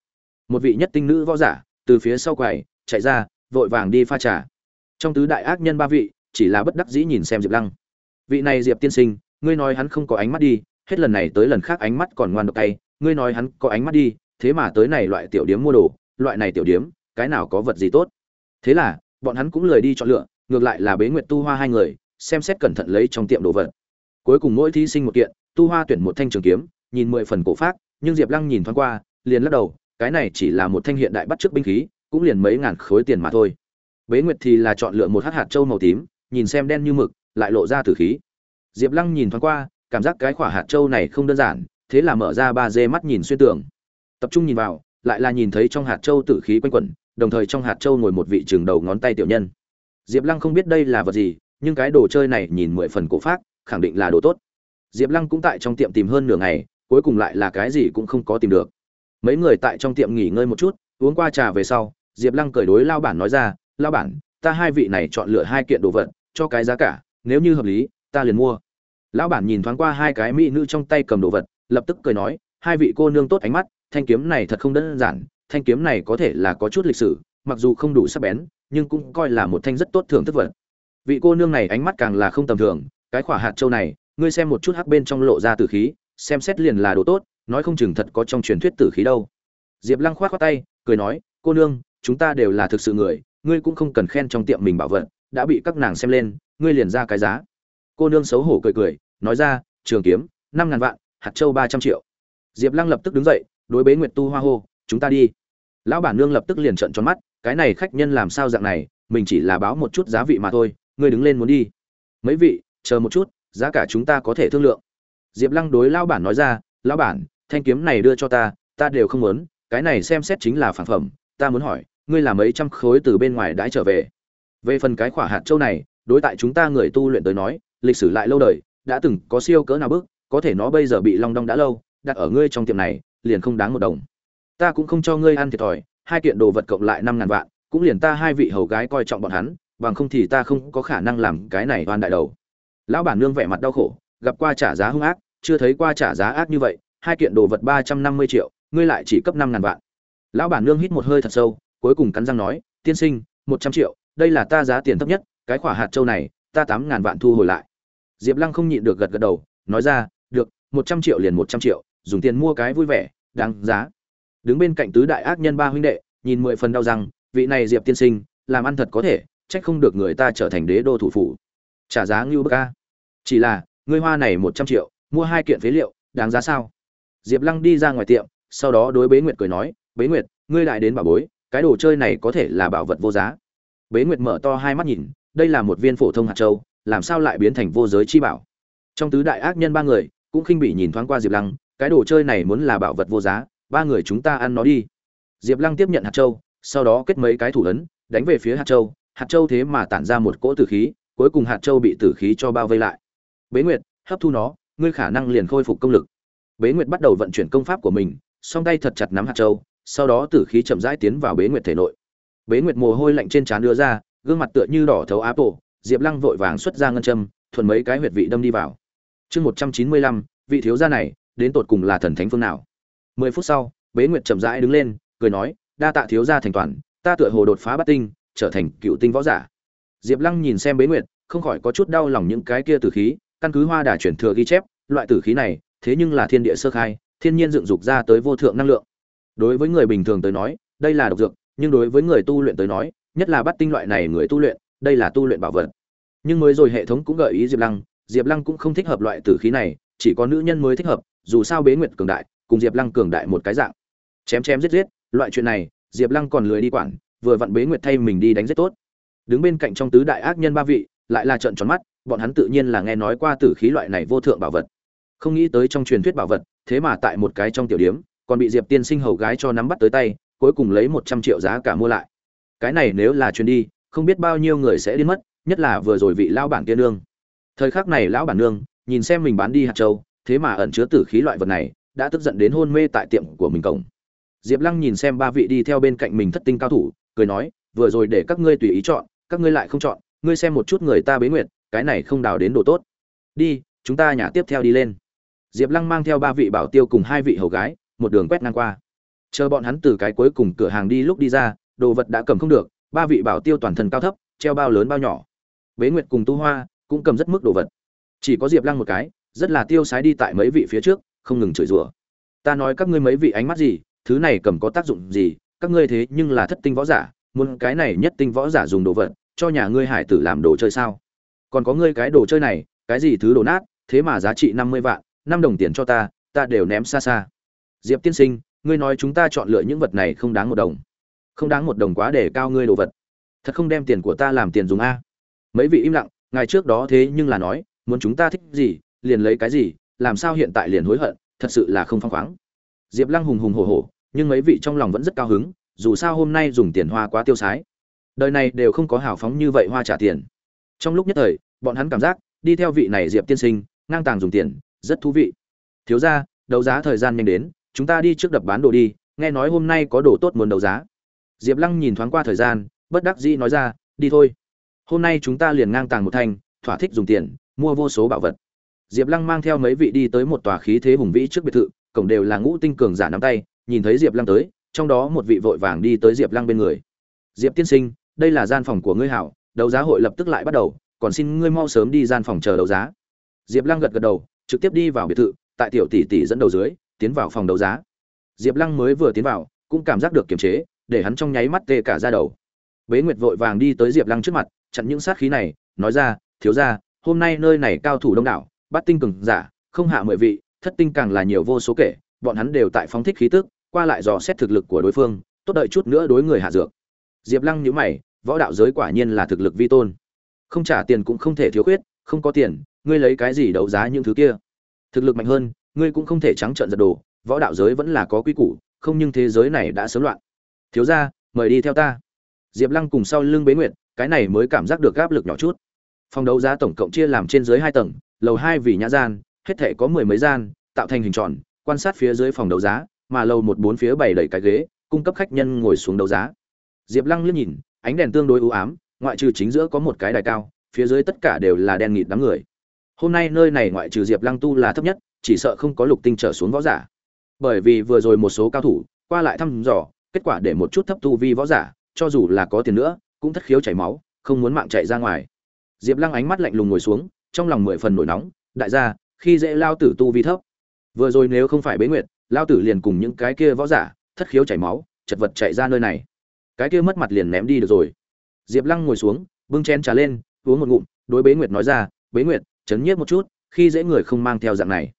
một vị nhất tinh nữ võ giả, từ phía sau quầy, chạy ra, vội vàng đi pha trà. Trong tứ đại ác nhân ba vị, chỉ là bất đắc dĩ nhìn xem diệp lăng. Vị này diệp tiên sinh, ngươi nói hắn không có ánh mắt đi, hết lần này tới lần khác ánh mắt còn ngoan độc tay, ngươi nói hắn có ánh mắt đi, thế mà tới này loại tiểu điếm mua đồ, loại này tiểu điếm, cái nào có vật gì tốt. Thế là, bọn hắn cũng lười đi chọn lựa, ngược lại là bế nguyệt tu hoa hai người, xem xét cẩn thận lấy trong tiệm đồ vật. Cuối cùng mỗi thí sinh một kiện, tu hoa tuyển một thanh trường kiếm, nhìn mười phần cổ phát nhưng diệp lăng nhìn thoáng qua, liền lắc đầu cái này chỉ là một thanh hiện đại bắt trước binh khí cũng liền mấy ngàn khối tiền mà thôi. Bế nguyệt thì là chọn lựa một hạt hạt châu màu tím nhìn xem đen như mực lại lộ ra tử khí. Diệp lăng nhìn thoáng qua cảm giác cái quả hạt châu này không đơn giản thế là mở ra ba dê mắt nhìn xuyên tường. Tập trung nhìn vào lại là nhìn thấy trong hạt châu tử khí quanh quẩn đồng thời trong hạt châu ngồi một vị trường đầu ngón tay tiểu nhân. Diệp lăng không biết đây là vật gì nhưng cái đồ chơi này nhìn mười phần cổ phác, khẳng định là đồ tốt. Diệp lăng cũng tại trong tiệm tìm hơn nửa ngày cuối cùng lại là cái gì cũng không có tìm được mấy người tại trong tiệm nghỉ ngơi một chút, uống qua trà về sau, diệp lăng cởi đối lao bản nói ra, lao bản, ta hai vị này chọn lựa hai kiện đồ vật, cho cái giá cả, nếu như hợp lý, ta liền mua. Lão bản nhìn thoáng qua hai cái mỹ nữ trong tay cầm đồ vật, lập tức cười nói, hai vị cô nương tốt ánh mắt, thanh kiếm này thật không đơn giản, thanh kiếm này có thể là có chút lịch sử, mặc dù không đủ sắc bén, nhưng cũng coi là một thanh rất tốt thưởng thức vật. Vị cô nương này ánh mắt càng là không tầm thường, cái khỏa hạt châu này, ngươi xem một chút hắc bên trong lộ ra tử khí, xem xét liền là đồ tốt nói không chừng thật có trong truyền thuyết tử khí đâu. Diệp lăng khoát khoát tay, cười nói, cô nương, chúng ta đều là thực sự người, ngươi cũng không cần khen trong tiệm mình bảo vật, đã bị các nàng xem lên, ngươi liền ra cái giá. Cô nương xấu hổ cười cười, nói ra, trường kiếm, năm ngàn vạn, hạt châu ba trăm triệu. Diệp lăng lập tức đứng dậy, đối bế nguyệt tu hoa hô, chúng ta đi. Lão bản nương lập tức liền trợn tròn mắt, cái này khách nhân làm sao dạng này, mình chỉ là báo một chút giá vị mà thôi, ngươi đứng lên muốn đi. Mấy vị, chờ một chút, giá cả chúng ta có thể thương lượng. Diệp lăng đối lão bản nói ra, lão bản thanh kiếm này đưa cho ta ta đều không muốn, cái này xem xét chính là phản phẩm, ta muốn hỏi, ngươi là mấy trăm khối từ bên ngoài đãi trở về? Về phần cái khỏa hạt châu này, đối tại chúng ta người tu luyện tới nói, lịch sử lại lâu đời, đã từng có siêu cỡ nào bước, có thể nó bây giờ bị long đong đã lâu, đặt ở ngươi trong tiệm này, liền không đáng một đồng. Ta cũng không cho ngươi ăn thiệt thòi, hai kiện đồ vật cộng lại năm ngàn vạn, cũng liền ta hai vị hầu gái coi trọng bọn hắn, bằng không thì ta không có khả năng làm cái này oan đại đầu. Lão bản nương vẻ mặt đau khổ, gặp qua trả giá hung ác, chưa thấy qua trả giá ác như vậy hai kiện đồ vật ba trăm năm mươi triệu, ngươi lại chỉ cấp năm ngàn vạn. Lão bản nương hít một hơi thật sâu, cuối cùng cắn răng nói, tiên sinh, một trăm triệu, đây là ta giá tiền thấp nhất, cái khỏa hạt châu này, ta tám ngàn vạn thu hồi lại. Diệp lăng không nhịn được gật gật đầu, nói ra, được, một trăm triệu liền một trăm triệu, dùng tiền mua cái vui vẻ, đáng giá. Đứng bên cạnh tứ đại ác nhân ba huynh đệ, nhìn mười phần đau rằng vị này diệp tiên sinh, làm ăn thật có thể, trách không được người ta trở thành đế đô thủ phủ. Trả giá ngưu bức ca chỉ là, ngươi hoa này một trăm triệu, mua hai kiện phế liệu, đáng giá sao? Diệp lăng đi ra ngoài tiệm, sau đó đối bế nguyệt cười nói, bế nguyệt, ngươi lại đến bảo bối, cái đồ chơi này có thể là bảo vật vô giá. Bế nguyệt mở to hai mắt nhìn, đây là một viên phổ thông hạt châu, làm sao lại biến thành vô giới chi bảo? Trong tứ đại ác nhân ba người, cũng khinh bỉ nhìn thoáng qua diệp lăng, cái đồ chơi này muốn là bảo vật vô giá, ba người chúng ta ăn nó đi. Diệp lăng tiếp nhận hạt châu, sau đó kết mấy cái thủ ấn, đánh về phía hạt châu hạt châu thế mà tản ra một cỗ tử khí, cuối cùng hạt châu bị tử khí cho bao vây lại. Bế nguyệt, hấp thu nó, ngươi khả năng liền khôi phục công lực bế nguyệt bắt đầu vận chuyển công pháp của mình, song tay thật chặt nắm hạt châu, sau đó tử khí chậm rãi tiến vào bế nguyệt thể nội. Bế nguyệt mồ hôi lạnh trên trán đưa ra, gương mặt tựa như đỏ thấu áp tổ diệp lăng vội vàng xuất ra ngân châm, thuần mấy cái huyệt vị đâm đi vào. Chương một trăm chín mươi lăm, vị thiếu gia này, đến tột cùng là thần thánh phương nào? Mười phút sau, bế nguyệt chậm rãi đứng lên, cười nói, đa tạ thiếu gia thành toàn, ta tựa hồ đột phá bát tinh, trở thành cựu tinh võ giả. Diệp lăng nhìn xem bế nguyệt, không khỏi có chút đau lòng những cái kia tử khí, căn cứ hoa đà chuyển thừa ghi chép, loại tử khí này thế nhưng là thiên địa sơ khai, thiên nhiên dựng dục ra tới vô thượng năng lượng. Đối với người bình thường tới nói, đây là độc dược, nhưng đối với người tu luyện tới nói, nhất là bắt tinh loại này người tu luyện, đây là tu luyện bảo vật. Nhưng mới rồi hệ thống cũng gợi ý diệp lăng diệp lăng cũng không thích hợp loại tử khí này, chỉ có nữ nhân mới thích hợp, dù sao bế nguyệt cường đại, cùng diệp lăng cường đại một cái dạng. Chém chém giết giết, loại chuyện này, diệp lăng còn lười đi quản, vừa vặn bế nguyệt thay mình đi đánh rất tốt. Đứng bên cạnh trong tứ đại ác nhân ba vị, lại là trợn tròn mắt, bọn hắn tự nhiên là nghe nói qua tử khí loại này vô thượng bảo vật không nghĩ tới trong truyền thuyết bảo vật, thế mà tại một cái trong tiểu điếm, còn bị diệp tiên sinh hầu gái cho nắm bắt tới tay, cuối cùng lấy một trăm triệu giá cả mua lại. Cái này nếu là truyền đi, không biết bao nhiêu người sẽ đi mất, nhất là vừa rồi vị lão bản tiên nương. Thời khắc này lão bản nương, nhìn xem mình bán đi hạt châu, thế mà ẩn chứa tử khí loại vật này, đã tức giận đến hôn mê tại tiệm của mình cổng. Diệp lăng nhìn xem ba vị đi theo bên cạnh mình thất tinh cao thủ, cười nói, vừa rồi để các ngươi tùy ý chọn, các ngươi lại không chọn, ngươi xem một chút người ta bế nguyệt, cái này không đào đến đồ tốt. Đi, chúng ta nhà tiếp theo đi lên diệp lăng mang theo ba vị bảo tiêu cùng hai vị hầu gái, một đường quét ngang qua. Chờ bọn hắn từ cái cuối cùng cửa hàng đi lúc đi ra, đồ vật đã cầm không được, ba vị bảo tiêu toàn thân cao thấp, treo bao lớn bao nhỏ. Bế nguyệt cùng tu hoa cũng cầm rất mức đồ vật. Chỉ có diệp lăng một cái, rất là tiêu sái đi tại mấy vị phía trước, không ngừng chửi rủa. Ta nói các ngươi mấy vị ánh mắt gì, thứ này cầm có tác dụng gì, các ngươi thế nhưng là thất tinh võ giả, muốn cái này nhất tinh võ giả dùng đồ vật, cho nhà ngươi hải tử làm đồ chơi sao? Còn có ngươi cái đồ chơi này, cái gì thứ đồ nát, thế mà giá trị năm mươi vạn năm đồng tiền cho ta ta đều ném xa xa. Diệp tiên sinh, ngươi nói chúng ta chọn lựa những vật này không đáng một đồng. Không đáng một đồng quá để cao ngươi đồ vật. Thật không đem tiền của ta làm tiền dùng a. Mấy vị im lặng ngày trước đó thế nhưng là nói, muốn chúng ta thích gì, liền lấy cái gì, làm sao hiện tại liền hối hận, thật sự là không phăng khoáng. Diệp lăng hùng hùng hổ hổ, nhưng mấy vị trong lòng vẫn rất cao hứng, dù sao hôm nay dùng tiền hoa quá tiêu sái. Đời này đều không có hào phóng như vậy hoa trả tiền. Trong lúc nhất thời, bọn hắn cảm giác, đi theo vị này diệp tiên sinh, ngang tàng dùng tiền rất thú vị. Thiếu ra đấu giá thời gian nhanh đến, chúng ta đi trước đập bán đồ đi, nghe nói hôm nay có đồ tốt muốn đấu giá. Diệp lăng nhìn thoáng qua thời gian, bất đắc dĩ nói ra, đi thôi. Hôm nay chúng ta liền ngang tàng một thanh thỏa thích dùng tiền, mua vô số bảo vật. Diệp lăng mang theo mấy vị đi tới một tòa khí thế hùng vĩ trước biệt thự, cổng đều là ngũ tinh cường giả nắm tay, nhìn thấy diệp lăng tới, trong đó một vị vội vàng đi tới diệp lăng bên người. Diệp tiên sinh, đây là gian phòng của ngươi hảo, đấu giá hội lập tức lại bắt đầu, còn xin ngươi mau sớm đi gian phòng chờ đấu giá. Diệp lăng gật gật đầu trực tiếp đi vào biệt thự tại tiểu tỷ tỷ dẫn đầu dưới tiến vào phòng đấu giá. Diệp lăng mới vừa tiến vào cũng cảm giác được kiềm chế để hắn trong nháy mắt tê cả ra đầu. Bế nguyệt vội vàng đi tới diệp lăng trước mặt chặn những sát khí này nói ra thiếu gia, hôm nay nơi này cao thủ đông đảo bắt tinh cường giả không hạ mười vị thất tinh càng là nhiều vô số kể bọn hắn đều tại phóng thích khí tức qua lại dò xét thực lực của đối phương tốt đợi chút nữa đối người hạ dược. Diệp lăng nhíu mày võ đạo giới quả nhiên là thực lực vi tôn. Không trả tiền cũng không thể thiếu khuyết không có tiền ngươi lấy cái gì đấu giá những thứ kia? Thực lực mạnh hơn, ngươi cũng không thể trắng trợn giật đồ, võ đạo giới vẫn là có quy củ, không nhưng thế giới này đã sớm loạn. Thiếu ra mời đi theo ta. Diệp lăng cùng sau lưng bế nguyệt, cái này mới cảm giác được áp lực nhỏ chút. Phòng đấu giá tổng cộng chia làm trên dưới hai tầng, lầu hai vì nhã gian, hết thể có mười mấy gian, tạo thành hình tròn, quan sát phía dưới phòng đấu giá, mà lầu một bốn phía bày đầy cái ghế, cung cấp khách nhân ngồi xuống đấu giá. Diệp lăng liếc nhìn, ánh đèn tương đối ưu ám, ngoại trừ chính giữa có một cái đài cao, phía dưới tất cả đều là đen nghịt đám người hôm nay nơi này ngoại trừ diệp lăng tu là thấp nhất, chỉ sợ không có lục tinh trở xuống võ giả. Bởi vì vừa rồi một số cao thủ, qua lại thăm dò, kết quả để một chút thấp tu vi võ giả, cho dù là có tiền nữa, cũng thất khiếu chảy máu, không muốn mạng chạy ra ngoài. Diệp lăng ánh mắt lạnh lùng ngồi xuống, trong lòng mười phần nổi nóng, đại gia, khi dễ lao tử tu vi thấp. Vừa rồi nếu không phải bế nguyệt, lao tử liền cùng những cái kia võ giả, thất khiếu chảy máu, chật vật chạy ra nơi này. Cái kia mất mặt liền ném đi được rồi. Diệp lăng ngồi xuống, bưng chén trà lên, uống một ngụm, đối bế nguyệt nói ra, bế nguyệt chấn nhiếp một chút, khi dễ người không mang theo dạng này.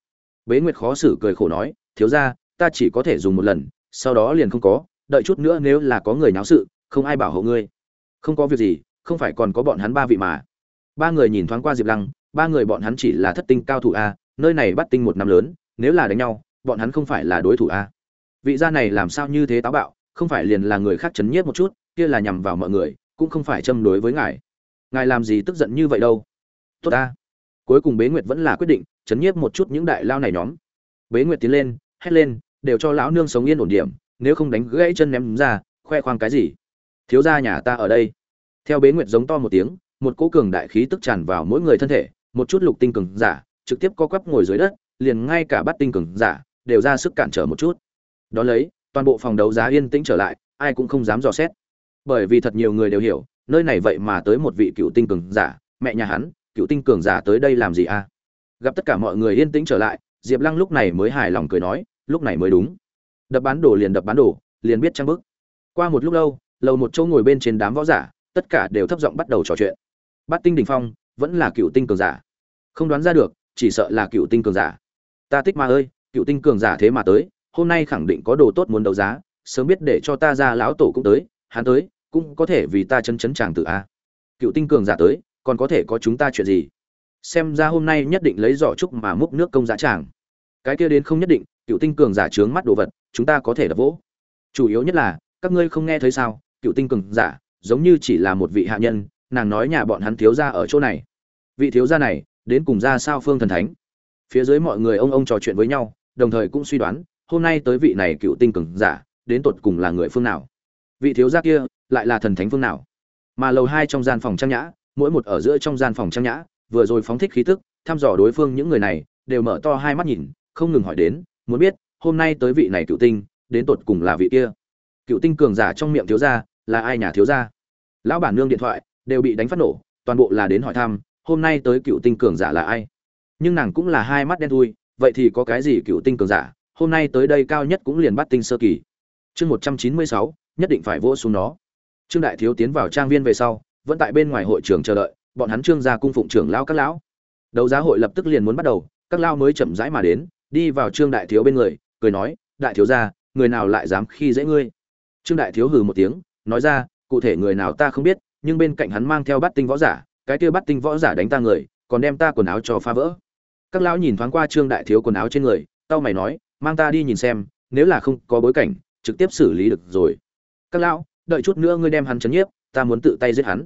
Bế nguyệt khó xử cười khổ nói, thiếu gia, ta chỉ có thể dùng một lần, sau đó liền không có, đợi chút nữa nếu là có người náo sự, không ai bảo hộ ngươi. Không có việc gì, không phải còn có bọn hắn ba vị mà. Ba người nhìn thoáng qua diệp lăng, ba người bọn hắn chỉ là thất tinh cao thủ a, nơi này bắt tinh một năm lớn, nếu là đánh nhau, bọn hắn không phải là đối thủ a. Vị gia này làm sao như thế táo bạo, không phải liền là người khác chấn nhiếp một chút, kia là nhằm vào mọi người, cũng không phải châm đối với ngài. Ngài làm gì tức giận như vậy đâu? Tốt ta cuối cùng bế nguyệt vẫn là quyết định, chấn nhiếp một chút những đại lao này nhóm. Bế nguyệt tiến lên, hét lên, đều cho lão nương sống yên ổn điểm, nếu không đánh gãy chân ném ra, khoe khoang cái gì? Thiếu gia nhà ta ở đây. Theo bế nguyệt giống to một tiếng, một cỗ cường đại khí tức tràn vào mỗi người thân thể, một chút lục tinh cường giả, trực tiếp co quắp ngồi dưới đất, liền ngay cả bắt tinh cường giả, đều ra sức cản trở một chút. Đó lấy, toàn bộ phòng đấu giá yên tĩnh trở lại, ai cũng không dám dò xét. Bởi vì thật nhiều người đều hiểu, nơi này vậy mà tới một vị cựu tinh cường giả, mẹ nhà hắn cựu tinh cường giả tới đây làm gì à? Gặp tất cả mọi người yên tĩnh trở lại, diệp lăng lúc này mới hài lòng cười nói, lúc này mới đúng. Đập bán đồ liền đập bán đồ, liền biết trang bức. Qua một lúc lâu, lầu một chỗ ngồi bên trên đám võ giả, tất cả đều thấp giọng bắt đầu trò chuyện. Bát tinh đỉnh phong vẫn là cựu tinh cường giả. Không đoán ra được, chỉ sợ là cựu tinh cường giả. Ta thích ma ơi, cựu tinh cường giả thế mà tới, hôm nay khẳng định có đồ tốt muốn đấu giá, sớm biết để cho ta ra lão tổ cũng tới, hắn tới, cũng có thể vì ta chân chấn chàng tự a. Cựu tinh cường giả tới còn có thể có chúng ta chuyện gì? Xem ra hôm nay nhất định lấy giỏ trúc mà múc nước công giá tràng. Cái kia đến không nhất định, cựu tinh cường giả trướng mắt đồ vật, chúng ta có thể đập vỗ. Chủ yếu nhất là, các ngươi không nghe thấy sao? Cựu tinh cường giả, giống như chỉ là một vị hạ nhân, nàng nói nhà bọn hắn thiếu gia ở chỗ này. Vị thiếu gia này, đến cùng ra sao phương thần thánh? Phía dưới mọi người ông ông trò chuyện với nhau, đồng thời cũng suy đoán, hôm nay tới vị này cựu tinh cường giả, đến tột cùng là người phương nào? Vị thiếu gia kia, lại là thần thánh phương nào? Mà lầu hai trong gian phòng trang nhã mỗi một ở giữa trong gian phòng trang nhã, vừa rồi phóng thích khí tức, thăm dò đối phương những người này, đều mở to hai mắt nhìn, không ngừng hỏi đến, muốn biết, hôm nay tới vị này cựu tinh, đến tột cùng là vị kia? Cựu tinh cường giả trong miệng thiếu gia là ai nhà thiếu gia lão bản nương điện thoại, đều bị đánh phát nổ, toàn bộ là đến hỏi thăm, hôm nay tới cựu tinh cường giả là ai? Nhưng nàng cũng là hai mắt đen thui, vậy thì có cái gì cựu tinh cường giả? Hôm nay tới đây cao nhất cũng liền bắt tinh sơ kỳ. Chương một trăm chín mươi sáu, nhất định phải vỗ xuống nó. Trương đại thiếu tiến vào trang viên về sau vẫn tại bên ngoài hội trường chờ đợi, bọn hắn trương gia cung phụng trưởng lão các lão. Đấu giá hội lập tức liền muốn bắt đầu, các lao mới chậm rãi mà đến, đi vào trương đại thiếu bên người, cười nói, đại thiếu gia, người nào lại dám khi dễ ngươi? Trương đại thiếu hừ một tiếng, nói ra, cụ thể người nào ta không biết, nhưng bên cạnh hắn mang theo bắt tinh võ giả, cái kia bắt tinh võ giả đánh ta người, còn đem ta quần áo cho phá vỡ. Các lão nhìn thoáng qua trương đại thiếu quần áo trên người tao mày nói, mang ta đi nhìn xem, nếu là không có bối cảnh, trực tiếp xử lý được rồi. Các lão, đợi chút nữa ngươi đem hắn chấn nhiếp ta muốn tự tay giết hắn.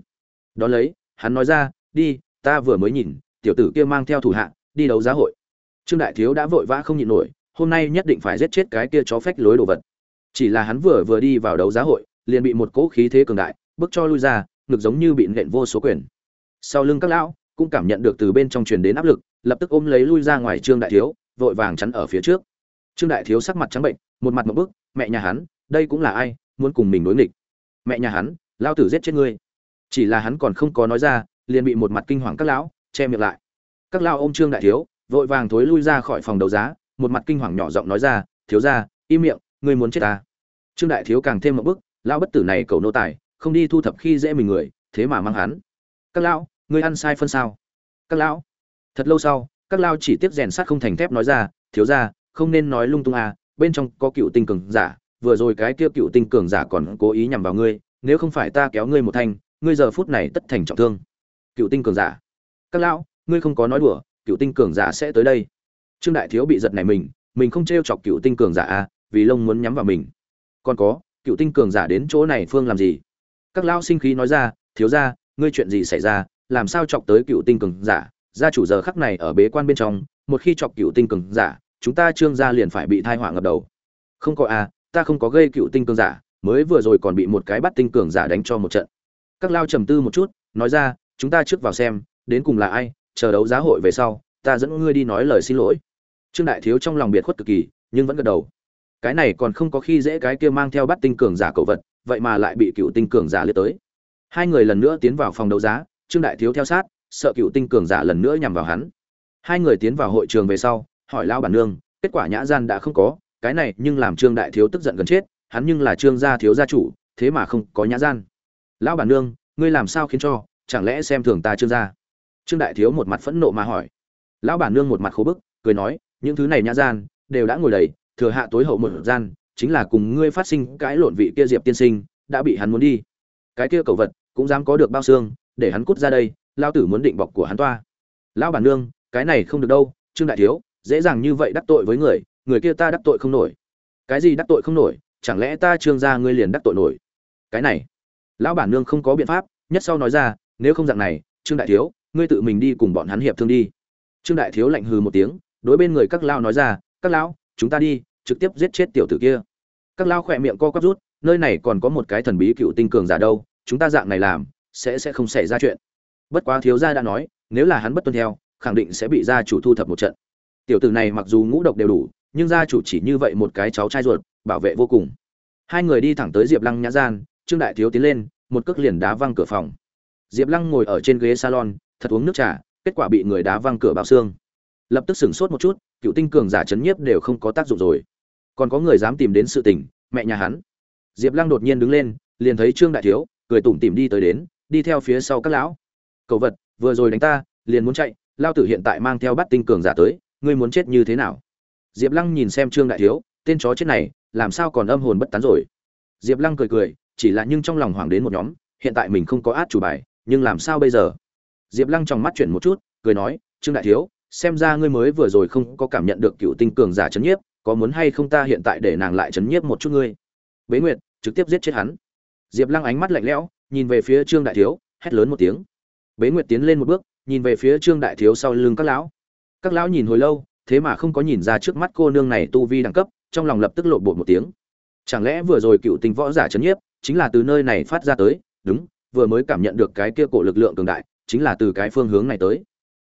Đón lấy, hắn nói ra, đi, ta vừa mới nhìn, tiểu tử kia mang theo thủ hạ, đi đấu giá hội. Trương đại thiếu đã vội vã không nhịn nổi, hôm nay nhất định phải giết chết cái kia chó phách lối đồ vật. Chỉ là hắn vừa vừa đi vào đấu giá hội, liền bị một cỗ khí thế cường đại, bước cho lui ra, ngực giống như bị nện vô số quyền. Sau lưng các lão, cũng cảm nhận được từ bên trong truyền đến áp lực, lập tức ôm lấy lui ra ngoài trương đại thiếu, vội vàng chắn ở phía trước. Trương đại thiếu sắc mặt trắng bệnh, một mặt một bức, mẹ nhà hắn, đây cũng là ai, muốn cùng mình đối nghịch. Mẹ nhà hắn lao tử giết chết ngươi. Chỉ là hắn còn không có nói ra, liền bị một mặt kinh hoàng các lão che miệng lại. Các lão ôm trương đại thiếu, vội vàng thối lui ra khỏi phòng đấu giá, một mặt kinh hoàng nhỏ giọng nói ra, thiếu ra im miệng, ngươi muốn chết ta? Trương đại thiếu càng thêm một bức, lão bất tử này cầu nô tài, không đi thu thập khi dễ mình người, thế mà mang hắn. Các lão, ngươi ăn sai phân sao? Các lão. Thật lâu sau, các lão chỉ tiếp rèn sắt không thành thép nói ra, thiếu ra không nên nói lung tung à bên trong có cựu tinh cường giả, vừa rồi cái kia cựu tinh cường giả còn cố ý nhằm vào ngươi nếu không phải ta kéo ngươi một thanh, ngươi giờ phút này tất thành trọng thương. Cựu tinh cường giả. Các lão, ngươi không có nói đùa, cựu tinh cường giả sẽ tới đây. Trương đại thiếu bị giật này mình mình không t chọc cựu tinh cường giả à vì lông muốn nhắm vào mình. Còn có, cựu tinh cường giả đến chỗ này phương làm gì? Các lão sinh khí nói ra, thiếu ra ngươi chuyện gì xảy ra? Làm sao chọc tới cựu tinh cường giả? Gia chủ giờ khắc này ở bế quan bên trong, một khi chọc cựu tinh cường giả, chúng ta trương gia liền phải bị thai họa ngập đầu. Không có à ta không có gây cựu tinh cường giả mới vừa rồi còn bị một cái bắt tinh cường giả đánh cho một trận. Các lao trầm tư một chút, nói ra, chúng ta trước vào xem, đến cùng là ai, chờ đấu giá hội về sau, ta dẫn ngươi đi nói lời xin lỗi. Trương đại thiếu trong lòng biệt khuất cực kỳ, nhưng vẫn gật đầu. Cái này còn không có khi dễ cái kia mang theo bắt tinh cường giả cầu vật, vậy mà lại bị cựu tinh cường giả liếc tới. Hai người lần nữa tiến vào phòng đấu giá, trương đại thiếu theo sát, sợ cựu tinh cường giả lần nữa nhằm vào hắn. Hai người tiến vào hội trường về sau, hỏi lao bản nương, kết quả nhã gian đã không có, cái này nhưng làm trương đại thiếu tức giận gần chết hắn nhưng là trương gia thiếu gia chủ, thế mà không có nhã gian. Lão bản nương, ngươi làm sao khiến cho, chẳng lẽ xem thường ta trương gia? Trương đại thiếu một mặt phẫn nộ mà hỏi. Lão bản nương một mặt khố bức, cười nói, những thứ này nhã gian, đều đã ngồi đầy, thừa hạ tối hậu một gian, chính là cùng ngươi phát sinh cái lộn vị kia diệp tiên sinh, đã bị hắn muốn đi. Cái kia cầu vật, cũng dám có được bao xương, để hắn cút ra đây lao tử muốn định bọc của hắn toa. Lão bản nương, cái này không được đâu, trương đại thiếu, dễ dàng như vậy đắc tội với người người kia ta đắc tội không nổi. Cái gì đắc tội không nổi chẳng lẽ ta trương gia ngươi liền đắc tội nổi? Cái này, lão bản nương không có biện pháp, nhất sau nói ra, nếu không dạng này, trương đại thiếu, ngươi tự mình đi cùng bọn hắn hiệp thương đi. Trương đại thiếu lạnh hừ một tiếng, đối bên người các lao nói ra, các lão, chúng ta đi, trực tiếp giết chết tiểu tử kia. Các lao khỏe miệng co quắp rút, nơi này còn có một cái thần bí cựu tinh cường giả đâu, chúng ta dạng này làm, sẽ sẽ không xảy ra chuyện. Bất quá thiếu gia đã nói, nếu là hắn bất tuân theo, khẳng định sẽ bị gia chủ thu thập một trận. Tiểu tử này mặc dù ngũ độc đều đủ, nhưng gia chủ chỉ như vậy một cái cháu trai ruột bảo vệ vô cùng. Hai người đi thẳng tới diệp lăng nhã gian, trương đại thiếu tiến lên, một cước liền đá văng cửa phòng. Diệp lăng ngồi ở trên ghế salon, thật uống nước trà, kết quả bị người đá văng cửa bạo xương. Lập tức sửng sốt một chút, cựu tinh cường giả chấn nhiếp đều không có tác dụng rồi. Còn có người dám tìm đến sự tình, mẹ nhà hắn. Diệp lăng đột nhiên đứng lên, liền thấy trương đại thiếu, cười tủm tỉm đi tới đến, đi theo phía sau các lão. Cậu vật, vừa rồi đánh ta, liền muốn chạy lao tử hiện tại mang theo bắt tinh cường giả tới, ngươi muốn chết như thế nào? Diệp lăng nhìn xem trương đại thiếu, tên chó chết này làm sao còn âm hồn bất tán rồi? Diệp lăng cười cười, chỉ là nhưng trong lòng hoàng đến một nhóm, hiện tại mình không có át chủ bài, nhưng làm sao bây giờ? Diệp lăng trong mắt chuyển một chút, cười nói, trương đại thiếu, xem ra ngươi mới vừa rồi không có cảm nhận được cựu tinh cường giả chấn nhiếp, có muốn hay không ta hiện tại để nàng lại chấn nhiếp một chút ngươi? Bế nguyệt trực tiếp giết chết hắn. Diệp lăng ánh mắt lạnh lẽo, nhìn về phía trương đại thiếu, hét lớn một tiếng. Bế nguyệt tiến lên một bước, nhìn về phía trương đại thiếu sau lưng các lão. Các lão nhìn hồi lâu, thế mà không có nhìn ra trước mắt cô nương này tu vi đẳng cấp trong lòng lập tức lộ bột một tiếng. Chẳng lẽ vừa rồi cựu tinh võ giả chấn nhiếp chính là từ nơi này phát ra tới? Đúng, vừa mới cảm nhận được cái kia cổ lực lượng cường đại, chính là từ cái phương hướng này tới.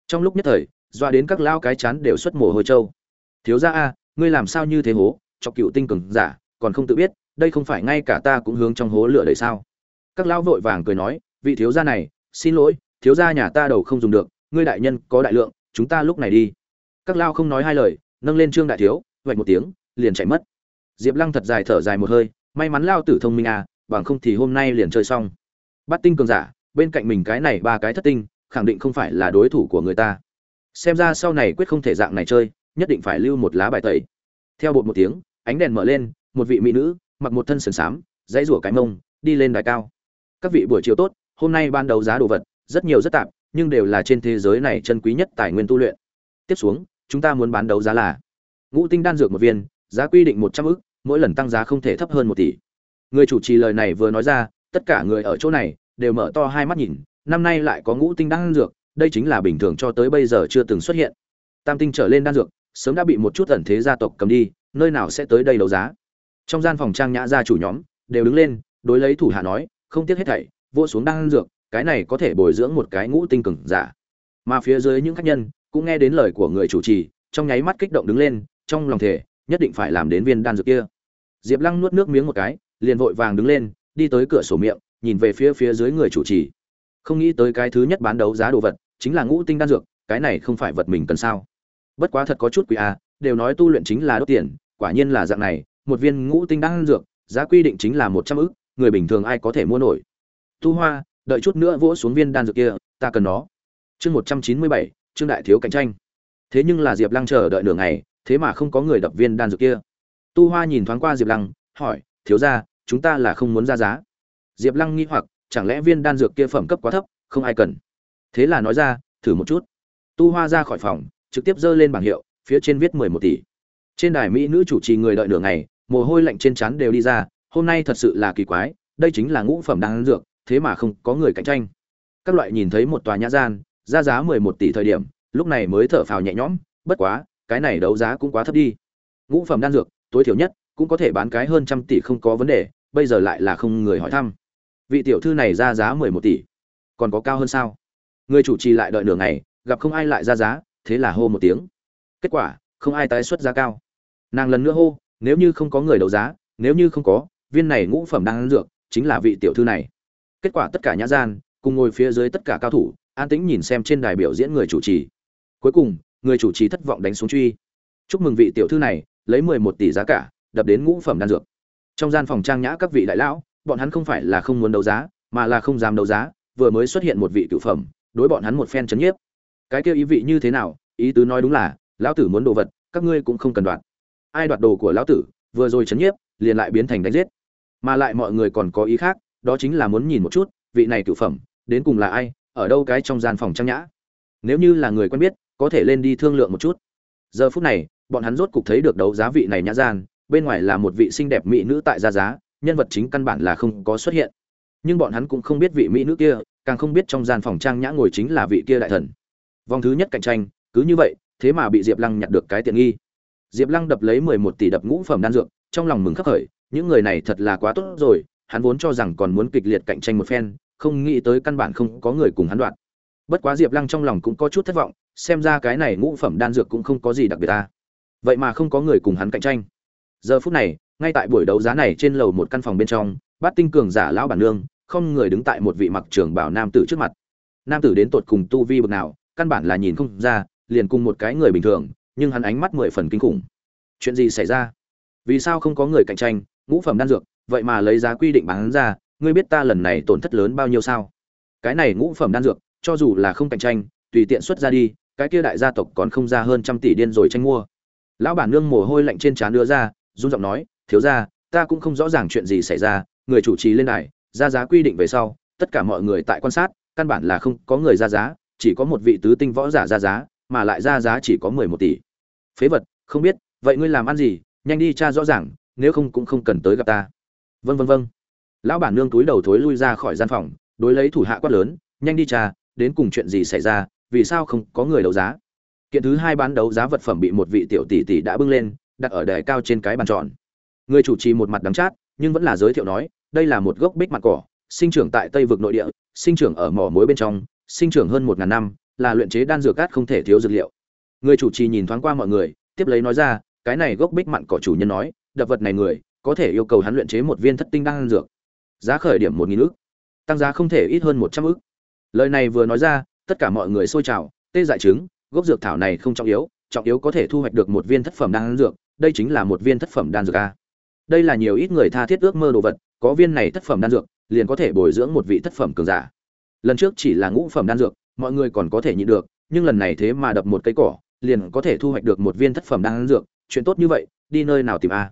Trong lúc nhất thời, doa đến các lao cái chán đều xuất mồ hôi trâu. Thiếu gia a, ngươi làm sao như thế hố? Cho cựu tinh cường giả, còn không tự biết, đây không phải ngay cả ta cũng hướng trong hố lửa đầy sao? Các lão vội vàng cười nói, vị thiếu gia này, xin lỗi, thiếu gia nhà ta đầu không dùng được, ngươi đại nhân có đại lượng, chúng ta lúc này đi. Các lao không nói hai lời, nâng lên trương đại thiếu vạch một tiếng liền chạy mất. Diệp lăng thật dài thở dài một hơi, may mắn lao tử thông minh à bằng không thì hôm nay liền chơi xong. Bắt tinh cường giả, bên cạnh mình cái này ba cái thất tinh, khẳng định không phải là đối thủ của người ta. Xem ra sau này quyết không thể dạng này chơi, nhất định phải lưu một lá bài tẩy. Theo bột một tiếng, ánh đèn mở lên, một vị mỹ nữ, mặc một thân sườn xám, dãy rủa cái mông, đi lên đài cao. Các vị, buổi chiều tốt, hôm nay ban đầu giá đồ vật, rất nhiều rất tạp, nhưng đều là trên thế giới này chân quý nhất tài nguyên tu luyện. Tiếp xuống, chúng ta muốn bán đấu giá là ngũ tinh đan dược một viên giá quy định một trăm ức, mỗi lần tăng giá không thể thấp hơn một tỷ. Người chủ trì lời này vừa nói ra, tất cả người ở chỗ này đều mở to hai mắt nhìn, năm nay lại có ngũ tinh đan dược, đây chính là bình thường cho tới bây giờ chưa từng xuất hiện. Tam tinh trở lên đan dược, sớm đã bị một chút ẩn thế gia tộc cầm đi, nơi nào sẽ tới đây đấu giá. Trong gian phòng trang nhã gia chủ nhóm đều đứng lên, đối lấy thủ hạ nói, không tiếc hết thảy vua xuống đan dược, cái này có thể bồi dưỡng một cái ngũ tinh cường giả. Mà phía dưới những khách nhân cũng nghe đến lời của người chủ trì, trong nháy mắt kích động đứng lên, trong lòng thể nhất định phải làm đến viên đan dược kia. Diệp lăng nuốt nước miếng một cái liền vội vàng đứng lên đi tới cửa sổ miệng nhìn về phía phía dưới người chủ trì. Không nghĩ tới cái thứ nhất bán đấu giá đồ vật chính là ngũ tinh đan dược cái này không phải vật mình cần sao? Bất quá thật có chút quý a à, đều nói tu luyện chính là đốt tiền quả nhiên là dạng này một viên ngũ tinh đan dược giá quy định chính là một trăm ức người bình thường ai có thể mua nổi. Tu hoa đợi chút nữa vỗ xuống viên đan dược kia ta cần nó. Chương một trăm chín mươi bảy trương đại thiếu cạnh tranh. Thế nhưng là diệp lăng chờ đợi nửa ngày thế mà không có người đập viên đan dược kia. Tu hoa nhìn thoáng qua diệp lăng, hỏi, thiếu ra chúng ta là không muốn ra giá. Diệp lăng nghĩ hoặc, chẳng lẽ viên đan dược kia phẩm cấp quá thấp, không ai cần? Thế là nói ra, thử một chút. Tu hoa ra khỏi phòng, trực tiếp giơ lên bảng hiệu, phía trên viết mười một tỷ. Trên đài mỹ nữ chủ trì người đợi nửa ngày, mồ hôi lạnh trên trán đều đi ra, hôm nay thật sự là kỳ quái, đây chính là ngũ phẩm đan dược, thế mà không có người cạnh tranh. Các loại nhìn thấy một tòa nhã gian, ra giá mười một tỷ thời điểm, lúc này mới thở phào nhẹ nhõm, bất quá cái này đấu giá cũng quá thấp đi. Ngũ phẩm đan dược, tối thiểu nhất, cũng có thể bán cái hơn trăm tỷ không có vấn đề, bây giờ lại là không người hỏi thăm. Vị tiểu thư này ra giá mười một tỷ. Còn có cao hơn sao? Người chủ trì lại đợi nửa ngày, gặp không ai lại ra giá, thế là hô một tiếng. Kết quả, không ai tái xuất giá cao. Nàng lần nữa hô, nếu như không có người đấu giá, nếu như không có, viên này ngũ phẩm đang ăn dược, chính là vị tiểu thư này. Kết quả tất cả nhã gian, cùng ngồi phía dưới tất cả cao thủ, an tĩnh nhìn xem trên đài biểu diễn người chủ trì. Cuối cùng người chủ trì thất vọng đánh xuống truy. Chúc mừng vị tiểu thư này, lấy mười một tỷ giá cả, đập đến ngũ phẩm đan dược. Trong gian phòng trang nhã các vị đại lão, bọn hắn không phải là không muốn đấu giá, mà là không dám đấu giá, vừa mới xuất hiện một vị cựu phẩm, đối bọn hắn một phen chấn nhiếp. Cái kêu ý vị như thế nào, ý tứ nói đúng là, lão tử muốn đồ vật, các ngươi cũng không cần đoạt. Ai đoạt đồ của lão tử, vừa rồi chấn nhiếp, liền lại biến thành đánh giết. Mà lại mọi người còn có ý khác, đó chính là muốn nhìn một chút, vị này cựu phẩm, đến cùng là ai, ở đâu cái trong gian phòng trang nhã. Nếu như là người quen biết có thể lên đi thương lượng một chút. Giờ phút này, bọn hắn rốt cục thấy được đấu giá vị này nhã gian, bên ngoài là một vị xinh đẹp mỹ nữ tại gia giá, nhân vật chính căn bản là không có xuất hiện. Nhưng bọn hắn cũng không biết vị mỹ nữ kia, càng không biết trong gian phòng trang nhã ngồi chính là vị kia đại thần. Vòng thứ nhất cạnh tranh, cứ như vậy, thế mà bị diệp lăng nhặt được cái tiện nghi. Diệp lăng đập lấy mười một tỷ đập ngũ phẩm đan dược, trong lòng mừng khắc khởi, những người này thật là quá tốt rồi, hắn vốn cho rằng còn muốn kịch liệt cạnh tranh một phen, không nghĩ tới căn bản không có người cùng hắn đoạn. Bất quá diệp lăng trong lòng cũng có chút thất vọng xem ra cái này ngũ phẩm đan dược cũng không có gì đặc biệt ta. Vậy mà không có người cùng hắn cạnh tranh. Giờ phút này, ngay tại buổi đấu giá này trên lầu một căn phòng bên trong, bát tinh cường giả lão bản nương, không người đứng tại một vị mặc trưởng bảo nam tử trước mặt. Nam tử đến tột cùng tu vi bực nào, căn bản là nhìn không ra, liền cùng một cái người bình thường, nhưng hắn ánh mắt mười phần kinh khủng. Chuyện gì xảy ra? Vì sao không có người cạnh tranh, ngũ phẩm đan dược, vậy mà lấy giá quy định bán ra, ngươi biết ta lần này tổn thất lớn bao nhiêu sao? Cái này ngũ phẩm đan dược, cho dù là không cạnh tranh, tùy tiện xuất ra đi cái kia đại gia tộc còn không ra hơn trăm tỷ điên rồi tranh mua. Lão bản nương mồ hôi lạnh trên trán đưa ra, run giọng nói, thiếu ra ta cũng không rõ ràng chuyện gì xảy ra, người chủ trì lên đài, ra giá quy định về sau, tất cả mọi người tại quan sát, căn bản là không có người ra giá, chỉ có một vị tứ tinh võ giả ra giá, mà lại ra giá chỉ có mười một tỷ. Phế vật, không biết, vậy ngươi làm ăn gì, nhanh đi cha rõ ràng, nếu không cũng không cần tới gặp ta. Vân vân vân lão bản nương túi đầu thối lui ra khỏi gian phòng, đối lấy thủ hạ quát lớn, nhanh đi cha đến cùng chuyện gì xảy ra vì sao không có người đấu giá? Kiện thứ hai bán đấu giá vật phẩm bị một vị tiểu tỷ tỷ đã bưng lên, đặt ở đài cao trên cái bàn tròn. Người chủ trì một mặt đắng chát, nhưng vẫn là giới thiệu nói, đây là một gốc bích mặt cỏ, sinh trưởng tại tây vực nội địa, sinh trưởng ở mỏ mối bên trong, sinh trưởng hơn một ngàn năm, là luyện chế đan dược cát không thể thiếu dược liệu. Người chủ trì nhìn thoáng qua mọi người, tiếp lấy nói ra, cái này gốc bích mặn cỏ chủ nhân nói, đập vật này người, có thể yêu cầu hắn luyện chế một viên thất tinh đan dược. Giá khởi điểm một nghìn ước tăng giá không thể ít hơn một trăm ước lời này vừa nói ra tất cả mọi người xôi trào, tê dại chứng gốc dược thảo này không trọng yếu trọng yếu có thể thu hoạch được một viên thất phẩm đan dược, đây chính là một viên thất phẩm đan dược a. Đây là nhiều ít người tha thiết ước mơ đồ vật, có viên này thất phẩm đan dược, liền có thể bồi dưỡng một vị thất phẩm cường giả. Lần trước chỉ là ngũ phẩm đan dược, mọi người còn có thể nhịn được, nhưng lần này thế mà đập một cây cỏ, liền có thể thu hoạch được một viên thất phẩm đan dược, chuyện tốt như vậy, đi nơi nào tìm a?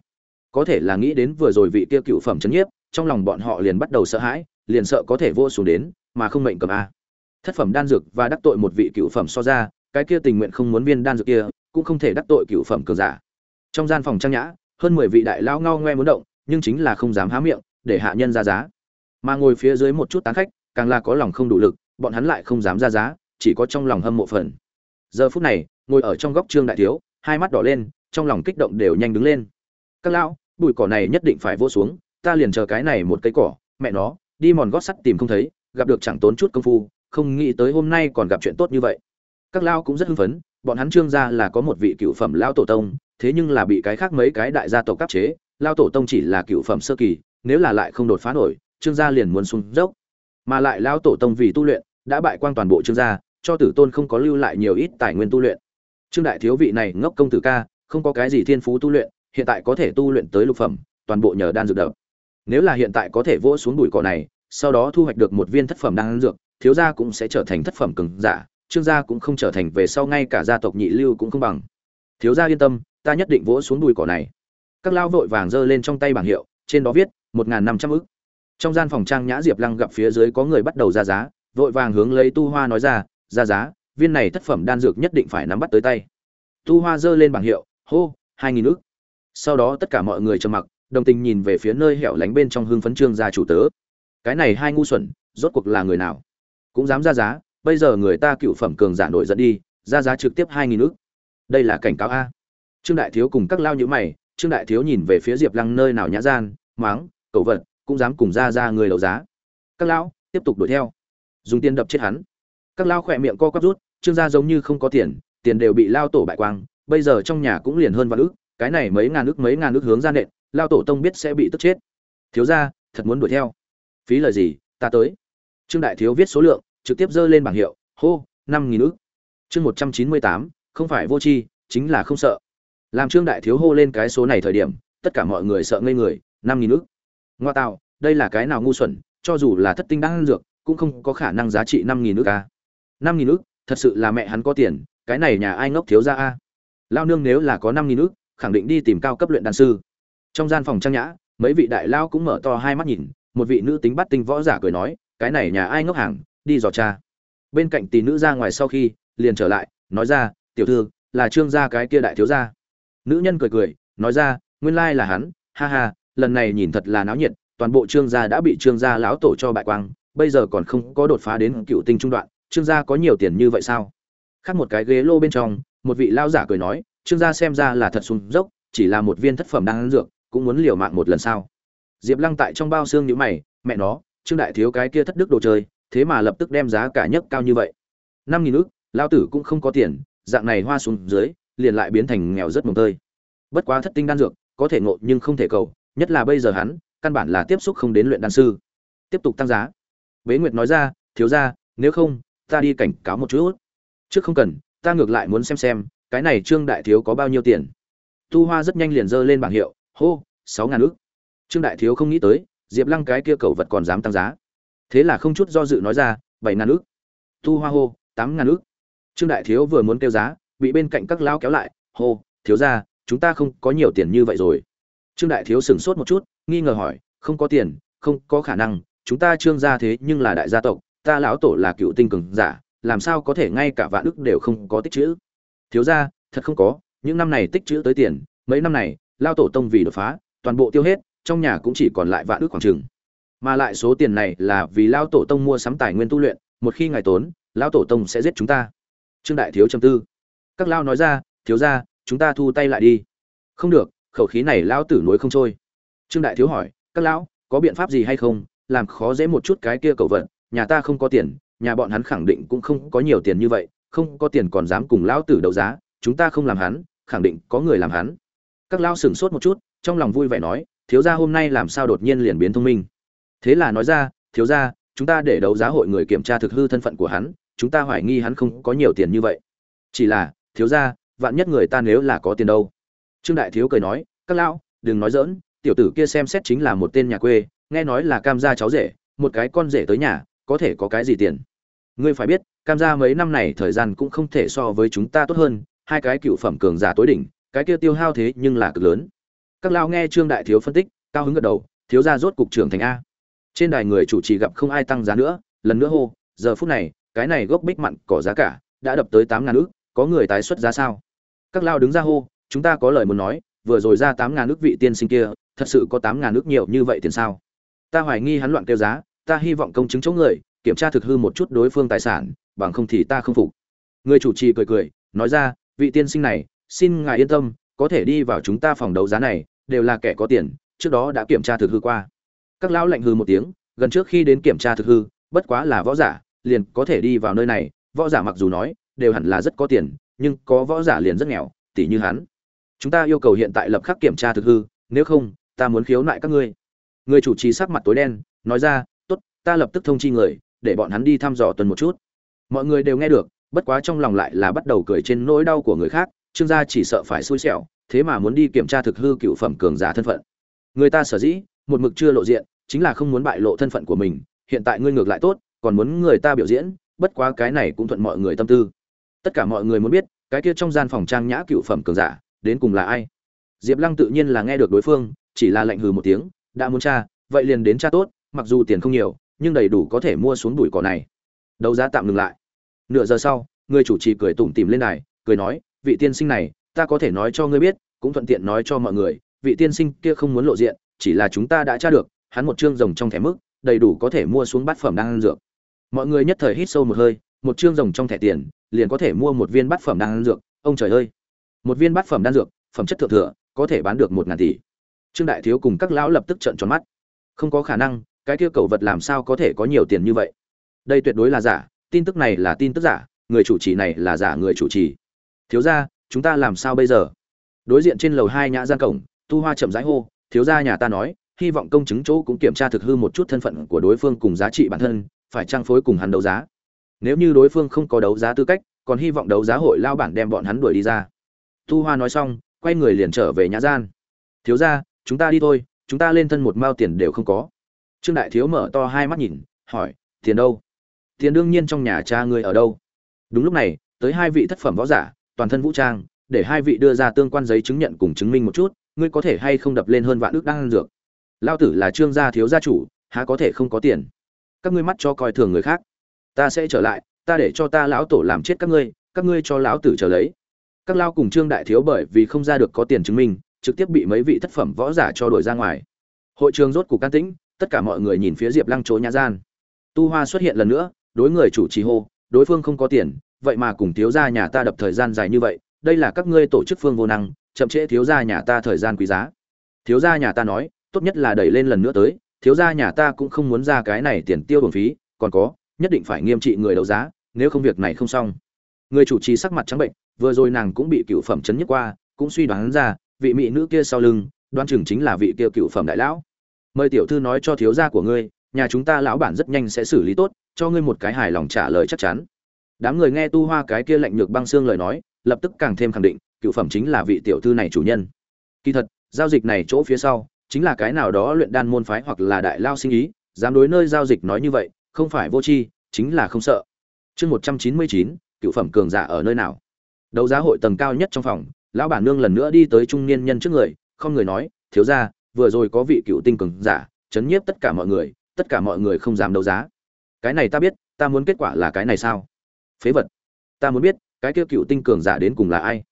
Có thể là nghĩ đến vừa rồi vị kia cựu phẩm chấn nhiếp, trong lòng bọn họ liền bắt đầu sợ hãi, liền sợ có thể vô xuống đến, mà không mệnh cầm a thất phẩm đan dược và đắc tội một vị cựu phẩm so ra, cái kia tình nguyện không muốn viên đan dược kia, cũng không thể đắc tội cựu phẩm cường giả. Trong gian phòng trang nhã, hơn mười vị đại lão ngao ngoe muốn động, nhưng chính là không dám há miệng, để hạ nhân ra giá. Mà ngồi phía dưới một chút tán khách, càng là có lòng không đủ lực, bọn hắn lại không dám ra giá, chỉ có trong lòng hâm mộ phần. Giờ phút này, ngồi ở trong góc trương đại thiếu, hai mắt đỏ lên, trong lòng kích động đều nhanh đứng lên. Các lão, bụi cỏ này nhất định phải vô xuống, ta liền chờ cái này một cây cỏ, mẹ nó, đi mòn gót sắt tìm không thấy, gặp được chẳng tốn chút công phu không nghĩ tới hôm nay còn gặp chuyện tốt như vậy. Các lao cũng rất hưng phấn, bọn hắn trương gia là có một vị cựu phẩm lao tổ tông, thế nhưng là bị cái khác mấy cái đại gia tộc cấp chế, lao tổ tông chỉ là cựu phẩm sơ kỳ, nếu là lại không đột phá nổi, trương gia liền muốn xuống dốc. Mà lại lao tổ tông vì tu luyện, đã bại quang toàn bộ trương gia, cho tử tôn không có lưu lại nhiều ít tài nguyên tu luyện. Trương đại thiếu vị này ngốc công tử ca, không có cái gì thiên phú tu luyện, hiện tại có thể tu luyện tới lục phẩm, toàn bộ nhờ đan dược đập. Nếu là hiện tại có thể vỗ xuống bụi cỏ này, sau đó thu hoạch được một viên thất phẩm đan dược thiếu gia cũng sẽ trở thành thất phẩm cường giả, trương gia cũng không trở thành về sau ngay cả gia tộc nhị lưu cũng không bằng. Thiếu gia yên tâm, ta nhất định vỗ xuống đùi cỏ này. Các lao vội vàng giơ lên trong tay bảng hiệu, trên đó viết, một năm trăm ức. Trong gian phòng trang nhã diệp lăng gặp phía dưới có người bắt đầu ra giá, vội vàng hướng lấy tu hoa nói ra ra giá, viên này thất phẩm đan dược nhất định phải nắm bắt tới tay. Tu hoa giơ lên bảng hiệu, hô, hai nghìn ức. Sau đó tất cả mọi người trầm mặc, đồng tình nhìn về phía nơi hẻo lánh bên trong hưng phấn trương gia chủ tớ. Cái này hai ngu xuẩn, rốt cuộc là người nào? Cũng dám ra giá, bây giờ người ta cựu phẩm cường giả nổi dẫn đi, ra giá trực tiếp hai nghìn ước đây là cảnh cáo a. Trương đại thiếu cùng các lao nhữ mày, trương đại thiếu nhìn về phía diệp lăng nơi nào nhã gian, máng cầu vật, cũng dám cùng ra ra người đấu giá. Các lão, tiếp tục đuổi theo. Dùng tiền đập chết hắn. Các lao khỏe miệng co quắp rút, trương gia giống như không có tiền tiền đều bị lao tổ bại quang, bây giờ trong nhà cũng liền hơn vạn ước cái này mấy ngàn ước mấy ngàn ước hướng ra nện, lao tổ tông biết sẽ bị tức chết. Thiếu ra thật muốn đuổi theo. Phí lời gì, ta tới. Trương đại thiếu viết số lượng trực tiếp giơ lên bảng hiệu, hô, năm nghìn ức. Chương một trăm chín mươi tám, không phải vô tri, chính là không sợ. Làm trương đại thiếu hô lên cái số này thời điểm, tất cả mọi người sợ ngây người, năm nghìn ức. Ngoa tạo, đây là cái nào ngu xuẩn, cho dù là thất tinh đang dược, cũng không có khả năng giá trị năm nghìn ức a. năm nghìn ức, thật sự là mẹ hắn có tiền, cái này nhà ai ngốc thiếu ra a? Lao nương nếu là có năm nghìn ức, khẳng định đi tìm cao cấp luyện đan sư. Trong gian phòng trang nhã, mấy vị đại lao cũng mở to hai mắt nhìn, một vị nữ tính bắt tinh võ giả cười nói, cái này nhà ai ngốc hàng đi dò cha bên cạnh tỷ nữ ra ngoài sau khi, liền trở lại, nói ra, tiểu thư, là trương gia cái kia đại thiếu gia. Nữ nhân cười cười, nói ra, nguyên lai là hắn, ha ha, lần này nhìn thật là náo nhiệt, toàn bộ trương gia đã bị trương gia lão tổ cho bại quang, bây giờ còn không có đột phá đến cựu tinh trung đoạn, trương gia có nhiều tiền như vậy sao? Khác một cái ghế lô bên trong, một vị lao giả cười nói, trương gia xem ra là thật sung dốc, chỉ là một viên thất phẩm đang ăn dược, cũng muốn liều mạng một lần sao? Diệp lăng tại trong bao xương nhữ mày, mẹ nó, trương đại thiếu cái kia thất đức đồ chơi thế mà lập tức đem giá cả nhất cao như vậy. Năm nghìn ước lao tử cũng không có tiền, dạng này hoa xuống dưới, liền lại biến thành nghèo rất mồm tơi. Bất quá thất tinh đan dược, có thể ngộ nhưng không thể cầu, nhất là bây giờ hắn, căn bản là tiếp xúc không đến luyện đan sư. Tiếp tục tăng giá. Bế nguyệt nói ra, thiếu ra nếu không, ta đi cảnh cáo một chút. Trước không cần, ta ngược lại muốn xem xem, cái này trương đại thiếu có bao nhiêu tiền. Tu hoa rất nhanh liền dơ lên bảng hiệu, hô, sáu ngàn ước trương đại thiếu không nghĩ tới, diệp lăng cái kia cầu vật còn dám tăng giá thế là không chút do dự nói ra, bảy ngàn ước tu hoa hô, tám ngàn ước trương đại thiếu vừa muốn kêu giá, bị bên cạnh các lao kéo lại, hô, thiếu ra chúng ta không có nhiều tiền như vậy rồi. Trương đại thiếu sửng sốt một chút, nghi ngờ hỏi, không có tiền, không có khả năng, chúng ta trương gia thế nhưng là đại gia tộc, ta lão tổ là cựu tinh cường giả, làm sao có thể ngay cả vạn ức đều không có tích chữ thiếu ra thật không có, những năm này tích chữ tới tiền, mấy năm này lao tổ tông vì đột phá, toàn bộ tiêu hết, trong nhà cũng chỉ còn lại vạn ước khoảng trừng mà lại số tiền này là vì lao tổ tông mua sắm tài nguyên tu luyện, một khi ngài tốn lao tổ tông sẽ giết chúng ta. Trương đại thiếu trầm tư. Các lao nói ra, thiếu ra chúng ta thu tay lại đi. Không được, khẩu khí này lao tử nối không trôi. Trương đại thiếu hỏi, các lão, có biện pháp gì hay không? Làm khó dễ một chút cái kia cầu vận nhà ta không có tiền, nhà bọn hắn khẳng định cũng không có nhiều tiền như vậy, không có tiền còn dám cùng lão tử đấu giá, chúng ta không làm hắn, khẳng định có người làm hắn. Các lão sửng sốt một chút, trong lòng vui vẻ nói, thiếu gia hôm nay làm sao đột nhiên liền biến thông minh? Thế là nói ra, thiếu gia, chúng ta để đấu giá hội người kiểm tra thực hư thân phận của hắn, chúng ta hoài nghi hắn không có nhiều tiền như vậy. Chỉ là, thiếu gia, vạn nhất người ta nếu là có tiền đâu? Trương đại thiếu cười nói, các lão, đừng nói dỡn tiểu tử kia xem xét chính là một tên nhà quê, nghe nói là cam gia cháu rể, một cái con rể tới nhà, có thể có cái gì tiền? Ngươi phải biết, cam gia mấy năm này thời gian cũng không thể so với chúng ta tốt hơn, hai cái cựu phẩm cường giả tối đỉnh, cái kia tiêu hao thế nhưng là cực lớn. Các lão nghe trương đại thiếu phân tích, cao hứng gật đầu, thiếu gia rốt cục trưởng thành a trên đài người chủ trì gặp không ai tăng giá nữa, lần nữa hô, giờ phút này, cái này gốc bích mặn cỏ giá cả, đã đập tới tám ngàn ước có người tái xuất giá sao? Các lao đứng ra hô, chúng ta có lời muốn nói, vừa rồi ra tám ngàn ước vị tiên sinh kia, thật sự có tám ngàn ước nhiều như vậy tiền sao? Ta hoài nghi hắn loạn kêu giá, ta hy vọng công chứng chỗ người, kiểm tra thực hư một chút đối phương tài sản, bằng không thì ta không phục. Người chủ trì cười cười, nói ra, vị tiên sinh này, xin ngài yên tâm, có thể đi vào chúng ta phòng đấu giá này, đều là kẻ có tiền, trước đó đã kiểm tra thực hư qua các lão lạnh hư một tiếng, gần trước khi đến kiểm tra thực hư, bất quá là võ giả, liền có thể đi vào nơi này. Võ giả mặc dù nói, đều hẳn là rất có tiền, nhưng có võ giả liền rất nghèo tỷ như hắn. Chúng ta yêu cầu hiện tại lập khắc kiểm tra thực hư, nếu không, ta muốn khiếu nại các ngươi. Người chủ trì sắc mặt tối đen, nói ra, tốt, ta lập tức thông chi người, để bọn hắn đi thăm dò tuần một chút. Mọi người đều nghe được, bất quá trong lòng lại là bắt đầu cười trên nỗi đau của người khác, trương gia chỉ sợ phải xui xẻo, thế mà muốn đi kiểm tra thực hư cựu phẩm cường giả thân phận. Người ta sở dĩ một mực chưa lộ diện, chính là không muốn bại lộ thân phận của mình, hiện tại ngươi ngược lại tốt, còn muốn người ta biểu diễn, bất quá cái này cũng thuận mọi người tâm tư. Tất cả mọi người muốn biết, cái kia trong gian phòng trang nhã cựu phẩm cường giả, đến cùng là ai? Diệp lăng tự nhiên là nghe được đối phương, chỉ là lệnh hừ một tiếng, đã muốn tra, vậy liền đến tra tốt, mặc dù tiền không nhiều, nhưng đầy đủ có thể mua xuống đùi cỏ này. Đấu giá tạm ngừng lại. Nửa giờ sau, người chủ trì cười tủm tỉm lên đài, cười nói, vị tiên sinh này, ta có thể nói cho ngươi biết, cũng thuận tiện nói cho mọi người, vị tiên sinh kia không muốn lộ diện chỉ là chúng ta đã tra được, hắn một chương rồng trong thẻ mức đầy đủ có thể mua xuống bát phẩm đan dược. Mọi người nhất thời hít sâu một hơi, một chương rồng trong thẻ tiền, liền có thể mua một viên bát phẩm đan dược, ông trời ơi. Một viên bát phẩm đan dược, phẩm chất thượng thừa, có thể bán được một ngàn tỷ. Trương đại thiếu cùng các lão lập tức trợn tròn mắt. Không có khả năng, cái kia cầu vật làm sao có thể có nhiều tiền như vậy? Đây tuyệt đối là giả, tin tức này là tin tức giả, người chủ trì này là giả người chủ trì. Thiếu gia, chúng ta làm sao bây giờ? Đối diện trên lầu hai nhã gian cổng, tu hoa chậm rãi hô thiếu gia nhà ta nói, hy vọng công chứng chỗ cũng kiểm tra thực hư một chút thân phận của đối phương cùng giá trị bản thân, phải trang phối cùng hắn đấu giá. Nếu như đối phương không có đấu giá tư cách, còn hy vọng đấu giá hội lao bản đem bọn hắn đuổi đi ra. Tu hoa nói xong, quay người liền trở về nhã gian. Thiếu gia, chúng ta đi thôi, chúng ta lên thân một mao tiền đều không có. Trương đại thiếu mở to hai mắt nhìn, hỏi, tiền đâu? Tiền đương nhiên trong nhà cha ngươi ở đâu? Đúng lúc này, tới hai vị thất phẩm võ giả, toàn thân vũ trang, để hai vị đưa ra tương quan giấy chứng nhận cùng chứng minh một chút ngươi có thể hay không đập lên hơn vạn ước đang ăn dược? Lao tử là trương gia thiếu gia chủ, há có thể không có tiền? Các ngươi mắt cho coi thường người khác. Ta sẽ trở lại, ta để cho ta lão tổ làm chết các ngươi các ngươi cho lão tử trở lấy. Các lao cùng trương đại thiếu bởi vì không ra được có tiền chứng minh, trực tiếp bị mấy vị thất phẩm võ giả cho đuổi ra ngoài. Hội trường rốt cục can tĩnh, tất cả mọi người nhìn phía diệp lăng chỗ nhã gian. Tu hoa xuất hiện lần nữa, đối người chủ trì hô, đối phương không có tiền, vậy mà cùng thiếu gia nhà ta đập thời gian dài như vậy, đây là các ngươi tổ chức phương vô năng chậm trễ thiếu gia nhà ta thời gian quý giá. Thiếu gia nhà ta nói, tốt nhất là đẩy lên lần nữa tới, thiếu gia nhà ta cũng không muốn ra cái này tiền tiêu bổng phí, còn có, nhất định phải nghiêm trị người đấu giá, nếu không việc này không xong. Người chủ trì sắc mặt trắng bệnh, vừa rồi nàng cũng bị cựu phẩm chấn nhất qua, cũng suy đoán ra, vị mỹ nữ kia sau lưng đoan chừng chính là vị kia cựu phẩm đại lão. Mời tiểu thư nói cho thiếu gia của ngươi, nhà chúng ta lão bản rất nhanh sẽ xử lý tốt, cho ngươi một cái hài lòng trả lời chắc chắn. Đám người nghe tu hoa cái kia lạnh nhược băng xương lời nói, lập tức càng thêm khẳng định cựu phẩm chính là vị tiểu thư này chủ nhân. Kỳ thật, giao dịch này chỗ phía sau, chính là cái nào đó luyện đan môn phái hoặc là đại lao sinh ý, dám đối nơi giao dịch nói như vậy, không phải vô tri, chính là không sợ. Chương một trăm chín mươi chín, cựu phẩm cường giả ở nơi nào? Đấu giá hội tầng cao nhất trong phòng, lão bản nương lần nữa đi tới trung niên nhân trước người, không người nói, thiếu ra vừa rồi có vị cựu tinh cường giả, chấn nhiếp tất cả mọi người, tất cả mọi người không dám đấu giá. Cái này ta biết, ta muốn kết quả là cái này sao? Phế vật. Ta muốn biết, cái kia cựu tinh cường giả đến cùng là ai?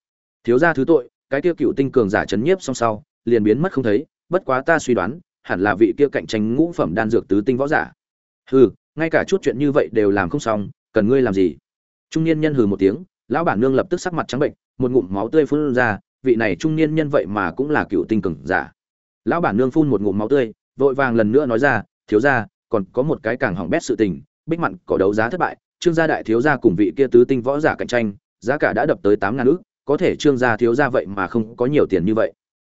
Thiếu ra thứ tội, cái kia cựu tinh cường giả chấn nhiếp xong sau, liền biến mất không thấy, bất quá ta suy đoán, hẳn là vị kia cạnh tranh ngũ phẩm đan dược tứ tinh võ giả. Hừ, ngay cả chút chuyện như vậy đều làm không xong, cần ngươi làm gì? Trung niên nhân hừ một tiếng, lão bản nương lập tức sắc mặt trắng bệnh, một ngụm máu tươi phun ra, vị này trung niên nhân vậy mà cũng là cựu tinh cường giả. Lão bản nương phun một ngụm máu tươi, vội vàng lần nữa nói ra, thiếu gia, còn có một cái càng hỏng bét sự tình, bích mặn cỏ đấu giá thất bại, trương gia đại thiếu gia cùng vị kia tứ tinh võ giả cạnh tranh, giá cả đã đập tới tám ngàn ước có thể trương gia thiếu gia vậy mà không có nhiều tiền như vậy.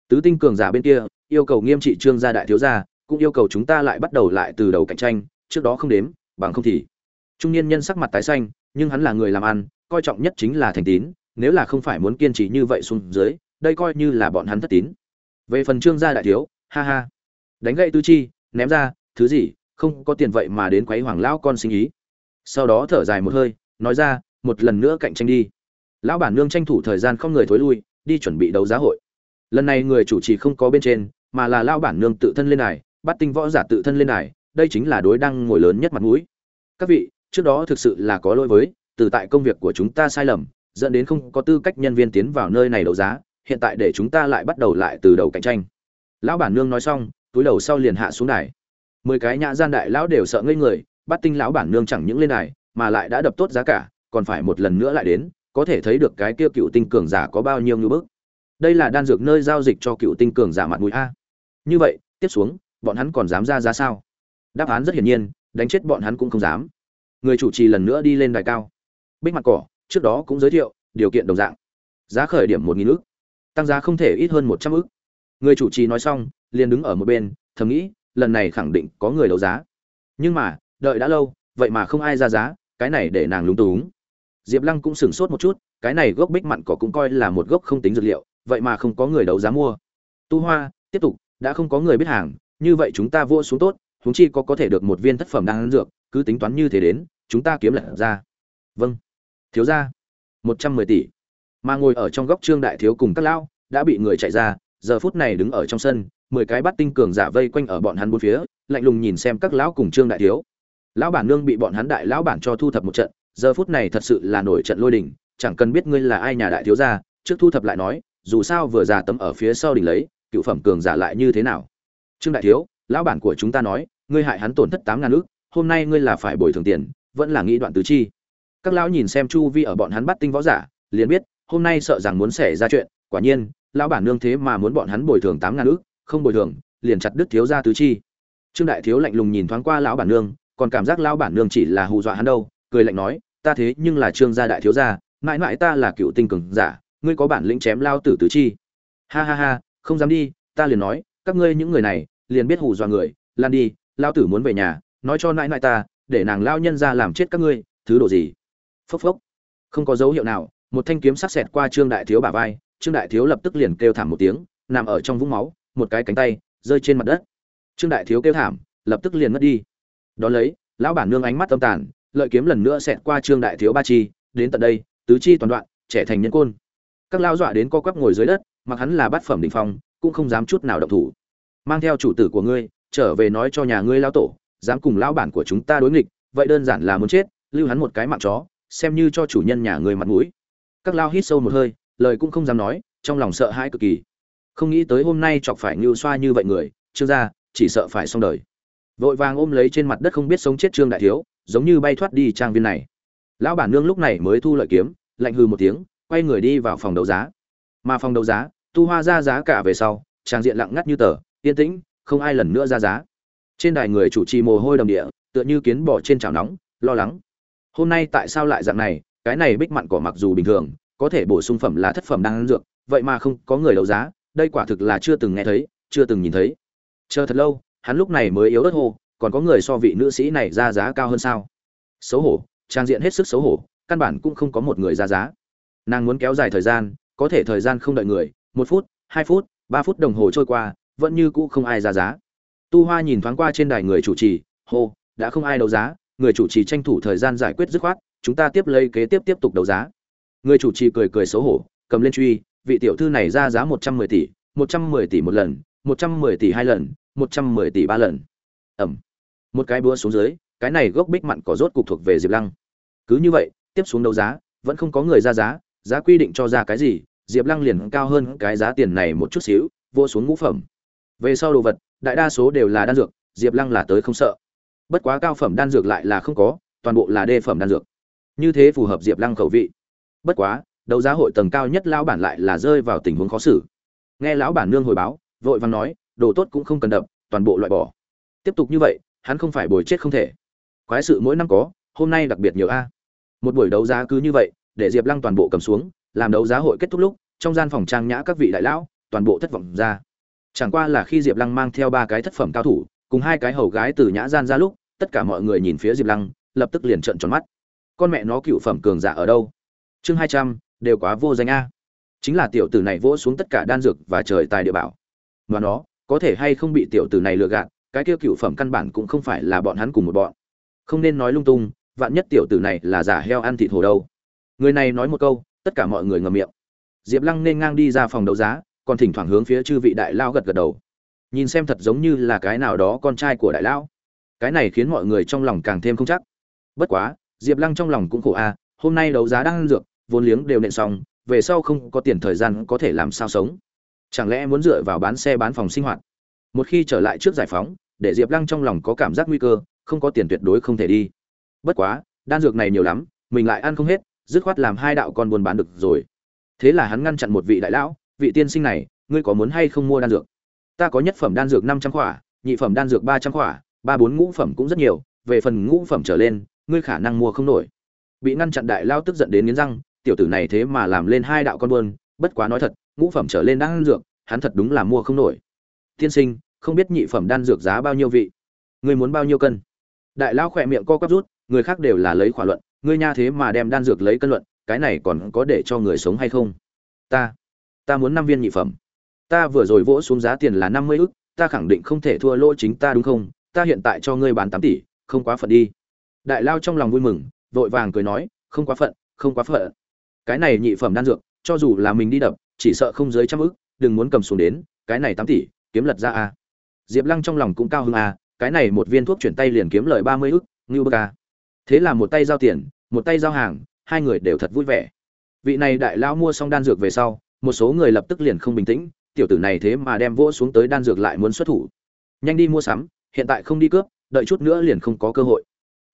Tứ tinh cường giả bên kia, yêu cầu nghiêm trị trương gia đại thiếu gia, cũng yêu cầu chúng ta lại bắt đầu lại từ đầu cạnh tranh, trước đó không đếm, bằng không thì. Trung niên nhân sắc mặt tái xanh, nhưng hắn là người làm ăn, coi trọng nhất chính là thành tín, nếu là không phải muốn kiên trì như vậy xuống dưới, đây coi như là bọn hắn thất tín. Về phần trương gia đại thiếu, ha ha. Đánh gậy tư chi, ném ra, thứ gì, không có tiền vậy mà đến quấy hoàng lão con sinh ý. Sau đó thở dài một hơi, nói ra, một lần nữa cạnh tranh đi lão bản nương tranh thủ thời gian không người thối lui, đi chuẩn bị đấu giá hội. Lần này người chủ trì không có bên trên, mà là lão bản nương tự thân lên này bắt tinh võ giả tự thân lên này đây chính là đối đang ngồi lớn nhất mặt mũi. Các vị, trước đó thực sự là có lỗi với, từ tại công việc của chúng ta sai lầm, dẫn đến không có tư cách nhân viên tiến vào nơi này đấu giá, hiện tại để chúng ta lại bắt đầu lại từ đầu cạnh tranh. Lão bản nương nói xong, túi đầu sau liền hạ xuống đài. Mười cái nhã gian đại lão đều sợ ngây người, bắt tinh lão bản nương chẳng những lên đài, mà lại đã đập tốt giá cả, còn phải một lần nữa lại đến có thể thấy được cái kia cựu tinh cường giả có bao nhiêu ngưỡng bức. Đây là đan dược nơi giao dịch cho cựu tinh cường giả mặt mũi a. Như vậy, tiếp xuống, bọn hắn còn dám ra giá sao? Đáp án rất hiển nhiên, đánh chết bọn hắn cũng không dám. Người chủ trì lần nữa đi lên đài cao. Bích mặt cỏ, trước đó cũng giới thiệu, điều kiện đồng dạng. Giá khởi điểm một nghìn tăng giá không thể ít hơn một trăm người chủ trì nói xong, liền đứng ở một bên, thầm nghĩ, lần này khẳng định có người đấu giá. Nhưng mà, đợi đã lâu, vậy mà không ai ra giá, cái này để nàng lúng túng diệp lăng cũng sửng sốt một chút cái này gốc bích mặn cỏ cũng coi là một gốc không tính dược liệu vậy mà không có người đấu giá mua. Tu hoa tiếp tục đã không có người biết hàng như vậy chúng ta vua xuống tốt chúng chi có có thể được một viên thất phẩm đang ăn dược cứ tính toán như thế đến chúng ta kiếm lợi ra. Vâng. Thiếu gia, một trăm mười tỷ. Mà ngồi ở trong góc trương đại thiếu cùng các lão đã bị người chạy ra giờ phút này đứng ở trong sân mười cái bắt tinh cường giả vây quanh ở bọn hắn bốn phía lạnh lùng nhìn xem các lão cùng trương đại thiếu. Lão bản nương bị bọn hắn đại lão bản cho thu thập một trận giờ phút này thật sự là nổi trận lôi đình, chẳng cần biết ngươi là ai nhà đại thiếu gia, trước thu thập lại nói, dù sao vừa già tấm ở phía sau đỉnh lấy, cựu phẩm cường giả lại như thế nào? Trương đại thiếu, lão bản của chúng ta nói, ngươi hại hắn tổn thất tám ngàn ước hôm nay ngươi là phải bồi thường tiền, vẫn là nghĩ đoạn tứ chi. Các lão nhìn xem chu vi ở bọn hắn bắt tinh võ giả, liền biết, hôm nay sợ rằng muốn xảy ra chuyện, quả nhiên, lão bản nương thế mà muốn bọn hắn bồi thường tám ngàn ước không bồi thường, liền chặt đứt thiếu gia tứ chi. Trương đại thiếu lạnh lùng nhìn thoáng qua lão bản nương, còn cảm giác lão bản nương chỉ là hù dọa hắn đâu, cười lạnh nói ta thế nhưng là trương gia đại thiếu gia, mãi mãi ta là cựu tinh cường giả, ngươi có bản lĩnh chém lao tử tứ chi. Ha ha ha, không dám đi, ta liền nói, các ngươi những người này, liền biết hù dọa người, lan đi, lao tử muốn về nhà, nói cho nãi nãi ta, để nàng lao nhân ra làm chết các ngươi, thứ đồ gì? Phốc phốc. Không có dấu hiệu nào, một thanh kiếm sắc sẹt qua trương đại thiếu bả vai, trương đại thiếu lập tức liền kêu thảm một tiếng, nằm ở trong vũng máu, một cái cánh tay, rơi trên mặt đất. Trương đại thiếu kêu thảm, lập tức liền mất đi. Đón lấy, lão bản nương ánh mắt tâm tàn lợi kiếm lần nữa xẹt qua trương đại thiếu ba chi, đến tận đây, tứ chi toàn đoạn, trẻ thành nhân côn. Các lao dọa đến co quắp ngồi dưới đất, mặc hắn là bát phẩm đỉnh phong, cũng không dám chút nào động thủ. Mang theo chủ tử của ngươi, trở về nói cho nhà ngươi lao tổ, dám cùng lão bản của chúng ta đối nghịch, vậy đơn giản là muốn chết, lưu hắn một cái mạng chó, xem như cho chủ nhân nhà ngươi mặt mũi. Các lao hít sâu một hơi, lời cũng không dám nói, trong lòng sợ hãi cực kỳ. Không nghĩ tới hôm nay chọc phải ngưu xoa như vậy người, trương gia, chỉ sợ phải xong đời. Vội vàng ôm lấy trên mặt đất không biết sống chết trương đại thiếu giống như bay thoát đi trang viên này. Lão bản nương lúc này mới thu lợi kiếm, lạnh hư một tiếng, quay người đi vào phòng đấu giá. Mà phòng đấu giá, tu hoa ra giá cả về sau, trang diện lặng ngắt như tờ, yên tĩnh, không ai lần nữa ra giá. Trên đài người chủ trì mồ hôi đầm địa, tựa như kiến bò trên chảo nóng, lo lắng. Hôm nay tại sao lại dạng này, cái này bích mặn cỏ mặc dù bình thường, có thể bổ sung phẩm là thất phẩm đang ăn dược, vậy mà không có người đấu giá, đây quả thực là chưa từng nghe thấy, chưa từng nhìn thấy. Chờ thật lâu, hắn lúc này mới yếu ớt hô còn có người so vị nữ sĩ này ra giá cao hơn sao? Xấu hổ, trang diện hết sức xấu hổ, căn bản cũng không có một người ra giá. Nàng muốn kéo dài thời gian, có thể thời gian không đợi người, một phút, hai phút, ba phút đồng hồ trôi qua, vẫn như cũ không ai ra giá. Tu hoa nhìn thoáng qua trên đài người chủ trì, hô, đã không ai đấu giá, người chủ trì tranh thủ thời gian giải quyết dứt khoát, chúng ta tiếp lấy kế tiếp tiếp tục đấu giá. Người chủ trì cười cười xấu hổ, cầm lên truy, vị tiểu thư này ra giá một trăm mười tỷ, một trăm mười tỷ một lần, một trăm mười tỷ hai lần, một trăm mười tỷ ba lần. Ẩm một cái búa xuống dưới, cái này gốc bích mặn có rốt cục thuộc về diệp lăng. Cứ như vậy, tiếp xuống đấu giá, vẫn không có người ra giá giá quy định cho ra cái gì, diệp lăng liền cao hơn cái giá tiền này một chút xíu, vô xuống ngũ phẩm. Về sau đồ vật, đại đa số đều là đan dược, diệp lăng là tới không sợ. Bất quá cao phẩm đan dược lại là không có, toàn bộ là đê phẩm đan dược. Như thế phù hợp diệp lăng khẩu vị. Bất quá, đấu giá hội tầng cao nhất lão bản lại là rơi vào tình huống khó xử. Nghe lão bản nương hồi báo, vội vàng nói, đồ tốt cũng không cần đập, toàn bộ loại bỏ. Tiếp tục như vậy hắn không phải bồi chết không thể. Quái sự mỗi năm có, hôm nay đặc biệt nhiều a. Một buổi đấu giá cứ như vậy, để diệp lăng toàn bộ cầm xuống, làm đấu giá hội kết thúc lúc, trong gian phòng trang nhã các vị đại lão, toàn bộ thất vọng ra. Chẳng qua là khi diệp lăng mang theo ba cái thất phẩm cao thủ, cùng hai cái hầu gái từ nhã gian ra lúc, tất cả mọi người nhìn phía diệp lăng, lập tức liền trợn tròn mắt. Con mẹ nó cựu phẩm cường giả ở đâu? Chương hai trăm, đều quá vô danh a. Chính là tiểu tử này vỗ xuống tất cả đan dược và trời tài địa bảo. Mà nó, có thể hay không bị tiểu tử này lừa gạt cái kia cựu phẩm căn bản cũng không phải là bọn hắn cùng một bọn. Không nên nói lung tung, vạn nhất tiểu tử này là giả heo ăn thịt hồ đâu. Người này nói một câu, tất cả mọi người ngầm miệng. Diệp lăng nên ngang đi ra phòng đấu giá, còn thỉnh thoảng hướng phía chư vị đại lao gật gật đầu. Nhìn xem thật giống như là cái nào đó con trai của đại lão cái này khiến mọi người trong lòng càng thêm không chắc. Bất quá, diệp lăng trong lòng cũng khổ a, hôm nay đấu giá đang dược, vốn liếng đều nện xong, về sau không có tiền thời gian có thể làm sao sống. Chẳng lẽ muốn dựa vào bán xe bán phòng sinh hoạt? Một khi trở lại trước giải phóng, để diệp lăng trong lòng có cảm giác nguy cơ, không có tiền tuyệt đối không thể đi. Bất quá, đan dược này nhiều lắm, mình lại ăn không hết, dứt khoát làm hai đạo con buôn bán được rồi. Thế là hắn ngăn chặn một vị đại lão, vị tiên sinh này, ngươi có muốn hay không mua đan dược? Ta có nhất phẩm đan dược năm trăm khỏa, nhị phẩm đan dược ba trăm khỏa, ba bốn ngũ phẩm cũng rất nhiều, về phần ngũ phẩm trở lên, ngươi khả năng mua không nổi. Bị ngăn chặn đại lao tức giận đến nghiến răng, tiểu tử này thế mà làm lên hai đạo con buôn, bất quá nói thật, ngũ phẩm trở lên đan dược, hắn thật đúng là mua không nổi. Tiên sinh không biết nhị phẩm đan dược giá bao nhiêu vị. Ngươi muốn bao nhiêu cân? Đại lao khỏe miệng co quắp rút, người khác đều là lấy khỏa luận, ngươi nha thế mà đem đan dược lấy cân luận, cái này còn có để cho người sống hay không? Ta ta muốn năm viên nhị phẩm. Ta vừa rồi vỗ xuống giá tiền là năm mươi ức, ta khẳng định không thể thua lỗ chính ta đúng không? Ta hiện tại cho ngươi bán tám tỷ, không quá phận đi. Đại lao trong lòng vui mừng, vội vàng cười nói, không quá phận, không quá phận. Cái này nhị phẩm đan dược, cho dù là mình đi đập, chỉ sợ không dưới trăm ức, đừng muốn cầm xuống đến, cái này tám tỷ, kiếm lật ra à? Diệp lăng trong lòng cũng cao hứng a cái này một viên thuốc chuyển tay liền kiếm lời ba mươi ức, ngưu bơ ca. Thế là một tay giao tiền, một tay giao hàng, hai người đều thật vui vẻ. Vị này đại lao mua xong đan dược về sau, một số người lập tức liền không bình tĩnh, tiểu tử này thế mà đem vỗ xuống tới đan dược lại muốn xuất thủ. Nhanh đi mua sắm, hiện tại không đi cướp, đợi chút nữa liền không có cơ hội.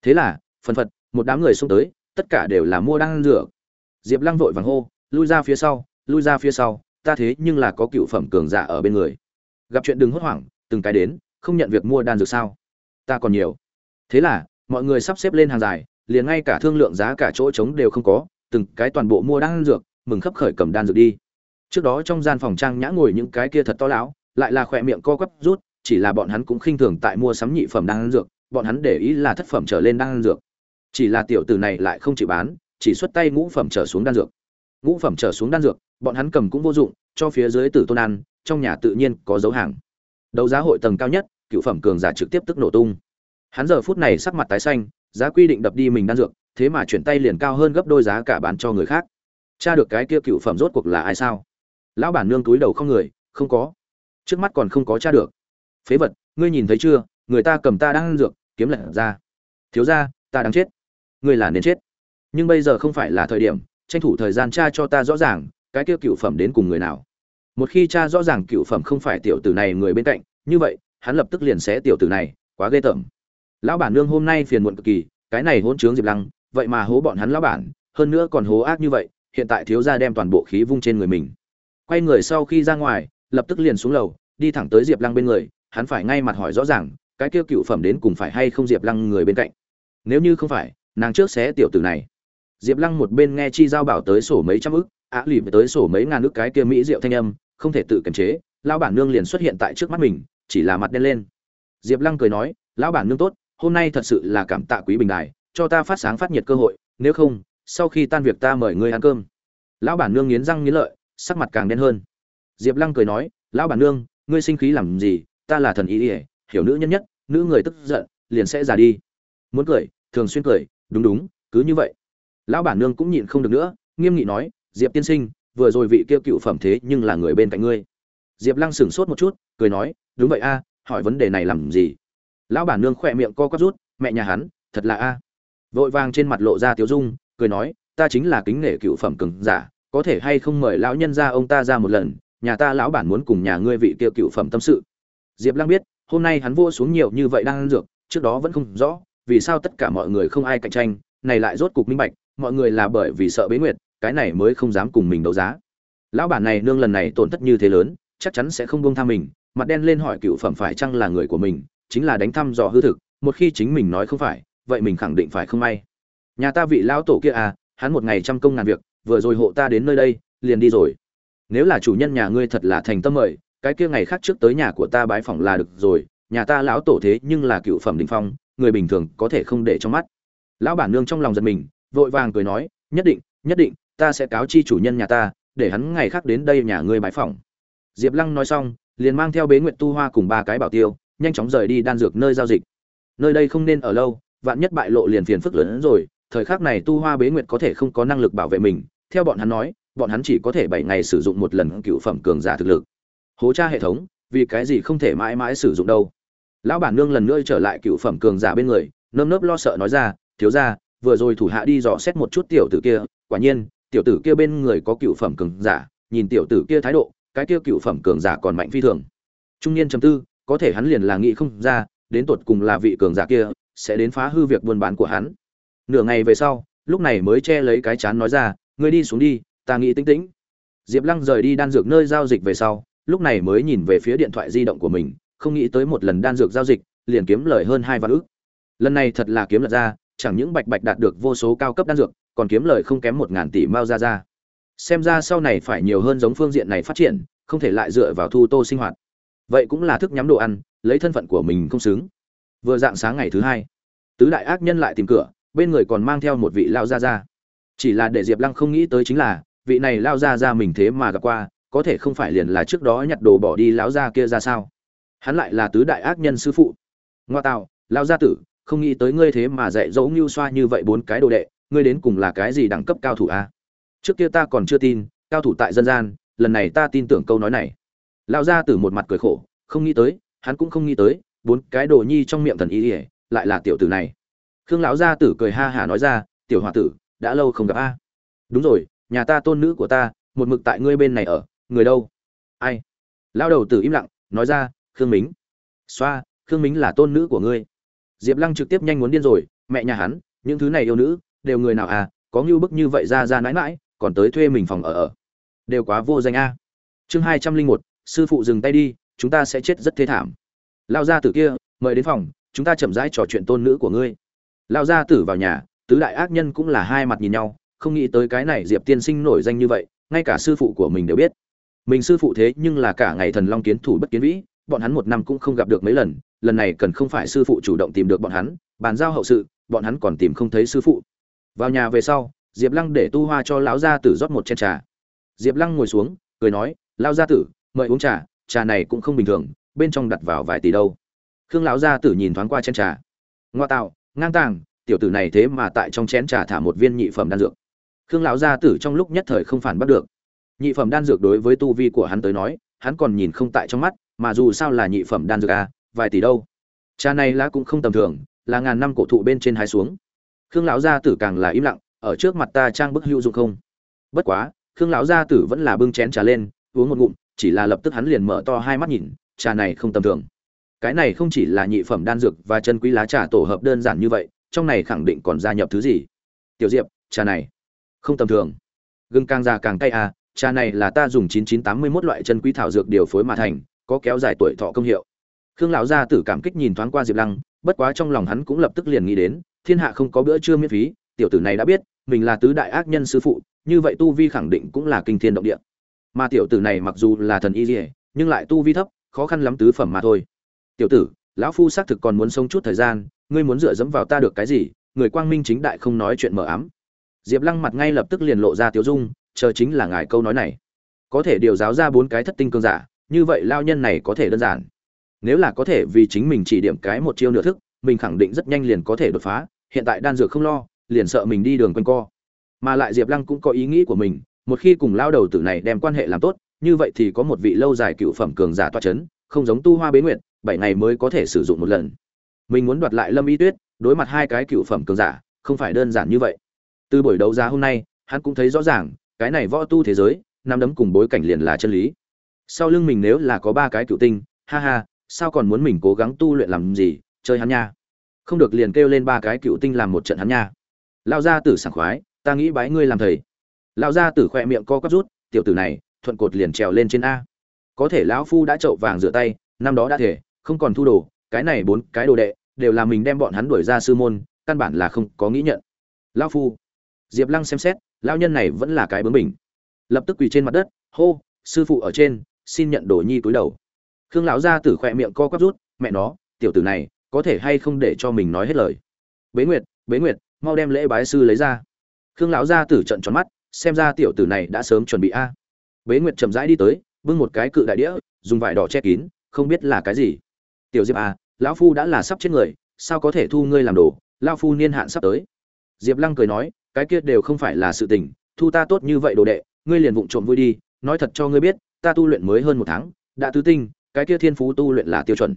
Thế là, phần phật, một đám người xông tới, tất cả đều là mua đan dược. Diệp lăng vội vàng hô, lui ra phía sau, lui ra phía sau, ta thế nhưng là có cựu phẩm cường giả ở bên người. Gặp chuyện đừng hốt hoảng từng cái đến, không nhận việc mua đan dược sao? Ta còn nhiều. Thế là, mọi người sắp xếp lên hàng dài, liền ngay cả thương lượng giá cả chỗ trống đều không có, từng cái toàn bộ mua đan dược, mừng khấp khởi cầm đan dược đi. Trước đó trong gian phòng trang nhã ngồi những cái kia thật to lão, lại là khỏe miệng co quắp rút, chỉ là bọn hắn cũng khinh thường tại mua sắm nhị phẩm đan dược, bọn hắn để ý là thất phẩm trở lên đan dược. Chỉ là tiểu tử này lại không chịu bán, chỉ xuất tay ngũ phẩm trở xuống đan dược. Ngũ phẩm trở xuống đan dược, bọn hắn cầm cũng vô dụng, cho phía dưới tử tôn ăn, trong nhà tự nhiên có dấu hàng đấu giá hội tầng cao nhất, cựu phẩm cường giả trực tiếp tức nổ tung. Hắn giờ phút này sắc mặt tái xanh, giá quy định đập đi mình đan dược, thế mà chuyển tay liền cao hơn gấp đôi giá cả bán cho người khác. Cha được cái kia cựu phẩm rốt cuộc là ai sao? Lão bản nương túi đầu không người, không có. Trước mắt còn không có cha được. Phế vật, ngươi nhìn thấy chưa? Người ta cầm ta đang ăn dược, kiếm lệnh ra. Thiếu ra ta đang chết. Ngươi là nên chết. Nhưng bây giờ không phải là thời điểm, tranh thủ thời gian cha cho ta rõ ràng, cái kia cựu phẩm đến cùng người nào một khi cha rõ ràng cựu phẩm không phải tiểu tử này người bên cạnh, như vậy, hắn lập tức liền xé tiểu tử này, quá ghê tởm. Lão bản nương hôm nay phiền muộn cực kỳ, cái này hỗn trướng diệp lăng, vậy mà hố bọn hắn lão bản, hơn nữa còn hố ác như vậy, hiện tại thiếu gia đem toàn bộ khí vung trên người mình. Quay người sau khi ra ngoài, lập tức liền xuống lầu, đi thẳng tới diệp lăng bên người, hắn phải ngay mặt hỏi rõ ràng, cái kia cựu phẩm đến cùng phải hay không diệp lăng người bên cạnh? Nếu như không phải, nàng trước xé tiểu tử này. Diệp lăng một bên nghe chi giao bảo tới sổ mấy trăm ức, á lì tới sổ mấy ngàn ức cái kia mỹ diệu thanh âm không thể tự kiềm chế, lão bản nương liền xuất hiện tại trước mắt mình, chỉ là mặt đen lên. Diệp lăng cười nói, lão bản nương tốt, hôm nay thật sự là cảm tạ quý bình đài, cho ta phát sáng phát nhiệt cơ hội, nếu không, sau khi tan việc ta mời ngươi ăn cơm. Lão bản nương nghiến răng nghiến lợi, sắc mặt càng đen hơn. Diệp lăng cười nói, lão bản nương, ngươi sinh khí làm gì? Ta là thần ý ỉa hiểu nữ nhân nhất, nữ người tức giận, liền sẽ già đi. Muốn cười, thường xuyên cười, đúng đúng, cứ như vậy. Lão bản nương cũng nhịn không được nữa, nghiêm nghị nói, diệp tiên sinh vừa rồi vị kia cựu phẩm thế nhưng là người bên cạnh ngươi. Diệp lăng sửng sốt một chút, cười nói, đúng vậy a, hỏi vấn đề này làm gì? Lão bản nương khỏe miệng co quắp rút, mẹ nhà hắn, thật là a. Vội vàng trên mặt lộ ra tiếu dung, cười nói, ta chính là kính nể cựu phẩm cường giả, có thể hay không mời lão nhân ra ông ta ra một lần, nhà ta lão bản muốn cùng nhà ngươi vị kia cựu phẩm tâm sự. Diệp lăng biết, hôm nay hắn vua xuống nhiều như vậy đang ăn dược, trước đó vẫn không rõ, vì sao tất cả mọi người không ai cạnh tranh, này lại rốt cục minh bạch, mọi người là bởi vì sợ bế nguyệt cái này mới không dám cùng mình đấu giá. Lão bản này nương lần này tổn thất như thế lớn, chắc chắn sẽ không buông tha mình, mặt đen lên hỏi cựu phẩm phải chăng là người của mình, chính là đánh thăm dò hư thực, một khi chính mình nói không phải, vậy mình khẳng định phải không may. Nhà ta vị lão tổ kia à hắn một ngày trăm công ngàn việc, vừa rồi hộ ta đến nơi đây, liền đi rồi. Nếu là chủ nhân nhà ngươi thật là thành tâm mời, cái kia ngày khác trước tới nhà của ta bái phỏng là được rồi, nhà ta lão tổ thế nhưng là cựu phẩm đình phong, người bình thường có thể không để trong mắt. Lão bản nương trong lòng giật mình, vội vàng cười nói, nhất định nhất định ta sẽ cáo chi chủ nhân nhà ta, để hắn ngày khác đến đây nhà ngươi bãi phỏng. Diệp lăng nói xong, liền mang theo bế nguyện tu hoa cùng ba cái bảo tiêu, nhanh chóng rời đi đan dược nơi giao dịch. Nơi đây không nên ở lâu, vạn nhất bại lộ liền phiền phức lớn hơn rồi, thời khắc này tu hoa bế nguyện có thể không có năng lực bảo vệ mình, theo bọn hắn nói, bọn hắn chỉ có thể bảy ngày sử dụng một lần cựu phẩm cường giả thực lực. Hố tra hệ thống, vì cái gì không thể mãi mãi sử dụng đâu? Lão bản nương lần nữa trở lại cựu phẩm cường giả bên người, nơm nớp lo sợ nói ra, thiếu ra vừa rồi thủ hạ đi dò xét một chút tiểu tử kia, quả nhiên tiểu tử kia bên người có cựu phẩm cường giả, nhìn tiểu tử kia thái độ, cái kia cựu phẩm cường giả còn mạnh phi thường. Trung niên chấm tư, có thể hắn liền là nghĩ không ra, đến tột cùng là vị cường giả kia sẽ đến phá hư việc buôn bán của hắn. Nửa ngày về sau, lúc này mới che lấy cái chán nói ra, ngươi đi xuống đi, ta nghĩ tĩnh tĩnh. Diệp lăng rời đi đan dược nơi giao dịch về sau, lúc này mới nhìn về phía điện thoại di động của mình, không nghĩ tới một lần đan dược giao dịch, liền kiếm lời hơn hai vạn ước lần này thật là kiếm lật ra chẳng những bạch bạch đạt được vô số cao cấp đan dược, còn kiếm lời không kém một ngàn tỷ mao ra ra xem ra sau này phải nhiều hơn giống phương diện này phát triển, không thể lại dựa vào thu tô sinh hoạt. Vậy cũng là thức nhắm đồ ăn, lấy thân phận của mình không xứng. Vừa dạng sáng ngày thứ hai, tứ đại ác nhân lại tìm cửa, bên người còn mang theo một vị lao gia gia. Chỉ là để diệp lăng không nghĩ tới chính là, vị này lao gia gia mình thế mà gặp qua, có thể không phải liền là trước đó nhặt đồ bỏ đi lão gia kia ra sao? Hắn lại là tứ đại ác nhân sư phụ. Ngoa tạo, lao gia tử không nghĩ tới ngươi thế mà dạy dỗ ngưu xoa như vậy bốn cái đồ đệ, ngươi đến cùng là cái gì đẳng cấp cao thủ a? Trước kia ta còn chưa tin, cao thủ tại dân gian, lần này ta tin tưởng câu nói này. Lao gia tử một mặt cười khổ, không nghĩ tới, hắn cũng không nghĩ tới, bốn cái đồ nhi trong miệng thần ý ỉa lại là tiểu tử này. Khương lão gia tử cười ha hả nói ra, tiểu h o a tử, đã lâu không gặp a. Đúng rồi, nhà ta tôn nữ của ta, một mực tại ngươi bên này ở, người đâu? Ai? Lao đầu tử im lặng, nói ra, khương mính. Xoa, khương mính là tôn nữ của ngươi diệp lăng trực tiếp nhanh muốn điên rồi, mẹ nhà hắn, những thứ này yêu nữ, đều người nào à? Có ngưu bức như vậy ra ra mãi mãi, còn tới thuê mình phòng ở ở. Đều quá vô danh a. Chương hai trăm linh một, sư phụ dừng tay đi, chúng ta sẽ chết rất thê thảm. Lao gia tử kia, mời đến phòng, chúng ta chậm rãi trò chuyện tôn nữ của ngươi. Lao gia tử vào nhà, tứ đại ác nhân cũng là hai mặt nhìn nhau, không nghĩ tới cái này diệp tiên sinh nổi danh như vậy, ngay cả sư phụ của mình đều biết. Mình sư phụ thế nhưng là cả ngày thần long kiến thủ bất kiến vĩ, bọn hắn một năm cũng không gặp được mấy lần lần này cần không phải sư phụ chủ động tìm được bọn hắn, bàn giao hậu sự, bọn hắn còn tìm không thấy sư phụ. Vào nhà về sau, diệp lăng để tu hoa cho lão gia tử rót một chén trà. Diệp lăng ngồi xuống, cười nói lao gia tử, mời uống trà trà này cũng không bình thường, bên trong đặt vào vài tỷ đâu. Khương lão gia tử nhìn thoáng qua chén trà. Ngoa tạo, ngang tàng, tiểu tử này thế mà tại trong chén trà thả một viên nhị phẩm đan dược. Khương lão gia tử trong lúc nhất thời không phản bắt được. Nhị phẩm đan dược đối với tu vi của hắn tới nói, hắn còn nhìn không tại trong mắt, mà dù sao là nhị phẩm đan dược à vài tỷ đâu. Trà này lá cũng không tầm thường, là ngàn năm cổ thụ bên trên hái xuống. Khương lão gia tử càng là im lặng, ở trước mặt ta trang bức hữu dụng không? Bất quá, khương lão gia tử vẫn là bưng chén trà lên, uống một ngụm, chỉ là lập tức hắn liền mở to hai mắt nhìn, trà này không tầm thường. Cái này không chỉ là nhị phẩm đan dược và chân quý lá trà tổ hợp đơn giản như vậy, trong này khẳng định còn gia nhập thứ gì? Tiểu diệp, trà này không tầm thường. Gừng càng già càng cay à trà này là ta dùng 9981 loại chân quý thảo dược điều phối mà thành, có kéo dài tuổi thọ công hiệu khương lão gia tử cảm kích nhìn thoáng qua diệp lăng, bất quá trong lòng hắn cũng lập tức liền nghĩ đến, thiên hạ không có bữa trưa miễn phí, tiểu tử này đã biết, mình là tứ đại ác nhân sư phụ, như vậy tu vi khẳng định cũng là kinh thiên động địa. Mà tiểu tử này mặc dù là thần y dỉa nhưng lại tu vi thấp, khó khăn lắm tứ phẩm mà thôi. Tiểu tử, lão phu xác thực còn muốn sống chút thời gian, ngươi muốn dựa dẫm vào ta được cái gì, người quang minh chính đại không nói chuyện mờ ám. Diệp lăng mặt ngay lập tức liền lộ ra tiếu dung, chờ chính là ngài câu nói này. Có thể điều giáo ra bốn cái thất tinh cương giả, như vậy lao nhân này có thể đơn giản nếu là có thể vì chính mình chỉ điểm cái một chiêu nửa thức, mình khẳng định rất nhanh liền có thể đột phá, hiện tại đan dược không lo, liền sợ mình đi đường quanh co. Mà lại diệp lăng cũng có ý nghĩ của mình, một khi cùng lao đầu tử này đem quan hệ làm tốt, như vậy thì có một vị lâu dài cựu phẩm cường giả toa c h ấ n không giống tu hoa bế nguyện bảy ngày mới có thể sử dụng một lần. Mình muốn đoạt lại lâm y tuyết, đối mặt hai cái cựu phẩm cường giả, không phải đơn giản như vậy. Từ buổi đấu giá hôm nay, hắn cũng thấy rõ ràng, cái này võ tu thế giới, năm đấm cùng bối cảnh liền là chân lý. Sau lưng mình nếu là có ba cái cựu tinh, ha ha sao còn muốn mình cố gắng tu luyện làm gì, chơi hắn nha. Không được liền kêu lên ba cái cựu tinh làm một trận hắn nha. Lao ra tử sảng khoái, ta nghĩ bái ngươi làm thầy. Lao gia tử khỏe miệng co quắp rút, tiểu tử này, thuận cột liền trèo lên trên a. Có thể lão phu đã trậu vàng rửa tay, năm đó đã thể, không còn thu đồ, cái này bốn cái đồ đệ, đều là mình đem bọn hắn đuổi ra sư môn, căn bản là không có nghĩ nhận. Lão phu. Diệp lăng xem xét, lão nhân này vẫn là cái bướng bỉnh. Lập tức quỳ trên mặt đất, hô, sư phụ ở trên, xin nhận đồ nhi cúi đầu khương lão gia tử khỏe miệng co quắp rút, mẹ nó, tiểu tử này, có thể hay không để cho mình nói hết lời? Bế nguyệt bế nguyệt, mau đem lễ bái sư lấy ra. Khương lão gia tử trận tròn mắt, xem ra tiểu tử này đã sớm chuẩn bị a. Bế nguyệt chậm rãi đi tới, bưng một cái cự đại đĩa, dùng vải đỏ che kín, không biết là cái gì. Tiểu diệp à lão phu đã là sắp chết người, sao có thể thu ngươi làm đồ? Lão phu niên hạn sắp tới. Diệp lăng cười nói, cái kia đều không phải là sự tình, thu ta tốt như vậy đồ đệ, ngươi liền vụng trộm vui đi, nói thật cho ngươi biết, ta tu luyện mới hơn một tháng, đã tứ tinh cái kia thiên phú tu luyện là tiêu chuẩn.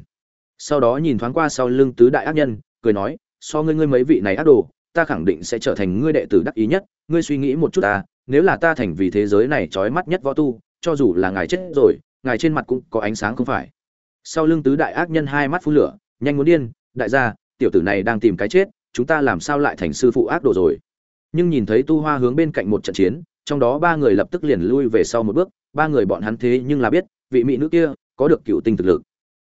Sau đó nhìn thoáng qua sau lưng tứ đại ác nhân, cười nói, so ngươi ngươi mấy vị này ác đồ, ta khẳng định sẽ trở thành ngươi đệ tử đắc ý nhất. Ngươi suy nghĩ một chút ta, nếu là ta thành vì thế giới này trói mắt nhất võ tu, cho dù là ngài chết rồi, ngài trên mặt cũng có ánh sáng không phải. Sau lưng tứ đại ác nhân hai mắt phun lửa, nhanh muốn điên, đại gia, tiểu tử này đang tìm cái chết, chúng ta làm sao lại thành sư phụ ác đồ rồi? Nhưng nhìn thấy tu hoa hướng bên cạnh một trận chiến, trong đó ba người lập tức liền lui về sau một bước, ba người bọn hắn thế nhưng là biết, vị mỹ nữ kia có được cựu tinh thực lực.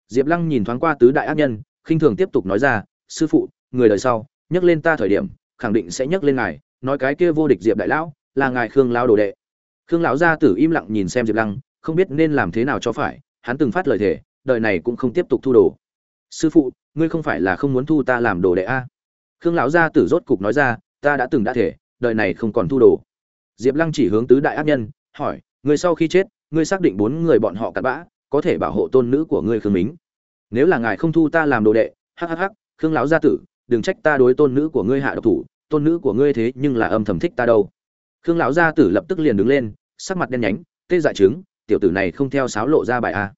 Diệp lăng nhìn thoáng qua tứ đại ác nhân, khinh thường tiếp tục nói ra, sư phụ, người đời sau, nhắc lên ta thời điểm, khẳng định sẽ nhắc lên ngài, nói cái kia vô địch diệp đại lão, là ngài khương lao đồ đệ. Khương lão gia tử im lặng nhìn xem diệp lăng, không biết nên làm thế nào cho phải, hắn từng phát lời thề, đời này cũng không tiếp tục thu đồ. Sư phụ, ngươi không phải là không muốn thu ta làm đồ đệ a? Khương lão gia tử rốt cục nói ra, ta đã từng đã thể đời này không còn thu đồ. Diệp lăng chỉ hướng tứ đại ác nhân, hỏi người sau khi chết, ngươi xác định bốn người bọn họ cặn bã có thể bảo hộ tôn nữ của ngươi khương mính. Nếu là ngài không thu ta làm đồ đệ hhh khương lão gia tử, đừng trách ta đối tôn nữ của ngươi hạ độc thủ, tôn nữ của ngươi thế nhưng là âm thầm thích ta đâu. Khương lão gia tử lập tức liền đứng lên, sắc mặt đen nhánh, tê dại trứng, tiểu tử này không theo sáo lộ ra bài a.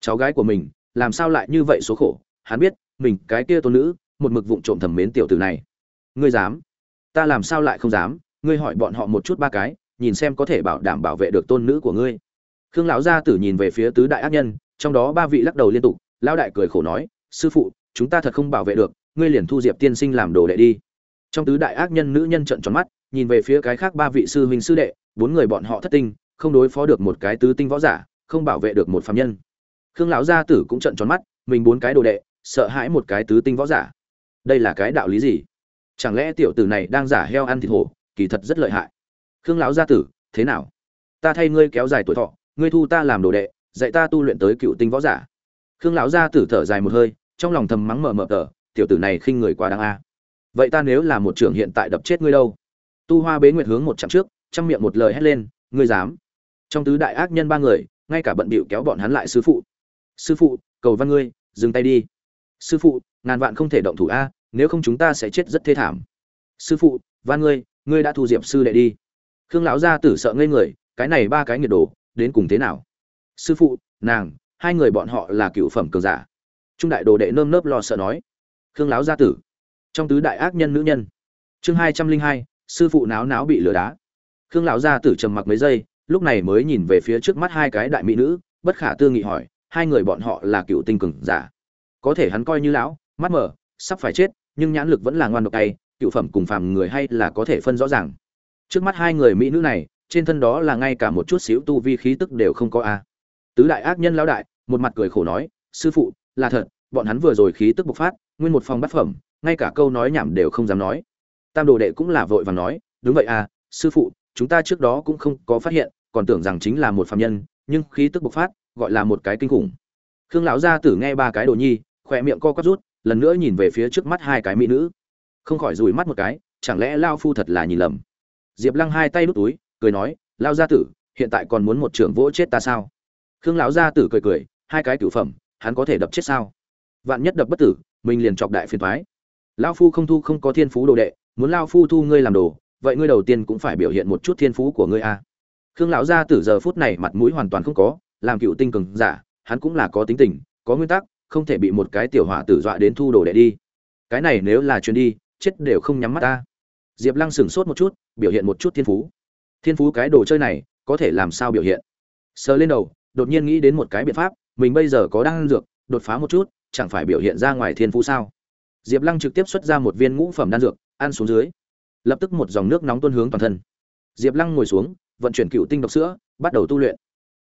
Cháu gái của mình, làm sao lại như vậy số khổ? Hắn biết, mình, cái kia tôn nữ, một mực vụng trộm thầm mến tiểu tử này. Ngươi dám? Ta làm sao lại không dám? Ngươi hỏi bọn họ một chút ba cái, nhìn xem có thể bảo đảm bảo vệ được tôn nữ của ngươi khương lão gia tử nhìn về phía tứ đại ác nhân, trong đó ba vị lắc đầu liên tục, lão đại cười khổ nói, sư phụ, chúng ta thật không bảo vệ được, ngươi liền thu diệp tiên sinh làm đồ đệ đi. Trong tứ đại ác nhân nữ nhân trận tròn mắt, nhìn về phía cái khác ba vị sư huynh sư đệ, bốn người bọn họ thất tinh, không đối phó được một cái tứ tinh võ giả, không bảo vệ được một phạm nhân. Khương lão gia tử cũng trận tròn mắt, mình bốn cái đồ đệ, sợ hãi một cái tứ tinh võ giả. Đây là cái đạo lý gì? Chẳng lẽ tiểu tử này đang giả heo ăn thịt hổ, kỳ thật rất lợi hại. Khương lão gia tử, thế nào? Ta thay ngươi kéo dài tuổi thọ ngươi thu ta làm đồ đệ, dạy ta tu luyện tới cựu tinh võ giả. Khương lão gia tử thở dài một hơi, trong lòng thầm mắng mờ mờ tờ, tiểu tử này khinh người quá đáng a. Vậy ta nếu là một trưởng hiện tại đập chết ngươi đâu? Tu hoa bế nguyệt hướng một chặng trước, trong miệng một lời hét lên, ngươi dám. Trong tứ đại ác nhân ba người, ngay cả bận bịu kéo bọn hắn lại sư phụ. Sư phụ, cầu văn ngươi, dừng tay đi. Sư phụ, ngàn vạn không thể động thủ a, nếu không chúng ta sẽ chết rất thê thảm. Sư phụ, văn ngươi ngươi đã thu diệp sư đệ đi. Khương lão gia tử sợ ngây người, cái này ba cái nghiệt đồ đến cùng thế nào? Sư phụ, nàng, hai người bọn họ là cựu phẩm cường giả. Trung đại đồ đệ nơm nớp lo sợ nói. Khương lão gia tử. Trong tứ đại ác nhân nữ nhân. Chương hai trăm linh hai, sư phụ náo náo bị lừa đá. Khương lão gia tử trầm mặc mấy giây, lúc này mới nhìn về phía trước mắt hai cái đại mỹ nữ, bất khả tư nghị hỏi, hai người bọn họ là cựu tinh cường giả? Có thể hắn coi như lão, mắt mở, sắp phải chết, nhưng nhãn lực vẫn là ngoan độc tay, cựu phẩm cùng phàm người hay là có thể phân rõ ràng. Trước mắt hai người mỹ nữ này trên thân đó là ngay cả một chút xíu tu vi khí tức đều không có a tứ đại ác nhân lão đại, một mặt cười khổ nói, sư phụ, là thật, bọn hắn vừa rồi khí tức bộc phát, nguyên một phòng bát phẩm, ngay cả câu nói nhảm đều không dám nói. Tam đồ đệ cũng là vội vàng nói, đúng vậy à sư phụ, chúng ta trước đó cũng không có phát hiện, còn tưởng rằng chính là một phạm nhân, nhưng khí tức bộc phát, gọi là một cái kinh khủng. Khương lão gia tử nghe ba cái đồ nhi, khỏe miệng co quắp rút, lần nữa nhìn về phía trước mắt hai cái mỹ nữ. Không khỏi rủi mắt một cái, chẳng lẽ lao phu thật là nhìn lầm. Diệp lăng hai tay đút túi cười nói lao gia tử, hiện tại còn muốn một trưởng vỗ chết ta sao? Khương lão gia tử cười cười, hai cái cửu phẩm, hắn có thể đập chết sao? Vạn nhất đập bất tử, mình liền chọc đại phiền thoái lao phu không thu không có thiên phú đồ đệ, muốn lao phu thu ngươi làm đồ, vậy ngươi đầu tiên cũng phải biểu hiện một chút thiên phú của ngươi a. Khương lão gia tử giờ phút này mặt mũi hoàn toàn không có, làm cựu tinh cường giả, hắn cũng là có tính tình, có nguyên tắc, không thể bị một cái tiểu hỏa tử dọa đến thu đồ đệ đi. Cái này nếu là chuyến đi, chết đều không nhắm mắt ta. Diệp lăng sửng sốt một chút, biểu hiện một chút thiên phú thiên phú cái đồ chơi này có thể làm sao biểu hiện? Sờ lên đầu, đột nhiên nghĩ đến một cái biện pháp, mình bây giờ có đang ăn dược, đột phá một chút, chẳng phải biểu hiện ra ngoài thiên phú sao? Diệp lăng trực tiếp xuất ra một viên ngũ phẩm đan dược, ăn xuống dưới. Lập tức một dòng nước nóng tuôn hướng toàn thân. Diệp lăng ngồi xuống, vận chuyển cựu tinh độc sữa, bắt đầu tu luyện.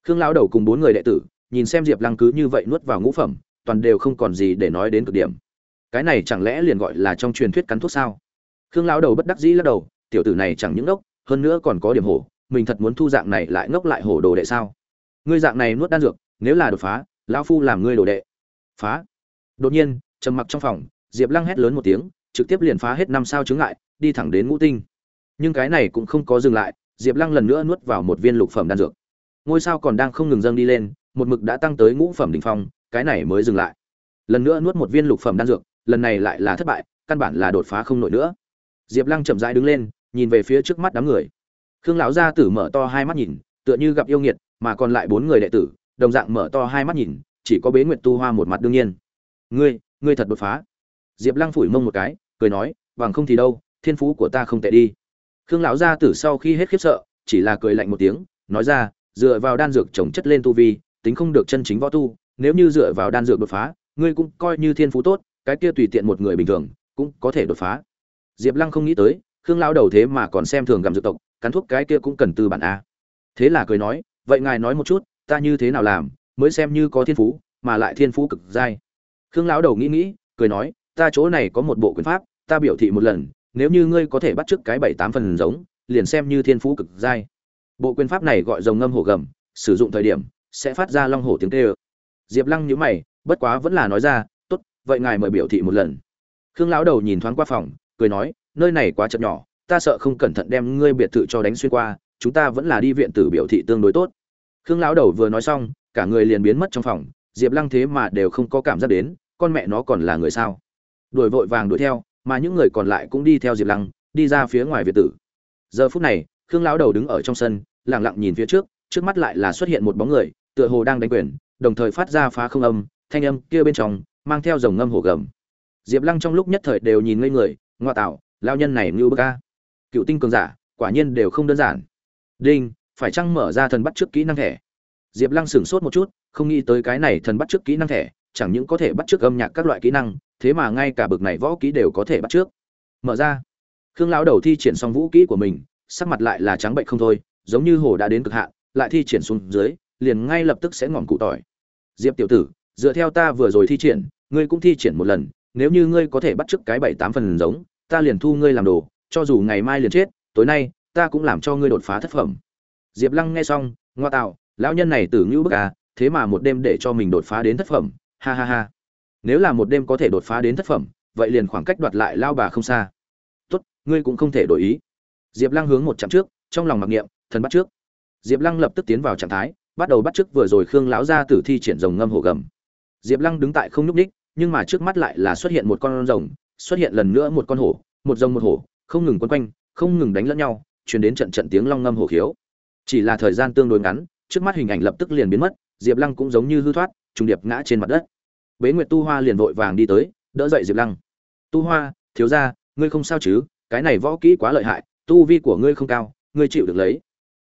Khương lão đầu cùng bốn người đệ tử, nhìn xem diệp lăng cứ như vậy nuốt vào ngũ phẩm, toàn đều không còn gì để nói đến cực điểm. Cái này chẳng lẽ liền gọi là trong truyền thuyết cắn thuốc sao? Khương lão đầu bất đắc dĩ lắc đầu, tiểu tử này chẳng những ngốc hơn nữa còn có điểm hổ, mình thật muốn thu dạng này lại ngốc lại hổ đồ đệ sao? Ngươi dạng này nuốt đan dược, nếu là đột phá, lão phu làm ngươi đồ đệ. Phá. Đột nhiên, trầm mặc trong phòng, diệp lăng hét lớn một tiếng, trực tiếp liền phá hết năm sao chứng lại đi thẳng đến ngũ tinh. Nhưng cái này cũng không có dừng lại, diệp lăng lần nữa nuốt vào một viên lục phẩm đan dược. Ngôi sao còn đang không ngừng dâng đi lên, một mực đã tăng tới ngũ phẩm đ ỉ n h phong, cái này mới dừng lại. Lần nữa nuốt một viên lục phẩm đan dược, lần này lại là thất bại, căn bản là đột phá không nổi nữa. Diệp lăng chậm rãi đứng lên nhìn về phía trước mắt đám người. Khương lão gia tử mở to hai mắt nhìn, tựa như gặp yêu nghiệt, mà còn lại bốn người đệ tử, đồng dạng mở to hai mắt nhìn, chỉ có bế nguyệt tu hoa một mặt đương nhiên. Ngươi ngươi thật đột phá. Diệp lăng phủi mông một cái, cười nói, bằng không thì đâu, thiên phú của ta không tệ đi. Khương lão gia tử sau khi hết khiếp sợ, chỉ là cười lạnh một tiếng, nói ra, dựa vào đan dược trồng chất lên tu vi, tính không được chân chính võ tu, nếu như dựa vào đan dược đột phá, ngươi cũng coi như thiên phú tốt, cái kia tùy tiện một người bình thường, cũng có thể đột phá. Diệp lăng không nghĩ tới khương lão đầu thế mà còn xem thường gặm dược tộc, cắn thuốc cái kia cũng cần từ bản a thế là cười nói, vậy ngài nói một chút, ta như thế nào làm, mới xem như có thiên phú, mà lại thiên phú cực dai. khương lão đầu nghĩ nghĩ, cười nói, ta chỗ này có một bộ quyền pháp, ta biểu thị một lần, nếu như ngươi có thể bắt chước cái bảy tám phần giống, liền xem như thiên phú cực dai. bộ quyền pháp này gọi rồng ngâm hổ gầm, sử dụng thời điểm, sẽ phát ra long hổ tiếng tê ơ diệp lăng nhíu mày, bất quá vẫn là nói ra, tốt, vậy ngài mời biểu thị một lần khương lão đầu nhìn thoáng qua phòng, cười nói nơi này quá chật nhỏ, ta sợ không cẩn thận đem ngươi biệt thự cho đánh xuyên qua, chúng ta vẫn là đi viện tử biểu thị tương đối tốt. Khương lão đầu vừa nói xong, cả người liền biến mất trong phòng, diệp lăng thế mà đều không có cảm giác đến, con mẹ nó còn là người sao? Đuổi vội vàng đuổi theo, mà những người còn lại cũng đi theo diệp lăng, đi ra phía ngoài việt tử. Giờ phút này, khương lão đầu đứng ở trong sân lẳng lặng nhìn phía trước trước mắt lại là xuất hiện một bóng người, tựa hồ đang đánh quyền, đồng thời phát ra phá không âm, thanh âm kia bên trong, mang theo dòng ngâm hổ gầm. Diệp lăng trong lúc nhất thời đều nhìn ngây người, ngoa tạo lao nhân này như bức ca cựu tinh cường giả, quả nhiên đều không đơn giản. Đinh, phải chăng mở ra thần bắt trước kỹ năng thẻ? Diệp lăng sửng sốt một chút, không nghĩ tới cái này thần bắt trước kỹ năng thẻ, chẳng những có thể bắt trước âm nhạc các loại kỹ năng, thế mà ngay cả bực này võ kỹ đều có thể bắt trước. Mở ra. Khương lão đầu thi triển xong vũ kỹ của mình, sắc mặt lại là trắng bệnh không thôi, giống như hồ đã đến cực hạn, lại thi triển xuống dưới, liền ngay lập tức sẽ ngọn cụ tỏi. Diệp tiểu tử, dựa theo ta vừa rồi thi triển, ngươi cũng thi triển một lần, nếu như ngươi có thể bắt chước cái bảy tám phần giống ta liền thu ngươi làm đồ, cho dù ngày mai liền chết, tối nay, ta cũng làm cho ngươi đột phá thất phẩm. Diệp lăng nghe xong, ngoa tạo, lão nhân này tử ngữ bức à thế mà một đêm để cho mình đột phá đến thất phẩm, ha ha ha. Nếu là một đêm có thể đột phá đến thất phẩm, vậy liền khoảng cách đoạt lại lao bà không xa. Tốt, ngươi cũng không thể đổi ý. Diệp lăng hướng một chặng trước, trong lòng mặc niệm, thần bắt trước. Diệp lăng lập tức tiến vào trạng thái, bắt đầu bắt trước vừa rồi khương lão ra tử thi triển rồng ngâm hổ gầm. Diệp lăng đứng tại không nhúc ních nhưng mà trước mắt lại là xuất hiện một con rồng xuất hiện lần nữa một con hổ, một rồng một hổ, không ngừng quấn quanh, không ngừng đánh lẫn nhau chuyển đến trận trận tiếng long ngâm hổ khiếu. Chỉ là thời gian tương đối ngắn, trước mắt hình ảnh lập tức liền biến mất, diệp lăng cũng giống như hư thoát, trùng điệp ngã trên mặt đất. Bế nguyệt tu hoa liền vội vàng đi tới, đỡ dậy diệp lăng. Tu hoa, thiếu ra ngươi không sao chứ? Cái này võ kỹ quá lợi hại, tu vi của ngươi không cao, ngươi chịu được lấy.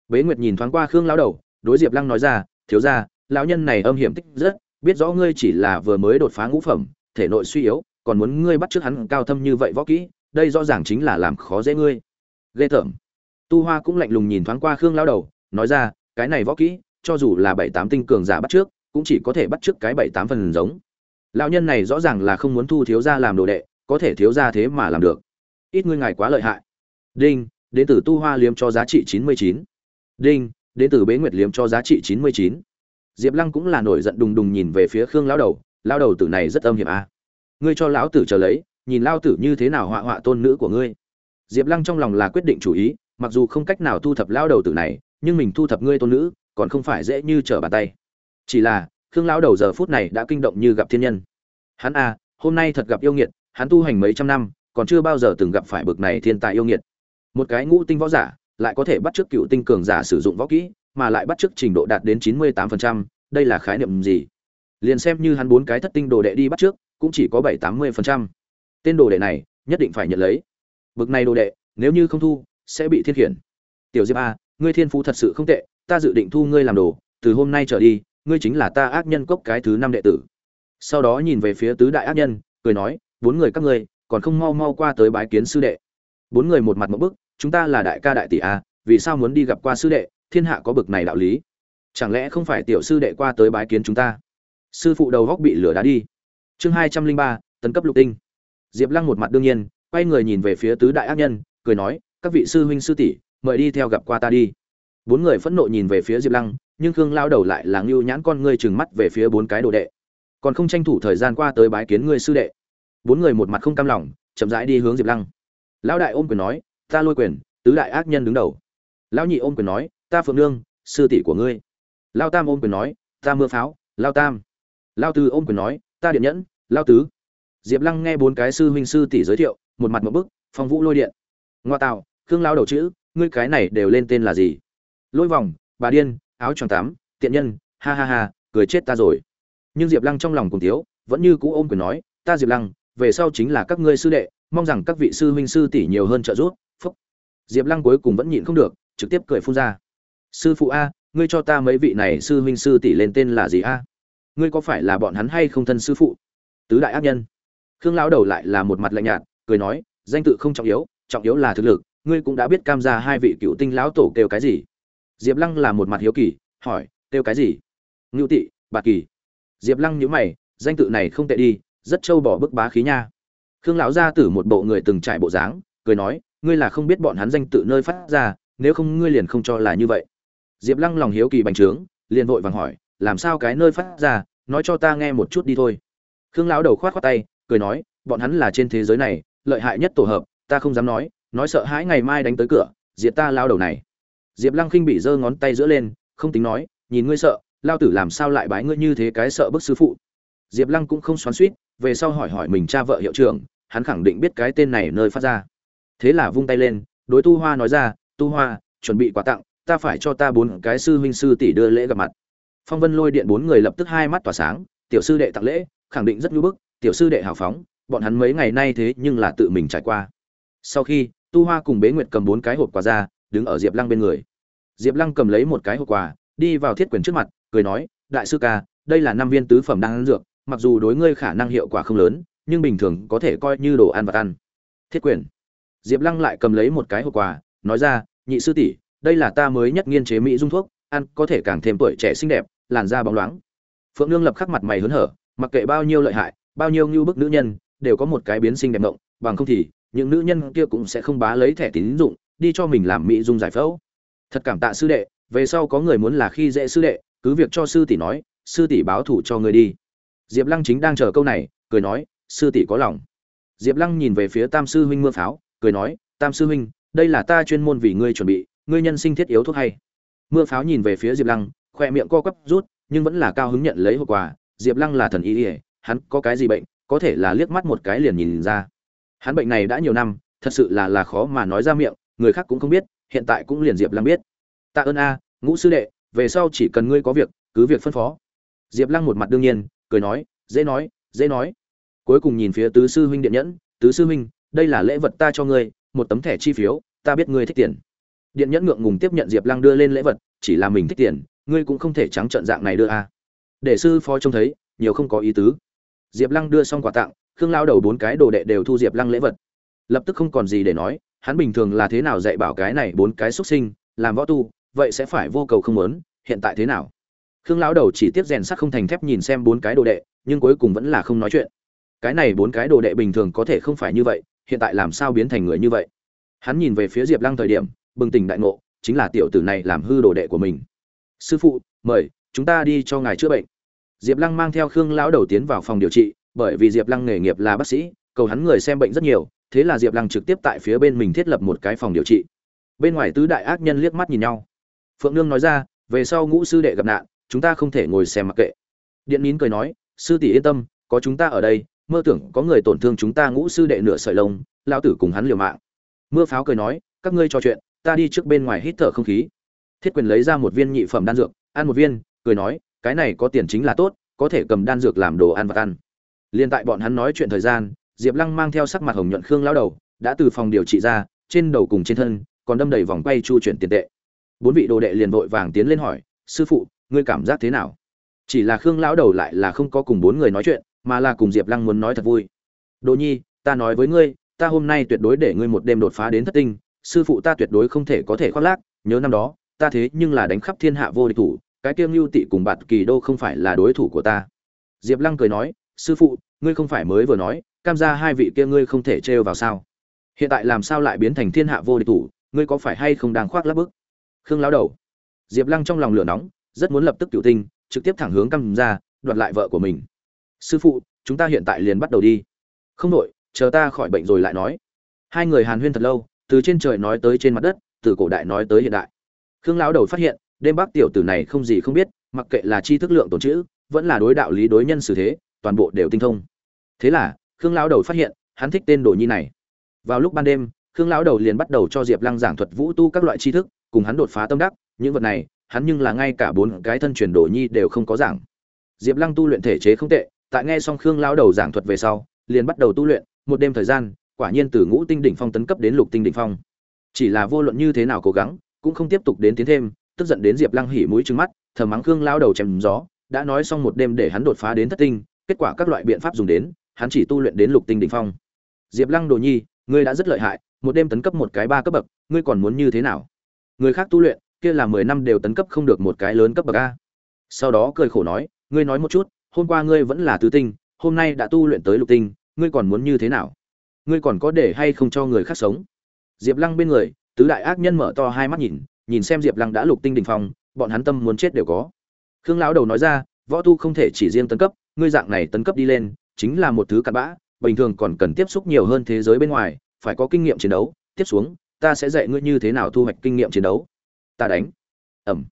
Bế nguyệt nhìn thoáng qua khương lão đầu, đối diệp lăng nói ra, thiếu ra lão nhân này âm hiểm tích rất, biết rõ ngươi chỉ là vừa mới đột phá ngũ phẩm, thể nội suy yếu còn muốn ngươi bắt trước hắn cao thâm như vậy võ kỹ, đây rõ ràng chính là làm khó dễ ngươi. Ghê tởm. Tu hoa cũng lạnh lùng nhìn thoáng qua khương lão đầu, nói ra, cái này võ kỹ, cho dù là bảy tám tinh cường giả bắt trước cũng chỉ có thể bắt trước cái bảy tám phần giống. Lão nhân này rõ ràng là không muốn thu thiếu gia làm đồ đệ, có thể thiếu gia thế mà làm được. Ít ngươi ngài quá lợi hại. Đinh, đến từ tu hoa liếm cho giá trị chín mươi chín. Đinh, đến từ bế nguyệt liếm cho giá trị chín mươi chín. Diệp lăng cũng là nổi giận đùng đùng nhìn về phía khương lão đầu lão đầu tử này rất âm hiểm à ngươi cho lão tử chờ lấy nhìn lao tử như thế nào họa họa tôn nữ của ngươi. Diệp lăng trong lòng là quyết định chủ ý mặc dù không cách nào thu thập lão đầu tử này nhưng mình thu thập ngươi tôn nữ còn không phải dễ như trở bàn tay. Chỉ là khương lão đầu giờ phút này đã kinh động như gặp thiên nhân. Hắn a à, hôm nay thật gặp yêu nghiệt hắn tu hành mấy trăm năm còn chưa bao giờ từng gặp phải bực này thiên tài yêu nghiệt. Một cái ngũ tinh võ giả lại có thể bắt chước cựu tinh cường giả sử dụng võ kỹ mà lại bắt chước trình độ đạt đến chín mươi tám phần trăm đây là khái niệm gì? Liền xem như hắn bốn cái thất tinh đồ đệ đi bắt trước cũng chỉ có bảy tám mươi phần trăm. Tên đồ đệ này nhất định phải nhận lấy. Bực này đồ đệ, nếu như không thu, sẽ bị thiên khiển. Tiểu diệp a ngươi thiên phú thật sự không tệ, ta dự định thu ngươi làm đồ, từ hôm nay trở đi, ngươi chính là ta ác nhân cốc cái thứ năm đệ tử. Sau đó nhìn về phía tứ đại ác nhân, cười nói, bốn người các ngươi, còn không mau mau qua tới bái kiến sư đệ. Bốn người một mặt một bức, chúng ta là đại ca đại tỷ a vì sao muốn đi gặp qua sư đệ, thiên hạ có bực này đạo lý. Chẳng lẽ không phải tiểu sư đệ qua tới bái kiến chúng ta? Sư phụ đầu góc bị lửa đá đi chương hai trăm linh ba, tấn cấp lục tinh. Diệp lăng một mặt đương nhiên, quay người nhìn về phía tứ đại ác nhân, cười nói, các vị sư huynh sư tỷ, mời đi theo gặp qua ta đi. Bốn người phẫn nộ nhìn về phía diệp lăng, nhưng khương lao đầu lại là ngưu nhãn con ngươi trừng mắt về phía bốn cái đồ đệ. Còn không tranh thủ thời gian qua tới bái kiến ngươi sư đệ. Bốn người một mặt không cam lòng, chậm rãi đi hướng diệp lăng. Lão đại ôm quyền nói, ta lôi quyền, tứ đại ác nhân đứng đầu. Lão nhị ôm quyền nói, ta phượng nương, sư tỷ của ngươi. Lao tam ôm quyền nói, ta mưa pháo lao tam. Lao tư ôm quyền nói ta điện nhẫn, lao tứ. Diệp lăng nghe bốn cái sư huynh sư tỷ giới thiệu, một mặt một bức, phong vũ lôi điện. Ngoa tạo, khương lao đầu chữ, ngươi cái này đều lên tên là gì? Lôi vòng, bà điên, áo tròn tám, tiện nhân, ha ha ha, cười chết ta rồi. Nhưng diệp lăng trong lòng cùng thiếu, vẫn như cũ ôm quyền nói, ta diệp lăng, về sau chính là các ngươi sư đệ, mong rằng các vị sư huynh sư tỷ nhiều hơn trợ giúp, phúc. Diệp lăng cuối cùng vẫn nhịn không được, trực tiếp cười phun ra. Sư phụ a, ngươi cho ta mấy vị này sư huynh sư tỷ lên tên là gì a? Ngươi có phải là bọn hắn hay không thân sư phụ? Tứ đại ác nhân. Khương lão đầu lại là một mặt lạnh nhạt, cười nói, danh tự không trọng yếu trọng yếu là thực lực, ngươi cũng đã biết cam gia hai vị cựu tinh lão tổ kêu cái gì. Diệp lăng là một mặt hiếu kỳ, hỏi, kêu cái gì? Ngưu tị, bạc kỳ. Diệp lăng nhíu mày, danh tự này không tệ đi, rất trâu bỏ bức bá khí nha. Khương lão gia tử một bộ người từng trải bộ dáng, cười nói, ngươi là không biết bọn hắn danh tự nơi phát ra, nếu không ngươi liền không cho là như vậy. Diệp lăng lòng hiếu kỳ bành trướng, liền vội vàng hỏi làm sao cái nơi phát ra, nói cho ta nghe một chút đi thôi. Khương lão đầu khoát khoát tay, cười nói, bọn hắn là trên thế giới này, lợi hại nhất tổ hợp, ta không dám nói nói sợ hãi ngày mai đánh tới cửa, diệt ta lao đầu này. Diệp lăng khinh bị giơ ngón tay giữa lên, không tính nói, nhìn ngươi sợ lao tử làm sao lại bái ngươi như thế cái sợ bức sư phụ. Diệp lăng cũng không xoắn suýt về sau hỏi hỏi mình cha vợ hiệu trưởng, hắn khẳng định biết cái tên này nơi phát ra. Thế là vung tay lên, đối tu hoa nói ra, tu hoa, chuẩn bị quà tặng, ta phải cho ta bốn cái sư huynh sư tỷ đưa lễ gặp mặt phong vân lôi điện bốn người lập tức hai mắt tỏa sáng, tiểu sư đệ tặng lễ, khẳng định rất nhu bức, tiểu sư đệ hào phóng, bọn hắn mấy ngày nay thế nhưng là tự mình trải qua. Sau khi, tu hoa cùng bế nguyệt cầm bốn cái hộp quà ra, đứng ở diệp lăng bên người. Diệp lăng cầm lấy một cái hộp quà, đi vào thiết quyền trước mặt, cười nói, đại sư ca, đây là năm viên tứ phẩm đang ăn dược, mặc dù đối ngươi khả năng hiệu quả không lớn, nhưng bình thường có thể coi như đồ ăn vật ăn. Thiết quyền. Diệp lăng lại cầm lấy một cái hộp quà, nói ra, nhị sư tỷ, đây là ta mới nhất nghiên chế mỹ dung thuốc ăn, có thể càng thêm tuổi trẻ xinh đẹp, làn da bóng loáng. Phượng nương lập khắc mặt mày hớn hở, mặc kệ bao nhiêu lợi hại, bao nhiêu ngưu bức nữ nhân, đều có một cái biến sinh đẹp mộng, bằng không thì, những nữ nhân kia cũng sẽ không bá lấy thẻ tín dụng, đi cho mình làm mỹ dung giải phẫu. Thật cảm tạ sư đệ, về sau có người muốn là khi dễ sư đệ, cứ việc cho sư tỷ nói, sư tỷ báo thủ cho người đi. Diệp lăng chính đang chờ câu này, cười nói, sư tỷ có lòng. Diệp lăng nhìn về phía tam sư huynh mưa pháo, cười nói, tam sư huynh, đây là ta chuyên môn vì ngươi chuẩn bị, ngươi nhân sinh thiết yếu thuốc hay mưa pháo nhìn về phía diệp lăng, khoe miệng co quắp rút, nhưng vẫn là cao hứng nhận lấy hậu quả. Diệp lăng là thần y ỉa hắn có cái gì bệnh, có thể là liếc mắt một cái liền nhìn ra. Hắn bệnh này đã nhiều năm, thật sự là là khó mà nói ra miệng, người khác cũng không biết, hiện tại cũng liền diệp lăng biết. Tạ ơn a, ngũ sư đệ, về sau chỉ cần ngươi có việc, cứ việc phân phó. Diệp lăng một mặt đương nhiên, cười nói, dễ nói dễ nói. Cuối cùng nhìn phía tứ sư huynh điện nhẫn, tứ sư huynh, đây là lễ vật ta cho ngươi, một tấm thẻ chi phiếu, ta biết ngươi thích tiền điện nhẫn ngượng ngùng tiếp nhận diệp lăng đưa lên lễ vật, chỉ là mình thích tiền, ngươi cũng không thể trắng trợn dạng này đưa a. Để sư phó trông thấy, nhiều không có ý tứ. Diệp lăng đưa xong quà tặng, khương lao đầu bốn cái đồ đệ đều thu diệp lăng lễ vật. Lập tức không còn gì để nói, hắn bình thường là thế nào dạy bảo cái này bốn cái xuất sinh, làm võ tu, vậy sẽ phải vô cầu không lớn hiện tại thế nào? Khương lão đầu chỉ tiếp rèn sắt không thành thép nhìn xem bốn cái đồ đệ, nhưng cuối cùng vẫn là không nói chuyện. Cái này bốn cái đồ đệ bình thường có thể không phải như vậy, hiện tại làm sao biến thành người như vậy? Hắn nhìn về phía diệp lăng thời điểm bừng tỉnh đại ngộ, chính là tiểu tử này làm hư đồ đệ của mình. Sư phụ, mời, chúng ta đi cho ngài chữa bệnh. Diệp lăng mang theo khương lão đầu tiến vào phòng điều trị, bởi vì diệp lăng nghề nghiệp là bác sĩ, cầu hắn người xem bệnh rất nhiều, thế là diệp lăng trực tiếp tại phía bên mình thiết lập một cái phòng điều trị. Bên ngoài tứ đại ác nhân liếc mắt nhìn nhau. Phượng nương nói ra, về sau ngũ sư đệ gặp nạn, chúng ta không thể ngồi xem mặc kệ. Điện nín cười nói, sư tỷ yên tâm, có chúng ta ở đây, mơ tưởng có người tổn thương chúng ta ngũ sư đệ nửa sợi lông lao tử cùng hắn liều mạng. Mưa pháo cười nói, các ngươi trò chuyện ta đi trước bên ngoài hít thở không khí. Thiết quyền lấy ra một viên nhị phẩm đan dược, ăn một viên, cười nói, cái này có tiền chính là tốt, có thể cầm đan dược làm đồ ăn và ăn. Liên tại bọn hắn nói chuyện thời gian, diệp lăng mang theo sắc mặt hồng nhuận khương lao đầu, đã từ phòng điều trị ra, trên đầu cùng trên thân, còn đâm đầy vòng quay chu chuyển tiền tệ. Bốn vị đồ đệ liền vội vàng tiến lên hỏi, sư phụ, ngươi cảm giác thế nào? Chỉ là khương lão đầu lại là không có cùng bốn người nói chuyện, mà là cùng diệp lăng muốn nói thật vui. Đồ nhi, ta nói với ngươi, ta hôm nay tuyệt đối để ngươi một đêm đột phá đến thất tinh sư phụ ta tuyệt đối không thể có thể khoác lác, nhớ năm đó, ta thế nhưng là đánh khắp thiên hạ vô địch thủ, cái kiêng lưu tị cùng bạt kỳ đô không phải là đối thủ của ta. Diệp lăng cười nói, sư phụ, ngươi không phải mới vừa nói, cam ra hai vị kia ngươi không thể trêu vào sao? Hiện tại làm sao lại biến thành thiên hạ vô địch thủ, ngươi có phải hay không đang khoác lắp bức? Khương lão đầu. Diệp lăng trong lòng lửa nóng, rất muốn lập tức cựu tinh, trực tiếp thẳng hướng cam ra đoạt lại vợ của mình. Sư phụ, chúng ta hiện tại liền bắt đầu đi. Không đội chờ ta khỏi bệnh rồi lại nói. Hai người hàn huyên thật lâu từ trên trời nói tới trên mặt đất, từ cổ đại nói tới hiện đại. Khương lão đầu phát hiện, đêm bác tiểu tử này không gì không biết, mặc kệ là chi thức lượng tồn chữ, vẫn là đối đạo lý đối nhân xử thế, toàn bộ đều tinh thông. Thế là, khương lão đầu phát hiện, hắn thích tên đồ nhi này. Vào lúc ban đêm, khương lão đầu liền bắt đầu cho diệp lăng giảng thuật vũ tu các loại tri thức, cùng hắn đột phá tâm đắc, những vật này, hắn nhưng là ngay cả bốn cái thân truyền đồ nhi đều không có giảng. Diệp lăng tu luyện thể chế không tệ, tại nghe xong khương lão đầu giảng thuật về sau, liền bắt đầu tu luyện, một đêm thời gian quả nhiên từ ngũ tinh đỉnh phong tấn cấp đến lục tinh đỉnh phong. Chỉ là vô luận như thế nào cố gắng, cũng không tiếp tục đến tiến thêm, tức giận đến diệp lăng hỉ mũi trừng mắt thầm mắng khương lão đầu chém gió, đã nói xong một đêm để hắn đột phá đến thất tinh, kết quả các loại biện pháp dùng đến, hắn chỉ tu luyện đến lục tinh đỉnh phong. Diệp lăng đồ nhi, ngươi đã rất lợi hại, một đêm tấn cấp một cái ba cấp bậc, ngươi còn muốn như thế nào? Người khác tu luyện, kia là mười năm đều tấn cấp không được một cái lớn cấp bậc a. Sau đó cười khổ nói, ngươi nói một chút, hôm qua ngươi vẫn là tứ tinh, hôm nay đã tu luyện tới lục tinh, ngươi còn muốn như thế nào? Ngươi còn có để hay không cho người khác sống? Diệp lăng bên người, tứ đại ác nhân mở to hai mắt nhìn nhìn xem diệp lăng đã lục tinh đỉnh phong, bọn hắn tâm muốn chết đều có. Khương lão đầu nói ra, võ tu không thể chỉ riêng tấn cấp, ngươi dạng này tấn cấp đi lên, chính là một thứ cặn bã, bình thường còn cần tiếp xúc nhiều hơn thế giới bên ngoài, phải có kinh nghiệm chiến đấu, tiếp xuống, ta sẽ dạy ngươi như thế nào thu hoạch kinh nghiệm chiến đấu. Ta đánh. Ẩm.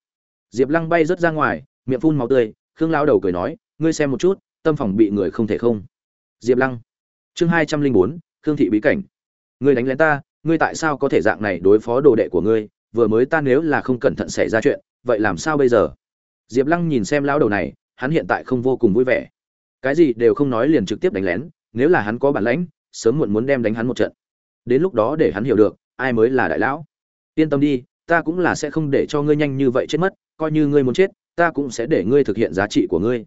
Diệp lăng bay rớt ra ngoài, miệng phun máu tươi, khương Lão đầu cười nói, ngươi xem một chút, tâm phòng bị người không thể không. Diệp lăng. Chương hai trăm linh bốn khương thị bí cảnh. Ngươi đánh lén ta, ngươi tại sao có thể dạng này đối phó đồ đệ của ngươi? Vừa mới ta nếu là không cẩn thận xảy ra chuyện, vậy làm sao bây giờ? Diệp lăng nhìn xem lão đầu này, hắn hiện tại không vô cùng vui vẻ. Cái gì đều không nói liền trực tiếp đánh lén, nếu là hắn có bản lãnh, sớm muộn muốn đem đánh hắn một trận. Đến lúc đó để hắn hiểu được, ai mới là đại lão. Yên tâm đi, ta cũng là sẽ không để cho ngươi nhanh như vậy chết mất, coi như ngươi muốn chết, ta cũng sẽ để ngươi thực hiện giá trị của ngươi.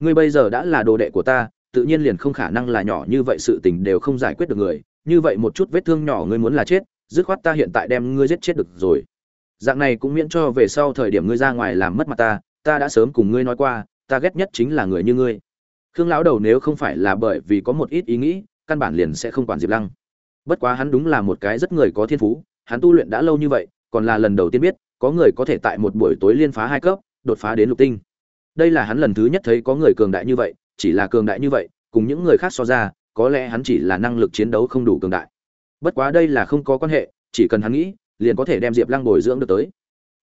Ngươi bây giờ đã là đồ đệ của ta tự nhiên liền không khả năng là nhỏ như vậy sự tình đều không giải quyết được người. Như vậy một chút vết thương nhỏ ngươi muốn là chết, dứt khoát ta hiện tại đem ngươi giết chết được rồi. Dạng này cũng miễn cho về sau thời điểm ngươi ra ngoài làm mất mặt ta ta đã sớm cùng ngươi nói qua, ta ghét nhất chính là người như ngươi. Khương lão đầu nếu không phải là bởi vì có một ít ý nghĩ, căn bản liền sẽ không quản diệp lăng. Bất quá hắn đúng là một cái rất người có thiên phú, hắn tu luyện đã lâu như vậy, còn là lần đầu tiên biết, có người có thể tại một buổi tối liên phá hai cấp, đột phá đến lục tinh. Đây là hắn lần thứ nhất thấy có người cường đại như vậy chỉ là cường đại như vậy, cùng những người khác so ra, có lẽ hắn chỉ là năng lực chiến đấu không đủ cường đại. Bất quá đây là không có quan hệ, chỉ cần hắn nghĩ, liền có thể đem diệp lăng bồi dưỡng được tới.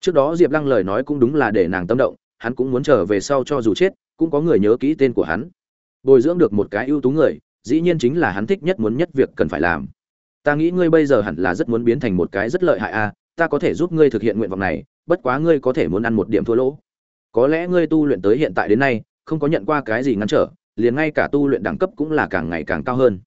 Trước đó diệp lăng lời nói cũng đúng là để nàng tâm động, hắn cũng muốn trở về sau cho dù chết, cũng có người nhớ kỹ tên của hắn. Bồi dưỡng được một cái ưu tú người, dĩ nhiên chính là hắn thích nhất muốn nhất việc cần phải làm. Ta nghĩ ngươi bây giờ hẳn là rất muốn biến thành một cái rất lợi hại a, ta có thể giúp ngươi thực hiện nguyện vọng này, bất quá ngươi có thể muốn ăn một điểm thua lỗ. Có lẽ ngươi tu luyện tới hiện tại đến nay không có nhận qua cái gì ngăn trở, liền ngay cả tu luyện đẳng cấp cũng là càng ngày càng cao hơn.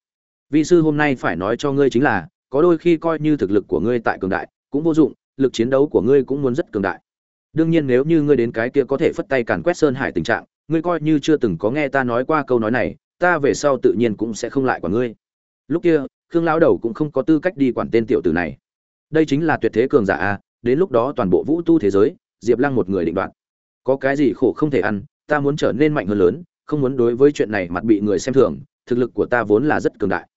Vị sư hôm nay phải nói cho ngươi chính là, có đôi khi coi như thực lực của ngươi tại cường đại, cũng vô dụng, lực chiến đấu của ngươi cũng muốn rất cường đại. Đương nhiên nếu như ngươi đến cái kia có thể phất tay càn quét sơn hải tình trạng, ngươi coi như chưa từng có nghe ta nói qua câu nói này, ta về sau tự nhiên cũng sẽ không lại quản ngươi. Lúc kia, khương lão đầu cũng không có tư cách đi quản tên tiểu tử này. Đây chính là tuyệt thế cường giả a, đến lúc đó toàn bộ vũ tu thế giới, diệp lăng một người định đoạt. Có cái gì khổ không thể ăn ta muốn trở nên mạnh hơn lớn, không muốn đối với chuyện này mặt bị người xem thường, thực lực của ta vốn là rất cường đại.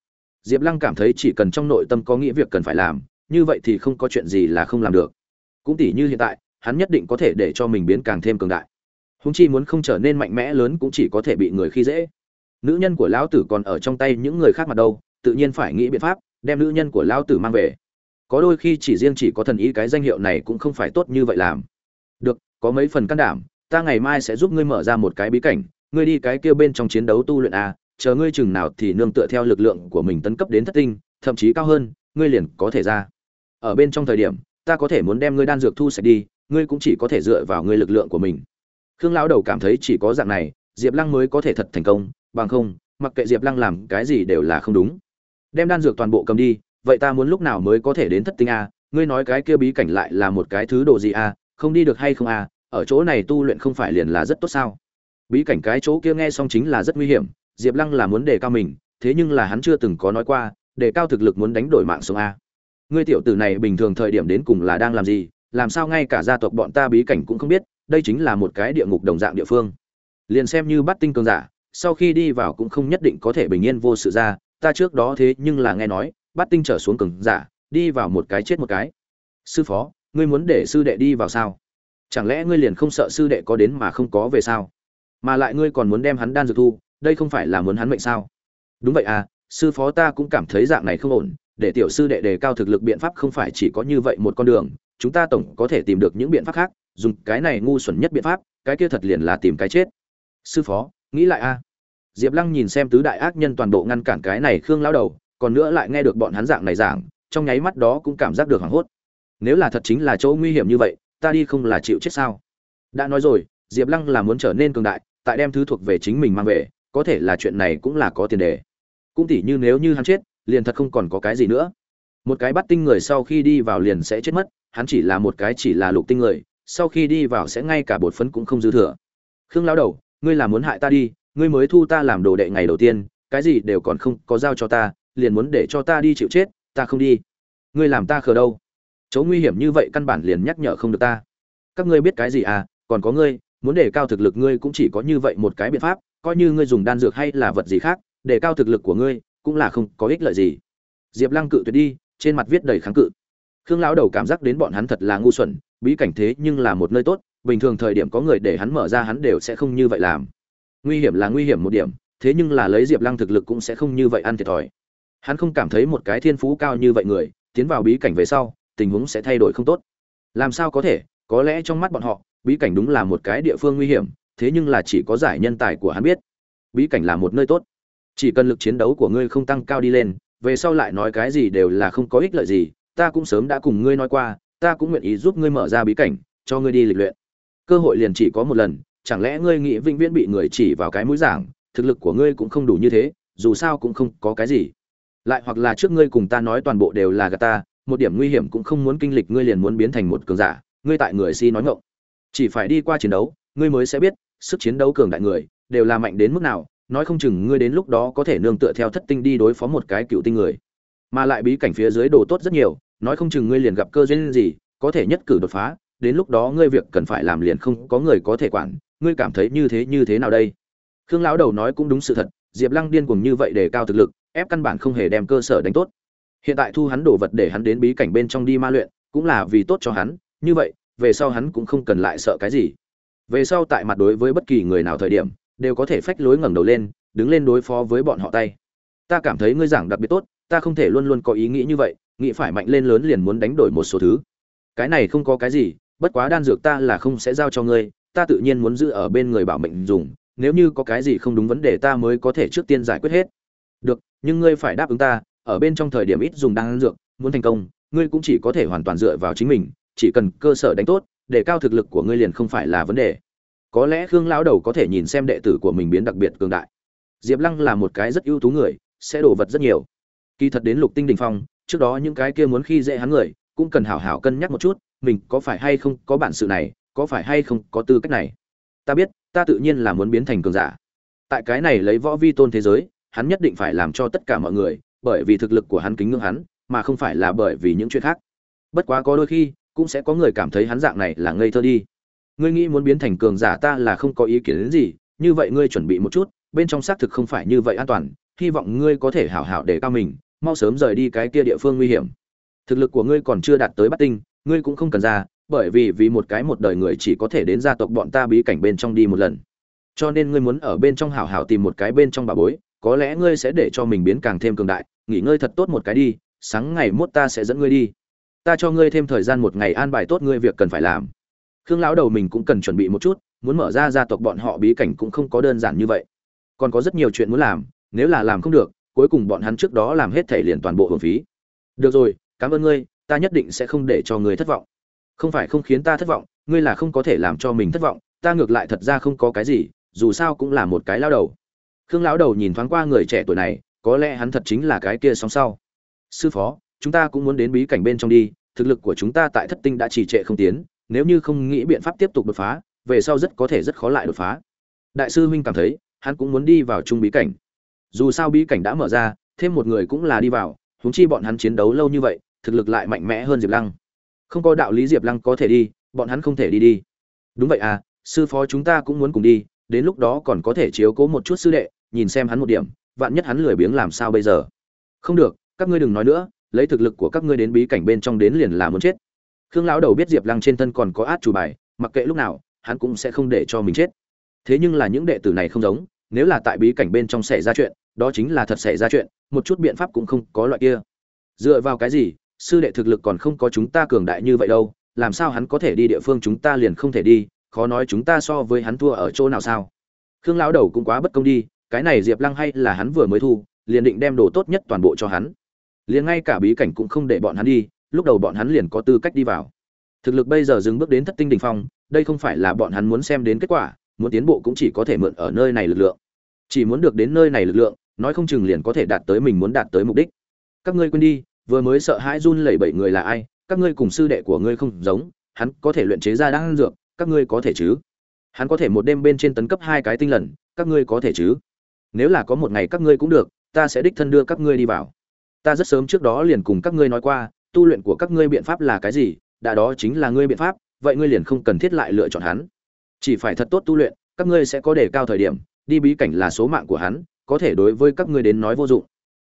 Diệp lăng cảm thấy chỉ cần trong nội tâm có nghĩa việc cần phải làm, như vậy thì không có chuyện gì là không làm được. Cũng tỉ như hiện tại, hắn nhất định có thể để cho mình biến càng thêm cường đại. Húng chi muốn không trở nên mạnh mẽ lớn cũng chỉ có thể bị người khi dễ. Nữ nhân của lão tử còn ở trong tay những người khác mặt đâu, tự nhiên phải nghĩ biện pháp, đem nữ nhân của lão tử mang về. Có đôi khi chỉ riêng chỉ có thần ý cái danh hiệu này cũng không phải tốt như vậy làm. Được, có mấy phần can đảm ta ngày mai sẽ giúp ngươi mở ra một cái bí cảnh, ngươi đi cái kia bên trong chiến đấu tu luyện a chờ ngươi chừng nào thì nương tựa theo lực lượng của mình tấn cấp đến thất tinh, thậm chí cao hơn, ngươi liền có thể ra. Ở bên trong thời điểm, ta có thể muốn đem ngươi đan dược thu sạch đi, ngươi cũng chỉ có thể dựa vào ngươi lực lượng của mình. Khương lão đầu cảm thấy chỉ có dạng này, diệp lăng mới có thể thật thành công, bằng không, mặc kệ diệp lăng làm cái gì đều là không đúng. Đem đan dược toàn bộ cầm đi, vậy ta muốn lúc nào mới có thể đến thất tinh a ngươi nói cái kia bí cảnh lại là một cái thứ đồ gì a không đi được hay không a ở chỗ này tu luyện không phải liền là rất tốt sao? Bí cảnh cái chỗ kia nghe xong chính là rất nguy hiểm, diệp lăng là muốn đề cao mình, thế nhưng là hắn chưa từng có nói qua, đề cao thực lực muốn đánh đổi mạng sống a. Ngươi tiểu tử này bình thường thời điểm đến cùng là đang làm gì, làm sao ngay cả gia tộc bọn ta bí cảnh cũng không biết, đây chính là một cái địa ngục đồng dạng địa phương. Liền xem như bắt tinh cường giả, sau khi đi vào cũng không nhất định có thể bình yên vô sự ra, ta trước đó thế nhưng là nghe nói, bắt tinh trở xuống cường giả, đi vào một cái chết một cái. Sư phó, ngươi muốn để sư đệ đi vào sao? Chẳng lẽ ngươi liền không sợ sư đệ có đến mà không có về sao? Mà lại ngươi còn muốn đem hắn đan dược thu, đây không phải là muốn hắn mệnh sao? Đúng vậy à sư phó ta cũng cảm thấy dạng này không ổn, để tiểu sư đệ đề cao thực lực biện pháp không phải chỉ có như vậy một con đường, chúng ta tổng có thể tìm được những biện pháp khác, dùng cái này ngu xuẩn nhất biện pháp, cái kia thật liền là tìm cái chết. Sư phó, nghĩ lại a diệp lăng nhìn xem tứ đại ác nhân toàn bộ ngăn cản cái này khương lao đầu, còn nữa lại nghe được bọn hắn dạng này giảng, trong nháy mắt đó cũng cảm giác được hoảng hốt. Nếu là thật chính là chỗ nguy hiểm như vậy ta đi không là chịu chết sao? Đã nói rồi, diệp lăng là muốn trở nên cường đại, tại đem thứ thuộc về chính mình mang về, có thể là chuyện này cũng là có tiền đề. Cũng tỉ như nếu như hắn chết, liền thật không còn có cái gì nữa. Một cái bắt tinh người sau khi đi vào liền sẽ chết mất, hắn chỉ là một cái chỉ là lục tinh người, sau khi đi vào sẽ ngay cả bột phấn cũng không dư thừa. Khương Lão đầu, ngươi là muốn hại ta đi, ngươi mới thu ta làm đồ đệ ngày đầu tiên, cái gì đều còn không có giao cho ta, liền muốn để cho ta đi chịu chết, ta không đi. Ngươi làm ta khờ đâu? Chỗ nguy hiểm như vậy căn bản liền nhắc nhở không được ta. Các ngươi biết cái gì à? Còn có ngươi, muốn để cao thực lực ngươi cũng chỉ có như vậy một cái biện pháp, coi như ngươi dùng đan dược hay là vật gì khác, để cao thực lực của ngươi cũng là không có ích lợi gì. Diệp lăng cự tuyệt đi, trên mặt viết đầy kháng cự. Khương lão đầu cảm giác đến bọn hắn thật là ngu xuẩn, bí cảnh thế nhưng là một nơi tốt, bình thường thời điểm có người để hắn mở ra hắn đều sẽ không như vậy làm. Nguy hiểm là nguy hiểm một điểm, thế nhưng là lấy diệp lăng thực lực cũng sẽ không như vậy ăn thiệt thòi. Hắn không cảm thấy một cái thiên phú cao như vậy người, tiến vào bí cảnh về sau tình huống sẽ thay đổi không tốt. Làm sao có thể? Có lẽ trong mắt bọn họ, bí cảnh đúng là một cái địa phương nguy hiểm, thế nhưng là chỉ có giải nhân tài của hắn biết. Bí cảnh là một nơi tốt. Chỉ cần lực chiến đấu của ngươi không tăng cao đi lên, về sau lại nói cái gì đều là không có ích lợi gì, ta cũng sớm đã cùng ngươi nói qua, ta cũng nguyện ý giúp ngươi mở ra bí cảnh, cho ngươi đi lịch luyện. Cơ hội liền chỉ có một lần, chẳng lẽ ngươi nghĩ vĩnh viễn bị người chỉ vào cái mũi giảng, thực lực của ngươi cũng không đủ như thế, dù sao cũng không có cái gì. Lại hoặc là trước ngươi cùng ta nói toàn bộ đều là gạt ta một điểm nguy hiểm cũng không muốn kinh lịch, ngươi liền muốn biến thành một cường giả, ngươi tại người si nói ngộng chỉ phải đi qua chiến đấu, ngươi mới sẽ biết, sức chiến đấu cường đại người, đều là mạnh đến mức nào, nói không chừng ngươi đến lúc đó có thể nương tựa theo thất tinh đi đối phó một cái cựu tinh người. Mà lại bí cảnh phía dưới đồ tốt rất nhiều, nói không chừng ngươi liền gặp cơ duyên gì, có thể nhất cử đột phá, đến lúc đó ngươi việc cần phải làm liền không có người có thể quản, ngươi cảm thấy như thế như thế nào đây? Khương lão đầu nói cũng đúng sự thật, diệp lăng điên cuồng như vậy để cao thực lực, ép căn bản không hề đem cơ sở đánh tốt hiện tại thu hắn đồ vật để hắn đến bí cảnh bên trong đi ma luyện, cũng là vì tốt cho hắn, như vậy, về sau hắn cũng không cần lại sợ cái gì. Về sau tại mặt đối với bất kỳ người nào thời điểm, đều có thể phách lối ngẩng đầu lên, đứng lên đối phó với bọn họ tay. Ta cảm thấy ngươi giảng đặc biệt tốt, ta không thể luôn luôn có ý nghĩ như vậy, nghĩ phải mạnh lên lớn liền muốn đánh đổi một số thứ. Cái này không có cái gì, bất quá đan dược ta là không sẽ giao cho ngươi, ta tự nhiên muốn giữ ở bên người bảo mệnh dùng, nếu như có cái gì không đúng vấn đề ta mới có thể trước tiên giải quyết hết. Được, nhưng ngươi phải đáp ứng ta ở bên trong thời điểm ít dùng đan dược, muốn thành công, ngươi cũng chỉ có thể hoàn toàn dựa vào chính mình, chỉ cần cơ sở đánh tốt, để cao thực lực của ngươi liền không phải là vấn đề. Có lẽ khương lão đầu có thể nhìn xem đệ tử của mình biến đặc biệt cường đại. Diệp lăng là một cái rất ưu tú người, sẽ đổ vật rất nhiều. Kỳ thật đến lục tinh đình phong, trước đó những cái kia muốn khi dễ hắn người, cũng cần hảo hảo cân nhắc một chút, mình có phải hay không có bản sự này, có phải hay không có tư cách này. Ta biết, ta tự nhiên là muốn biến thành cường giả. Tại cái này lấy võ vi tôn thế giới, hắn nhất định phải làm cho tất cả mọi người bởi vì thực lực của hắn kính ngưỡng hắn, mà không phải là bởi vì những chuyện khác. Bất quá có đôi khi, cũng sẽ có người cảm thấy hắn dạng này là ngây thơ đi. Ngươi nghĩ muốn biến thành cường giả ta là không có ý kiến đến gì, như vậy ngươi chuẩn bị một chút, bên trong xác thực không phải như vậy an toàn, hy vọng ngươi có thể hảo hảo để cao mình, mau sớm rời đi cái kia địa phương nguy hiểm. Thực lực của ngươi còn chưa đạt tới bắt tinh, ngươi cũng không cần ra, bởi vì vì một cái một đời người chỉ có thể đến gia tộc bọn ta bí cảnh bên trong đi một lần. Cho nên ngươi muốn ở bên trong hảo hảo tìm một cái bên trong bà bối có lẽ ngươi sẽ để cho mình biến càng thêm cường đại, nghỉ ngơi thật tốt một cái đi, sáng ngày mốt ta sẽ dẫn ngươi đi. Ta cho ngươi thêm thời gian một ngày an bài tốt ngươi việc cần phải làm. Khương lão đầu mình cũng cần chuẩn bị một chút, muốn mở ra gia tộc bọn họ bí cảnh cũng không có đơn giản như vậy. Còn có rất nhiều chuyện muốn làm, nếu là làm không được, cuối cùng bọn hắn trước đó làm hết thể liền toàn bộ hưởng phí. Được rồi, cảm ơn ngươi, ta nhất định sẽ không để cho ngươi thất vọng. Không phải không khiến ta thất vọng, ngươi là không có thể làm cho mình thất vọng, ta ngược lại thật ra không có cái gì, dù sao cũng là một cái lao đầu khương lão đầu nhìn thoáng qua người trẻ tuổi này, có lẽ hắn thật chính là cái kia sóng sau. Sư phó, chúng ta cũng muốn đến bí cảnh bên trong đi, thực lực của chúng ta tại thất tinh đã trì trệ không tiến, nếu như không nghĩ biện pháp tiếp tục đột phá, về sau rất có thể rất khó lại đột phá. Đại sư huynh cảm thấy, hắn cũng muốn đi vào trung bí cảnh. Dù sao bí cảnh đã mở ra, thêm một người cũng là đi vào, huống chi bọn hắn chiến đấu lâu như vậy, thực lực lại mạnh mẽ hơn diệp lăng. Không có đạo lý diệp lăng có thể đi, bọn hắn không thể đi đi. Đúng vậy à sư phó chúng ta cũng muốn cùng đi, đến lúc đó còn có thể chiếu cố một chút sư đệ nhìn xem hắn một điểm, vạn nhất hắn lười biếng làm sao bây giờ? Không được, các ngươi đừng nói nữa, lấy thực lực của các ngươi đến bí cảnh bên trong đến liền là muốn chết. Khương lão đầu biết diệp lăng trên thân còn có át chủ bài, mặc kệ lúc nào, hắn cũng sẽ không để cho mình chết. Thế nhưng là những đệ tử này không giống, nếu là tại bí cảnh bên trong xảy ra chuyện, đó chính là thật xảy ra chuyện, một chút biện pháp cũng không có loại kia. Dựa vào cái gì, sư đệ thực lực còn không có chúng ta cường đại như vậy đâu, làm sao hắn có thể đi địa phương chúng ta liền không thể đi, khó nói chúng ta so với hắn thua ở chỗ nào sao? Khương lão đầu cũng quá bất công đi cái này diệp lăng hay là hắn vừa mới thu, liền định đem đồ tốt nhất toàn bộ cho hắn. Liền ngay cả bí cảnh cũng không để bọn hắn đi, lúc đầu bọn hắn liền có tư cách đi vào. Thực lực bây giờ dừng bước đến thất tinh đỉnh phong, đây không phải là bọn hắn muốn xem đến kết quả, muốn tiến bộ cũng chỉ có thể mượn ở nơi này lực lượng. Chỉ muốn được đến nơi này lực lượng, nói không chừng liền có thể đạt tới mình muốn đạt tới mục đích. Các ngươi quên đi, vừa mới sợ hãi run lẩy bẩy người là ai, các ngươi cùng sư đệ của ngươi không giống, hắn có thể luyện chế ra đan dược, các ngươi có thể chứ? Hắn có thể một đêm bên trên tấn cấp hai cái tinh lần, các ngươi có thể chứ? Nếu là có một ngày các ngươi cũng được, ta sẽ đích thân đưa các ngươi đi vào. Ta rất sớm trước đó liền cùng các ngươi nói qua, tu luyện của các ngươi biện pháp là cái gì, đã đó chính là ngươi biện pháp, vậy ngươi liền không cần thiết lại lựa chọn hắn. Chỉ phải thật tốt tu luyện, các ngươi sẽ có đề cao thời điểm, đi bí cảnh là số mạng của hắn, có thể đối với các ngươi đến nói vô dụng.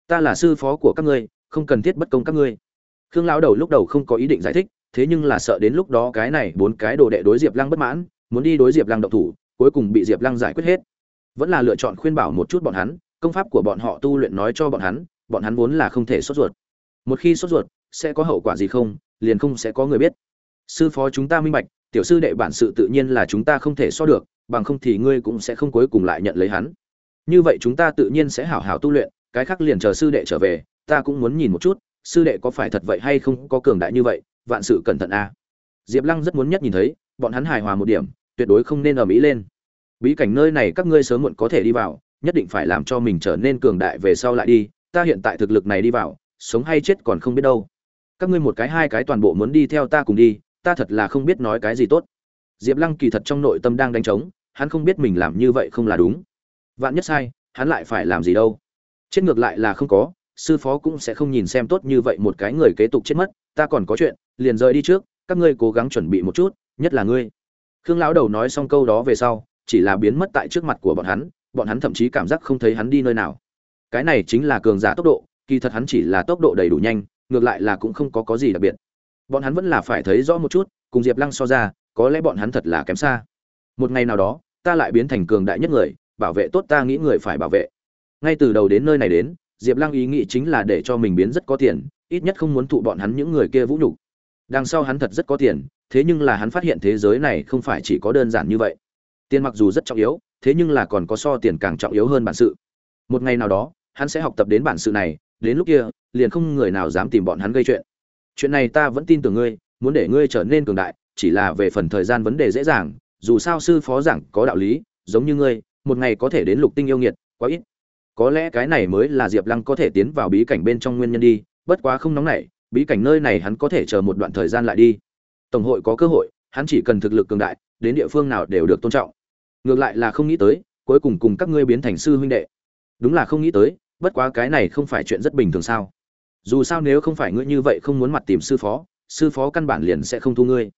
Ta là sư phó của các ngươi, không cần thiết bất công các ngươi. Khương lão đầu lúc đầu không có ý định giải thích, thế nhưng là sợ đến lúc đó cái này bốn cái đồ đệ đối diệp lăng bất mãn, muốn đi đối diệp lăng độc thủ, cuối cùng bị diệp lăng giải quyết hết vẫn là lựa chọn khuyên bảo một chút bọn hắn, công pháp của bọn họ tu luyện nói cho bọn hắn bọn hắn vốn là không thể sốt ruột. Một khi sốt ruột, sẽ có hậu quả gì không, liền không sẽ có người biết. Sư phó chúng ta minh bạch, tiểu sư đệ bản sự tự nhiên là chúng ta không thể so được, bằng không thì ngươi cũng sẽ không cuối cùng lại nhận lấy hắn. Như vậy chúng ta tự nhiên sẽ hảo hảo tu luyện, cái khác liền chờ sư đệ trở về, ta cũng muốn nhìn một chút, sư đệ có phải thật vậy hay không, có cường đại như vậy, vạn sự cẩn thận a diệp lăng rất muốn nhất nhìn thấy, bọn hắn hài hòa một điểm, tuyệt đối không nên ở mỹ lên bí cảnh nơi này các ngươi sớm muộn có thể đi vào, nhất định phải làm cho mình trở nên cường đại về sau lại đi, ta hiện tại thực lực này đi vào, sống hay chết còn không biết đâu. Các ngươi một cái hai cái toàn bộ muốn đi theo ta cùng đi, ta thật là không biết nói cái gì tốt. Diệp lăng kỳ thật trong nội tâm đang đánh trống, hắn không biết mình làm như vậy không là đúng. Vạn nhất sai, hắn lại phải làm gì đâu. Chết ngược lại là không có, sư phó cũng sẽ không nhìn xem tốt như vậy một cái người kế tục chết mất, ta còn có chuyện, liền rời đi trước, các ngươi cố gắng chuẩn bị một chút, nhất là ngươi. Khương lão đầu nói xong câu đó về sau chỉ là biến mất tại trước mặt của bọn hắn bọn hắn thậm chí cảm giác không thấy hắn đi nơi nào. Cái này chính là cường giả tốc độ, kỳ thật hắn chỉ là tốc độ đầy đủ nhanh, ngược lại là cũng không có có gì đặc biệt. Bọn hắn vẫn là phải thấy rõ một chút, cùng diệp lăng so ra, có lẽ bọn hắn thật là kém xa. Một ngày nào đó, ta lại biến thành cường đại nhất người, bảo vệ tốt ta nghĩ người phải bảo vệ. Ngay từ đầu đến nơi này đến, diệp lăng ý nghĩ chính là để cho mình biến rất có tiền, ít nhất không muốn thụ bọn hắn những người kia vũ nhục. Đằng sau hắn thật rất có tiền, thế nhưng là hắn phát hiện thế giới này không phải chỉ có đơn giản như vậy tiền mặc dù rất trọng yếu, thế nhưng là còn có so tiền càng trọng yếu hơn bản sự. Một ngày nào đó, hắn sẽ học tập đến bản sự này, đến lúc kia, liền không người nào dám tìm bọn hắn gây chuyện. Chuyện này ta vẫn tin tưởng ngươi, muốn để ngươi trở nên cường đại, chỉ là về phần thời gian vấn đề dễ dàng, dù sao sư phó giảng có đạo lý, giống như ngươi, một ngày có thể đến lục tinh yêu nghiệt, quá ít. Có lẽ cái này mới là diệp lăng có thể tiến vào bí cảnh bên trong nguyên nhân đi, bất quá không nóng nảy, bí cảnh nơi này hắn có thể chờ một đoạn thời gian lại đi. Tổng hội có cơ hội, hắn chỉ cần thực lực cường đại đến địa phương nào đều được tôn trọng. Ngược lại là không nghĩ tới, cuối cùng cùng các ngươi biến thành sư huynh đệ. Đúng là không nghĩ tới, bất quá cái này không phải chuyện rất bình thường sao? Dù sao nếu không phải ngươi như vậy không muốn mặt tìm sư phó sư phó căn bản liền sẽ không thu ngươi.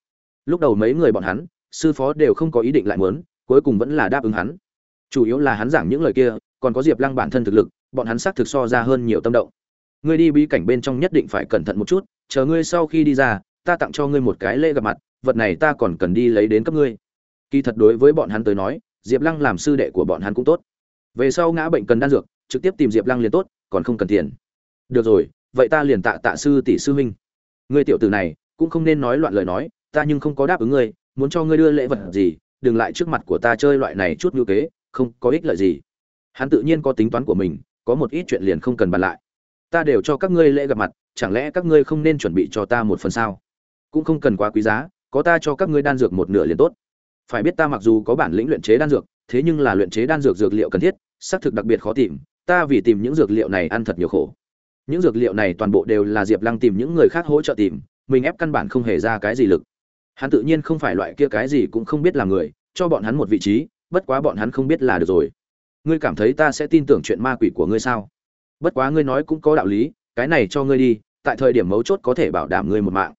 Lúc đầu mấy người bọn hắn, sư phó đều không có ý định lại muốn, cuối cùng vẫn là đáp ứng hắn. Chủ yếu là hắn giảng những lời kia, còn có diệp lăng bản thân thực lực, bọn hắn xác thực so ra hơn nhiều tâm động. Ngươi đi bí cảnh bên trong nhất định phải cẩn thận một chút, chờ ngươi sau khi đi ra, ta tặng cho ngươi một cái lễ gặp mặt vật này ta còn cần đi lấy đến cấp ngươi. Kỳ thật đối với bọn hắn tới nói, diệp lăng làm sư đệ của bọn hắn cũng tốt. Về sau ngã bệnh cần đan dược, trực tiếp tìm diệp lăng liền tốt, còn không cần tiền. Được rồi, vậy ta liền tạ tạ sư tỷ sư huynh. Ngươi tiểu tử này, cũng không nên nói loạn lời nói, ta nhưng không có đáp ứng ngươi, muốn cho ngươi đưa lễ vật gì, đừng lại trước mặt của ta chơi loại này chút ngữ kế, không có ích lợi gì. Hắn tự nhiên có tính toán của mình, có một ít chuyện liền không cần bàn lại. Ta đều cho các ngươi lễ gặp mặt, chẳng lẽ các ngươi không nên chuẩn bị cho ta một phần sao? Cũng không cần quá quý giá có ta cho các ngươi đan dược một nửa liền tốt. Phải biết ta mặc dù có bản lĩnh luyện chế đan dược, thế nhưng là luyện chế đan dược dược liệu cần thiết, xác thực đặc biệt khó tìm, ta vì tìm những dược liệu này ăn thật nhiều khổ. Những dược liệu này toàn bộ đều là diệp lăng tìm những người khác hỗ trợ tìm, mình ép căn bản không hề ra cái gì lực. Hắn tự nhiên không phải loại kia cái gì cũng không biết là người, cho bọn hắn một vị trí, bất quá bọn hắn không biết là được rồi. Ngươi cảm thấy ta sẽ tin tưởng chuyện ma quỷ của ngươi sao? Bất quá ngươi nói cũng có đạo lý, cái này cho ngươi đi, tại thời điểm mấu chốt có thể bảo đảm ngươi một mạng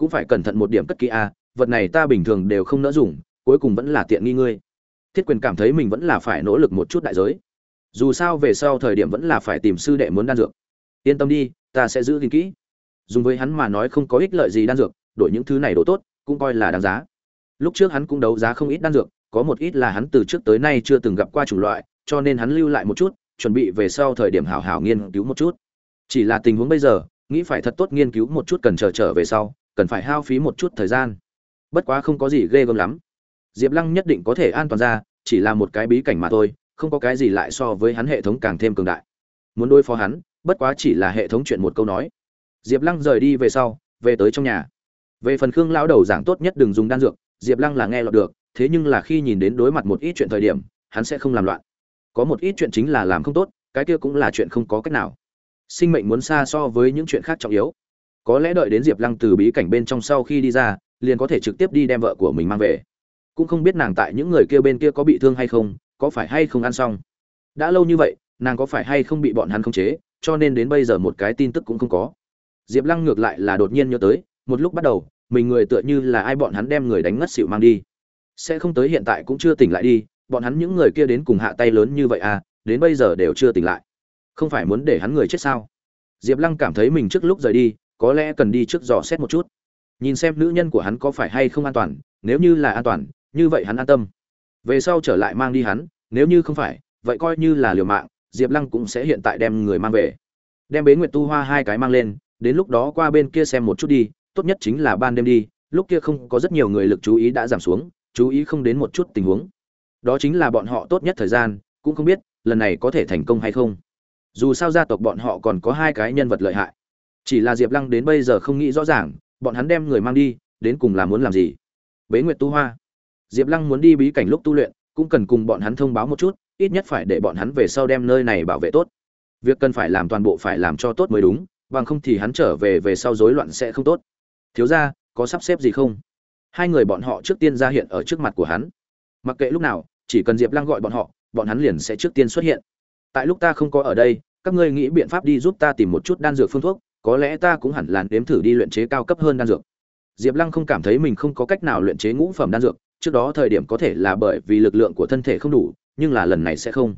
cũng phải cẩn thận một điểm cất kỹ a, vật này ta bình thường đều không nỡ dùng, cuối cùng vẫn là tiện nghi ngươi. Thiết quyền cảm thấy mình vẫn là phải nỗ lực một chút đại giới. Dù sao về sau thời điểm vẫn là phải tìm sư đệ muốn đan dược. Yên tâm đi, ta sẽ giữ gìn kỹ. Dùng với hắn mà nói không có ích lợi gì đan dược, đổi những thứ này đồ tốt, cũng coi là đáng giá. Lúc trước hắn cũng đấu giá không ít đan dược, có một ít là hắn từ trước tới nay chưa từng gặp qua chủng loại, cho nên hắn lưu lại một chút, chuẩn bị về sau thời điểm hảo hảo nghiên cứu một chút. Chỉ là tình huống bây giờ, nghĩ phải thật tốt nghiên cứu một chút cần chờ trở về sau cần phải hao phí một chút thời gian. Bất quá không có gì ghê gớm lắm. Diệp lăng nhất định có thể an toàn ra, chỉ là một cái bí cảnh mà thôi, không có cái gì lại so với hắn hệ thống càng thêm cường đại. Muốn đối phó hắn, bất quá chỉ là hệ thống chuyện một câu nói. Diệp lăng rời đi về sau, về tới trong nhà. Về phần khương lão đầu giảng tốt nhất đừng dùng đan dược, diệp lăng là nghe lọt được, thế nhưng là khi nhìn đến đối mặt một ít chuyện thời điểm, hắn sẽ không làm loạn. Có một ít chuyện chính là làm không tốt, cái kia cũng là chuyện không có cách nào. Sinh mệnh muốn xa so với những chuyện khác trọng yếu có lẽ đợi đến diệp lăng từ bí cảnh bên trong sau khi đi ra, liền có thể trực tiếp đi đem vợ của mình mang về. Cũng không biết nàng tại những người kia bên kia có bị thương hay không, có phải hay không ăn xong. Đã lâu như vậy, nàng có phải hay không bị bọn hắn khống chế, cho nên đến bây giờ một cái tin tức cũng không có. Diệp lăng ngược lại là đột nhiên nhớ tới, một lúc bắt đầu, mình người tựa như là ai bọn hắn đem người đánh ngất xỉu mang đi. Sẽ không tới hiện tại cũng chưa tỉnh lại đi, bọn hắn những người kia đến cùng hạ tay lớn như vậy à đến bây giờ đều chưa tỉnh lại. Không phải muốn để hắn người chết sao? Diệp lăng cảm thấy mình trước lúc rời đi có lẽ cần đi trước dò xét một chút. Nhìn xem nữ nhân của hắn có phải hay không an toàn, nếu như là an toàn, như vậy hắn an tâm. Về sau trở lại mang đi hắn, nếu như không phải, vậy coi như là liều mạng, diệp lăng cũng sẽ hiện tại đem người mang về. Đem bế nguyệt tu hoa hai cái mang lên, đến lúc đó qua bên kia xem một chút đi, tốt nhất chính là ban đêm đi, lúc kia không có rất nhiều người lực chú ý đã giảm xuống, chú ý không đến một chút tình huống. Đó chính là bọn họ tốt nhất thời gian, cũng không biết, lần này có thể thành công hay không. Dù sao gia tộc bọn họ còn có hai cái nhân vật lợi hại chỉ là diệp lăng đến bây giờ không nghĩ rõ ràng, bọn hắn đem người mang đi, đến cùng là muốn làm gì? Bế nguyệt tu hoa. Diệp lăng muốn đi bí cảnh lúc tu luyện, cũng cần cùng bọn hắn thông báo một chút, ít nhất phải để bọn hắn về sau đem nơi này bảo vệ tốt. Việc cần phải làm toàn bộ phải làm cho tốt mới đúng, bằng không thì hắn trở về về sau rối loạn sẽ không tốt. Thiếu ra có sắp xếp gì không? Hai người bọn họ trước tiên ra hiện ở trước mặt của hắn. Mặc kệ lúc nào, chỉ cần diệp lăng gọi bọn họ, bọn hắn liền sẽ trước tiên xuất hiện. Tại lúc ta không có ở đây, các ngươi nghĩ biện pháp đi giúp ta tìm một chút đan dược phương thuốc có lẽ ta cũng hẳn làn đếm thử đi luyện chế cao cấp hơn đan dược. Diệp lăng không cảm thấy mình không có cách nào luyện chế ngũ phẩm đan dược, trước đó thời điểm có thể là bởi vì lực lượng của thân thể không đủ, nhưng là lần này sẽ không.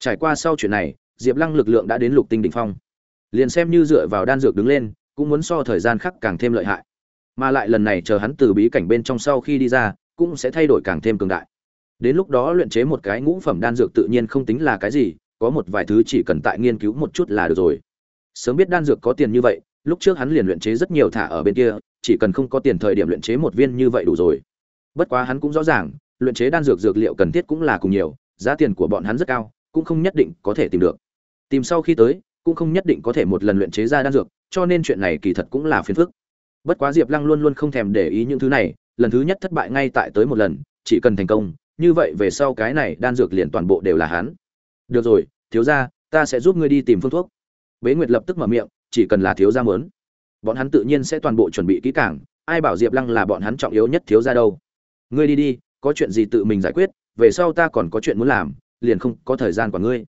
Trải qua sau chuyện này, diệp lăng lực lượng đã đến lục tinh đ ỉ n h phong. Liền xem như dựa vào đan dược đứng lên, cũng muốn so thời gian khác càng thêm lợi hại. Mà lại lần này chờ hắn từ bí cảnh bên trong sau khi đi ra, cũng sẽ thay đổi càng thêm cường đại. Đến lúc đó luyện chế một cái ngũ phẩm đan dược tự nhiên không tính là cái gì, có một vài thứ chỉ cần tại nghiên cứu một chút là được rồi sớm biết đan dược có tiền như vậy, lúc trước hắn liền luyện chế rất nhiều thả ở bên kia, chỉ cần không có tiền thời điểm luyện chế một viên như vậy đủ rồi. Bất quá hắn cũng rõ ràng, luyện chế đan dược dược liệu cần thiết cũng là cùng nhiều, giá tiền của bọn hắn rất cao, cũng không nhất định có thể tìm được. Tìm sau khi tới, cũng không nhất định có thể một lần luyện chế ra đan dược, cho nên chuyện này kỳ thật cũng là phiền phức. Bất quá diệp lăng luôn luôn không thèm để ý những thứ này, lần thứ nhất thất bại ngay tại tới một lần, chỉ cần thành công, như vậy về sau cái này đan dược liền toàn bộ đều là hắn. Được rồi, thiếu gia, ta sẽ giúp ngươi đi tìm phương thuốc bế nguyệt lập tức mở miệng chỉ cần là thiếu gia muốn, bọn hắn tự nhiên sẽ toàn bộ chuẩn bị kỹ càng ai bảo diệp lăng là bọn hắn trọng yếu nhất thiếu gia đâu. Ngươi đi đi có chuyện gì tự mình giải quyết về sau ta còn có chuyện muốn làm liền không có thời gian của ngươi.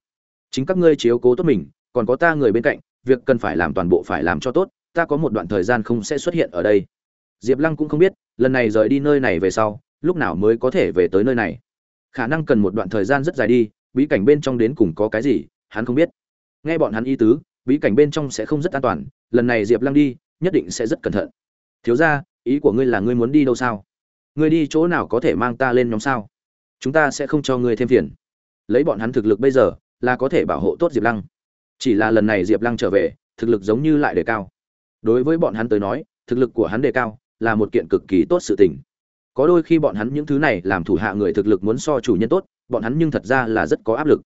Chính các ngươi chiếu cố tốt mình còn có ta người bên cạnh việc cần phải làm toàn bộ phải làm cho tốt ta có một đoạn thời gian không sẽ xuất hiện ở đây. Diệp lăng cũng không biết lần này rời đi nơi này về sau lúc nào mới có thể về tới nơi này. Khả năng cần một đoạn thời gian rất dài đi bí cảnh bên trong đến cùng có cái gì hắn không biết. Nghe bọn hắn y tứ bí cảnh bên trong sẽ không rất an toàn, lần này diệp lăng đi, nhất định sẽ rất cẩn thận. Thiếu ra ý của ngươi là ngươi muốn đi đâu sao? Ngươi đi chỗ nào có thể mang ta lên nhóm sao? Chúng ta sẽ không cho ngươi thêm phiền. Lấy bọn hắn thực lực bây giờ, là có thể bảo hộ tốt diệp lăng. Chỉ là lần này diệp lăng trở về, thực lực giống như lại đề cao. Đối với bọn hắn tới nói, thực lực của hắn đề cao, là một kiện cực kỳ tốt sự tình. Có đôi khi bọn hắn những thứ này làm thủ hạ người thực lực muốn so chủ nhân tốt, bọn hắn nhưng thật ra là rất có áp lực.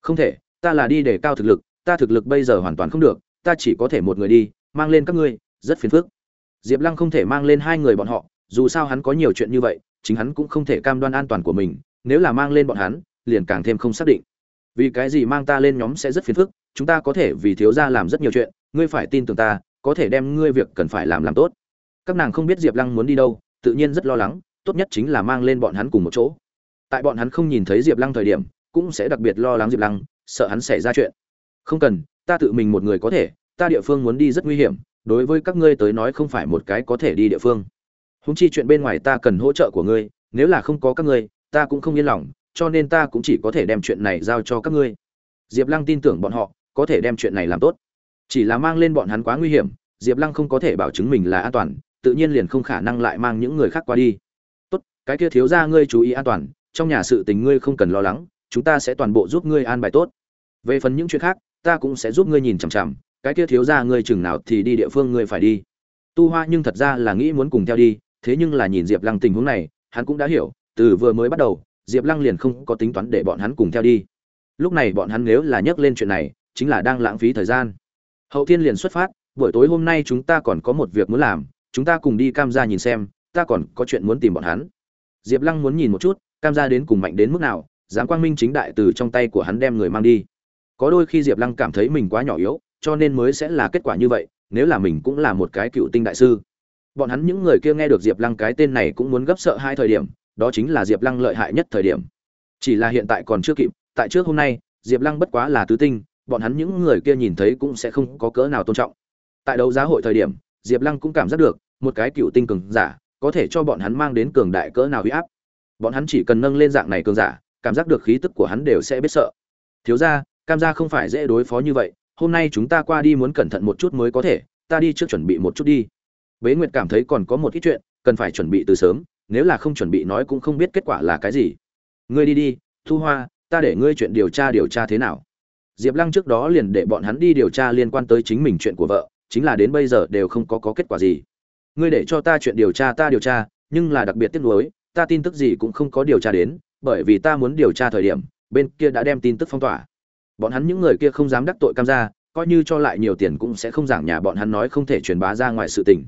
Không thể, ta là đi đề cao thực lực ta thực lực bây giờ hoàn toàn không được, ta chỉ có thể một người đi, mang lên các ngươi, rất phiền phức. Diệp lăng không thể mang lên hai người bọn họ, dù sao hắn có nhiều chuyện như vậy, chính hắn cũng không thể cam đoan an toàn của mình, nếu là mang lên bọn hắn, liền càng thêm không xác định. Vì cái gì mang ta lên nhóm sẽ rất phiền phức, chúng ta có thể vì thiếu gia làm rất nhiều chuyện, ngươi phải tin tưởng ta, có thể đem ngươi việc cần phải làm làm tốt. Các nàng không biết diệp lăng muốn đi đâu, tự nhiên rất lo lắng, tốt nhất chính là mang lên bọn hắn cùng một chỗ. Tại bọn hắn không nhìn thấy diệp lăng thời điểm, cũng sẽ đặc biệt lo lắng diệp lăng, sợ hắn xảy ra chuyện không cần, ta tự mình một người có thể, ta địa phương muốn đi rất nguy hiểm, đối với các ngươi tới nói không phải một cái có thể đi địa phương. Húng chi chuyện bên ngoài ta cần hỗ trợ của ngươi, nếu là không có các ngươi, ta cũng không yên lòng, cho nên ta cũng chỉ có thể đem chuyện này giao cho các ngươi. Diệp lăng tin tưởng bọn họ, có thể đem chuyện này làm tốt. Chỉ là mang lên bọn hắn quá nguy hiểm, diệp lăng không có thể bảo chứng mình là an toàn, tự nhiên liền không khả năng lại mang những người khác qua đi. Tốt, cái kia thiếu ra ngươi chú ý an toàn, trong nhà sự tình ngươi không cần lo lắng, chúng ta sẽ toàn bộ giúp ngươi an bài tốt. Về phần những chuyện khác ta cũng sẽ giúp ngươi nhìn chằm chằm, cái kia thiếu ra ngươi chừng nào thì đi địa phương ngươi phải đi. Tu hoa nhưng thật ra là nghĩ muốn cùng theo đi, thế nhưng là nhìn diệp lăng tình huống này, hắn cũng đã hiểu, từ vừa mới bắt đầu, diệp lăng liền không có tính toán để bọn hắn cùng theo đi. Lúc này bọn hắn nếu là nhắc lên chuyện này, chính là đang lãng phí thời gian. Hậu thiên liền xuất phát, buổi tối hôm nay chúng ta còn có một việc muốn làm, chúng ta cùng đi cam gia nhìn xem, ta còn có chuyện muốn tìm bọn hắn. Diệp lăng muốn nhìn một chút, cam gia đến cùng mạnh đến mức nào dám quang minh chính đại từ trong tay của hắn đem người mang đi có đôi khi diệp lăng cảm thấy mình quá nhỏ yếu, cho nên mới sẽ là kết quả như vậy, nếu là mình cũng là một cái cựu tinh đại sư. Bọn hắn những người kia nghe được diệp lăng cái tên này cũng muốn gấp sợ hai thời điểm, đó chính là diệp lăng lợi hại nhất thời điểm. Chỉ là hiện tại còn chưa kịp, tại trước hôm nay, diệp lăng bất quá là tứ tinh, bọn hắn những người kia nhìn thấy cũng sẽ không có cỡ nào tôn trọng. Tại đấu giá hội thời điểm, diệp lăng cũng cảm giác được, một cái cựu tinh cường giả, có thể cho bọn hắn mang đến cường đại cỡ nào huy áp. Bọn hắn chỉ cần nâng lên dạng này cường giả, cảm giác được khí tức của hắn đều sẽ biết sợ. Thiếu ra cam gia không phải dễ đối phó như vậy hôm nay chúng ta qua đi muốn cẩn thận một chút mới có thể ta đi trước chuẩn bị một chút đi. Bế nguyệt cảm thấy còn có một ít chuyện cần phải chuẩn bị từ sớm nếu là không chuẩn bị nói cũng không biết kết quả là cái gì. Ngươi đi đi thu hoa ta để ngươi chuyện điều tra điều tra thế nào? Diệp lăng trước đó liền để bọn hắn đi điều tra liên quan tới chính mình chuyện của vợ chính là đến bây giờ đều không có, có kết quả gì. Ngươi để cho ta chuyện điều tra ta điều tra nhưng là đặc biệt tiếc nuối ta tin tức gì cũng không có điều tra đến bởi vì ta muốn điều tra thời điểm bên kia đã đem tin tức phong tỏa bọn hắn những người kia không dám đắc tội cam gia, coi như cho lại nhiều tiền cũng sẽ không giảng nhà bọn hắn nói không thể truyền bá ra ngoài sự tình.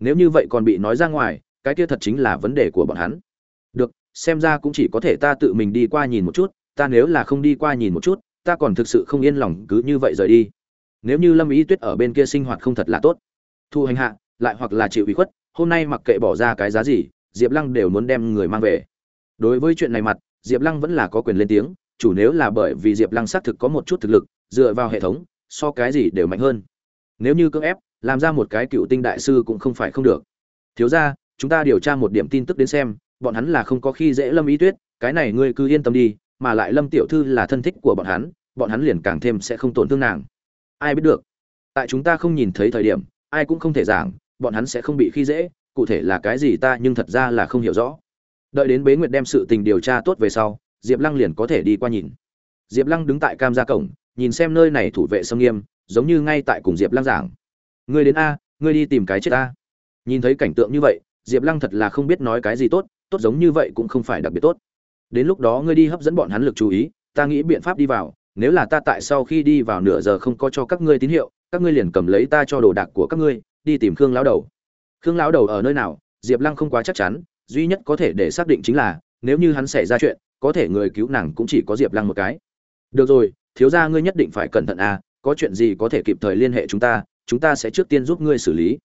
Nếu như vậy còn bị nói ra ngoài, cái kia thật chính là vấn đề của bọn hắn. Được, xem ra cũng chỉ có thể ta tự mình đi qua nhìn một chút, ta nếu là không đi qua nhìn một chút, ta còn thực sự không yên lòng cứ như vậy rời đi. Nếu như lâm ý tuyết ở bên kia sinh hoạt không thật là tốt. Thu hành hạ, lại hoặc là chịu ủy khuất, hôm nay mặc kệ bỏ ra cái giá gì, diệp lăng đều muốn đem người mang về. Đối với chuyện này mặt, diệp lăng vẫn là có quyền lên tiếng chủ nếu là bởi vì diệp lăng xác thực có một chút thực lực dựa vào hệ thống so cái gì đều mạnh hơn. Nếu như cưỡng ép làm ra một cái cựu tinh đại sư cũng không phải không được. Thiếu gia, chúng ta điều tra một điểm tin tức đến xem bọn hắn là không có khi dễ lâm ý tuyết cái này ngươi cứ yên tâm đi mà lại lâm tiểu thư là thân thích của bọn hắn bọn hắn liền càng thêm sẽ không tổn thương nàng. Ai biết được? Tại chúng ta không nhìn thấy thời điểm ai cũng không thể giảng bọn hắn sẽ không bị khi dễ cụ thể là cái gì ta nhưng thật ra là không hiểu rõ. Đợi đến bế nguyệt đem sự tình điều tra tốt về sau diệp lăng liền có thể đi qua nhìn. Diệp lăng đứng tại cam gia cổng, nhìn xem nơi này thủ vệ sông nghiêm, giống như ngay tại cùng diệp lăng giảng. Ngươi đến a, ngươi đi tìm cái chết a. Nhìn thấy cảnh tượng như vậy, diệp lăng thật là không biết nói cái gì tốt tốt giống như vậy cũng không phải đặc biệt tốt. Đến lúc đó ngươi đi hấp dẫn bọn hắn lực chú ý, ta nghĩ biện pháp đi vào, nếu là ta tại sau khi đi vào nửa giờ không có cho các ngươi tín hiệu, các ngươi liền cầm lấy ta cho đồ đạc của các ngươi, đi tìm khương lão đầu. Khương lão đầu ở nơi nào? Diệp lăng không quá chắc chắn, duy nhất có thể để xác định chính là, nếu như hắn xảy ra chuyện có thể người cứu nàng cũng chỉ có diệp lăng một cái. Được rồi, thiếu gia ngươi nhất định phải cẩn thận à có chuyện gì có thể kịp thời liên hệ chúng ta chúng ta sẽ trước tiên giúp ngươi xử lý.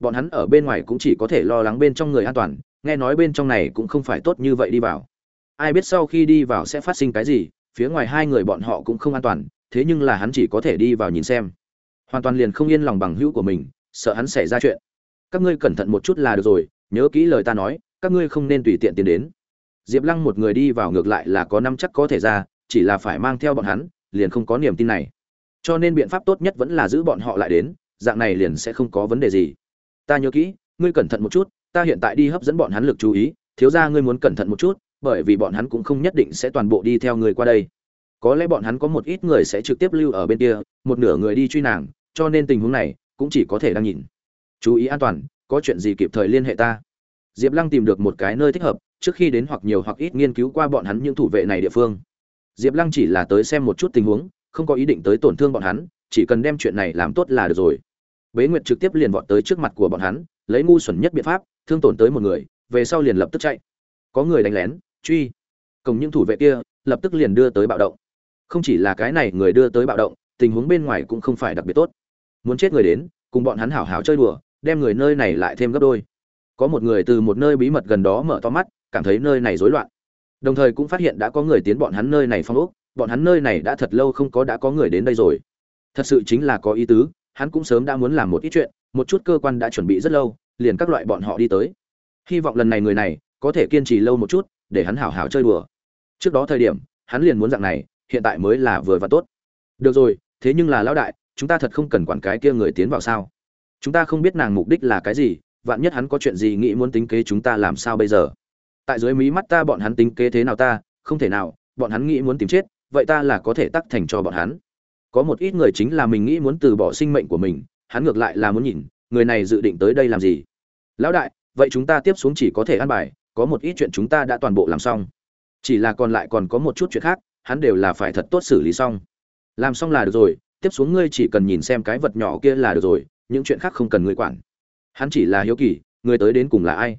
Bọn hắn ở bên ngoài cũng chỉ có thể lo lắng bên trong người an toàn, nghe nói bên trong này cũng không phải tốt như vậy đi vào. Ai biết sau khi đi vào sẽ phát sinh cái gì, phía ngoài hai người bọn họ cũng không an toàn, thế nhưng là hắn chỉ có thể đi vào nhìn xem. Hoàn toàn liền không yên lòng bằng hữu của mình, sợ hắn xảy ra chuyện. Các ngươi cẩn thận một chút là được rồi, nhớ kỹ lời ta nói, các ngươi không nên tùy tiện tiến đến diệp lăng một người đi vào ngược lại là có năm chắc có thể ra, chỉ là phải mang theo bọn hắn, liền không có niềm tin này. Cho nên biện pháp tốt nhất vẫn là giữ bọn họ lại đến, dạng này liền sẽ không có vấn đề gì. Ta nhớ kỹ, ngươi cẩn thận một chút, ta hiện tại đi hấp dẫn bọn hắn lực chú ý, thiếu gia ngươi muốn cẩn thận một chút, bởi vì bọn hắn cũng không nhất định sẽ toàn bộ đi theo người qua đây. Có lẽ bọn hắn có một ít người sẽ trực tiếp lưu ở bên kia, một nửa người đi truy nàng, cho nên tình huống này cũng chỉ có thể đang nhìn. Chú ý an toàn, có chuyện gì kịp thời liên hệ ta. Diệp lăng tìm được một cái nơi thích hợp trước khi đến hoặc nhiều hoặc ít nghiên cứu qua bọn hắn những thủ vệ này địa phương. Diệp lăng chỉ là tới xem một chút tình huống, không có ý định tới tổn thương bọn hắn, chỉ cần đem chuyện này làm tốt là được rồi. Bế nguyệt trực tiếp liền vọt tới trước mặt của bọn hắn, lấy ngu xuẩn nhất biện pháp, thương tổn tới một người, về sau liền lập tức chạy. Có người đánh lén, truy. Cùng những thủ vệ kia, lập tức liền đưa tới bạo động. Không chỉ là cái này người đưa tới bạo động, tình huống bên ngoài cũng không phải đặc biệt tốt. Muốn chết người đến, cùng bọn hắn hảo hảo chơi đùa, đem người nơi này lại thêm gấp đôi. Có một người từ một nơi bí mật gần đó mở to mắt cảm thấy nơi này rối loạn. Đồng thời cũng phát hiện đã có người tiến bọn hắn nơi này phong ốc, bọn hắn nơi này đã thật lâu không có đã có người đến đây rồi. Thật sự chính là có ý tứ, hắn cũng sớm đã muốn làm một ít chuyện, một chút cơ quan đã chuẩn bị rất lâu, liền các loại bọn họ đi tới. Hy vọng lần này người này có thể kiên trì lâu một chút, để hắn hảo hảo chơi đùa. Trước đó thời điểm, hắn liền muốn dạng này, hiện tại mới là vừa và tốt. Được rồi, thế nhưng là lão đại, chúng ta thật không cần quản cái kia người tiến vào sao? Chúng ta không biết nàng mục đích là cái gì, vạn nhất hắn có chuyện gì nghĩ muốn tính kế chúng ta làm sao bây giờ? Tại dưới mí mắt ta bọn hắn tính kế thế nào ta, không thể nào, bọn hắn nghĩ muốn tìm chết, vậy ta là có thể tắc thành cho bọn hắn. Có một ít người chính là mình nghĩ muốn từ bỏ sinh mệnh của mình, hắn ngược lại là muốn nhìn, người này dự định tới đây làm gì. Lão đại, vậy chúng ta tiếp xuống chỉ có thể ăn bài, có một ít chuyện chúng ta đã toàn bộ làm xong. Chỉ là còn lại còn có một chút chuyện khác, hắn đều là phải thật tốt xử lý xong. Làm xong là được rồi, tiếp xuống ngươi chỉ cần nhìn xem cái vật nhỏ kia là được rồi, những chuyện khác không cần ngươi quản. Hắn chỉ là hiếu kỳ, người tới đến cùng là ai?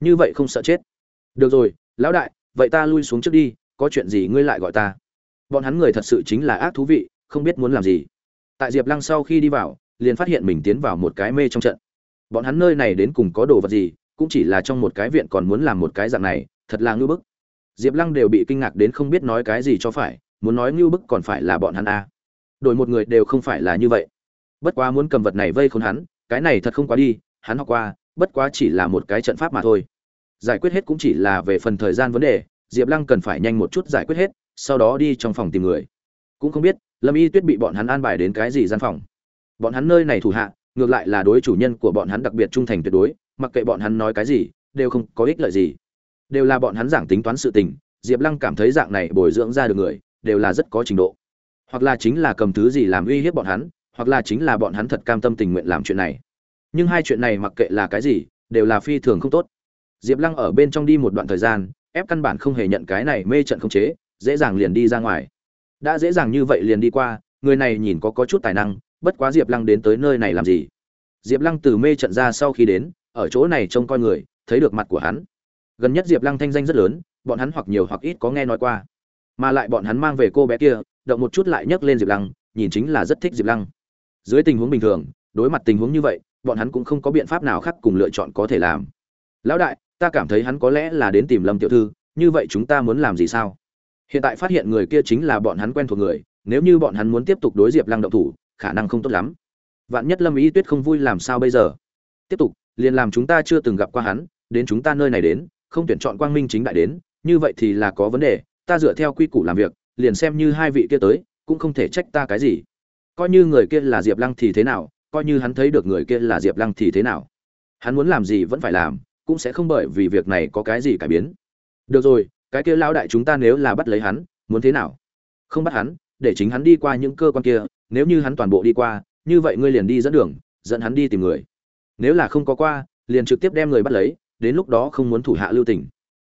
Như vậy không sợ chết được rồi, lão đại, vậy ta lui xuống trước đi, có chuyện gì ngươi lại gọi ta? Bọn hắn người thật sự chính là ác thú vị, không biết muốn làm gì. Tại diệp lăng sau khi đi vào, liền phát hiện mình tiến vào một cái mê trong trận. Bọn hắn nơi này đến cùng có đồ vật gì, cũng chỉ là trong một cái viện còn muốn làm một cái dạng này, thật là ngưu bức. Diệp lăng đều bị kinh ngạc đến không biết nói cái gì cho phải, muốn nói ngưu bức còn phải là bọn hắn a. À. đổi một người đều không phải là như vậy. Bất quá muốn cầm vật này vây khốn hắn, cái này thật không quá đi, hắn học qua, bất quá chỉ là một cái trận pháp mà thôi giải quyết hết cũng chỉ là về phần thời gian vấn đề, diệp lăng cần phải nhanh một chút giải quyết hết, sau đó đi trong phòng tìm người. Cũng không biết, lâm y tuyết bị bọn hắn an bài đến cái gì gian phòng. Bọn hắn nơi này thủ hạ, ngược lại là đối chủ nhân của bọn hắn đặc biệt trung thành tuyệt đối, mặc kệ bọn hắn nói cái gì, đều không có ích lợi gì. Đều là bọn hắn giảng tính toán sự tình, diệp lăng cảm thấy dạng này bồi dưỡng ra được người, đều là rất có trình độ. Hoặc là chính là cầm thứ gì làm uy hiếp bọn hắn, hoặc là chính là bọn hắn thật cam tâm tình nguyện làm chuyện này. Nhưng hai chuyện này mặc kệ là cái gì, đều là phi thường không tốt diệp lăng ở bên trong đi một đoạn thời gian, ép căn bản không hề nhận cái này mê trận không chế, dễ dàng liền đi ra ngoài. Đã dễ dàng như vậy liền đi qua, người này nhìn có có chút tài năng, bất quá diệp lăng đến tới nơi này làm gì? Diệp lăng từ mê trận ra sau khi đến, ở chỗ này trông coi người, thấy được mặt của hắn. Gần nhất diệp lăng thanh danh rất lớn, bọn hắn hoặc nhiều hoặc ít có nghe nói qua. Mà lại bọn hắn mang về cô bé kia, động một chút lại nhấc lên diệp lăng, nhìn chính là rất thích diệp lăng. Dưới tình huống bình thường, đối mặt tình huống như vậy, bọn hắn cũng không có biện pháp nào khác cùng lựa chọn có thể làm. Lão đại ta cảm thấy hắn có lẽ là đến tìm lâm tiểu thư, như vậy chúng ta muốn làm gì sao? Hiện tại phát hiện người kia chính là bọn hắn quen thuộc người, nếu như bọn hắn muốn tiếp tục đối diệp lăng động thủ, khả năng không tốt lắm. Vạn nhất lâm ý tuyết không vui làm sao bây giờ? Tiếp tục, liền làm chúng ta chưa từng gặp qua hắn, đến chúng ta nơi này đến, không tuyển chọn quang minh chính đại đến, như vậy thì là có vấn đề, ta dựa theo quy củ làm việc, liền xem như hai vị kia tới, cũng không thể trách ta cái gì. Coi như người kia là diệp lăng thì thế nào, coi như hắn thấy được người kia là diệp lăng thì thế nào. Hắn muốn làm gì vẫn phải làm cũng sẽ không bởi vì việc này có cái gì cải biến. Được rồi, cái kia lão đại chúng ta nếu là bắt lấy hắn, muốn thế nào? Không bắt hắn, để chính hắn đi qua những cơ quan kia, nếu như hắn toàn bộ đi qua, như vậy ngươi liền đi dẫn đường, dẫn hắn đi tìm người. Nếu là không có qua, liền trực tiếp đem người bắt lấy, đến lúc đó không muốn thủ hạ lưu tình.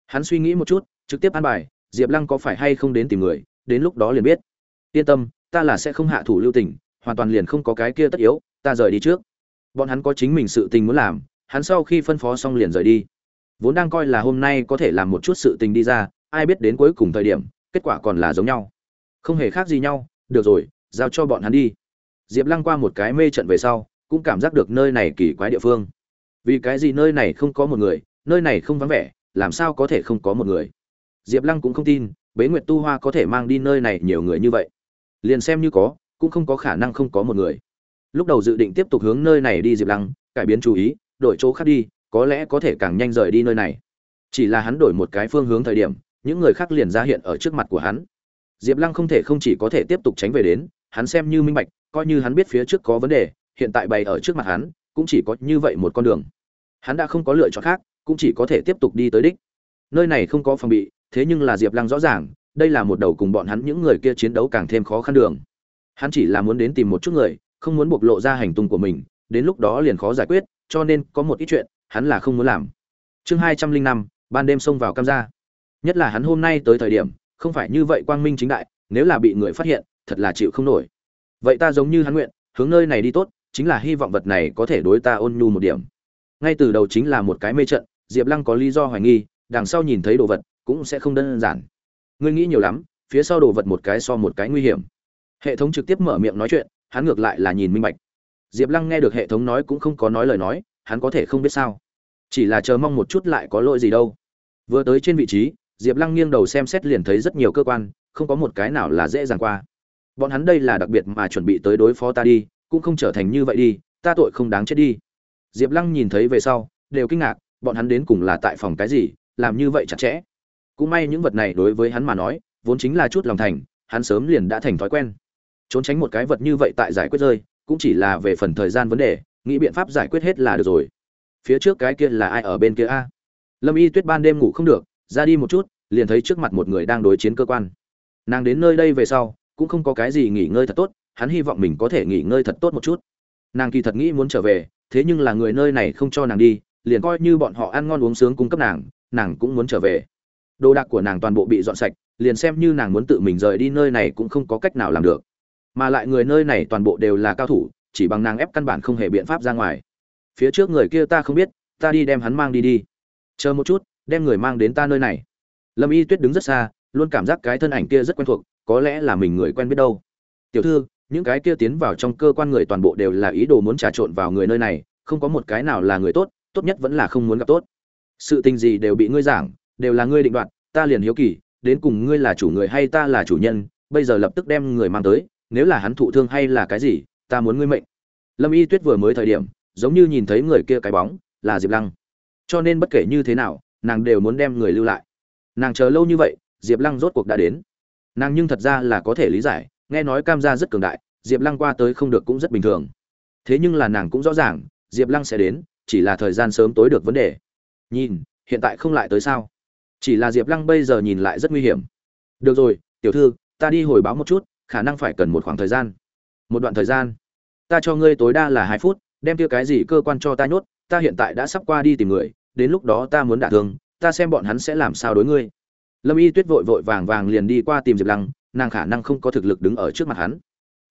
Hắn suy nghĩ một chút, trực tiếp an bài, diệp lăng có phải hay không đến tìm người, đến lúc đó liền biết. Yên tâm, ta là sẽ không hạ thủ lưu tình, hoàn toàn liền không có cái kia tất yếu, ta rời đi trước. Bọn hắn có chính mình sự tình muốn làm hắn sau khi phân phó xong liền rời đi. Vốn đang coi là hôm nay có thể làm một chút sự tình đi ra, ai biết đến cuối cùng thời điểm, kết quả còn là giống nhau. Không hề khác gì nhau, được rồi, giao cho bọn hắn đi. Diệp lăng qua một cái mê trận về sau, cũng cảm giác được nơi này kỳ quái địa phương. Vì cái gì nơi này không có một người, nơi này không vắng vẻ, làm sao có thể không có một người? Diệp lăng cũng không tin, bế nguyệt tu hoa có thể mang đi nơi này nhiều người như vậy. Liền xem như có, cũng không có khả năng không có một người. Lúc đầu dự định tiếp tục hướng nơi này đi diệp lăng, cải biến chú ý đổi chỗ khác đi, có lẽ có thể càng nhanh rời đi nơi này. Chỉ là hắn đổi một cái phương hướng thời điểm, những người khác liền ra hiện ở trước mặt của hắn. Diệp lăng không thể không chỉ có thể tiếp tục tránh về đến, hắn xem như minh bạch, coi như hắn biết phía trước có vấn đề, hiện tại bày ở trước mặt hắn, cũng chỉ có như vậy một con đường. Hắn đã không có lựa chọn khác, cũng chỉ có thể tiếp tục đi tới đích. Nơi này không có phòng bị, thế nhưng là diệp lăng rõ ràng, đây là một đầu cùng bọn hắn những người kia chiến đấu càng thêm khó khăn đường. Hắn chỉ là muốn đến tìm một chút người, không muốn bộc lộ ra hành tung của mình, đến lúc đó liền khó giải quyết cho nên có một ít chuyện, hắn là không muốn làm. Chương hai trăm linh năm, ban đêm xông vào cam gia. Nhất là hắn hôm nay tới thời điểm, không phải như vậy quang minh chính đại, nếu là bị người phát hiện, thật là chịu không nổi. Vậy ta giống như hắn nguyện, hướng nơi này đi tốt, chính là hy vọng vật này có thể đối ta ôn nhu một điểm. Ngay từ đầu chính là một cái mê trận, diệp lăng có lý do hoài nghi, đằng sau nhìn thấy đồ vật, cũng sẽ không đơn giản. Ngươi nghĩ nhiều lắm, phía sau đồ vật một cái so một cái nguy hiểm. Hệ thống trực tiếp mở miệng nói chuyện, hắn ngược lại là nhìn minh bạch diệp lăng nghe được hệ thống nói cũng không có nói lời nói, hắn có thể không biết sao. Chỉ là chờ mong một chút lại có lỗi gì đâu. Vừa tới trên vị trí, diệp lăng nghiêng đầu xem xét liền thấy rất nhiều cơ quan, không có một cái nào là dễ dàng qua. Bọn hắn đây là đặc biệt mà chuẩn bị tới đối phó ta đi, cũng không trở thành như vậy đi, ta tội không đáng chết đi. Diệp lăng nhìn thấy về sau, đều kinh ngạc, bọn hắn đến cùng là tại phòng cái gì, làm như vậy chặt chẽ. Cũng may những vật này đối với hắn mà nói, vốn chính là chút lòng thành, hắn sớm liền đã thành thói quen. Trốn tránh một cái vật như vậy tại giải quyết rơi cũng chỉ là về phần thời gian vấn đề, nghĩ biện pháp giải quyết hết là được rồi. Phía trước cái kia là ai ở bên kia a? Lâm y tuyết ban đêm ngủ không được, ra đi một chút, liền thấy trước mặt một người đang đối chiến cơ quan. Nàng đến nơi đây về sau, cũng không có cái gì nghỉ ngơi thật tốt, hắn hy vọng mình có thể nghỉ ngơi thật tốt một chút. Nàng kỳ thật nghĩ muốn trở về, thế nhưng là người nơi này không cho nàng đi, liền coi như bọn họ ăn ngon uống sướng cung cấp nàng nàng cũng muốn trở về. Đồ đạc của nàng toàn bộ bị dọn sạch, liền xem như nàng muốn tự mình rời đi nơi này cũng không có cách nào làm được mà lại người nơi này toàn bộ đều là cao thủ, chỉ bằng nàng ép căn bản không hề biện pháp ra ngoài. Phía trước người kia ta không biết, ta đi đem hắn mang đi đi. Chờ một chút, đem người mang đến ta nơi này. Lâm y tuyết đứng rất xa, luôn cảm giác cái thân ảnh kia rất quen thuộc, có lẽ là mình người quen biết đâu. Tiểu thư, những cái kia tiến vào trong cơ quan người toàn bộ đều là ý đồ muốn trà trộn vào người nơi này, không có một cái nào là người tốt tốt nhất vẫn là không muốn gặp tốt. Sự tình gì đều bị ngươi giảng, đều là ngươi định đoạt, ta liền hiếu kỳ, đến cùng ngươi là chủ người hay ta là chủ nhân, bây giờ lập tức đem người mang tới nếu là hắn thụ thương hay là cái gì, ta muốn ngươi mệnh. Lâm y tuyết vừa mới thời điểm, giống như nhìn thấy người kia cái bóng, là diệp lăng. Cho nên bất kể như thế nào, nàng đều muốn đem người lưu lại. Nàng chờ lâu như vậy, diệp lăng rốt cuộc đã đến. Nàng nhưng thật ra là có thể lý giải, nghe nói cam gia rất cường đại, diệp lăng qua tới không được cũng rất bình thường. Thế nhưng là nàng cũng rõ ràng, diệp lăng sẽ đến, chỉ là thời gian sớm tối được vấn đề. Nhìn, hiện tại không lại tới sao? Chỉ là diệp lăng bây giờ nhìn lại rất nguy hiểm. Được rồi, tiểu thư, ta đi hồi báo một chút khả năng phải cần một khoảng thời gian. Một đoạn thời gian. Ta cho ngươi tối đa là hai phút, đem kia cái gì cơ quan cho ta nhốt, ta hiện tại đã sắp qua đi tìm người, đến lúc đó ta muốn đả thương, ta xem bọn hắn sẽ làm sao đối ngươi. Lâm y tuyết vội vội vàng vàng liền đi qua tìm diệp lăng, nàng khả năng không có thực lực đứng ở trước mặt hắn.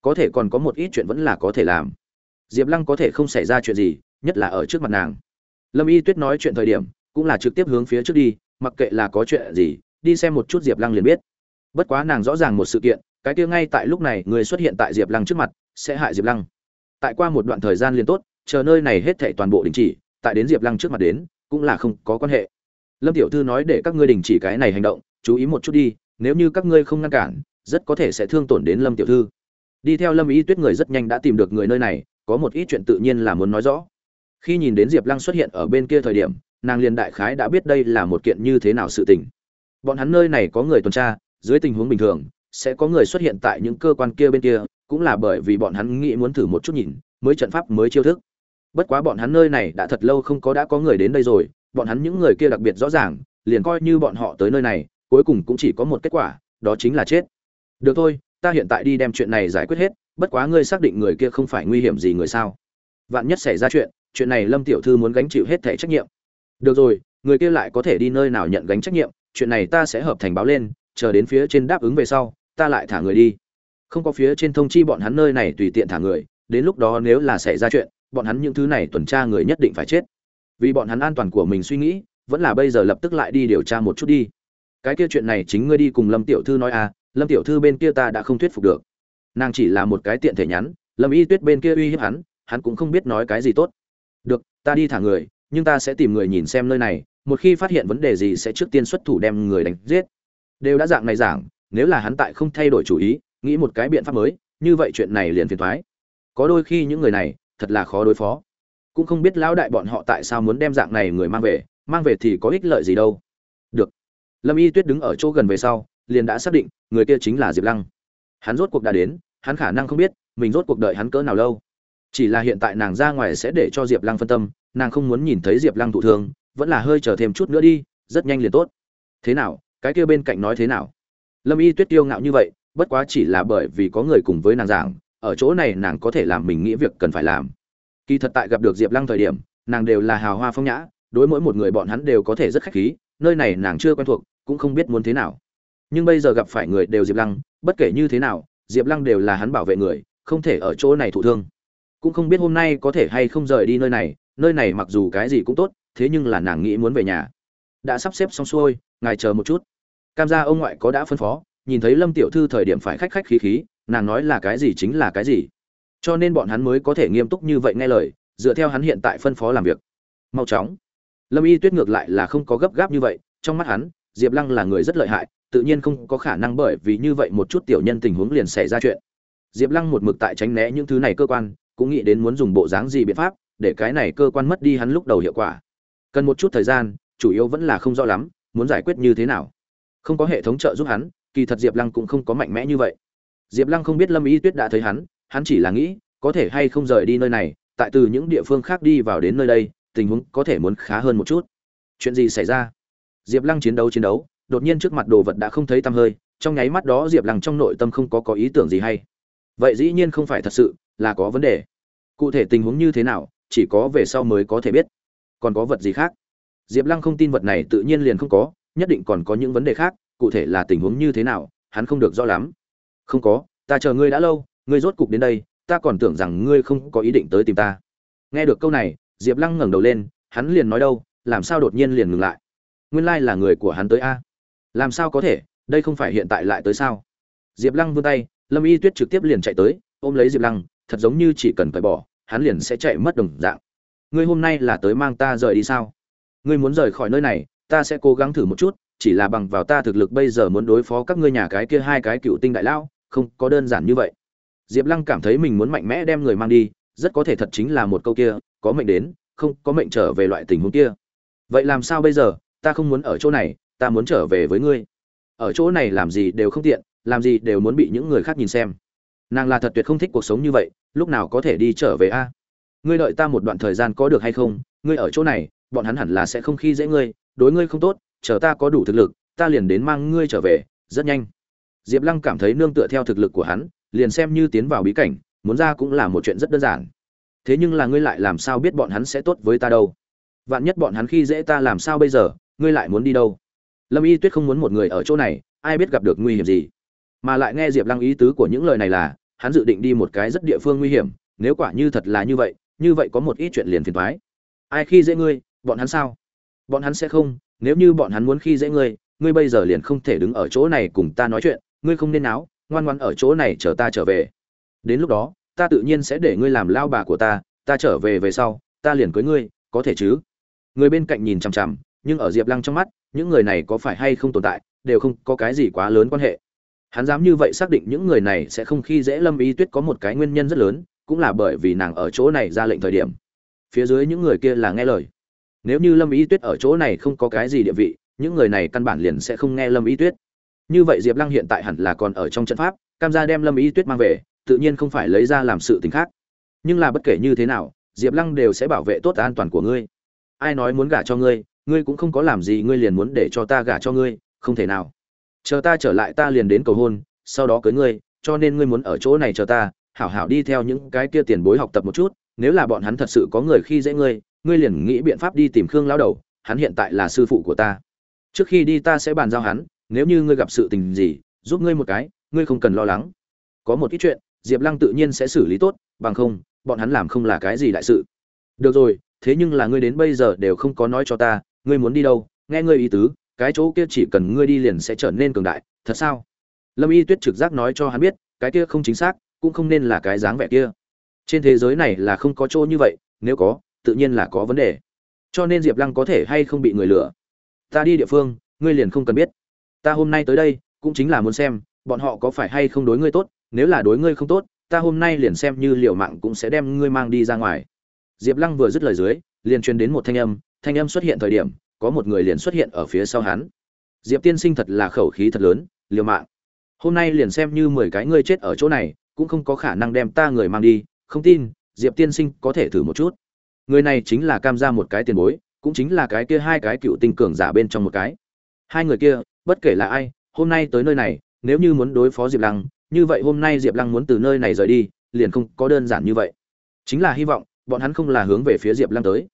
Có thể còn có một ít chuyện vẫn là có thể làm. Diệp lăng có thể không xảy ra chuyện gì, nhất là ở trước mặt nàng. Lâm y tuyết nói chuyện thời điểm, cũng là trực tiếp hướng phía trước đi, mặc kệ là có chuyện gì, đi xem một chút diệp lăng liền biết. Bất quá nàng rõ ràng một sự kiện cái kia ngay tại lúc này, người xuất hiện tại diệp lăng trước mặt, sẽ hại diệp lăng. Tại qua một đoạn thời gian liền tốt, chờ nơi này hết thảy toàn bộ đình chỉ, tại đến diệp lăng trước mặt đến, cũng là không có quan hệ. Lâm tiểu thư nói để các ngươi đình chỉ cái này hành động, chú ý một chút đi, nếu như các ngươi không ngăn cản, rất có thể sẽ thương tổn đến lâm tiểu thư. Đi theo lâm ý tuyết người rất nhanh đã tìm được người nơi này, có một ít chuyện tự nhiên là muốn nói rõ. Khi nhìn đến diệp lăng xuất hiện ở bên kia thời điểm, nàng liền đại khái đã biết đây là một kiện như thế nào sự tình. Bọn hắn nơi này có người tuần tra, dưới tình huống bình thường sẽ có người xuất hiện tại những cơ quan kia bên kia, cũng là bởi vì bọn hắn nghĩ muốn thử một chút nhìn, mới trận pháp mới chiêu thức. Bất quá bọn hắn nơi này đã thật lâu không có đã có người đến đây rồi, bọn hắn những người kia đặc biệt rõ ràng, liền coi như bọn họ tới nơi này, cuối cùng cũng chỉ có một kết quả, đó chính là chết. Được thôi, ta hiện tại đi đem chuyện này giải quyết hết, bất quá ngươi xác định người kia không phải nguy hiểm gì người sao? Vạn nhất xảy ra chuyện chuyện này lâm tiểu thư muốn gánh chịu hết thẻ trách nhiệm. Được rồi, người kia lại có thể đi nơi nào nhận gánh trách nhiệm, chuyện này ta sẽ hợp thành báo lên chờ đến phía trên đáp ứng về sau, ta lại thả người đi. Không có phía trên thông chi bọn hắn nơi này tùy tiện thả người, đến lúc đó nếu là xảy ra chuyện, bọn hắn những thứ này tuần tra người nhất định phải chết. Vì bọn hắn an toàn của mình suy nghĩ, vẫn là bây giờ lập tức lại đi điều tra một chút đi. Cái kia chuyện này chính ngươi đi cùng lâm tiểu thư nói à lâm tiểu thư bên kia ta đã không thuyết phục được. Nàng chỉ là một cái tiện thể nhắn, lâm y tuyết bên kia uy hiếp hắn hắn cũng không biết nói cái gì tốt. Được, ta đi thả người, nhưng ta sẽ tìm người nhìn xem nơi này, một khi phát hiện vấn đề gì sẽ trước tiên xuất thủ đem người đánh giết đều đã dạng này giảng, nếu là hắn tại không thay đổi chủ ý, nghĩ một cái biện pháp mới, như vậy chuyện này liền phiền thoái. Có đôi khi những người này, thật là khó đối phó. Cũng không biết lão đại bọn họ tại sao muốn đem dạng này người mang về mang về thì có ích lợi gì đâu. Được. Lâm y tuyết đứng ở chỗ gần về sau, liền đã xác định, người kia chính là diệp lăng. Hắn rốt cuộc đã đến, hắn khả năng không biết, mình rốt cuộc đợi hắn cỡ nào lâu. Chỉ là hiện tại nàng ra ngoài sẽ để cho diệp lăng phân tâm, nàng không muốn nhìn thấy diệp lăng thụ thương, vẫn là hơi chờ thêm chút nữa đi, rất nhanh liền tốt. Thế nào cái kia bên cạnh nói thế nào? Lâm y tuyết tiêu ngạo như vậy, bất quá chỉ là bởi vì có người cùng với nàng giảng, ở chỗ này nàng có thể làm mình nghĩ việc cần phải làm. Kỳ thật tại gặp được diệp lăng thời điểm, nàng đều là hào hoa phong nhã, đối mỗi một người bọn hắn đều có thể rất khách khí, nơi này nàng chưa quen thuộc, cũng không biết muốn thế nào. Nhưng bây giờ gặp phải người đều diệp lăng, bất kể như thế nào, diệp lăng đều là hắn bảo vệ người, không thể ở chỗ này thụ thương. Cũng không biết hôm nay có thể hay không rời đi nơi này nơi này mặc dù cái gì cũng tốt, thế nhưng là nàng nghĩ muốn về nhà. Đã sắp xếp xong xuôi ngài chờ một chút. Cam gia ông ngoại có đã phân phó, nhìn thấy lâm tiểu thư thời điểm phải khách khách khí khí, nàng nói là cái gì chính là cái gì. Cho nên bọn hắn mới có thể nghiêm túc như vậy nghe lời, dựa theo hắn hiện tại phân phó làm việc. Mau chóng. Lâm y tuyết ngược lại là không có gấp gáp như vậy, trong mắt hắn, diệp lăng là người rất lợi hại, tự nhiên không có khả năng bởi vì như vậy một chút tiểu nhân tình huống liền xảy ra chuyện. Diệp lăng một mực tại tránh né những thứ này cơ quan, cũng nghĩ đến muốn dùng bộ dáng gì biện pháp, để cái này cơ quan mất đi hắn lúc đầu hiệu quả. Cần một chút thời gian, chủ yếu vẫn là không rõ lắm muốn giải quyết như thế nào? Không có hệ thống trợ giúp hắn, kỳ thật diệp lăng cũng không có mạnh mẽ như vậy. Diệp lăng không biết lâm y tuyết đã thấy hắn hắn chỉ là nghĩ, có thể hay không rời đi nơi này, tại từ những địa phương khác đi vào đến nơi đây, tình huống có thể muốn khá hơn một chút. Chuyện gì xảy ra? Diệp lăng chiến đấu chiến đấu, đột nhiên trước mặt đồ vật đã không thấy tăm hơi, trong nháy mắt đó diệp lăng trong nội tâm không có có ý tưởng gì hay. Vậy dĩ nhiên không phải thật sự, là có vấn đề. Cụ thể tình huống như thế nào, chỉ có về sau mới có thể biết. Còn có vật gì khác? Diệp lăng không tin vật này tự nhiên liền không có, nhất định còn có những vấn đề khác, cụ thể là tình huống như thế nào, hắn không được rõ lắm. Không có, ta chờ ngươi đã lâu, ngươi rốt cục đến đây, ta còn tưởng rằng ngươi không có ý định tới tìm ta. Nghe được câu này, diệp lăng ngẩng đầu lên, hắn liền nói đâu, làm sao đột nhiên liền ngừng lại? Nguyên lai là người của hắn tới a. Làm sao có thể, đây không phải hiện tại lại tới sao? Diệp lăng vươn tay, lâm y tuyết trực tiếp liền chạy tới, ôm lấy diệp lăng, thật giống như chỉ cần phải bỏ, hắn liền sẽ chạy mất đồng dạng. Ngươi hôm nay là tới mang ta rời đi sao? Ngươi muốn rời khỏi nơi này, ta sẽ cố gắng thử một chút, chỉ là bằng vào ta thực lực bây giờ muốn đối phó các ngươi nhà cái kia hai cái cựu tinh đại lao không có đơn giản như vậy. Diệp lăng cảm thấy mình muốn mạnh mẽ đem người mang đi, rất có thể thật chính là một câu kia, có mệnh đến, không, có mệnh trở về loại tình huống kia. Vậy làm sao bây giờ, ta không muốn ở chỗ này, ta muốn trở về với ngươi. Ở chỗ này làm gì đều không tiện, làm gì đều muốn bị những người khác nhìn xem. Nàng là thật tuyệt không thích cuộc sống như vậy, lúc nào có thể đi trở về a? Ngươi đợi ta một đoạn thời gian có được hay không, ngươi ở chỗ này bọn hắn hẳn là sẽ không khi dễ ngươi, đối ngươi không tốt, chờ ta có đủ thực lực, ta liền đến mang ngươi trở về, rất nhanh. Diệp lăng cảm thấy nương tựa theo thực lực của hắn, liền xem như tiến vào bí cảnh, muốn ra cũng là một chuyện rất đơn giản. Thế nhưng là ngươi lại làm sao biết bọn hắn sẽ tốt với ta đâu? Vạn nhất bọn hắn khi dễ ta làm sao bây giờ, ngươi lại muốn đi đâu? Lâm y tuyết không muốn một người ở chỗ này, ai biết gặp được nguy hiểm gì. Mà lại nghe diệp lăng ý tứ của những lời này là, hắn dự định đi một cái rất địa phương nguy hiểm, nếu quả như thật là như vậy như vậy có một ít chuyện liền phiền thoái ai khi dễ ngươi bọn hắn sao? Bọn hắn sẽ không, nếu như bọn hắn muốn khi dễ ngươi ngươi bây giờ liền không thể đứng ở chỗ này cùng ta nói chuyện, ngươi không nên náo, ngoan ngoan ở chỗ này chờ ta trở về. Đến lúc đó, ta tự nhiên sẽ để ngươi làm lao bà của ta ta trở về về sau, ta liền cưới ngươi, có thể chứ? Người bên cạnh nhìn chằm chằm, nhưng ở diệp lăng trong mắt, những người này có phải hay không tồn tại, đều không có cái gì quá lớn quan hệ. Hắn dám như vậy xác định những người này sẽ không khi dễ lâm y tuyết có một cái nguyên nhân rất lớn, cũng là bởi vì nàng ở chỗ này ra lệnh thời điểm. Phía dưới những người kia là nghe lời nếu như lâm y tuyết ở chỗ này không có cái gì địa vị, những người này căn bản liền sẽ không nghe lâm y tuyết. Như vậy diệp lăng hiện tại hẳn là còn ở trong trận pháp, cam gia đem lâm y tuyết mang về, tự nhiên không phải lấy ra làm sự t khác. Nhưng là bất kể như thế nào, diệp lăng đều sẽ bảo vệ tốt an toàn của ngươi. Ai nói muốn gả cho ngươi ngươi cũng không có làm gì, ngươi liền muốn để cho ta gả cho ngươi, không thể nào. Chờ ta trở lại ta liền đến cầu hôn, sau đó cưới ngươi, cho nên ngươi muốn ở chỗ này chờ ta, hảo hảo đi theo những cái kia tiền bối học tập một chút, nếu là bọn hắn thật sự có người khi dễ ngươi ngươi liền nghĩ biện pháp đi tìm khương lão đầu, hắn hiện tại là sư phụ của ta. Trước khi đi ta sẽ bàn giao hắn, nếu như ngươi gặp sự tình gì, giúp ngươi một cái, ngươi không cần lo lắng. Có một ít chuyện, diệp lăng tự nhiên sẽ xử lý tốt, bằng không, bọn hắn làm không là cái gì đại sự. Được rồi, thế nhưng là ngươi đến bây giờ đều không có nói cho ta, ngươi muốn đi đâu, nghe ngươi ý tứ, cái chỗ kia chỉ cần ngươi đi liền sẽ trở nên cường đại, thật sao? Lâm y tuyết trực giác nói cho hắn biết, cái kia không chính xác, cũng không nên là cái dáng vẻ kia. Trên thế giới này là không có chỗ như vậy, nếu có tự nhiên là có vấn đề. Cho nên diệp lăng có thể hay không bị người lừa? Ta đi địa phương, ngươi liền không cần biết. Ta hôm nay tới đây, cũng chính là muốn xem, bọn họ có phải hay không đối ngươi tốt, nếu là đối ngươi không tốt, ta hôm nay liền xem như liều mạng cũng sẽ đem ngươi mang đi ra ngoài. Diệp lăng vừa dứt lời dưới, liền truyền đến một thanh âm thanh âm xuất hiện thời điểm, có một người liền xuất hiện ở phía sau hắn. Diệp tiên sinh thật là khẩu khí thật lớn, liều mạng. Hôm nay liền xem như mười cái ngươi chết ở chỗ này, cũng không có khả năng đem ta người mang đi, không tin, diệp tiên sinh có thể thử một chút người này chính là cam ra một cái tiền bối, cũng chính là cái kia hai cái cựu tinh cường giả bên trong một cái. Hai người kia, bất kể là ai, hôm nay tới nơi này, nếu như muốn đối phó diệp lăng, như vậy hôm nay diệp lăng muốn từ nơi này rời đi, liền không có đơn giản như vậy. Chính là hy vọng, bọn hắn không là hướng về phía diệp lăng tới.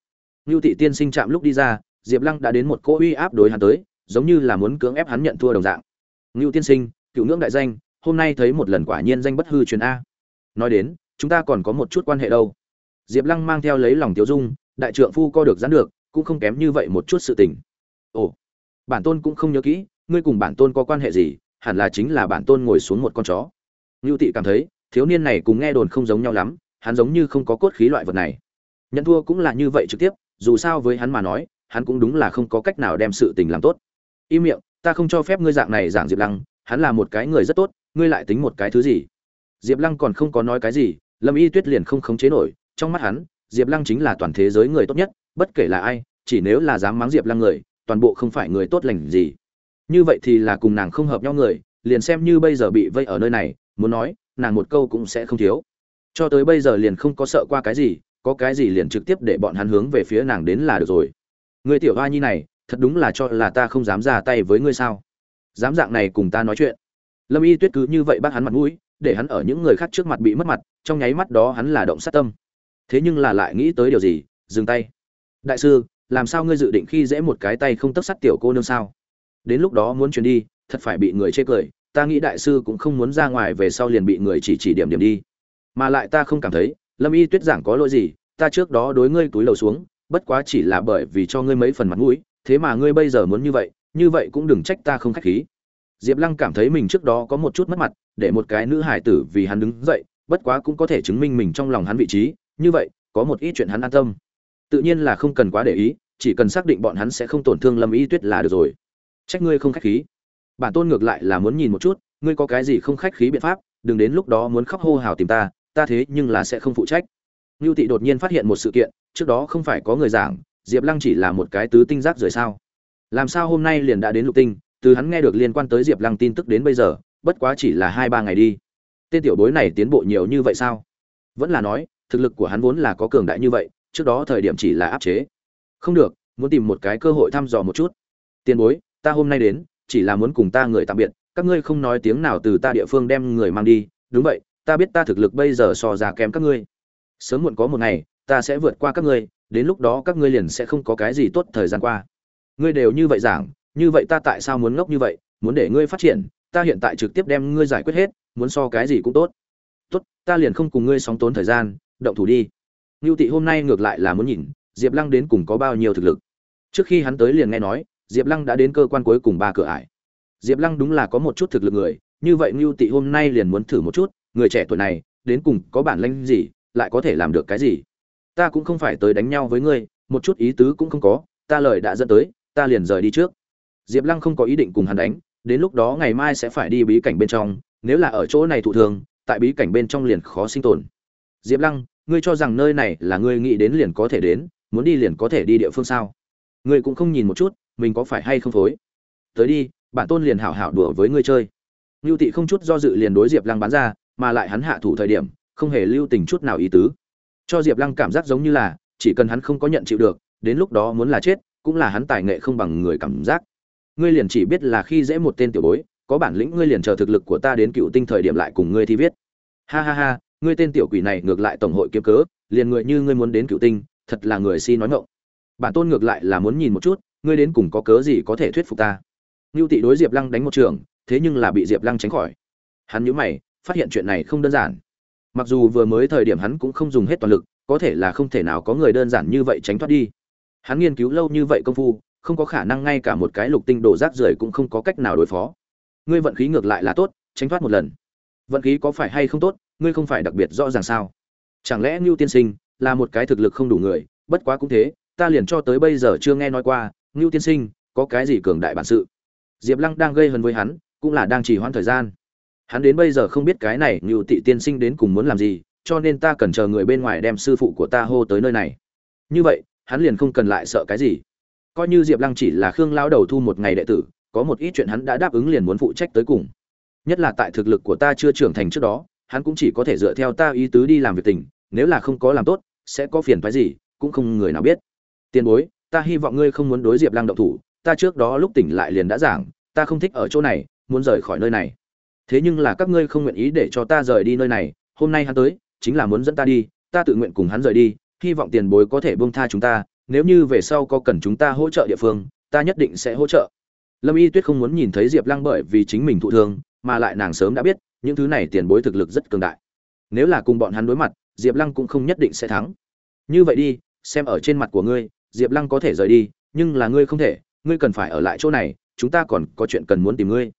Ngưu Thị tiên sinh chạm lúc đi ra, diệp lăng đã đến một cỗ uy áp đối hắn tới, giống như là muốn cưỡng ép hắn nhận thua đồng dạng. Ngưu tiên sinh, cựu ngưỡng đại danh, hôm nay thấy một lần quả nhiên danh bất hư truyền a. Nói đến, chúng ta còn có một chút quan hệ đâu diệp lăng mang theo lấy lòng tiêu dung, đại trượng phu co được gián được, cũng không kém như vậy một chút sự tình. Ồ, bản tôn cũng không nhớ kỹ, ngươi cùng bản tôn có quan hệ gì, hẳn là chính là bản tôn ngồi xuống một con chó. Ngưu tị cảm thấy, thiếu niên này cùng nghe đồn không giống nhau lắm, hắn giống như không có cốt khí loại vật này. Nhận thua cũng là như vậy trực tiếp, dù sao với hắn mà nói, hắn cũng đúng là không có cách nào đem sự tình làm tốt. Im miệng, ta không cho phép ngươi dạng này giảng diệp lăng, hắn là một cái người rất tốt, ngươi lại tính một cái thứ gì? Diệp lăng còn không có nói cái gì, lâm y tuyết liền không khống chế nổi trong mắt hắn, diệp lăng chính là toàn thế giới người tốt nhất, bất kể là ai, chỉ nếu là dám mắng diệp lăng người, toàn bộ không phải người tốt lành gì. Như vậy thì là cùng nàng không hợp nhau người, liền xem như bây giờ bị vây ở nơi này, muốn nói, nàng một câu cũng sẽ không thiếu. Cho tới bây giờ liền không có sợ qua cái gì, có cái gì liền trực tiếp để bọn hắn hướng về phía nàng đến là được rồi. Người tiểu hoa nhi này, thật đúng là cho là ta không dám ra tay với ngươi sao? Dám dạng này cùng ta nói chuyện. Lâm y tuyết cứ như vậy bắt hắn mặt mũi, để hắn ở những người khác trước mặt bị mất mặt, trong nháy mắt đó hắn là động sát tâm thế nhưng là lại nghĩ tới điều gì? Dừng tay. Đại sư, làm sao ngươi dự định khi dễ một cái tay không tất sắt tiểu cô nương sao? Đến lúc đó muốn chuyển đi, thật phải bị người chê cười. Ta nghĩ đại sư cũng không muốn ra ngoài về sau liền bị người chỉ chỉ điểm điểm đi. Mà lại ta không cảm thấy, lâm y tuyết giảng có lỗi gì, ta trước đó đối ngươi túi lầu xuống, bất quá chỉ là bởi vì cho ngươi mấy phần mặt mũi, thế mà ngươi bây giờ muốn như vậy như vậy cũng đừng trách ta không khách khí. Diệp lăng cảm thấy mình trước đó có một chút mất mặt, để một cái nữ hải tử vì hắn đứng dậy, bất quá cũng có thể chứng minh mình trong lòng hắn vị trí như vậy, có một ít chuyện hắn an tâm. Tự nhiên là không cần quá để ý, chỉ cần xác định bọn hắn sẽ không tổn thương lâm y tuyết là được rồi. Trách ngươi không khách khí. Bản tôn ngược lại là muốn nhìn một chút, ngươi có cái gì không khách khí biện pháp, đừng đến lúc đó muốn khóc hô hào tìm ta ta thế nhưng là sẽ không phụ trách. Ngưu tị đột nhiên phát hiện một sự kiện, trước đó không phải có người giảng, diệp lăng chỉ là một cái tứ tinh giác rời sao. Làm sao hôm nay liền đã đến lục tinh, từ hắn nghe được liên quan tới diệp lăng tin tức đến bây giờ, bất quá chỉ là hai ba ngày đi. Tên tiểu bối này tiến bộ nhiều như vậy sao? Vẫn là nói thực lực của hắn vốn là có cường đại như vậy, trước đó thời điểm chỉ là áp chế. Không được, muốn tìm một cái cơ hội thăm dò một chút. Tiền bối, ta hôm nay đến, chỉ là muốn cùng ta người tạm biệt, các ngươi không nói tiếng nào từ ta địa phương đem người mang đi, đúng vậy, ta biết ta thực lực bây giờ so ra kém các ngươi. Sớm muộn có một ngày, ta sẽ vượt qua các ngươi, đến lúc đó các ngươi liền sẽ không có cái gì tốt thời gian qua. Ngươi đều như vậy giảng, như vậy ta tại sao muốn ngốc như vậy, muốn để ngươi phát triển, ta hiện tại trực tiếp đem ngươi giải quyết hết, muốn so cái gì cũng tốt. Tốt, ta liền không cùng ngươi sóng tốn thời gian động thủ đi. Ngưu tị hôm nay ngược lại là muốn nhìn, diệp lăng đến cùng có bao nhiêu thực lực. Trước khi hắn tới liền nghe nói, diệp lăng đã đến cơ quan cuối cùng ba cửa ải. Diệp lăng đúng là có một chút thực lực người, như vậy ngưu tị hôm nay liền muốn thử một chút, người trẻ tuổi này, đến cùng có bản lĩnh gì, lại có thể làm được cái gì? Ta cũng không phải tới đánh nhau với ngươi, một chút ý tứ cũng không có, ta lời đã dẫn tới, ta liền rời đi trước. Diệp lăng không có ý định cùng hắn đánh, đến lúc đó ngày mai sẽ phải đi bí cảnh bên trong, nếu là ở chỗ này thụ thường, tại bí cảnh bên trong liền khó sinh tồn. Diệp lăng ngươi cho rằng nơi này là ngươi nghĩ đến liền có thể đến, muốn đi liền có thể đi địa phương sao? Ngươi cũng không nhìn một chút, mình có phải hay không phối? Tới đi bản tôn liền hảo hảo đùa với ngươi chơi. Ngưu tị không chút do dự liền đối diệp lăng bán ra, mà lại hắn hạ thủ thời điểm, không hề lưu tình chút nào ý tứ. Cho diệp lăng cảm giác giống như là, chỉ cần hắn không có nhận chịu được, đến lúc đó muốn là chết, cũng là hắn tài nghệ không bằng người cảm giác. Ngươi liền chỉ biết là khi dễ một tên tiểu bối, có bản lĩnh ngươi liền chờ thực lực của ta đến cựu tinh thời điểm lại cùng ngươi thi viết. Ha ha ha ngươi tên tiểu quỷ này ngược lại tổng hội kiếm cớ, liền người như ngươi muốn đến cựu tinh, thật là người si nói ngộng bản tôn ngược lại là muốn nhìn một chút, ngươi đến cùng có cớ gì có thể thuyết phục ta? Ngưu tị đối diệp lăng đánh một trường, thế nhưng là bị diệp lăng tránh khỏi. Hắn nhíu mày, phát hiện chuyện này không đơn giản. Mặc dù vừa mới thời điểm hắn cũng không dùng hết toàn lực, có thể là không thể nào có người đơn giản như vậy tránh thoát đi. Hắn nghiên cứu lâu như vậy công phu, không có khả năng ngay cả một cái lục tinh đổ rác rưởi cũng không có cách nào đối phó. Ngươi vận khí ngược lại là tốt, tránh thoát một lần. Vận khí có phải hay không tốt ngươi không phải đặc biệt rõ ràng sao? Chẳng lẽ ngưu tiên sinh là một cái thực lực không đủ người? Bất quá cũng thế, ta liền cho tới bây giờ chưa nghe nói qua ngưu tiên sinh có cái gì cường đại bản sự. Diệp lăng đang gây hấn với hắn, cũng là đang trì hoãn thời gian. Hắn đến bây giờ không biết cái này ngưu tị tiên sinh đến cùng muốn làm gì, cho nên ta cần chờ người bên ngoài đem sư phụ của ta hô tới nơi này. Như vậy, hắn liền không cần lại sợ cái gì. Coi như diệp lăng chỉ là khương lao đầu thu một ngày đệ tử, có một ít chuyện hắn đã đáp ứng liền muốn phụ trách tới cùng. Nhất là tại thực lực của ta chưa trưởng thành trước đó hắn cũng chỉ có thể dựa theo ta ý tứ đi làm việc tình, nếu là không có làm tốt, sẽ có phiền phái gì, cũng không người nào biết. Tiền bối, ta hy vọng ngươi không muốn đối diệp lăng động thủ, ta trước đó lúc tỉnh lại liền đã giảng, ta không thích ở chỗ này, muốn rời khỏi nơi này. Thế nhưng là các ngươi không nguyện ý để cho ta rời đi nơi này, hôm nay hắn tới, chính là muốn dẫn ta đi, ta tự nguyện cùng hắn rời đi, hy vọng tiền bối có thể buông tha chúng ta, nếu như về sau có cần chúng ta hỗ trợ địa phương, ta nhất định sẽ hỗ trợ. Lâm y tuyết không muốn nhìn thấy diệp lăng bởi vì chính mình thụ thương, mà lại nàng sớm đã biết những thứ này tiền bối thực lực rất cường đại. Nếu là cùng bọn hắn đối mặt, diệp lăng cũng không nhất định sẽ thắng. Như vậy đi, xem ở trên mặt của ngươi, diệp lăng có thể rời đi, nhưng là ngươi không thể, ngươi cần phải ở lại chỗ này, chúng ta còn có chuyện cần muốn tìm ngươi.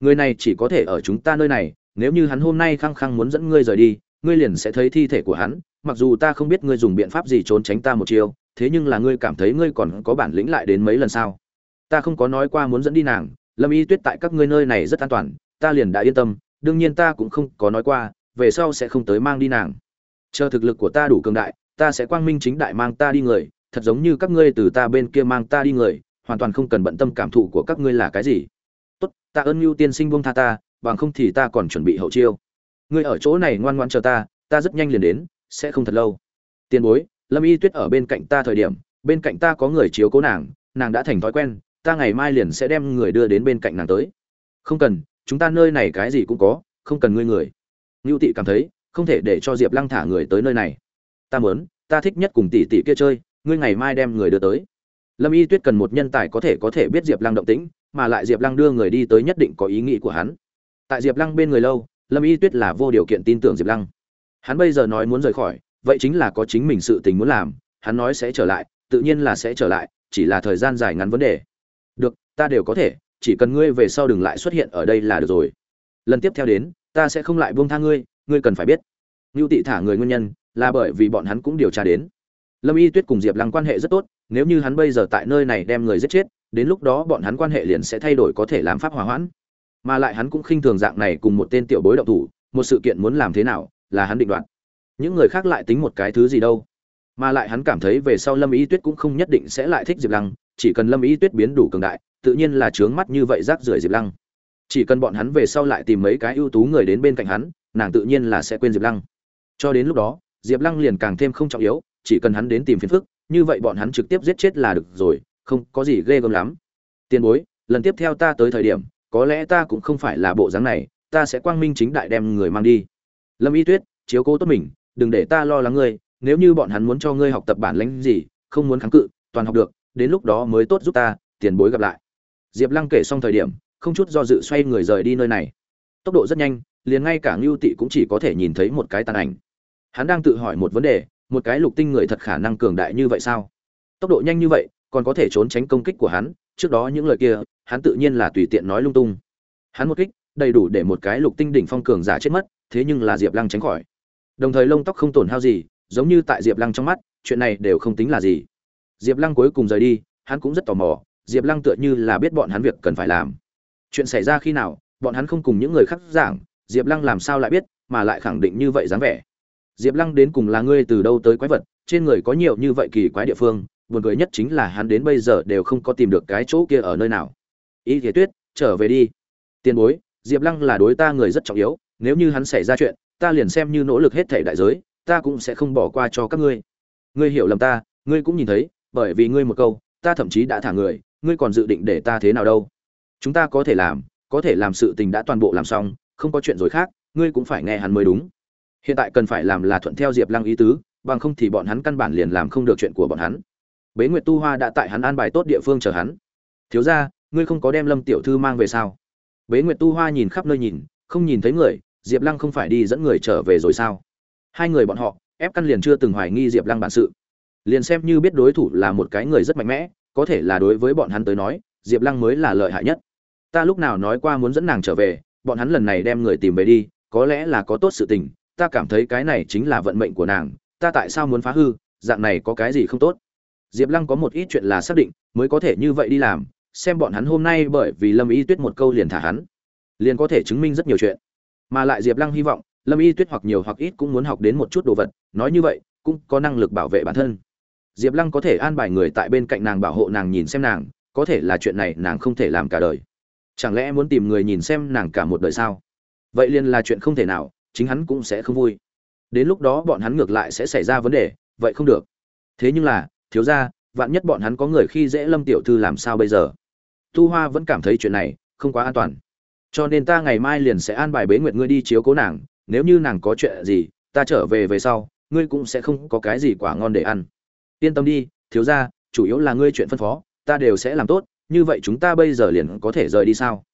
Người này chỉ có thể ở chúng ta nơi này, nếu như hắn hôm nay khăng khăng muốn dẫn ngươi rời đi, ngươi liền sẽ thấy thi thể của hắn, mặc dù ta không biết ngươi dùng biện pháp gì trốn tránh ta một chiều thế nhưng là ngươi cảm thấy ngươi còn có bản lĩnh lại đến mấy lần sao? Ta không có nói qua muốn dẫn đi nàng, lâm y tuyết tại các ngươi nơi này rất an toàn, ta liền đã yên tâm đương nhiên ta cũng không có nói qua, về sau sẽ không tới mang đi nàng. Chờ thực lực của ta đủ cường đại, ta sẽ quang minh chính đại mang ta đi người, thật giống như các ngươi từ ta bên kia mang ta đi người, hoàn toàn không cần bận tâm cảm thụ của các ngươi là cái gì. Tốt, ta ơn mưu tiên sinh buông tha ta, bằng không thì ta còn chuẩn bị hậu chiêu. Ngươi ở chỗ này ngoan ngoan chờ ta ta rất nhanh liền đến, sẽ không thật lâu. Tiền bối, lâm y tuyết ở bên cạnh ta thời điểm, bên cạnh ta có người chiếu cố nàng nàng đã thành thói quen, ta ngày mai liền sẽ đem người đưa đến bên cạnh nàng tới. Không cần chúng ta nơi này cái gì cũng có, không cần ngươi người. Ngưu tị cảm thấy, không thể để cho diệp lăng thả người tới nơi này. Ta mớn ta thích nhất cùng tỷ tỷ kia chơi, ngươi ngày mai đem người đưa tới. Lâm y tuyết cần một nhân tài có thể có thể biết diệp lăng động tĩnh, mà lại diệp lăng đưa người đi tới nhất định có ý nghĩ của hắn. Tại diệp lăng bên người lâu, lâm y tuyết là vô điều kiện tin tưởng diệp lăng. Hắn bây giờ nói muốn rời khỏi, vậy chính là có chính mình sự tình muốn làm, hắn nói sẽ trở lại, tự nhiên là sẽ trở lại, chỉ là thời gian dài ngắn vấn đề. Được, ta đều có thể chỉ cần ngươi về sau đừng lại xuất hiện ở đây là được rồi. Lần tiếp theo đến, ta sẽ không lại buông tha ngươi ngươi cần phải biết. Ngưu tị thả người nguyên nhân là bởi vì bọn hắn cũng điều tra đến. Lâm y tuyết cùng diệp lăng quan hệ rất tốt, nếu như hắn bây giờ tại nơi này đem người giết chết, đến lúc đó bọn hắn quan hệ liền sẽ thay đổi có thể làm pháp hòa hoãn. Mà lại hắn cũng khinh thường dạng này cùng một tên tiểu bối động thủ, một sự kiện muốn làm thế nào là hắn định đoạt. Những người khác lại tính một cái thứ gì đâu. Mà lại hắn cảm thấy về sau lâm ý tuyết cũng không nhất định sẽ lại thích diệp lăng, chỉ cần lâm ý tuyết biến đủ cường đại tự nhiên là trướng mắt như vậy rác rưởi diệp lăng. Chỉ cần bọn hắn về sau lại tìm mấy cái ưu tú người đến bên cạnh hắn, nàng tự nhiên là sẽ quên diệp lăng. Cho đến lúc đó, diệp lăng liền càng thêm không trọng yếu, chỉ cần hắn đến tìm phiền phức, như vậy bọn hắn trực tiếp giết chết là được rồi, không có gì ghê gớm lắm. Tiền bối, lần tiếp theo ta tới thời điểm, có lẽ ta cũng không phải là bộ dáng này, ta sẽ quang minh chính đại đem người mang đi. Lâm y tuyết, chiếu cố tốt mình, đừng để ta lo lắng ngươi, nếu như bọn hắn muốn cho ngươi học tập bản lĩnh gì, không muốn kháng cự, toàn học được, đến lúc đó mới tốt giúp ta, tiền bối gặp lại diệp lăng kể xong thời điểm, không chút do dự xoay người rời đi nơi này. Tốc độ rất nhanh, liền ngay cả ngưu tị cũng chỉ có thể nhìn thấy một cái tàn ảnh. Hắn đang tự hỏi một vấn đề, một cái lục tinh người thật khả năng cường đại như vậy sao? Tốc độ nhanh như vậy, còn có thể trốn tránh công kích của hắn, trước đó những lời kia, hắn tự nhiên là tùy tiện nói lung tung. Hắn một kích, đầy đủ để một cái lục tinh đỉnh phong cường giả chết mất, thế nhưng là diệp lăng tránh khỏi. Đồng thời lông tóc không tổn hao gì, giống như tại diệp lăng trong mắt, chuyện này đều không tính là gì. Diệp lăng cuối cùng rời đi, hắn cũng rất tò mò diệp lăng tựa như là biết bọn hắn việc cần phải làm. Chuyện xảy ra khi nào, bọn hắn không cùng những người khác giảng, diệp lăng làm sao lại biết, mà lại khẳng định như vậy dáng vẻ. Diệp lăng đến cùng là ngươi từ đâu tới quái vật, trên người có nhiều như vậy kỳ quái địa phương, buồn cười nhất chính là hắn đến bây giờ đều không có tìm được cái chỗ kia ở nơi nào. Y thế tuyết, trở về đi. Tiền bối, diệp lăng là đối ta người rất trọng yếu, nếu như hắn xảy ra chuyện, ta liền xem như nỗ lực hết thể đại giới, ta cũng sẽ không bỏ qua cho các ngươi. Ngươi hiểu lầm ta, ngươi cũng nhìn thấy, bởi vì ngươi một câu, ta thậm chí đã thả người ngươi còn dự định để ta thế nào đâu? Chúng ta có thể làm, có thể làm sự tình đã toàn bộ làm xong, không có chuyện rồi khác, ngươi cũng phải nghe hắn mới đúng. Hiện tại cần phải làm là thuận theo diệp lăng ý tứ, bằng không thì bọn hắn căn bản liền làm không được chuyện của bọn hắn. Bế nguyệt tu hoa đã tại hắn an bài tốt địa phương chờ hắn. Thiếu ra ngươi không có đem lâm tiểu thư mang về sao? Bế nguyệt tu hoa nhìn khắp nơi nhìn, không nhìn thấy người, diệp lăng không phải đi dẫn người trở về rồi sao? Hai người bọn họ, ép căn liền chưa từng hoài nghi diệp lăng bản sự. Liền xem như biết đối thủ là một cái người rất mạnh mẽ có thể là đối với bọn hắn tới nói, diệp lăng mới là lợi hại nhất. Ta lúc nào nói qua muốn dẫn nàng trở về, bọn hắn lần này đem người tìm về đi, có lẽ là có tốt sự tình, ta cảm thấy cái này chính là vận mệnh của nàng, ta tại sao muốn phá hư, dạng này có cái gì không tốt? Diệp lăng có một ít chuyện là xác định, mới có thể như vậy đi làm, xem bọn hắn hôm nay bởi vì lâm y tuyết một câu liền thả hắn, liền có thể chứng minh rất nhiều chuyện. Mà lại diệp lăng hy vọng, lâm y tuyết hoặc nhiều hoặc ít cũng muốn học đến một chút đồ vật, nói như vậy, cũng có năng lực bảo vệ bản thân diệp lăng có thể an bài người tại bên cạnh nàng bảo hộ nàng nhìn xem nàng, có thể là chuyện này nàng không thể làm cả đời. Chẳng lẽ muốn tìm người nhìn xem nàng cả một đời sao? Vậy liền là chuyện không thể nào, chính hắn cũng sẽ không vui. Đến lúc đó bọn hắn ngược lại sẽ xảy ra vấn đề, vậy không được. Thế nhưng là, thiếu ra vạn nhất bọn hắn có người khi dễ lâm tiểu thư làm sao bây giờ? Tu hoa vẫn cảm thấy chuyện này không quá an toàn. Cho nên ta ngày mai liền sẽ an bài bế nguyệt ngươi đi chiếu cố nàng, nếu như nàng có chuyện gì, ta trở về về sau, ngươi cũng sẽ không có cái gì quả ngon để ăn yên tâm đi, thiếu ra chủ yếu là ngươi chuyện phân phó, ta đều sẽ làm tốt, như vậy chúng ta bây giờ liền có thể rời đi sao?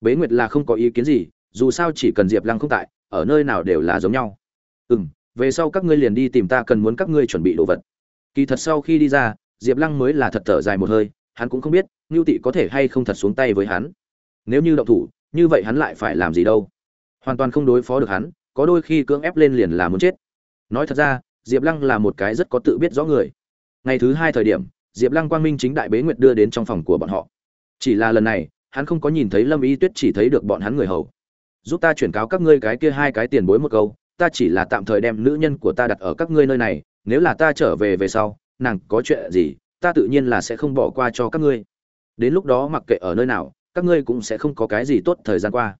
Bế nguyệt là không có ý kiến gì, dù sao chỉ cần diệp lăng không tại, ở nơi nào đều là giống nhau. Ừ m về sau các ngươi liền đi tìm ta cần muốn các ngươi chuẩn bị đồ vật. Kỳ thật sau khi đi ra, diệp lăng mới là thật thở dài một hơi, hắn cũng không biết ngưu tị có thể hay không thật xuống tay với hắn. Nếu như động thủ, như vậy hắn lại phải làm gì đâu? Hoàn toàn không đối phó được hắn, có đôi khi cưỡng ép lên liền là muốn chết. Nói thật ra, diệp lăng là một cái rất có tự biết rõ người ngày thứ hai thời điểm, diệp lăng quang minh chính đại bế nguyệt đưa đến trong phòng của bọn họ. Chỉ là lần này, hắn không có nhìn thấy lâm y tuyết chỉ thấy được bọn hắn người hầu. Giúp ta chuyển cáo các ngươi cái kia hai cái tiền bối một câu, ta chỉ là tạm thời đem nữ nhân của ta đặt ở các ngươi nơi này, nếu là ta trở về về sau, nàng có chuyện gì, ta tự nhiên là sẽ không bỏ qua cho các ngươi. Đến lúc đó mặc kệ ở nơi nào, các ngươi cũng sẽ không có cái gì tốt thời gian qua.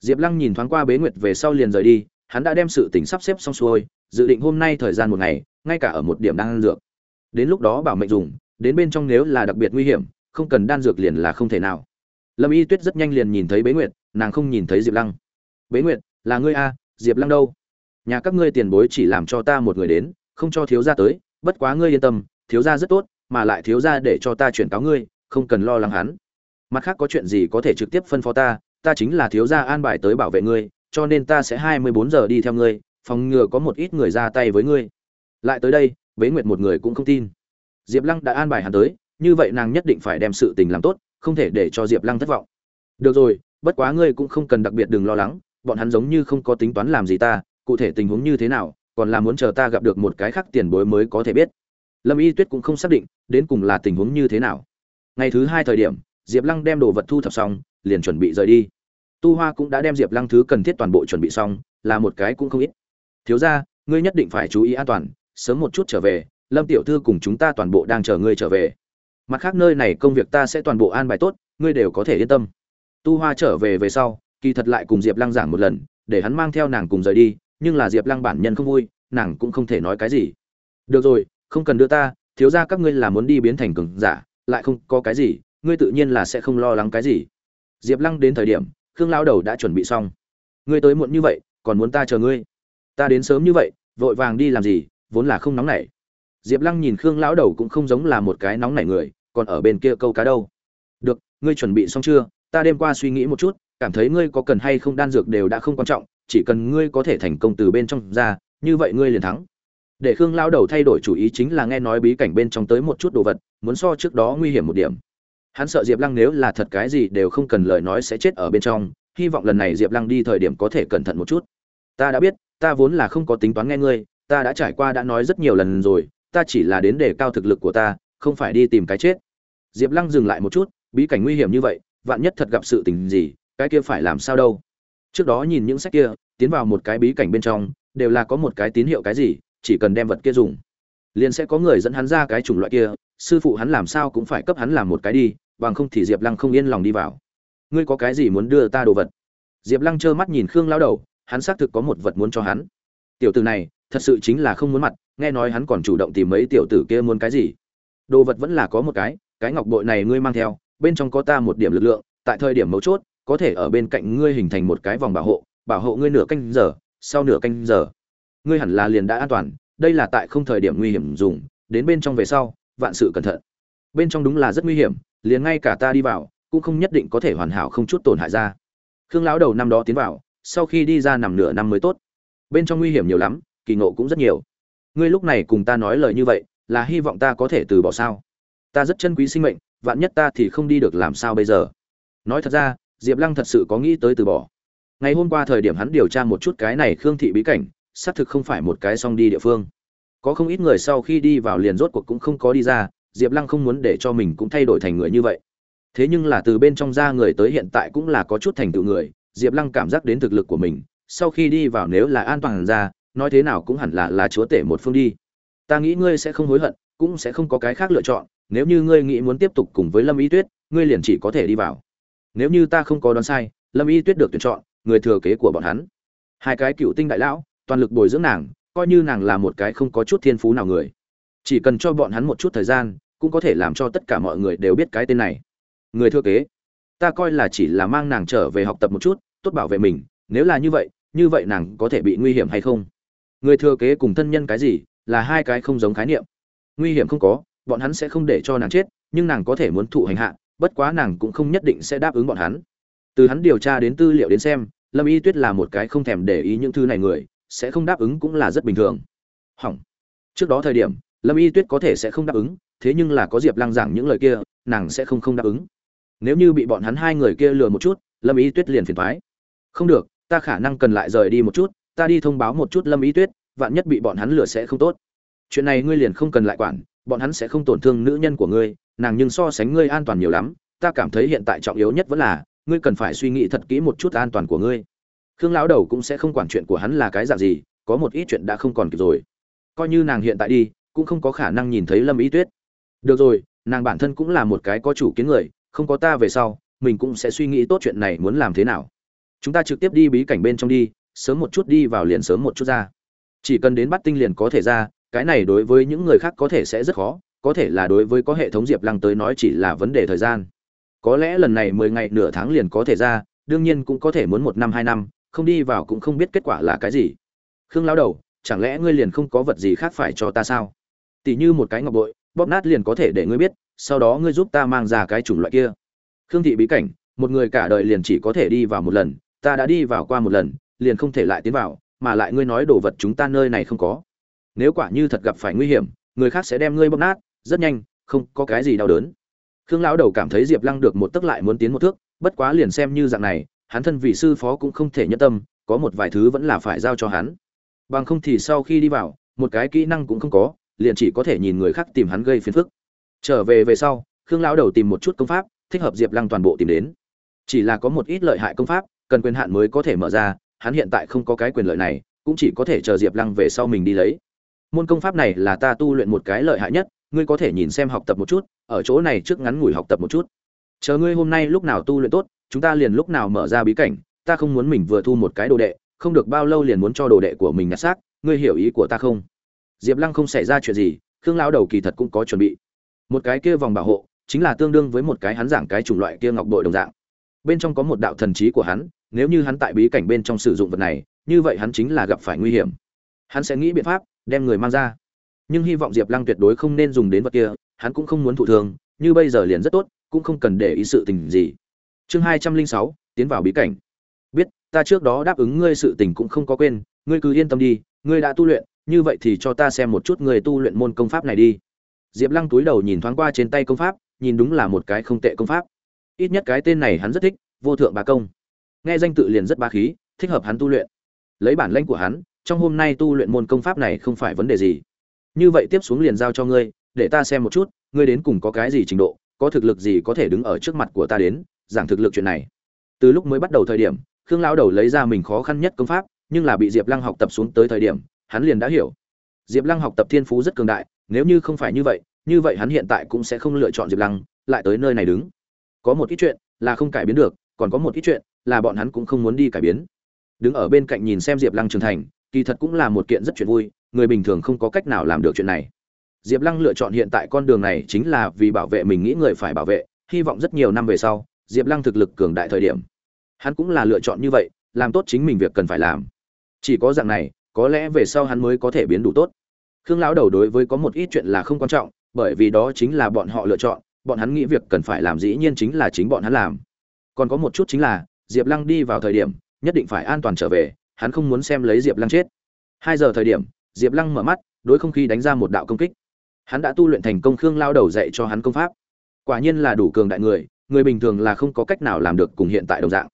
Diệp lăng nhìn thoáng qua bế nguyệt về sau liền rời đi, hắn đã đem sự tình sắp xếp xong xuôi, dự định hôm nay thời gian một ngày, ngay cả ở một điểm đang ăn dược đến lúc đó bảo mệnh dùng, đến bên trong nếu là đặc biệt nguy hiểm, không cần đan dược liền là không thể nào. Lâm y tuyết rất nhanh liền nhìn thấy bế nguyệt, nàng không nhìn thấy diệp lăng. Bế nguyệt, là ngươi a, diệp lăng đâu? Nhà các ngươi tiền bối chỉ làm cho ta một người đến, không cho thiếu gia tới, bất quá ngươi yên tâm, thiếu gia rất tốt, mà lại thiếu gia để cho ta chuyển cáo ngươi, không cần lo lắng hắn. Mặt khác có chuyện gì có thể trực tiếp phân phó ta ta chính là thiếu gia an bài tới bảo vệ ngươi, cho nên ta sẽ hai mươi bốn giờ đi theo ngươi, phòng ngừa có một ít người ra tay với ngươi. Lại tới đây bế nguyệt một người cũng không tin. Diệp lăng đã an bài hắn tới như vậy nàng nhất định phải đem sự tình làm tốt không thể để cho diệp lăng thất vọng. Được rồi bất quá ngươi cũng không cần đặc biệt đừng lo lắng bọn hắn giống như không có tính toán làm gì ta cụ thể tình huống như thế nào còn là muốn chờ ta gặp được một cái khác tiền bối mới có thể biết. Lâm y tuyết cũng không xác định đến cùng là tình huống như thế nào. Ngày thứ hai thời điểm diệp lăng đem đồ vật thu thập xong liền chuẩn bị rời đi. Tu hoa cũng đã đem diệp lăng thứ cần thiết toàn bộ chuẩn bị xong là một cái cũng không ít. Thiếu gia, ngươi nhất định phải chú ý an toàn sớm một chút trở về, lâm tiểu thư cùng chúng ta toàn bộ đang chờ ngươi trở về. Mặt khác nơi này công việc ta sẽ toàn bộ an bài tốt, ngươi đều có thể yên tâm. Tu hoa trở về về sau, kỳ thật lại cùng diệp lăng giảng một lần, để hắn mang theo nàng cùng rời đi, nhưng là diệp lăng bản nhân không vui, nàng cũng không thể nói cái gì. Được rồi, không cần đưa ta, thiếu ra các ngươi là muốn đi biến thành cường giả, lại không có cái gì, ngươi tự nhiên là sẽ không lo lắng cái gì. Diệp lăng đến thời điểm, khương lao đầu đã chuẩn bị xong. Ngươi tới muộn như vậy, còn muốn ta chờ ngươi? Ta đến sớm như vậy, vội vàng đi làm gì vốn là không nóng nảy. Diệp lăng nhìn khương lão đầu cũng không giống là một cái nóng nảy người, còn ở bên kia câu cá đâu. Được, ngươi chuẩn bị xong chưa? Ta đêm qua suy nghĩ một chút, cảm thấy ngươi có cần hay không đan dược đều đã không quan trọng, chỉ cần ngươi có thể thành công từ bên trong ra, như vậy ngươi liền thắng. Để khương lao đầu thay đổi chủ ý chính là nghe nói bí cảnh bên trong tới một chút đồ vật, muốn so trước đó nguy hiểm một điểm. Hắn sợ diệp lăng nếu là thật cái gì đều không cần lời nói sẽ chết ở bên trong, hy vọng lần này diệp lăng đi thời điểm có thể cẩn thận một chút. Ta đã biết, ta vốn là không có tính toán nghe ngươi ta đã trải qua đã nói rất nhiều lần rồi, ta chỉ là đến để cao thực lực của ta, không phải đi tìm cái chết. Diệp lăng dừng lại một chút, bí cảnh nguy hiểm như vậy, vạn nhất thật gặp sự tình gì, cái kia phải làm sao đâu. Trước đó nhìn những sách kia, tiến vào một cái bí cảnh bên trong, đều là có một cái tín hiệu cái gì, chỉ cần đem vật kia dùng. Liền sẽ có người dẫn hắn ra cái chủng loại kia, sư phụ hắn làm sao cũng phải cấp hắn làm một cái đi, bằng không thì diệp lăng không yên lòng đi vào. Ngươi có cái gì muốn đưa ta đồ vật? Diệp lăng trơ mắt nhìn khương lao đầu, hắn xác thực có một vật muốn cho hắn. Tiểu tử này thật sự chính là không muốn mặt, nghe nói hắn còn chủ động tìm mấy tiểu tử kia muốn cái gì. Đồ vật vẫn là có một cái cái ngọc bội này ngươi mang theo, bên trong có ta một điểm lực lượng, tại thời điểm mấu chốt, có thể ở bên cạnh ngươi hình thành một cái vòng bảo hộ bảo hộ ngươi nửa canh giờ, sau nửa canh giờ, ngươi hẳn là liền đã an toàn, đây là tại không thời điểm nguy hiểm dùng, đến bên trong về sau, vạn sự cẩn thận. Bên trong đúng là rất nguy hiểm, liền ngay cả ta đi vào, cũng không nhất định có thể hoàn hảo không chút tổn hại ra. Khương lão đầu năm đó tiến vào, sau khi đi ra nằm nửa năm mới tốt. Bên trong nguy hiểm nhiều lắm kỳ ngộ cũng rất nhiều. Ngươi lúc này cùng ta nói lời như vậy, là hy vọng ta có thể từ bỏ sao? Ta rất chân quý sinh mệnh, vạn nhất ta thì không đi được làm sao bây giờ? Nói thật ra, diệp lăng thật sự có nghĩ tới từ bỏ. Ngày hôm qua thời điểm hắn điều tra một chút cái này khương thị bí cảnh, xác thực không phải một cái xong đi địa phương. Có không ít người sau khi đi vào liền rốt cuộc cũng không có đi ra, diệp lăng không muốn để cho mình cũng thay đổi thành người như vậy. Thế nhưng là từ bên trong ra người tới hiện tại cũng là có chút thành tựu người, diệp lăng cảm giác đến thực lực của mình, sau khi đi vào nếu là an toàn ra nói thế nào cũng hẳn là là chúa tể một phương đi. Ta nghĩ ngươi sẽ không hối hận, cũng sẽ không có cái khác lựa chọn, nếu như ngươi nghĩ muốn tiếp tục cùng với lâm y tuyết, ngươi liền chỉ có thể đi vào. Nếu như ta không có đoán sai, lâm y tuyết được tuyển chọn, người thừa kế của bọn hắn. Hai cái cựu tinh đại lão, toàn lực bồi dưỡng nàng, coi như nàng là một cái không có chút thiên phú nào người. Chỉ cần cho bọn hắn một chút thời gian, cũng có thể làm cho tất cả mọi người đều biết cái tên này. Người thừa kế, ta coi là chỉ là mang nàng trở về học tập một chút, tốt bảo vệ mình, nếu là như vậy như vậy nàng có thể bị nguy hiểm hay không? Người thừa kế cùng thân nhân cái gì là hai cái không giống khái niệm. Nguy hiểm không có, bọn hắn sẽ không để cho nàng chết, nhưng nàng có thể muốn thụ hành hạ, bất quá nàng cũng không nhất định sẽ đáp ứng bọn hắn. Từ hắn điều tra đến tư liệu đến xem, lâm y tuyết là một cái không thèm để ý những thứ này người, sẽ không đáp ứng cũng là rất bình thường. Hỏng. Trước đó thời điểm, lâm y tuyết có thể sẽ không đáp ứng, thế nhưng là có diệp lăng giảng những lời kia, nàng sẽ không không đáp ứng. Nếu như bị bọn hắn hai người kia lừa một chút, lâm y tuyết liền phiền thoái không được, ta khả năng cần lại rời đi một chút ta đi thông báo một chút lâm y tuyết, vạn nhất bị bọn hắn lừa sẽ không tốt. Chuyện này ngươi liền không cần lại quản, bọn hắn sẽ không tổn thương nữ nhân của ngươi, nàng nhưng so sánh ngươi an toàn nhiều lắm, ta cảm thấy hiện tại trọng yếu nhất vẫn là, ngươi cần phải suy nghĩ thật kỹ một chút an toàn của ngươi. Khương lão đầu cũng sẽ không quản chuyện của hắn là cái dạng gì, có một ít chuyện đã không còn kịp rồi. Coi như nàng hiện tại đi, cũng không có khả năng nhìn thấy lâm ý tuyết. Được rồi, nàng bản thân cũng là một cái có chủ kiến người, không có ta về sau, mình cũng sẽ suy nghĩ tốt chuyện này muốn làm thế nào. Chúng ta trực tiếp đi bí cảnh bên trong đi sớm một chút đi vào liền sớm một chút ra. Chỉ cần đến bắt tinh liền có thể ra, cái này đối với những người khác có thể sẽ rất khó, có thể là đối với có hệ thống diệp lăng tới nói chỉ là vấn đề thời gian. Có lẽ lần này mười ngày nửa tháng liền có thể ra, đương nhiên cũng có thể muốn một năm, hai năm, không đi vào cũng không biết kết quả là cái gì. Khương lao đầu, chẳng lẽ ngươi liền không có vật gì khác phải cho ta sao? Tỉ như một cái ngọc bội, bóp nát liền có thể để ngươi biết, sau đó ngươi giúp ta mang ra cái chủng loại kia. Khương thị bí cảnh, một người cả đời liền chỉ có thể đi vào một lần, ta đã đi vào qua một lần liền không thể lại tiến vào, mà lại ngươi nói đồ vật chúng ta nơi này không có. Nếu quả như thật gặp phải nguy hiểm, người khác sẽ đem ngươi bóp nát, rất nhanh, không có cái gì đau đớn. Khương lão đầu cảm thấy diệp lăng được một tấc lại muốn tiến một thước, bất quá liền xem như dạng này, hắn thân vị sư phó cũng không thể nhẫn tâm, có một vài thứ vẫn là phải giao cho hắn. Bằng không thì sau khi đi vào, một cái kỹ năng cũng không có, liền chỉ có thể nhìn người khác tìm hắn gây phiền phức. Trở về về sau, khương lão đầu tìm một chút công pháp, thích hợp diệp lăng toàn bộ tìm đến. Chỉ là có một ít lợi hại công pháp, cần quyền hạn mới có thể mở ra hắn hiện tại không có cái quyền lợi này, cũng chỉ có thể chờ diệp lăng về sau mình đi lấy. Môn công pháp này là ta tu luyện một cái lợi hại nhất, ngươi có thể nhìn xem học tập một chút, ở chỗ này trước ngắn ngủi học tập một chút. Chờ ngươi hôm nay lúc nào tu luyện tốt, chúng ta liền lúc nào mở ra bí cảnh, ta không muốn mình vừa thu một cái đồ đệ, không được bao lâu liền muốn cho đồ đệ của mình nhặt xác, ngươi hiểu ý của ta không? Diệp lăng không xảy ra chuyện gì, khương lão đầu kỳ thật cũng có chuẩn bị. Một cái kia vòng bảo hộ, chính là tương đương với một cái hắn giảng cái chủng loại kia ngọc bội đồng dạng. Bên trong có một đạo thần trí của hắn nếu như hắn tại bí cảnh bên trong sử dụng vật này, như vậy hắn chính là gặp phải nguy hiểm. Hắn sẽ nghĩ biện pháp đem người mang ra. Nhưng hy vọng diệp lăng tuyệt đối không nên dùng đến vật kia, hắn cũng không muốn thụ thương, như bây giờ liền rất tốt, cũng không cần để ý sự tình gì. Chương hai trăm linh sáu, tiến vào bí cảnh. Biết, ta trước đó đáp ứng ngươi sự tình cũng không có quên, ngươi cứ yên tâm đi, ngươi đã tu luyện, như vậy thì cho ta xem một chút người tu luyện môn công pháp này đi. Diệp lăng túi đầu nhìn thoáng qua trên tay công pháp, nhìn đúng là một cái không tệ công pháp. Ít nhất cái tên này hắn rất thích, vô thượng bá công nghe danh tự liền rất ba khí, thích hợp hắn tu luyện. Lấy bản lãnh của hắn, trong hôm nay tu luyện môn công pháp này không phải vấn đề gì. Như vậy tiếp xuống liền giao cho ngươi, để ta xem một chút, ngươi đến cùng có cái gì trình độ, có thực lực gì có thể đứng ở trước mặt của ta đến, giảng thực lực chuyện này. Từ lúc mới bắt đầu thời điểm, khương lão đầu lấy ra mình khó khăn nhất công pháp, nhưng là bị diệp lăng học tập xuống tới thời điểm, hắn liền đã hiểu. Diệp lăng học tập thiên phú rất cường đại, nếu như không phải như vậy như vậy hắn hiện tại cũng sẽ không lựa chọn diệp lăng, lại tới nơi này đứng. Có một ít chuyện là không cải biến được, còn có một ít chuyện là bọn hắn cũng không muốn đi cải biến. Đứng ở bên cạnh nhìn xem diệp lăng trưởng thành, kỳ thật cũng là một kiện rất chuyện vui, người bình thường không có cách nào làm được chuyện này. Diệp lăng lựa chọn hiện tại con đường này chính là vì bảo vệ mình nghĩ người phải bảo vệ, hy vọng rất nhiều năm về sau, diệp lăng thực lực cường đại thời điểm. Hắn cũng là lựa chọn như vậy, làm tốt chính mình việc cần phải làm. Chỉ có dạng này, có lẽ về sau hắn mới có thể biến đủ tốt. Khương lão đầu đối với có một ít chuyện là không quan trọng, bởi vì đó chính là bọn họ lựa chọn, bọn hắn nghĩ việc cần phải làm dĩ nhiên chính là chính bọn hắn làm. Còn có một chút chính là diệp lăng đi vào thời điểm, nhất định phải an toàn trở về, hắn không muốn xem lấy diệp lăng chết. Hai giờ thời điểm, diệp lăng mở mắt, đối không khí đánh ra một đạo công kích. Hắn đã tu luyện thành công khương lao đầu dạy cho hắn công pháp. Quả nhiên là đủ cường đại người người bình thường là không có cách nào làm được cùng hiện tại đồng dạng.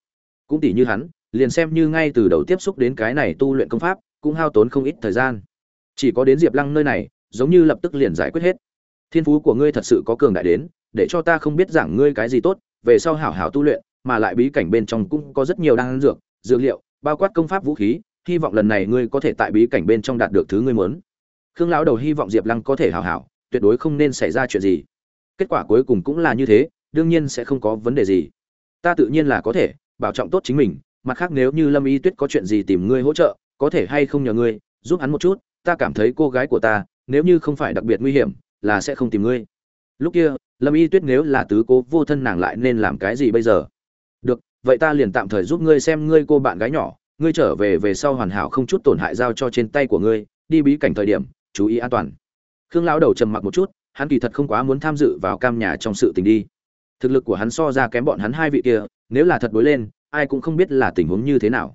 Cũng tỷ như hắn, liền xem như ngay từ đầu tiếp xúc đến cái này tu luyện công pháp, cũng hao tốn không ít thời gian. Chỉ có đến diệp lăng nơi này, giống như lập tức liền giải quyết hết. Thiên phú của ngươi thật sự có cường đại đến, để cho ta không biết giảng ngươi cái gì tốt, về sau hảo hảo tu luyện mà lại bí cảnh bên trong cũng có rất nhiều đan dược dược liệu, bao quát công pháp vũ khí, hy vọng lần này ngươi có thể tại bí cảnh bên trong đạt được thứ ngươi muốn. Khương lão đầu hy vọng diệp lăng có thể hảo hảo, tuyệt đối không nên xảy ra chuyện gì. Kết quả cuối cùng cũng là như thế, đương nhiên sẽ không có vấn đề gì. Ta tự nhiên là có thể, bảo trọng tốt chính mình, mặt khác nếu như lâm y tuyết có chuyện gì tìm ngươi hỗ trợ, có thể hay không nhờ ngươi, giúp hắn một chút, ta cảm thấy cô gái của ta, nếu như không phải đặc biệt nguy hiểm, là sẽ không tìm ngươi. Lúc kia, lâm y tuyết nếu là tứ cố vô thân nàng lại nên làm cái gì bây giờ? Vậy ta liền tạm thời giúp ngươi xem ngươi cô bạn gái nhỏ, ngươi trở về về sau hoàn hảo không chút tổn hại giao cho trên tay của ngươi, đi bí cảnh thời điểm, chú ý an toàn. Khương lão đầu trầm mặc một chút, hắn kỳ thật không quá muốn tham dự vào cam nhà trong sự tình đi. Thực lực của hắn so ra kém bọn hắn hai vị kia, nếu là thật đối lên, ai cũng không biết là tình huống như thế nào.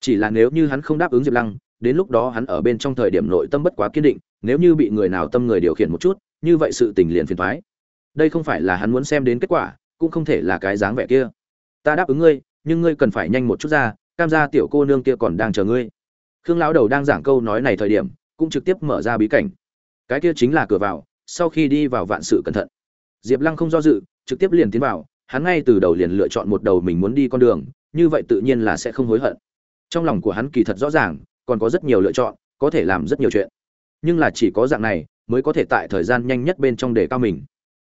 Chỉ là nếu như hắn không đáp ứng diệp lăng, đến lúc đó hắn ở bên trong thời điểm nội tâm bất quá kiên định, nếu như bị người nào tâm người điều khiển một chút, như vậy sự tình liền phiền thoái đây không phải là hắn muốn xem đến kết quả, cũng không thể là cái dáng vẻ kia ta đáp ứng ngươi, nhưng ngươi cần phải nhanh một chút ra, cam gia tiểu cô nương kia còn đang chờ ngươi. Khương lão đầu đang giảng câu nói này thời điểm, cũng trực tiếp mở ra bí cảnh. Cái kia chính là cửa vào, sau khi đi vào vạn sự cẩn thận. Diệp lăng không do dự, trực tiếp liền tiến vào, hắn ngay từ đầu liền lựa chọn một đầu mình muốn đi con đường, như vậy tự nhiên là sẽ không hối hận. Trong lòng của hắn kỳ thật rõ ràng, còn có rất nhiều lựa chọn, có thể làm rất nhiều chuyện. Nhưng là chỉ có dạng này, mới có thể tại thời gian nhanh nhất bên trong để cao mình.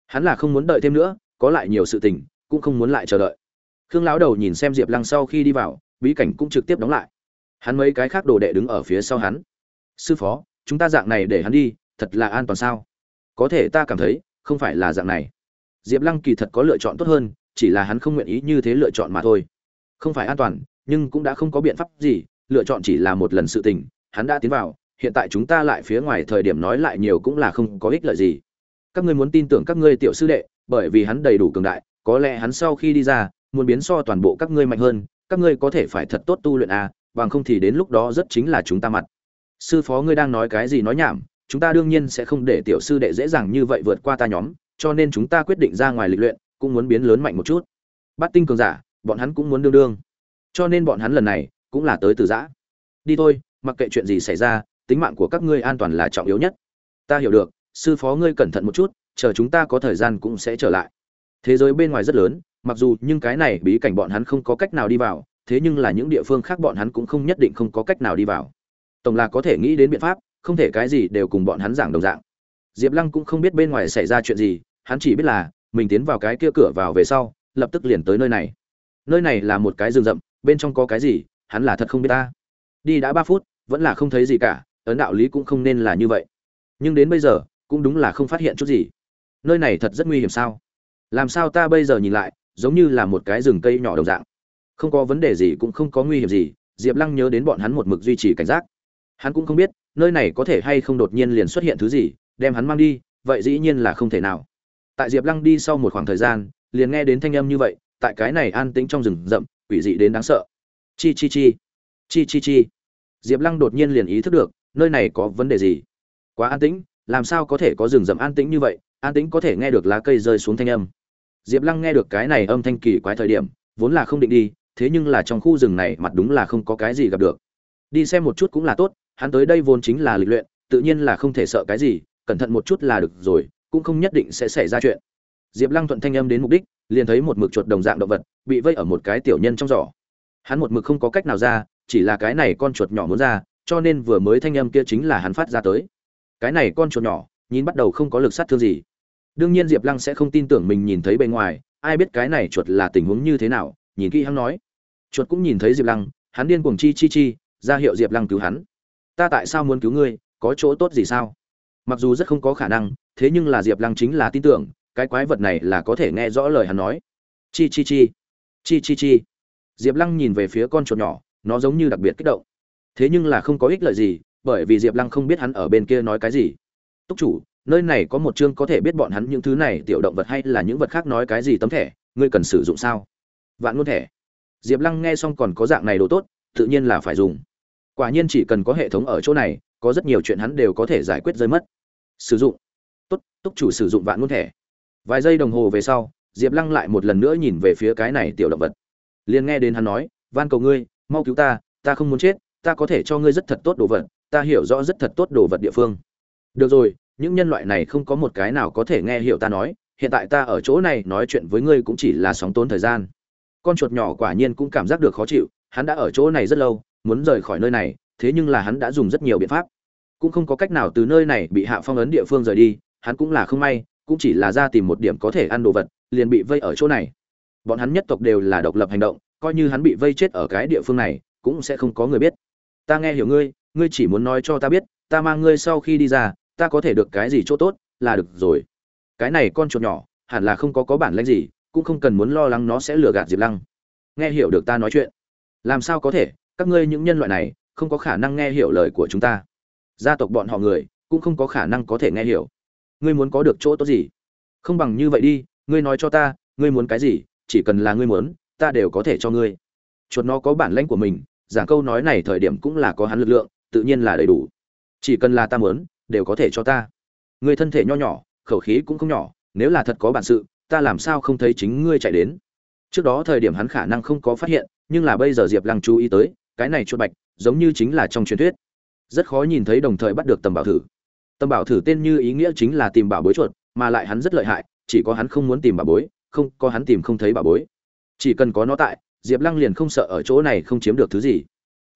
Hắn là không muốn đợi thêm nữa, có lại nhiều sự tình, cũng không muốn lại chờ đợi khương lão đầu nhìn xem diệp lăng sau khi đi vào, bí cảnh cũng trực tiếp đóng lại. Hắn mấy cái khác đồ đệ đứng ở phía sau hắn. Sư phó, chúng ta dạng này để hắn đi, thật là an toàn sao? Có thể ta cảm thấy, không phải là dạng này. Diệp lăng kỳ thật có lựa chọn tốt hơn, chỉ là hắn không nguyện ý như thế lựa chọn mà thôi. Không phải an toàn, nhưng cũng đã không có biện pháp gì, lựa chọn chỉ là một lần sự tình, hắn đã tiến vào, hiện tại chúng ta lại phía ngoài thời điểm nói lại nhiều cũng là không có ích lợi gì. Các ngươi muốn tin tưởng các ngươi tiểu sư đệ, bởi vì hắn đầy đủ cường đại, có lẽ hắn sau khi đi ra muốn biến so toàn bộ các ngươi mạnh hơn, các ngươi có thể phải thật tốt tu luyện à bằng không thì đến lúc đó rất chính là chúng ta mặt. Sư phó ngươi đang nói cái gì nói nhảm, chúng ta đương nhiên sẽ không để tiểu sư đệ dễ dàng như vậy vượt qua ta nhóm, cho nên chúng ta quyết định ra ngoài lịch luyện, cũng muốn biến lớn mạnh một chút. Bắt tinh cường giả, bọn hắn cũng muốn đương đương. Cho nên bọn hắn lần này, cũng là tới từ giã. Đi thôi, mặc kệ chuyện gì xảy ra, tính mạng của các ngươi an toàn là trọng yếu nhất. Ta hiểu được, sư phó ngươi cẩn thận một chút, chờ chúng ta có thời gian cũng sẽ trở lại. Thế giới bên ngoài rất lớn mặc dù nhưng cái này bí cảnh bọn hắn không có cách nào đi vào, thế nhưng là những địa phương khác bọn hắn cũng không nhất định không có cách nào đi vào. Tổng là có thể nghĩ đến biện pháp, không thể cái gì đều cùng bọn hắn giảng đồng dạng. Diệp lăng cũng không biết bên ngoài xảy ra chuyện gì, hắn chỉ biết là, mình tiến vào cái kia cửa vào về sau, lập tức liền tới nơi này. Nơi này là một cái rừng rậm, bên trong có cái gì, hắn là thật không biết ta. Đi đã ba phút, vẫn là không thấy gì cả, ấn đạo lý cũng không nên là như vậy. Nhưng đến bây giờ, cũng đúng là không phát hiện chút gì. Nơi này thật rất nguy hiểm sao? Làm sao ta bây giờ nhìn lại giống như là một cái rừng cây nhỏ đồng dạng. Không có vấn đề gì cũng không có nguy hiểm gì, diệp lăng nhớ đến bọn hắn một mực duy trì cảnh giác. Hắn cũng không biết, nơi này có thể hay không đột nhiên liền xuất hiện thứ gì, đem hắn mang đi, vậy dĩ nhiên là không thể nào. Tại diệp lăng đi sau một khoảng thời gian, liền nghe đến thanh âm như vậy, tại cái này an tĩnh trong rừng rậm, quỷ dị đến đáng sợ. Chi chi chi chi chi chi. Diệp lăng đột nhiên liền ý thức được, nơi này có vấn đề gì. Quá an tĩnh, làm sao có thể có rừng rậm an tĩnh như vậy, an tĩnh có thể nghe được lá cây rơi xuống thanh âm diệp lăng nghe được cái này âm thanh kỳ quái thời điểm, vốn là không định đi, thế nhưng là trong khu rừng này mặt đúng là không có cái gì gặp được. Đi xem một chút cũng là tốt, hắn tới đây vốn chính là lịch luyện, tự nhiên là không thể sợ cái gì, cẩn thận một chút là được rồi, cũng không nhất định sẽ xảy ra chuyện. Diệp lăng thuận thanh âm đến mục đích, liền thấy một mực chuột đồng dạng động vật, bị vây ở một cái tiểu nhân trong giỏ. Hắn một mực không có cách nào ra, chỉ là cái này con chuột nhỏ muốn ra, cho nên vừa mới thanh âm kia chính là hắn phát ra tới. Cái này con chuột nhỏ, nhìn bắt đầu không có lực sát thương gì đương nhiên diệp lăng sẽ không tin tưởng mình nhìn thấy bên ngoài, ai biết cái này chuột là tình huống như thế nào, nhìn kỹ hắn nói. Chuột cũng nhìn thấy diệp lăng, hắn điên cuồng chi chi chi, ra hiệu diệp lăng cứu hắn. Ta tại sao muốn cứu ngươi, có chỗ tốt gì sao? Mặc dù rất không có khả năng, thế nhưng là diệp lăng chính là tin tưởng, cái quái vật này là có thể nghe rõ lời hắn nói. Chi chi chi chi chi chi. Diệp lăng nhìn về phía con chuột nhỏ, nó giống như đặc biệt kích động. Thế nhưng là không có ích lợi gì, bởi vì diệp lăng không biết hắn ở bên kia nói cái gì. Túc chủ nơi này có một chương có thể biết bọn hắn những thứ này, tiểu động vật hay là những vật khác nói cái gì tấm thẻ, ngươi cần sử dụng sao? Vạn ngôn thẻ. Diệp lăng nghe xong còn có dạng này đồ tốt, tự nhiên là phải dùng. Quả nhiên chỉ cần có hệ thống ở chỗ này, có rất nhiều chuyện hắn đều có thể giải quyết rơi mất. Sử dụng. Tốt, túc chủ sử dụng vạn ngôn thẻ. Vài giây đồng hồ về sau, diệp lăng lại một lần nữa nhìn về phía cái này tiểu động vật. Liền nghe đến hắn nói, van cầu ngươi, mau cứu ta ta không muốn chết, ta có thể cho ngươi rất thật tốt đồ vật, ta hiểu rõ rất thật tốt đồ vật địa phương. Được rồi những nhân loại này không có một cái nào có thể nghe hiểu ta nói, hiện tại ta ở chỗ này nói chuyện với ngươi cũng chỉ là sóng tốn thời gian. Con chuột nhỏ quả nhiên cũng cảm giác được khó chịu, hắn đã ở chỗ này rất lâu, muốn rời khỏi nơi này, thế nhưng là hắn đã dùng rất nhiều biện pháp. Cũng không có cách nào từ nơi này bị hạ phong ấn địa phương rời đi, hắn cũng là không may, cũng chỉ là ra tìm một điểm có thể ăn đồ vật, liền bị vây ở chỗ này. Bọn hắn nhất tộc đều là độc lập hành động, coi như hắn bị vây chết ở cái địa phương này, cũng sẽ không có người biết. Ta nghe hiểu ngươi ngươi chỉ muốn nói cho ta biết, ta mang ngươi sau khi đi ra ta có thể được cái gì chỗ tốt, là được rồi. Cái này con chuột nhỏ, hẳn là không có có bản lãnh gì, cũng không cần muốn lo lắng nó sẽ lừa gạt diệp lăng. Nghe hiểu được ta nói chuyện. Làm sao có thể, các ngươi những nhân loại này, không có khả năng nghe hiểu lời của chúng ta. Gia tộc bọn họ người, cũng không có khả năng có thể nghe hiểu. Ngươi muốn có được chỗ tốt gì? Không bằng như vậy đi, ngươi nói cho ta, ngươi muốn cái gì, chỉ cần là ngươi muốn, ta đều có thể cho ngươi. Chuột nó có bản lãnh của mình, giảng câu nói này thời điểm cũng là có hắn lực lượng, tự nhiên là đầy đủ. Chỉ cần là ta muốn đều có thể cho ta. Ngươi thân thể nho nhỏ, khẩu khí cũng không nhỏ, nếu là thật có bản sự, ta làm sao không thấy chính ngươi chạy đến? Trước đó thời điểm hắn khả năng không có phát hiện, nhưng là bây giờ diệp lăng chú ý tới, cái này chuột bạch, giống như chính là trong truyền thuyết. Rất khó nhìn thấy đồng thời bắt được tầm bảo thử. Tầm bảo thử tên như ý nghĩa chính là tìm bảo bối chuột, mà lại hắn rất lợi hại, chỉ có hắn không muốn tìm bảo bối, không, có hắn tìm không thấy bảo bối. Chỉ cần có nó tại, diệp lăng liền không sợ ở chỗ này không chiếm được thứ gì.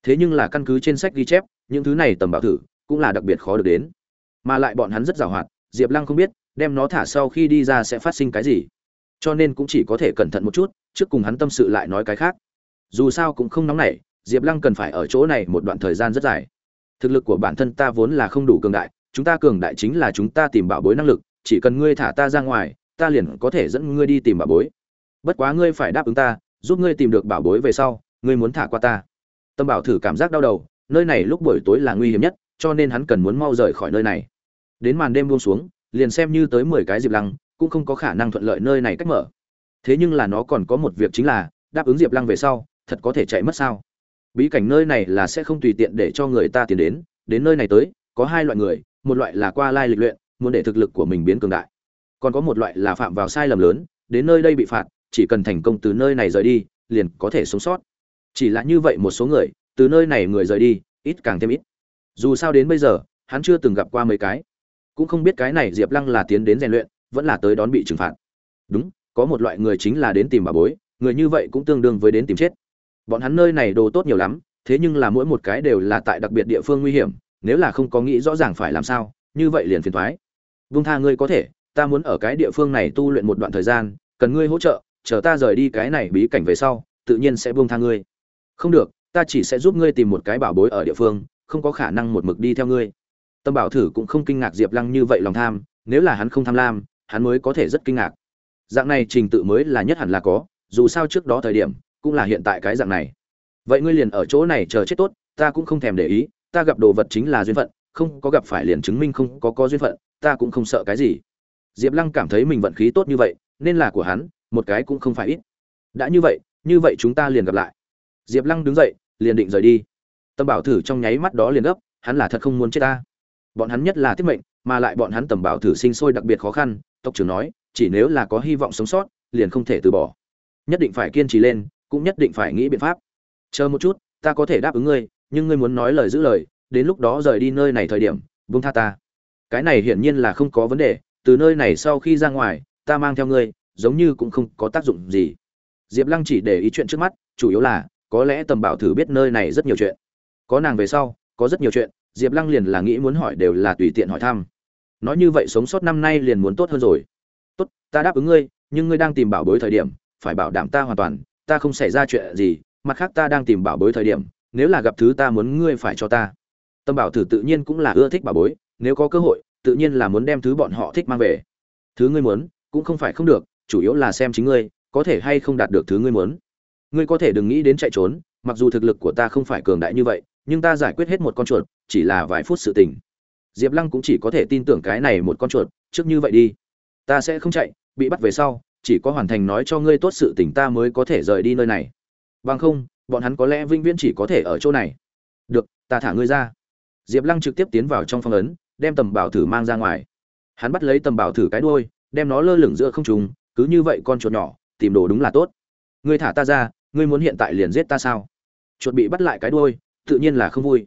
Thế nhưng là căn cứ trên sách ghi chép, những thứ này tầm bảo thử cũng là đặc biệt khó được đến mà lại bọn hắn rất giàu hoạt, diệp lăng không biết, đem nó thả sau khi đi ra sẽ phát sinh cái gì. Cho nên cũng chỉ có thể cẩn thận một chút, trước cùng hắn tâm sự lại nói cái khác. Dù sao cũng không nóng nảy, diệp lăng cần phải ở chỗ này một đoạn thời gian rất dài. Thực lực của bản thân ta vốn là không đủ cường đại, chúng ta cường đại chính là chúng ta tìm bảo bối năng lực, chỉ cần ngươi thả ta ra ngoài, ta liền có thể dẫn ngươi đi tìm bảo bối. Bất quá ngươi phải đáp ứng ta, giúp ngươi tìm được bảo bối về sau, ngươi muốn thả qua ta. Tâm bảo thử cảm giác đau đầu, nơi này lúc buổi tối là nguy hiểm nhất cho nên hắn cần muốn mau rời khỏi nơi này. Đến màn đêm buông xuống, liền xem như tới mười cái diệp lăng, cũng không có khả năng thuận lợi nơi này cách mở. Thế nhưng là nó còn có một việc chính là, đáp ứng diệp lăng về sau, thật có thể chạy mất sao? Bí cảnh nơi này là sẽ không tùy tiện để cho người ta tiến đến đến nơi này tới, có hai loại người, một loại là qua lai lịch luyện, muốn để thực lực của mình biến cường đại. Còn có một loại là phạm vào sai lầm lớn, đến nơi đây bị phạt, chỉ cần thành công từ nơi này rời đi, liền có thể sống sót. Chỉ là như vậy một số người, từ nơi này người rời đi, ít càng thêm ít dù sao đến bây giờ, hắn chưa từng gặp qua mấy cái. Cũng không biết cái này diệp lăng là tiến đến rèn luyện, vẫn là tới đón bị trừng phạt. Đúng, có một loại người chính là đến tìm bà bối, người như vậy cũng tương đương với đến tìm chết. Bọn hắn nơi này đồ tốt nhiều lắm, thế nhưng là mỗi một cái đều là tại đặc biệt địa phương nguy hiểm, nếu là không có nghĩ rõ ràng phải làm sao, như vậy liền phiền thoái vung tha ngươi có thể, ta muốn ở cái địa phương này tu luyện một đoạn thời gian, cần ngươi hỗ trợ, chờ ta rời đi cái này bí cảnh về sau, tự nhiên sẽ buông tha ngươi. Không được, ta chỉ sẽ giúp ngươi tìm một cái bảo bối ở địa phương không có khả năng một mực đi theo ngươi. Tâm bảo thử cũng không kinh ngạc diệp lăng như vậy lòng tham, nếu là hắn không tham lam, hắn mới có thể rất kinh ngạc. Dạng này trình tự mới là nhất hẳn là có, dù sao trước đó thời điểm, cũng là hiện tại cái dạng này. Vậy ngươi liền ở chỗ này chờ chết tốt, ta cũng không thèm để ý, ta gặp đồ vật chính là duyên phận, không có gặp phải liền chứng minh không có có duyên phận, ta cũng không sợ cái gì. Diệp lăng cảm thấy mình vận khí tốt như vậy, nên là của hắn, một cái cũng không phải ít. Đã như vậy như vậy chúng ta liền gặp lại. Diệp lăng đứng dậy, liền định rời đi tâm bảo thử trong nháy mắt đó liền gấp, hắn là thật không muốn chết ta. Bọn hắn nhất là thiết mệnh, mà lại bọn hắn tầm bảo thử sinh sôi đặc biệt khó khăn, tộc trưởng nói, chỉ nếu là có hy vọng sống sót, liền không thể từ bỏ. Nhất định phải kiên trì lên, cũng nhất định phải nghĩ biện pháp. Chờ một chút, ta có thể đáp ứng ngươi, nhưng ngươi muốn nói lời giữ lời, đến lúc đó rời đi nơi này thời điểm, buông tha ta. Cái này hiển nhiên là không có vấn đề, từ nơi này sau khi ra ngoài, ta mang theo ngươi, giống như cũng không có tác dụng gì. Diệp lăng chỉ để ý chuyện trước mắt, chủ yếu là, có lẽ tầm bảo thử biết nơi này rất nhiều chuyện có nàng về sau, có rất nhiều chuyện, diệp lăng liền là nghĩ muốn hỏi đều là tùy tiện hỏi thăm. Nói như vậy sống sót năm nay liền muốn tốt hơn rồi. Tốt, ta đáp ứng ngươi, nhưng ngươi đang tìm bảo bối thời điểm, phải bảo đảm ta hoàn toàn, ta không xảy ra chuyện gì, mặt khác ta đang tìm bảo bối thời điểm, nếu là gặp thứ ta muốn ngươi phải cho ta. Tâm bảo thử tự nhiên cũng là ưa thích bảo bối, nếu có cơ hội, tự nhiên là muốn đem thứ bọn họ thích mang về. Thứ ngươi muốn, cũng không phải không được, chủ yếu là xem chính ngươi, có thể hay không đạt được thứ ngươi muốn. Ngươi có thể đừng nghĩ đến chạy trốn, mặc dù thực lực của ta không phải cường đại như vậy nhưng ta giải quyết hết một con chuột, chỉ là vài phút sự tình. Diệp lăng cũng chỉ có thể tin tưởng cái này một con chuột, trước như vậy đi. Ta sẽ không chạy, bị bắt về sau, chỉ có hoàn thành nói cho ngươi tốt sự tình ta mới có thể rời đi nơi này. Bằng không, bọn hắn có lẽ vĩnh viễn chỉ có thể ở chỗ này. Được, ta thả ngươi ra. Diệp lăng trực tiếp tiến vào trong phong ấn, đem tầm bảo thử mang ra ngoài. Hắn bắt lấy tầm bảo thử cái đuôi, đem nó lơ lửng giữa không trùng cứ như vậy con chuột nhỏ, tìm đồ đúng là tốt. Ngươi thả ta ra, ngươi muốn hiện tại liền giết ta sao? Chuột bị bắt lại cái đuôi tự nhiên là không vui.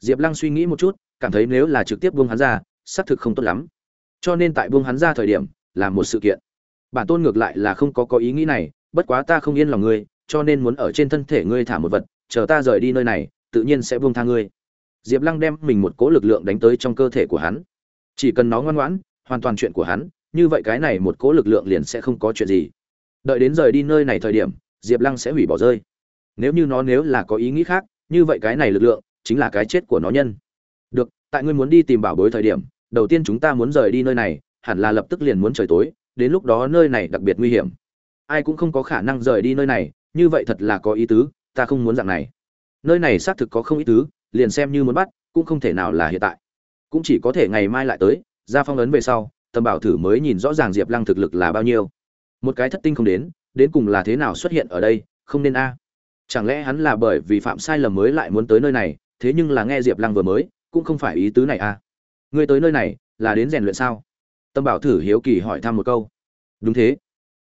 Diệp lăng suy nghĩ một chút, cảm thấy nếu là trực tiếp buông hắn ra, xác thực không tốt lắm. Cho nên tại buông hắn ra thời điểm, là một sự kiện. Bản tôn ngược lại là không có có ý nghĩ này, bất quá ta không yên lòng ngươi, cho nên muốn ở trên thân thể ngươi thả một vật, chờ ta rời đi nơi này, tự nhiên sẽ buông tha ngươi. Diệp lăng đem mình một cỗ lực lượng đánh tới trong cơ thể của hắn. Chỉ cần nó ngoan ngoãn, hoàn toàn chuyện của hắn, như vậy cái này một cỗ lực lượng liền sẽ không có chuyện gì. Đợi đến rời đi nơi này thời điểm, diệp lăng sẽ hủy bỏ rơi. Nếu như nó nếu là có ý nghĩ khác như vậy cái này lực lượng chính là cái chết của nó nhân. Được, tại ngươi muốn đi tìm bảo bối thời điểm, đầu tiên chúng ta muốn rời đi nơi này, hẳn là lập tức liền muốn trời tối, đến lúc đó nơi này đặc biệt nguy hiểm. Ai cũng không có khả năng rời đi nơi này, như vậy thật là có ý tứ, ta không muốn dạng này. Nơi này xác thực có không ý tứ liền xem như muốn bắt, cũng không thể nào là hiện tại. Cũng chỉ có thể ngày mai lại tới, ra phong ấn về sau, tầm bảo thử mới nhìn rõ ràng diệp lăng thực lực là bao nhiêu. Một cái thất tinh không đến đến cùng là thế nào xuất hiện ở đây, không nên a chẳng lẽ hắn là bởi vì phạm sai lầm mới lại muốn tới nơi này, thế nhưng là nghe diệp lăng vừa mới, cũng không phải ý tứ này a ngươi tới nơi này, là đến rèn luyện sao? Tâm bảo thử hiếu kỳ hỏi thăm một câu. Đúng thế.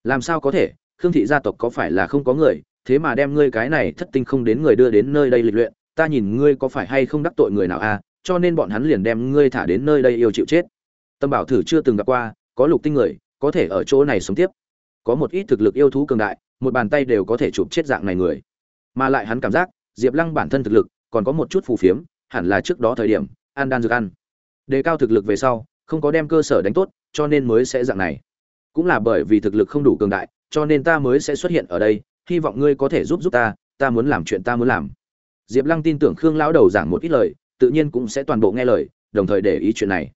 Làm sao có thể? Khương thị gia tộc có phải là không có người, thế mà đem ngươi cái này thất tinh không đến người đưa đến nơi đây lịch luyện, ta nhìn ngươi có phải hay không đắc tội người nào a cho nên bọn hắn liền đem ngươi thả đến nơi đây yêu chịu chết. Tâm bảo thử chưa từng gặp qua, có lục tinh người, có thể ở chỗ này sống tiếp. Có một ít thực lực yêu thú cường đại, một bàn tay đều có thể chụp chết dạng này người mà lại hắn cảm giác, diệp lăng bản thân thực lực còn có một chút phù phiếm, hẳn là trước đó thời điểm, ăn đan dược ăn. Đề cao thực lực về sau, không có đem cơ sở đánh tốt, cho nên mới sẽ dạng này. Cũng là bởi vì thực lực không đủ cường đại, cho nên ta mới sẽ xuất hiện ở đây, hy vọng ngươi có thể giúp giúp ta ta muốn làm chuyện ta muốn làm. Diệp lăng tin tưởng khương lão đầu giảng một ít lời, tự nhiên cũng sẽ toàn bộ nghe lời, đồng thời để ý chuyện này.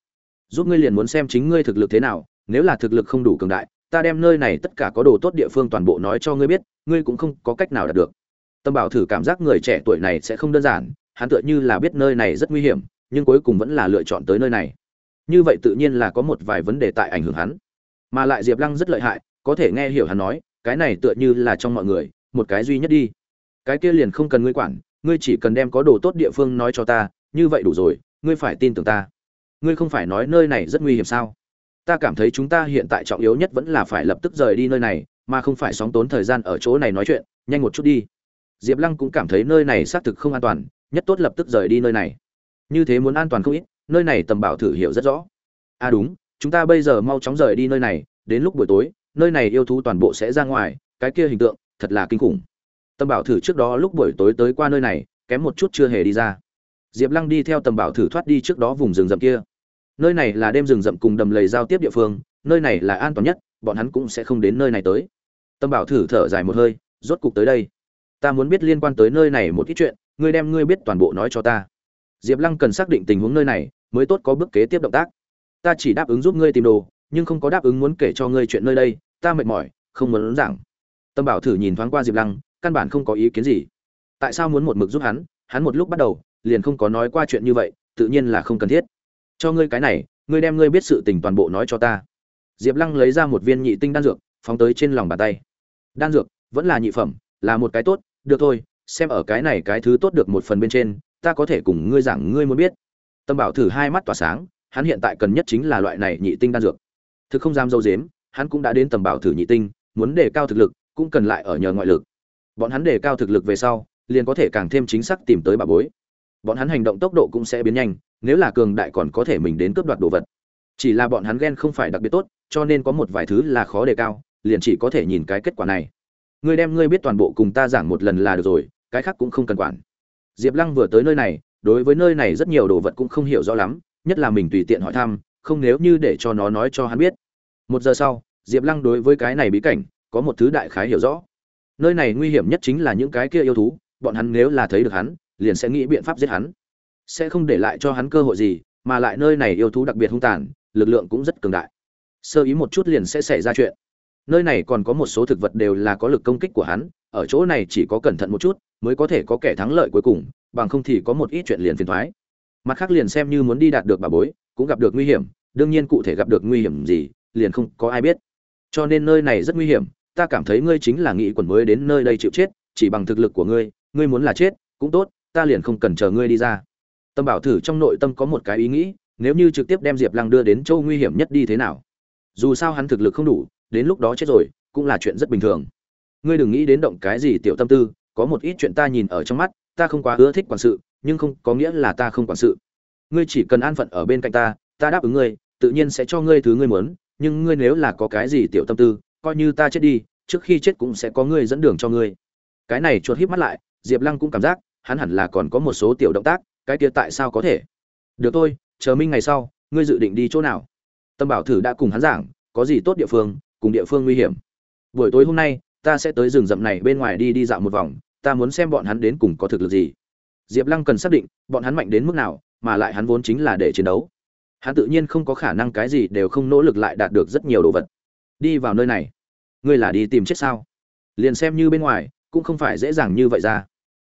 Giúp ngươi liền muốn xem chính ngươi thực lực thế nào, nếu là thực lực không đủ cường đại, ta đem nơi này tất cả có đồ tốt địa phương toàn bộ nói cho ngươi biết, ngươi cũng không có cách nào đạt được tâm bảo thử cảm giác người trẻ tuổi này sẽ không đơn giản, hắn tựa như là biết nơi này rất nguy hiểm, nhưng cuối cùng vẫn là lựa chọn tới nơi này. Như vậy tự nhiên là có một vài vấn đề tại ảnh hưởng hắn. Mà lại diệp lăng rất lợi hại, có thể nghe hiểu hắn nói, cái này tựa như là trong mọi người, một cái duy nhất đi. Cái kia liền không cần ngươi quản, ngươi chỉ cần đem có đồ tốt địa phương nói cho ta, như vậy đủ rồi, ngươi phải tin tưởng ta. Ngươi không phải nói nơi này rất nguy hiểm sao? Ta cảm thấy chúng ta hiện tại trọng yếu nhất vẫn là phải lập tức rời đi nơi này, mà không phải sóng tốn thời gian ở chỗ này nói chuyện, nhanh một chút đi diệp lăng cũng cảm thấy nơi này xác thực không an toàn, nhất tốt lập tức rời đi nơi này. Như thế muốn an toàn không ít, nơi này tầm bảo thử hiểu rất rõ. À đúng, chúng ta bây giờ mau chóng rời đi nơi này, đến lúc buổi tối, nơi này yêu thú toàn bộ sẽ ra ngoài, cái kia hình tượng, thật là kinh khủng. Tầm bảo thử trước đó lúc buổi tối tới qua nơi này, kém một chút chưa hề đi ra. Diệp lăng đi theo tầm bảo thử thoát đi trước đó vùng rừng rậm kia. Nơi này là đêm rừng rậm cùng đầm lầy giao tiếp địa phương, nơi này là an toàn nhất, bọn hắn cũng sẽ không đến nơi này tới. Tầm bảo thử thở dài một hơi, rốt cục tới đây ta muốn biết liên quan tới nơi này một ít chuyện, ngươi đem ngươi biết toàn bộ nói cho ta. Diệp lăng cần xác định tình huống nơi này, mới tốt có bước kế tiếp động tác. Ta chỉ đáp ứng giúp ngươi tìm đồ, nhưng không có đáp ứng muốn kể cho ngươi chuyện nơi đây, ta mệt mỏi, không muốn giảng. Tâm bảo thử nhìn thoáng qua diệp lăng, căn bản không có ý kiến gì. Tại sao muốn một mực giúp hắn hắn một lúc bắt đầu, liền không có nói qua chuyện như vậy, tự nhiên là không cần thiết. Cho ngươi cái này, ngươi đem ngươi biết sự tình toàn bộ nói cho ta. Diệp lăng lấy ra một viên nhị tinh đan dược, phóng tới trên lòng bàn tay. Đan dược, vẫn là nhị phẩm là một cái tốt, được thôi, xem ở cái này cái thứ tốt được một phần bên trên, ta có thể cùng ngươi giảng ngươi muốn biết. Tâm bảo thử hai mắt tỏa sáng, hắn hiện tại cần nhất chính là loại này nhị tinh đan dược. Thực không dám dâu dếm, hắn cũng đã đến tầm bảo thử nhị tinh, muốn đề cao thực lực, cũng cần lại ở nhờ ngoại lực. Bọn hắn đề cao thực lực về sau, liền có thể càng thêm chính xác tìm tới bà bối. Bọn hắn hành động tốc độ cũng sẽ biến nhanh, nếu là cường đại còn có thể mình đến cướp đoạt đồ vật. Chỉ là bọn hắn ghen không phải đặc biệt tốt, cho nên có một vài thứ là khó đề cao, liền chỉ có thể nhìn cái kết quả này ngươi đem ngươi biết toàn bộ cùng ta giảng một lần là được rồi, cái khác cũng không cần quản. Diệp lăng vừa tới nơi này, đối với nơi này rất nhiều đồ vật cũng không hiểu rõ lắm, nhất là mình tùy tiện hỏi thăm, không nếu như để cho nó nói cho hắn biết. Một giờ sau, diệp lăng đối với cái này bí cảnh, có một thứ đại khái hiểu rõ. Nơi này nguy hiểm nhất chính là những cái kia yêu thú, bọn hắn nếu là thấy được hắn, liền sẽ nghĩ biện pháp giết hắn. Sẽ không để lại cho hắn cơ hội gì, mà lại nơi này yêu thú đặc biệt hung tàn, lực lượng cũng rất cường đại. Sơ ý một chút liền sẽ xảy ra chuyện nơi này còn có một số thực vật đều là có lực công kích của hắn, ở chỗ này chỉ có cẩn thận một chút mới có thể có kẻ thắng lợi cuối cùng, bằng không thì có một ít chuyện liền phiền thoái. Mặt khác liền xem như muốn đi đạt được bà bối, cũng gặp được nguy hiểm, đương nhiên cụ thể gặp được nguy hiểm gì, liền không có ai biết. Cho nên nơi này rất nguy hiểm, ta cảm thấy ngươi chính là nghĩ quần mới đến nơi đây chịu chết, chỉ bằng thực lực của ngươi ngươi muốn là chết, cũng tốt, ta liền không cần chờ ngươi đi ra. Tâm bảo thử trong nội tâm có một cái ý nghĩ, nếu như trực tiếp đem diệp lăng đưa đến châu nguy hiểm nhất đi thế nào? Dù sao hắn thực lực không đủ đến lúc đó chết rồi, cũng là chuyện rất bình thường. Ngươi đừng nghĩ đến động cái gì tiểu tâm tư, có một ít chuyện ta nhìn ở trong mắt, ta không quá ưa thích quản sự, nhưng không có nghĩa là ta không quản sự. Ngươi chỉ cần an phận ở bên cạnh ta ta đáp ứng ngươi, tự nhiên sẽ cho ngươi thứ ngươi muốn, nhưng ngươi nếu là có cái gì tiểu tâm tư, coi như ta chết đi, trước khi chết cũng sẽ có ngươi dẫn đường cho ngươi. Cái này chuột híp mắt lại, diệp lăng cũng cảm giác, hắn hẳn là còn có một số tiểu động tác, cái kia tại sao có thể? Được thôi, chờ minh ngày sau, ngươi dự định đi chỗ nào? Tâm bảo thử đã cùng hắn giảng, có gì tốt địa phương cùng địa phương nguy hiểm. Buổi tối hôm nay, ta sẽ tới rừng rậm này bên ngoài đi đi dạo một vòng, ta muốn xem bọn hắn đến cùng có thực lực gì. Diệp lăng cần xác định, bọn hắn mạnh đến mức nào, mà lại hắn vốn chính là để chiến đấu. Hắn tự nhiên không có khả năng cái gì đều không nỗ lực lại đạt được rất nhiều đồ vật. Đi vào nơi này. Ngươi là đi tìm chết sao? Liền xem như bên ngoài, cũng không phải dễ dàng như vậy ra.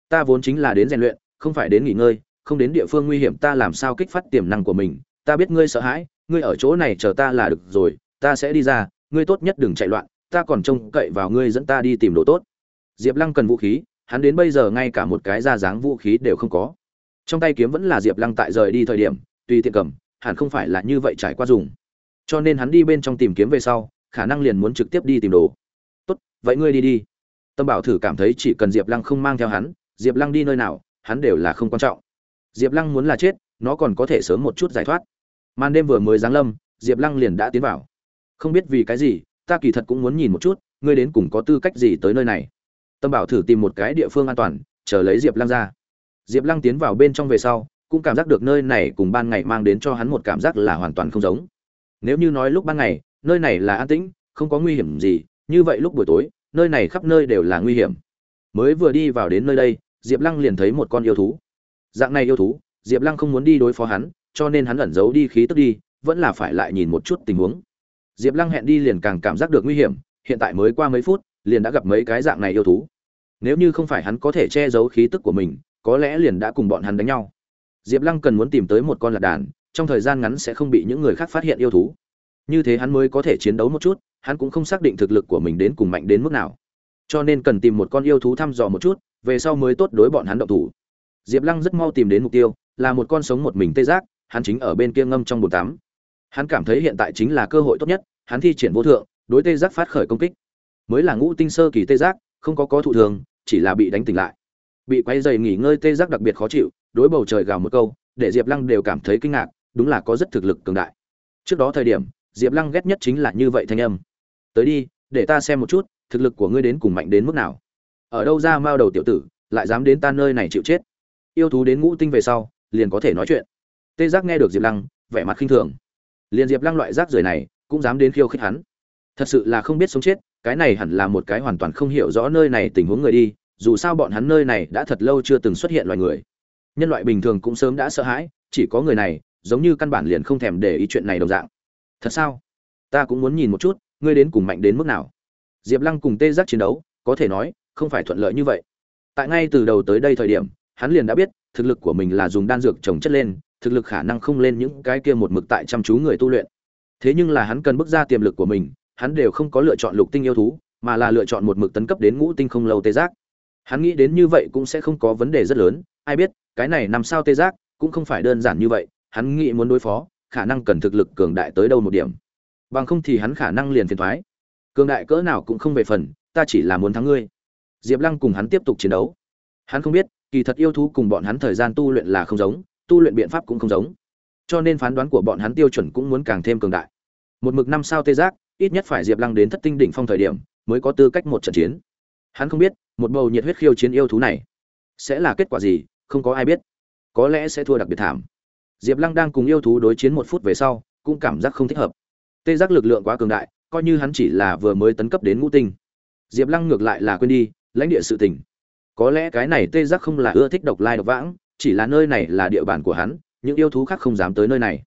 Ta vốn chính là đến rèn luyện, không phải đến nghỉ ngơi, không đến địa phương nguy hiểm ta làm sao kích phát tiềm năng của mình. Ta biết ngươi sợ hãi, ngươi ở chỗ này chờ ta là được rồi, ta sẽ đi ra ngươi tốt nhất đừng chạy loạn, ta còn trông cậy vào ngươi dẫn ta đi tìm đồ tốt. Diệp lăng cần vũ khí, hắn đến bây giờ ngay cả một cái ra dáng vũ khí đều không có. Trong tay kiếm vẫn là diệp lăng tại rời đi thời điểm, tùy tiện cầm, hẳn không phải là như vậy trải qua dùng. Cho nên hắn đi bên trong tìm kiếm về sau, khả năng liền muốn trực tiếp đi tìm đồ. Tốt, vậy ngươi đi đi. Tâm bảo thử cảm thấy chỉ cần diệp lăng không mang theo hắn, diệp lăng đi nơi nào, hắn đều là không quan trọng. Diệp lăng muốn là chết, nó còn có thể sớm một chút giải thoát. Màn đêm vừa mới giáng lâm, diệp lăng liền đã tiến vào không biết vì cái gì, ta kỳ thật cũng muốn nhìn một chút, ngươi đến cùng có tư cách gì tới nơi này. Tâm bảo thử tìm một cái địa phương an toàn, chờ lấy diệp lăng ra. Diệp lăng tiến vào bên trong về sau, cũng cảm giác được nơi này cùng ban ngày mang đến cho hắn một cảm giác là hoàn toàn không giống. Nếu như nói lúc ban ngày, nơi này là an tĩnh, không có nguy hiểm gì, như vậy lúc buổi tối, nơi này khắp nơi đều là nguy hiểm. Mới vừa đi vào đến nơi đây, diệp lăng liền thấy một con yêu thú. Dạng này yêu thú, diệp lăng không muốn đi đối phó hắn, cho nên hắn ẩn giấu đi khí tức đi, vẫn là phải lại nhìn một chút tình huống diệp lăng hẹn đi liền càng cảm giác được nguy hiểm, hiện tại mới qua mấy phút, liền đã gặp mấy cái dạng này yêu thú. Nếu như không phải hắn có thể che giấu khí tức của mình, có lẽ liền đã cùng bọn hắn đánh nhau. Diệp lăng cần muốn tìm tới một con lạc đàn, trong thời gian ngắn sẽ không bị những người khác phát hiện yêu thú. Như thế hắn mới có thể chiến đấu một chút, hắn cũng không xác định thực lực của mình đến cùng mạnh đến mức nào. Cho nên cần tìm một con yêu thú thăm dò một chút, về sau mới tốt đối bọn hắn động thủ. Diệp lăng rất mau tìm đến mục tiêu, là một con sống một mình tê giác, hắn chính ở bên kia ngâm trong bồn tắm hắn cảm thấy hiện tại chính là cơ hội tốt nhất, hắn thi triển vô thượng, đối tê giác phát khởi công kích. Mới là ngũ tinh sơ kỳ tê giác, không có có thụ thường, chỉ là bị đánh tỉnh lại. Bị quay dày nghỉ ngơi tê giác đặc biệt khó chịu, đối bầu trời gào một câu, để diệp lăng đều cảm thấy kinh ngạc, đúng là có rất thực lực cường đại. Trước đó thời điểm, diệp lăng ghét nhất chính là như vậy thanh âm. Tới đi, để ta xem một chút, thực lực của ngươi đến cùng mạnh đến mức nào. Ở đâu ra mao đầu tiểu tử, lại dám đến ta nơi này chịu chết? Yêu thú đến ngũ tinh về sau, liền có thể nói chuyện. Tê giác nghe được diệp lăng, vẻ mặt khinh thường liền diệp lăng loại rác rưởi này, cũng dám đến khiêu khích hắn. Thật sự là không biết sống chết, cái này hẳn là một cái hoàn toàn không hiểu rõ nơi này tình huống người đi, dù sao bọn hắn nơi này đã thật lâu chưa từng xuất hiện loài người. Nhân loại bình thường cũng sớm đã sợ hãi, chỉ có người này, giống như căn bản liền không thèm để ý chuyện này đồng dạng. Thật sao? Ta cũng muốn nhìn một chút, ngươi đến cùng mạnh đến mức nào? Diệp lăng cùng tê giác chiến đấu, có thể nói, không phải thuận lợi như vậy. Tại ngay từ đầu tới đây thời điểm, hắn liền đã biết, thực lực của mình là dùng đan dược trồng chất lên thực lực khả năng không lên những cái kia một mực tại chăm chú người tu luyện. Thế nhưng là hắn cần bước ra tiềm lực của mình, hắn đều không có lựa chọn lục tinh yêu thú, mà là lựa chọn một mực tấn cấp đến ngũ tinh không lâu tê giác. Hắn nghĩ đến như vậy cũng sẽ không có vấn đề rất lớn, ai biết, cái này nằm sao tê giác cũng không phải đơn giản như vậy, hắn nghĩ muốn đối phó, khả năng cần thực lực cường đại tới đâu một điểm. Bằng không thì hắn khả năng liền phiền toái. cường đại cỡ nào cũng không về phần, ta chỉ là muốn thắng ngươi. Diệp lăng cùng hắn tiếp tục chiến đấu. Hắn không biết, kỳ thật yêu thú cùng bọn hắn thời gian tu luyện là không giống tu luyện biện pháp cũng không giống. Cho nên phán đoán của bọn hắn tiêu chuẩn cũng muốn càng thêm cường đại. Một mực năm sao tê giác, ít nhất phải diệp lăng đến thất tinh đỉnh phong thời điểm mới có tư cách một trận chiến. Hắn không biết, một bầu nhiệt huyết khiêu chiến yêu thú này sẽ là kết quả gì, không có ai biết. Có lẽ sẽ thua đặc biệt thảm. Diệp lăng đang cùng yêu thú đối chiến một phút về sau, cũng cảm giác không thích hợp. Tê giác lực lượng quá cường đại, coi như hắn chỉ là vừa mới tấn cấp đến ngũ tinh. Diệp lăng ngược lại là quên đi, lãnh địa sự tỉnh có lẽ cái này tê giác không là ưa thích độc lai độc vãng chỉ là nơi này là địa bàn của hắn, những yêu thú khác không dám tới nơi này.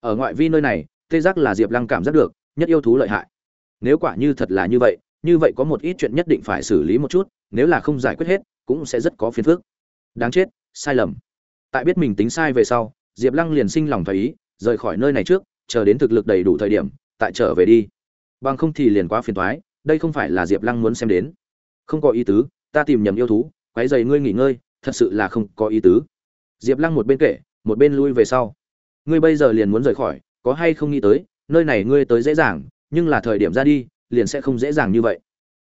Ở ngoại vi nơi này, tê giác là diệp lăng cảm giác được, nhất yêu thú lợi hại. Nếu quả như thật là như vậy như vậy có một ít chuyện nhất định phải xử lý một chút, nếu là không giải quyết hết, cũng sẽ rất có phiền phức. Đáng chết, sai lầm. Tại biết mình tính sai về sau, diệp lăng liền sinh lòng thấy ý, rời khỏi nơi này trước, chờ đến thực lực đầy đủ thời điểm, tại trở về đi. Bằng không thì liền quá phiền toái, đây không phải là diệp lăng muốn xem đến. Không có ý tứ, ta tìm nhầm yêu thú, quấy dày ngươi nghỉ ngơi, thật sự là không có ý tứ diệp lăng một bên kể, một bên lui về sau. Ngươi bây giờ liền muốn rời khỏi, có hay không nghĩ tới, nơi này ngươi tới dễ dàng, nhưng là thời điểm ra đi, liền sẽ không dễ dàng như vậy.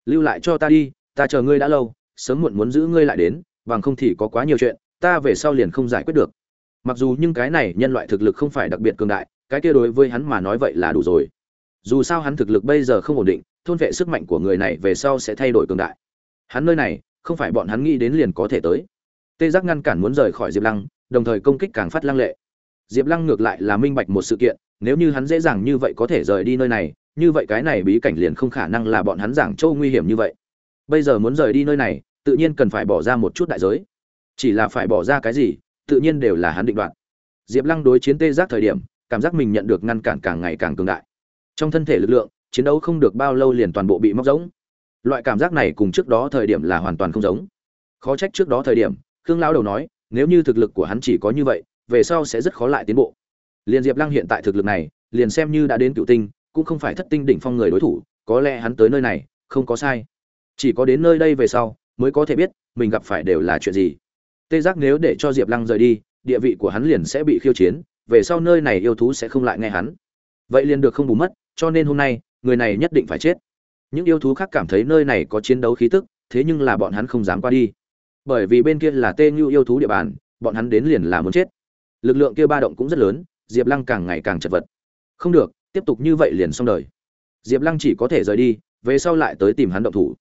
Lưu lại cho ta đi, ta chờ ngươi đã lâu, sớm muộn muốn giữ ngươi lại đến, bằng không thì có quá nhiều chuyện, ta về sau liền không giải quyết được. Mặc dù nhưng cái này nhân loại thực lực không phải đặc biệt cường đại, cái kia đối với hắn mà nói vậy là đủ rồi. Dù sao hắn thực lực bây giờ không ổn định, thôn vệ sức mạnh của người này về sau sẽ thay đổi cường đại. Hắn nơi này, không phải bọn hắn nghĩ đến liền có thể tới tê giác ngăn cản muốn rời khỏi diệp lăng, đồng thời công kích càng phát lăng lệ. Diệp lăng ngược lại là minh bạch một sự kiện, nếu như hắn dễ dàng như vậy có thể rời đi nơi này, như vậy cái này bí cảnh liền không khả năng là bọn hắn giảng châu nguy hiểm như vậy. Bây giờ muốn rời đi nơi này, tự nhiên cần phải bỏ ra một chút đại giới. Chỉ là phải bỏ ra cái gì, tự nhiên đều là hắn định đoạt. Diệp lăng đối chiến tê giác thời điểm, cảm giác mình nhận được ngăn cản càng ngày càng cường đại. Trong thân thể lực lượng, chiến đấu không được bao lâu liền toàn bộ bị móc rỗng. Loại cảm giác này cùng trước đó thời điểm là hoàn toàn không giống. Khó trách trước đó thời điểm khương lão đầu nói, nếu như thực lực của hắn chỉ có như vậy, về sau sẽ rất khó lại tiến bộ. Liền diệp lăng hiện tại thực lực này, liền xem như đã đến cựu tinh, cũng không phải thất tinh đỉnh phong người đối thủ, có lẽ hắn tới nơi này, không có sai. Chỉ có đến nơi đây về sau, mới có thể biết, mình gặp phải đều là chuyện gì. Tê giác nếu để cho diệp lăng rời đi, địa vị của hắn liền sẽ bị khiêu chiến, về sau nơi này yêu thú sẽ không lại nghe hắn. Vậy liền được không bù mất, cho nên hôm nay, người này nhất định phải chết. Những yêu thú khác cảm thấy nơi này có chiến đấu khí tức, thế nhưng là bọn hắn không dám qua đi bởi vì bên kia là tê như yêu thú địa bàn, bọn hắn đến liền là muốn chết. Lực lượng kia ba động cũng rất lớn, diệp lăng càng ngày càng chật vật. Không được, tiếp tục như vậy liền xong đời. Diệp lăng chỉ có thể rời đi, về sau lại tới tìm hắn động thủ.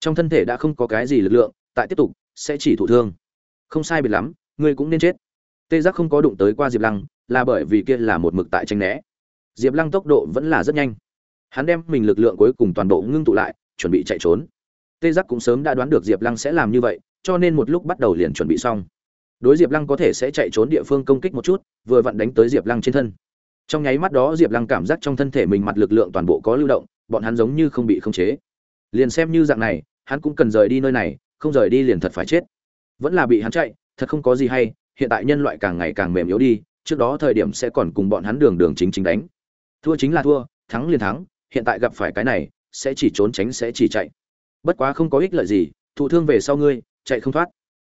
Trong thân thể đã không có cái gì lực lượng, tại tiếp tục, sẽ chỉ thụ thương. Không sai biệt lắm, ngươi cũng nên chết. Tê giác không có đụng tới qua diệp lăng, là bởi vì kia là một mực tại tranh né. Diệp lăng tốc độ vẫn là rất nhanh. Hắn đem mình lực lượng cuối cùng toàn bộ ngưng tụ lại, chuẩn bị chạy trốn. Tê giác cũng sớm đã đoán được diệp lăng sẽ làm như vậy cho nên một lúc bắt đầu liền chuẩn bị xong. Đối diệp lăng có thể sẽ chạy trốn địa phương công kích một chút, vừa vặn đánh tới diệp lăng trên thân. Trong nháy mắt đó diệp lăng cảm giác trong thân thể mình mặt lực lượng toàn bộ có lưu động, bọn hắn giống như không bị khống chế. Liền xem như dạng này, hắn cũng cần rời đi nơi này, không rời đi liền thật phải chết. Vẫn là bị hắn chạy, thật không có gì hay, hiện tại nhân loại càng ngày càng mềm yếu đi, trước đó thời điểm sẽ còn cùng bọn hắn đường đường chính chính đánh. Thua chính là thua, thắng liền thắng, hiện tại gặp phải cái này, sẽ chỉ trốn tránh sẽ chỉ chạy. Bất quá không có ích lợi gì, thụ thương về sau ngươi chạy không thoát.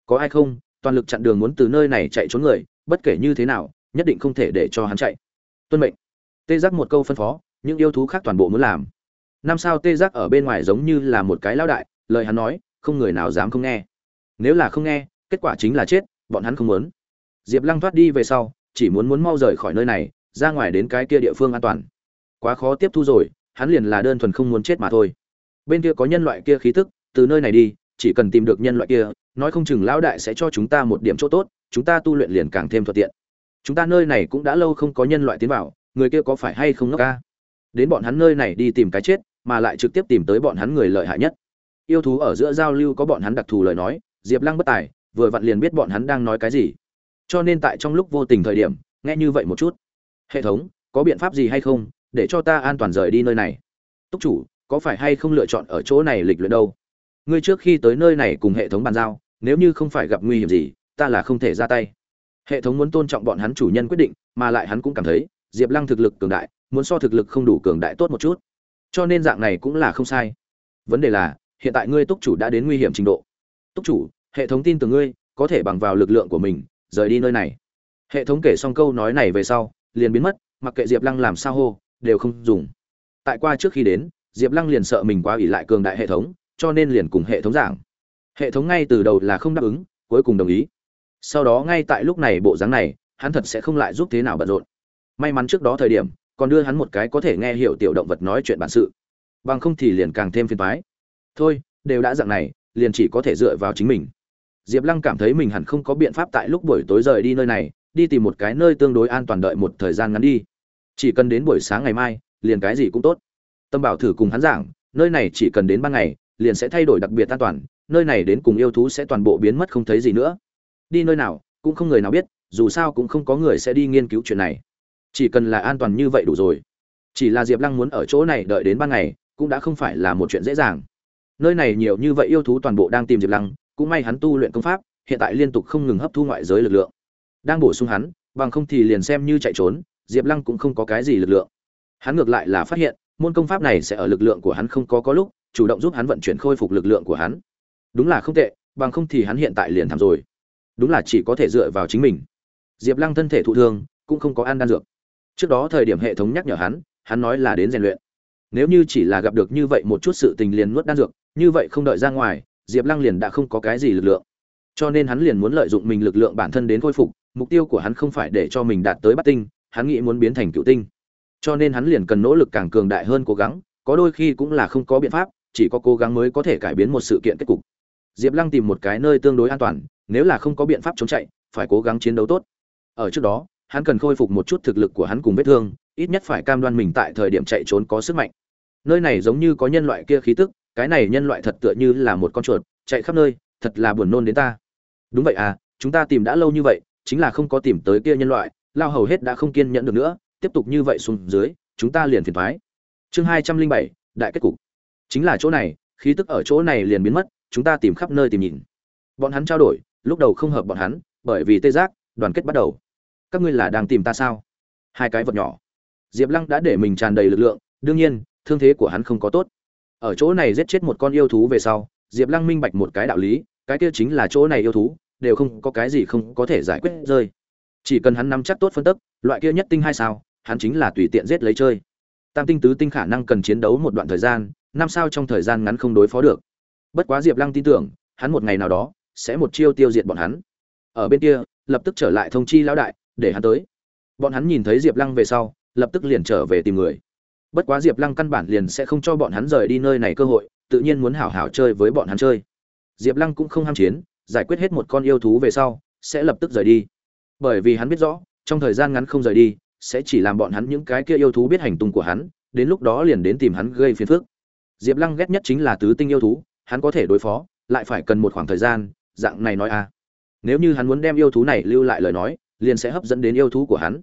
Có ai không? Toàn lực chặn đường muốn từ nơi này chạy trốn người, bất kể như thế nào, nhất định không thể để cho hắn chạy. Tuân mệnh. Tê giác một câu phân phó, những yêu thú khác toàn bộ muốn làm. Năm sao tê giác ở bên ngoài giống như là một cái lão đại, lời hắn nói, không người nào dám không nghe. Nếu là không nghe, kết quả chính là chết, bọn hắn không muốn. Diệp lăng thoát đi về sau, chỉ muốn muốn mau rời khỏi nơi này, ra ngoài đến cái kia địa phương an toàn. Quá khó tiếp thu rồi, hắn liền là đơn thuần không muốn chết mà thôi. Bên kia có nhân loại kia khí tức, từ nơi này đi chỉ cần tìm được nhân loại kia, nói không chừng lão đại sẽ cho chúng ta một điểm chỗ tốt, chúng ta tu luyện liền càng thêm thuận tiện. Chúng ta nơi này cũng đã lâu không có nhân loại tiến vào, người kia có phải hay không ngốc ca? Đến bọn hắn nơi này đi tìm cái chết, mà lại trực tiếp tìm tới bọn hắn người lợi hại nhất. Yêu thú ở giữa giao lưu có bọn hắn đặc thù lời nói, diệp lăng bất tài, vừa vặn liền biết bọn hắn đang nói cái gì. Cho nên tại trong lúc vô tình thời điểm, nghe như vậy một chút. Hệ thống, có biện pháp gì hay không, để cho ta an toàn rời đi nơi này? Túc chủ, có phải hay không lựa chọn ở chỗ này lịch luyện đâu? Ngươi trước khi tới nơi này cùng hệ thống bàn giao, nếu như không phải gặp nguy hiểm gì, ta là không thể ra tay. Hệ thống muốn tôn trọng bọn hắn chủ nhân quyết định, mà lại hắn cũng cảm thấy, diệp lăng thực lực cường đại, muốn so thực lực không đủ cường đại tốt một chút. Cho nên dạng này cũng là không sai. Vấn đề là, hiện tại ngươi túc chủ đã đến nguy hiểm trình độ. Túc chủ, hệ thống tin từ ngươi, có thể bằng vào lực lượng của mình, rời đi nơi này. Hệ thống kể xong câu nói này về sau, liền biến mất, mặc kệ diệp lăng làm sao hô, đều không dùng. Tại qua trước khi đến, diệp lăng liền sợ mình quá ỉ lại cường đại hệ thống cho nên liền cùng hệ thống giảng. Hệ thống ngay từ đầu là không đáp ứng, cuối cùng đồng ý. Sau đó ngay tại lúc này bộ dáng này, hắn thật sẽ không lại giúp thế nào bận rộn. May mắn trước đó thời điểm, còn đưa hắn một cái có thể nghe hiểu tiểu động vật nói chuyện bản sự. Bằng không thì liền càng thêm phiền toái. Thôi, đều đã dạng này, liền chỉ có thể dựa vào chính mình. Diệp lăng cảm thấy mình hẳn không có biện pháp tại lúc buổi tối rời đi nơi này, đi tìm một cái nơi tương đối an toàn đợi một thời gian ngắn đi. Chỉ cần đến buổi sáng ngày mai, liền cái gì cũng tốt. Tâm bảo thử cùng hắn giảng, nơi này chỉ cần đến ban ngày liền sẽ thay đổi đặc biệt an toàn, nơi này đến cùng yêu thú sẽ toàn bộ biến mất không thấy gì nữa. Đi nơi nào, cũng không người nào biết, dù sao cũng không có người sẽ đi nghiên cứu chuyện này. Chỉ cần là an toàn như vậy đủ rồi. Chỉ là diệp lăng muốn ở chỗ này đợi đến ban ngày, cũng đã không phải là một chuyện dễ dàng. Nơi này nhiều như vậy yêu thú toàn bộ đang tìm diệp lăng, cũng may hắn tu luyện công pháp, hiện tại liên tục không ngừng hấp thu ngoại giới lực lượng. Đang bổ sung hắn, bằng không thì liền xem như chạy trốn, diệp lăng cũng không có cái gì lực lượng. Hắn ngược lại là phát hiện, môn công pháp này sẽ ở lực lượng của hắn không có có lúc chủ động giúp hắn vận chuyển khôi phục lực lượng của hắn. Đúng là không tệ, bằng không thì hắn hiện tại liền thảm rồi. Đúng là chỉ có thể dựa vào chính mình. Diệp lăng thân thể thụ thương, cũng không có ăn đan dược. Trước đó thời điểm hệ thống nhắc nhở hắn hắn nói là đến rèn luyện. Nếu như chỉ là gặp được như vậy một chút sự tình liền nuốt đan dược, như vậy không đợi ra ngoài, diệp lăng liền đã không có cái gì lực lượng. Cho nên hắn liền muốn lợi dụng mình lực lượng bản thân đến khôi phục, mục tiêu của hắn không phải để cho mình đạt tới bắt tinh, hắn nghĩ muốn biến thành cựu tinh. Cho nên hắn liền cần nỗ lực càng cường đại hơn cố gắng, có đôi khi cũng là không có biện pháp chỉ có cố gắng mới có thể cải biến một sự kiện kết cục. Diệp lăng tìm một cái nơi tương đối an toàn, nếu là không có biện pháp chống chạy, phải cố gắng chiến đấu tốt. Ở trước đó, hắn cần khôi phục một chút thực lực của hắn cùng vết thương, ít nhất phải cam đoan mình tại thời điểm chạy trốn có sức mạnh. Nơi này giống như có nhân loại kia khí tức, cái này nhân loại thật tựa như là một con chuột, chạy khắp nơi, thật là buồn nôn đến ta. Đúng vậy à chúng ta tìm đã lâu như vậy, chính là không có tìm tới kia nhân loại, lao hầu hết đã không kiên nhẫn được nữa, tiếp tục như vậy xuống dưới, chúng ta liền phiền thoái. Chương hai trăm linh bảy, đại kết cục chính là chỗ này, khí tức ở chỗ này liền biến mất, chúng ta tìm khắp nơi tìm nhìn. Bọn hắn trao đổi, lúc đầu không hợp bọn hắn, bởi vì tê giác, đoàn kết bắt đầu. Các ngươi là đang tìm ta sao? Hai cái vật nhỏ. Diệp lăng đã để mình tràn đầy lực lượng, đương nhiên, thương thế của hắn không có tốt. Ở chỗ này giết chết một con yêu thú về sau, diệp lăng minh bạch một cái đạo lý, cái kia chính là chỗ này yêu thú, đều không có cái gì không có thể giải quyết rơi. Chỉ cần hắn nắm chắc tốt phân tức, loại kia nhất tinh hai sao, hắn chính là tùy tiện giết lấy chơi. Tam tinh tứ tinh khả năng cần chiến đấu một đoạn thời gian năm sao trong thời gian ngắn không đối phó được. Bất quá diệp lăng tin tưởng, hắn một ngày nào đó sẽ một chiêu tiêu diệt bọn hắn. Ở bên kia, lập tức trở lại thông chi lão đại, để hắn tới. Bọn hắn nhìn thấy diệp lăng về sau, lập tức liền trở về tìm người. Bất quá diệp lăng căn bản liền sẽ không cho bọn hắn rời đi nơi này cơ hội, tự nhiên muốn hảo hảo chơi với bọn hắn chơi. Diệp lăng cũng không ham chiến, giải quyết hết một con yêu thú về sau, sẽ lập tức rời đi. Bởi vì hắn biết rõ, trong thời gian ngắn không rời đi, sẽ chỉ làm bọn hắn những cái kia yêu thú biết hành tung của hắn, đến lúc đó liền đến tìm hắn gây phiền phức diệp lăng ghét nhất chính là tứ tinh yêu thú, hắn có thể đối phó, lại phải cần một khoảng thời gian, dạng này nói a à. nếu như hắn muốn đem yêu thú này lưu lại lời nói, liền sẽ hấp dẫn đến yêu thú của hắn.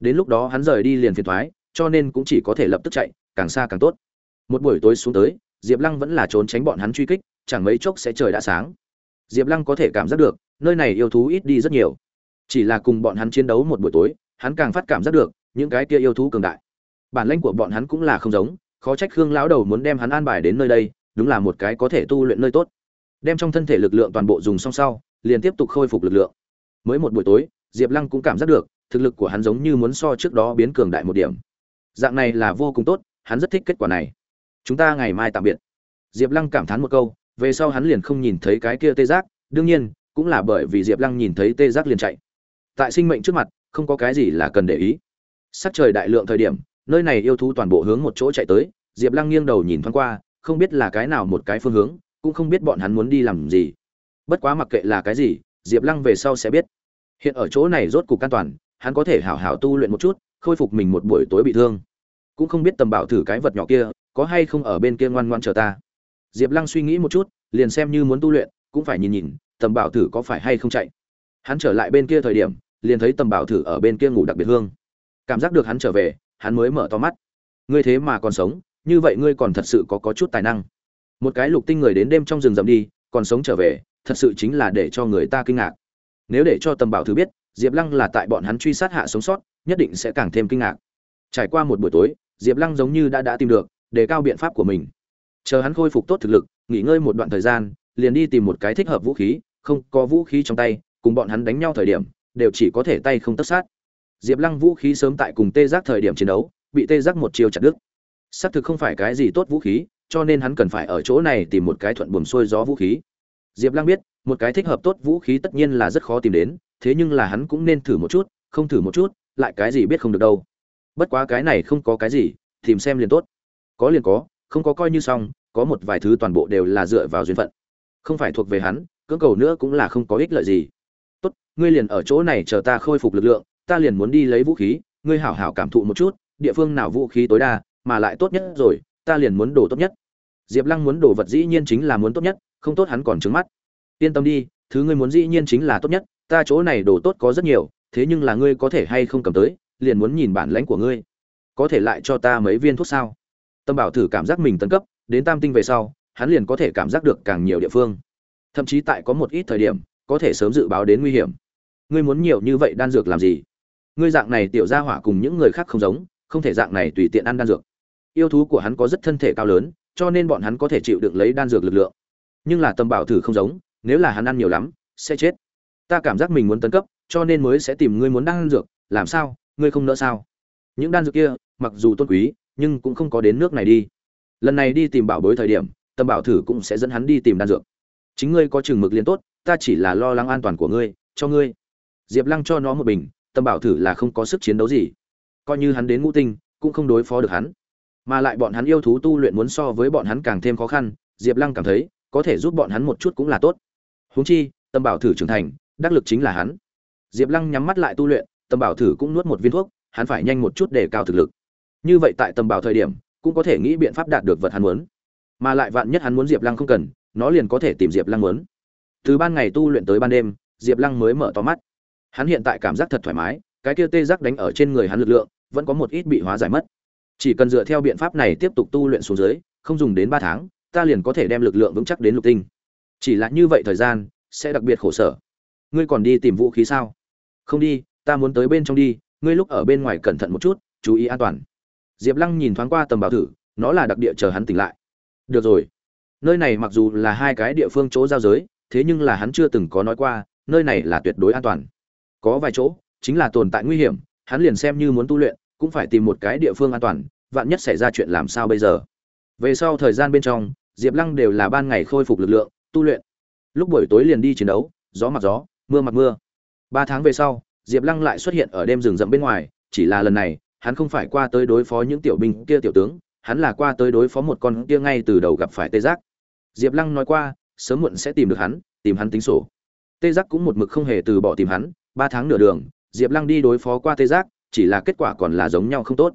Đến lúc đó hắn rời đi liền phiền thoái, cho nên cũng chỉ có thể lập tức chạy, càng xa càng tốt. Một buổi tối xuống tới, diệp lăng vẫn là trốn tránh bọn hắn truy kích, chẳng mấy chốc sẽ trời đã sáng. Diệp lăng có thể cảm giác được, nơi này yêu thú ít đi rất nhiều. Chỉ là cùng bọn hắn chiến đấu một buổi tối, hắn càng phát cảm giác được, những cái kia yêu thú cường đại. Bản lãnh của bọn hắn cũng là không giống khó trách khương lão đầu muốn đem hắn an bài đến nơi đây, đúng là một cái có thể tu luyện nơi tốt. Đem trong thân thể lực lượng toàn bộ dùng xong sau, liền tiếp tục khôi phục lực lượng. Mới một buổi tối, diệp lăng cũng cảm giác được, thực lực của hắn giống như muốn so trước đó biến cường đại một điểm. Dạng này là vô cùng tốt, hắn rất thích kết quả này. Chúng ta ngày mai tạm biệt. Diệp lăng cảm thán một câu, về sau hắn liền không nhìn thấy cái kia tê giác, đương nhiên, cũng là bởi vì diệp lăng nhìn thấy tê giác liền chạy. Tại sinh mệnh trước mặt, không có cái gì là cần để ý. Sắc trời đại lượng thời điểm, nơi này yêu thú toàn bộ hướng một chỗ chạy tới diệp lăng nghiêng đầu nhìn thoáng qua, không biết là cái nào một cái phương hướng, cũng không biết bọn hắn muốn đi làm gì. Bất quá mặc kệ là cái gì, diệp lăng về sau sẽ biết. Hiện ở chỗ này rốt cục an toàn, hắn có thể hảo hảo tu luyện một chút, khôi phục mình một buổi tối bị thương. Cũng không biết tầm bảo thử cái vật nhỏ kia, có hay không ở bên kia ngoan ngoãn chờ ta. Diệp lăng suy nghĩ một chút, liền xem như muốn tu luyện, cũng phải nhìn nhìn, tầm bảo thử có phải hay không chạy. Hắn trở lại bên kia thời điểm, liền thấy tầm bảo thử ở bên kia ngủ đặc biệt hương. Cảm giác được hắn trở về, hắn mới mở to mắt. Ngươi thế mà còn sống như vậy ngươi còn thật sự có có chút tài năng. Một cái lục tinh người đến đêm trong rừng rậm đi, còn sống trở về, thật sự chính là để cho người ta kinh ngạc. Nếu để cho tầm bảo thứ biết, diệp lăng là tại bọn hắn truy sát hạ sống sót, nhất định sẽ càng thêm kinh ngạc. Trải qua một buổi tối, diệp lăng giống như đã đã tìm được, đề cao biện pháp của mình. Chờ hắn khôi phục tốt thực lực, nghỉ ngơi một đoạn thời gian, liền đi tìm một cái thích hợp vũ khí, không có vũ khí trong tay, cùng bọn hắn đánh nhau thời điểm, đều chỉ có thể tay không tất sát. Diệp lăng vũ khí sớm tại cùng tê giác thời điểm chiến đấu, bị tê giác một chiều chặt đứt xác thực không phải cái gì tốt vũ khí, cho nên hắn cần phải ở chỗ này tìm một cái thuận buồm xuôi gió vũ khí. Diệp lăng biết, một cái thích hợp tốt vũ khí tất nhiên là rất khó tìm đến, thế nhưng là hắn cũng nên thử một chút, không thử một chút, lại cái gì biết không được đâu. Bất quá cái này không có cái gì, tìm xem liền tốt. Có liền có, không có coi như xong, có một vài thứ toàn bộ đều là dựa vào duyên phận. Không phải thuộc về hắn, cưỡng cầu nữa cũng là không có ích lợi gì. Tốt, ngươi liền ở chỗ này chờ ta khôi phục lực lượng, ta liền muốn đi lấy vũ khí, ngươi hảo hảo cảm thụ một chút, địa phương nào vũ khí tối đa mà lại tốt nhất rồi, ta liền muốn đồ tốt nhất. Diệp lăng muốn đồ vật dĩ nhiên chính là muốn tốt nhất, không tốt hắn còn trứng mắt. Yên tâm đi, thứ ngươi muốn dĩ nhiên chính là tốt nhất, ta chỗ này đồ tốt có rất nhiều, thế nhưng là ngươi có thể hay không cầm tới, liền muốn nhìn bản lãnh của ngươi. Có thể lại cho ta mấy viên thuốc sao? Tâm bảo thử cảm giác mình tấn cấp, đến tam tinh về sau, hắn liền có thể cảm giác được càng nhiều địa phương. Thậm chí tại có một ít thời điểm, có thể sớm dự báo đến nguy hiểm. Ngươi muốn nhiều như vậy đan dược làm gì? Ngươi dạng này tiểu gia hỏa cùng những người khác không giống, không thể dạng này tùy tiện ăn đan dược yêu thú của hắn có rất thân thể cao lớn, cho nên bọn hắn có thể chịu đựng lấy đan dược lực lượng. Nhưng là tâm bảo thử không giống, nếu là hắn ăn nhiều lắm, sẽ chết. Ta cảm giác mình muốn tấn cấp, cho nên mới sẽ tìm ngươi muốn đan dược, làm sao, ngươi không nỡ sao? Những đan dược kia, mặc dù tôn quý, nhưng cũng không có đến nước này đi. Lần này đi tìm bảo bối thời điểm tâm bảo thử cũng sẽ dẫn hắn đi tìm đan dược. Chính ngươi có chừng mực liên tốt, ta chỉ là lo lắng an toàn của ngươi, cho ngươi. Diệp lăng cho nó một bình tâm bảo thử là không có sức chiến đấu gì. Coi như hắn đến ngũ tinh, cũng không đối phó được hắn mà lại bọn hắn yêu thú tu luyện muốn so với bọn hắn càng thêm khó khăn, diệp lăng cảm thấy, có thể giúp bọn hắn một chút cũng là tốt. Huống chi, tâm bảo thử trưởng thành, đắc lực chính là hắn. Diệp lăng nhắm mắt lại tu luyện, tâm bảo thử cũng nuốt một viên thuốc, hắn phải nhanh một chút để cao thực lực. Như vậy tại tâm bảo thời điểm, cũng có thể nghĩ biện pháp đạt được vật hắn muốn. Mà lại vạn nhất hắn muốn diệp lăng không cần, nó liền có thể tìm diệp lăng muốn. Từ ban ngày tu luyện tới ban đêm, diệp lăng mới mở to mắt. Hắn hiện tại cảm giác thật thoải mái, cái kia tê giác đánh ở trên người hắn lực lượng, vẫn có một ít bị hóa giải mất chỉ cần dựa theo biện pháp này tiếp tục tu luyện xuống dưới, không dùng đến ba tháng, ta liền có thể đem lực lượng vững chắc đến lục tinh. Chỉ là như vậy thời gian, sẽ đặc biệt khổ sở. Ngươi còn đi tìm vũ khí sao? Không đi, ta muốn tới bên trong đi, ngươi lúc ở bên ngoài cẩn thận một chút, chú ý an toàn. Diệp lăng nhìn thoáng qua tầm bảo thử, nó là đặc địa chờ hắn tỉnh lại. Được rồi. Nơi này mặc dù là hai cái địa phương chỗ giao giới, thế nhưng là hắn chưa từng có nói qua, nơi này là tuyệt đối an toàn. Có vài chỗ, chính là tồn tại nguy hiểm, hắn liền xem như muốn tu luyện cũng phải tìm một cái địa phương an toàn, vạn nhất xảy ra chuyện làm sao bây giờ? Về sau thời gian bên trong, diệp lăng đều là ban ngày khôi phục lực lượng, tu luyện. Lúc buổi tối liền đi chiến đấu, gió mặc gió, mưa mặc mưa. Ba tháng về sau, diệp lăng lại xuất hiện ở đêm rừng rậm bên ngoài, chỉ là lần này, hắn không phải qua tới đối phó những tiểu binh kia tiểu tướng, hắn là qua tới đối phó một con kia ngay từ đầu gặp phải tê giác. Diệp lăng nói qua, sớm muộn sẽ tìm được hắn, tìm hắn tính sổ. Tê giác cũng một mực không hề từ bỏ tìm hắn, ba tháng nửa đường, diệp lăng đi đối phó qua tê giác chỉ là kết quả còn là giống nhau không tốt.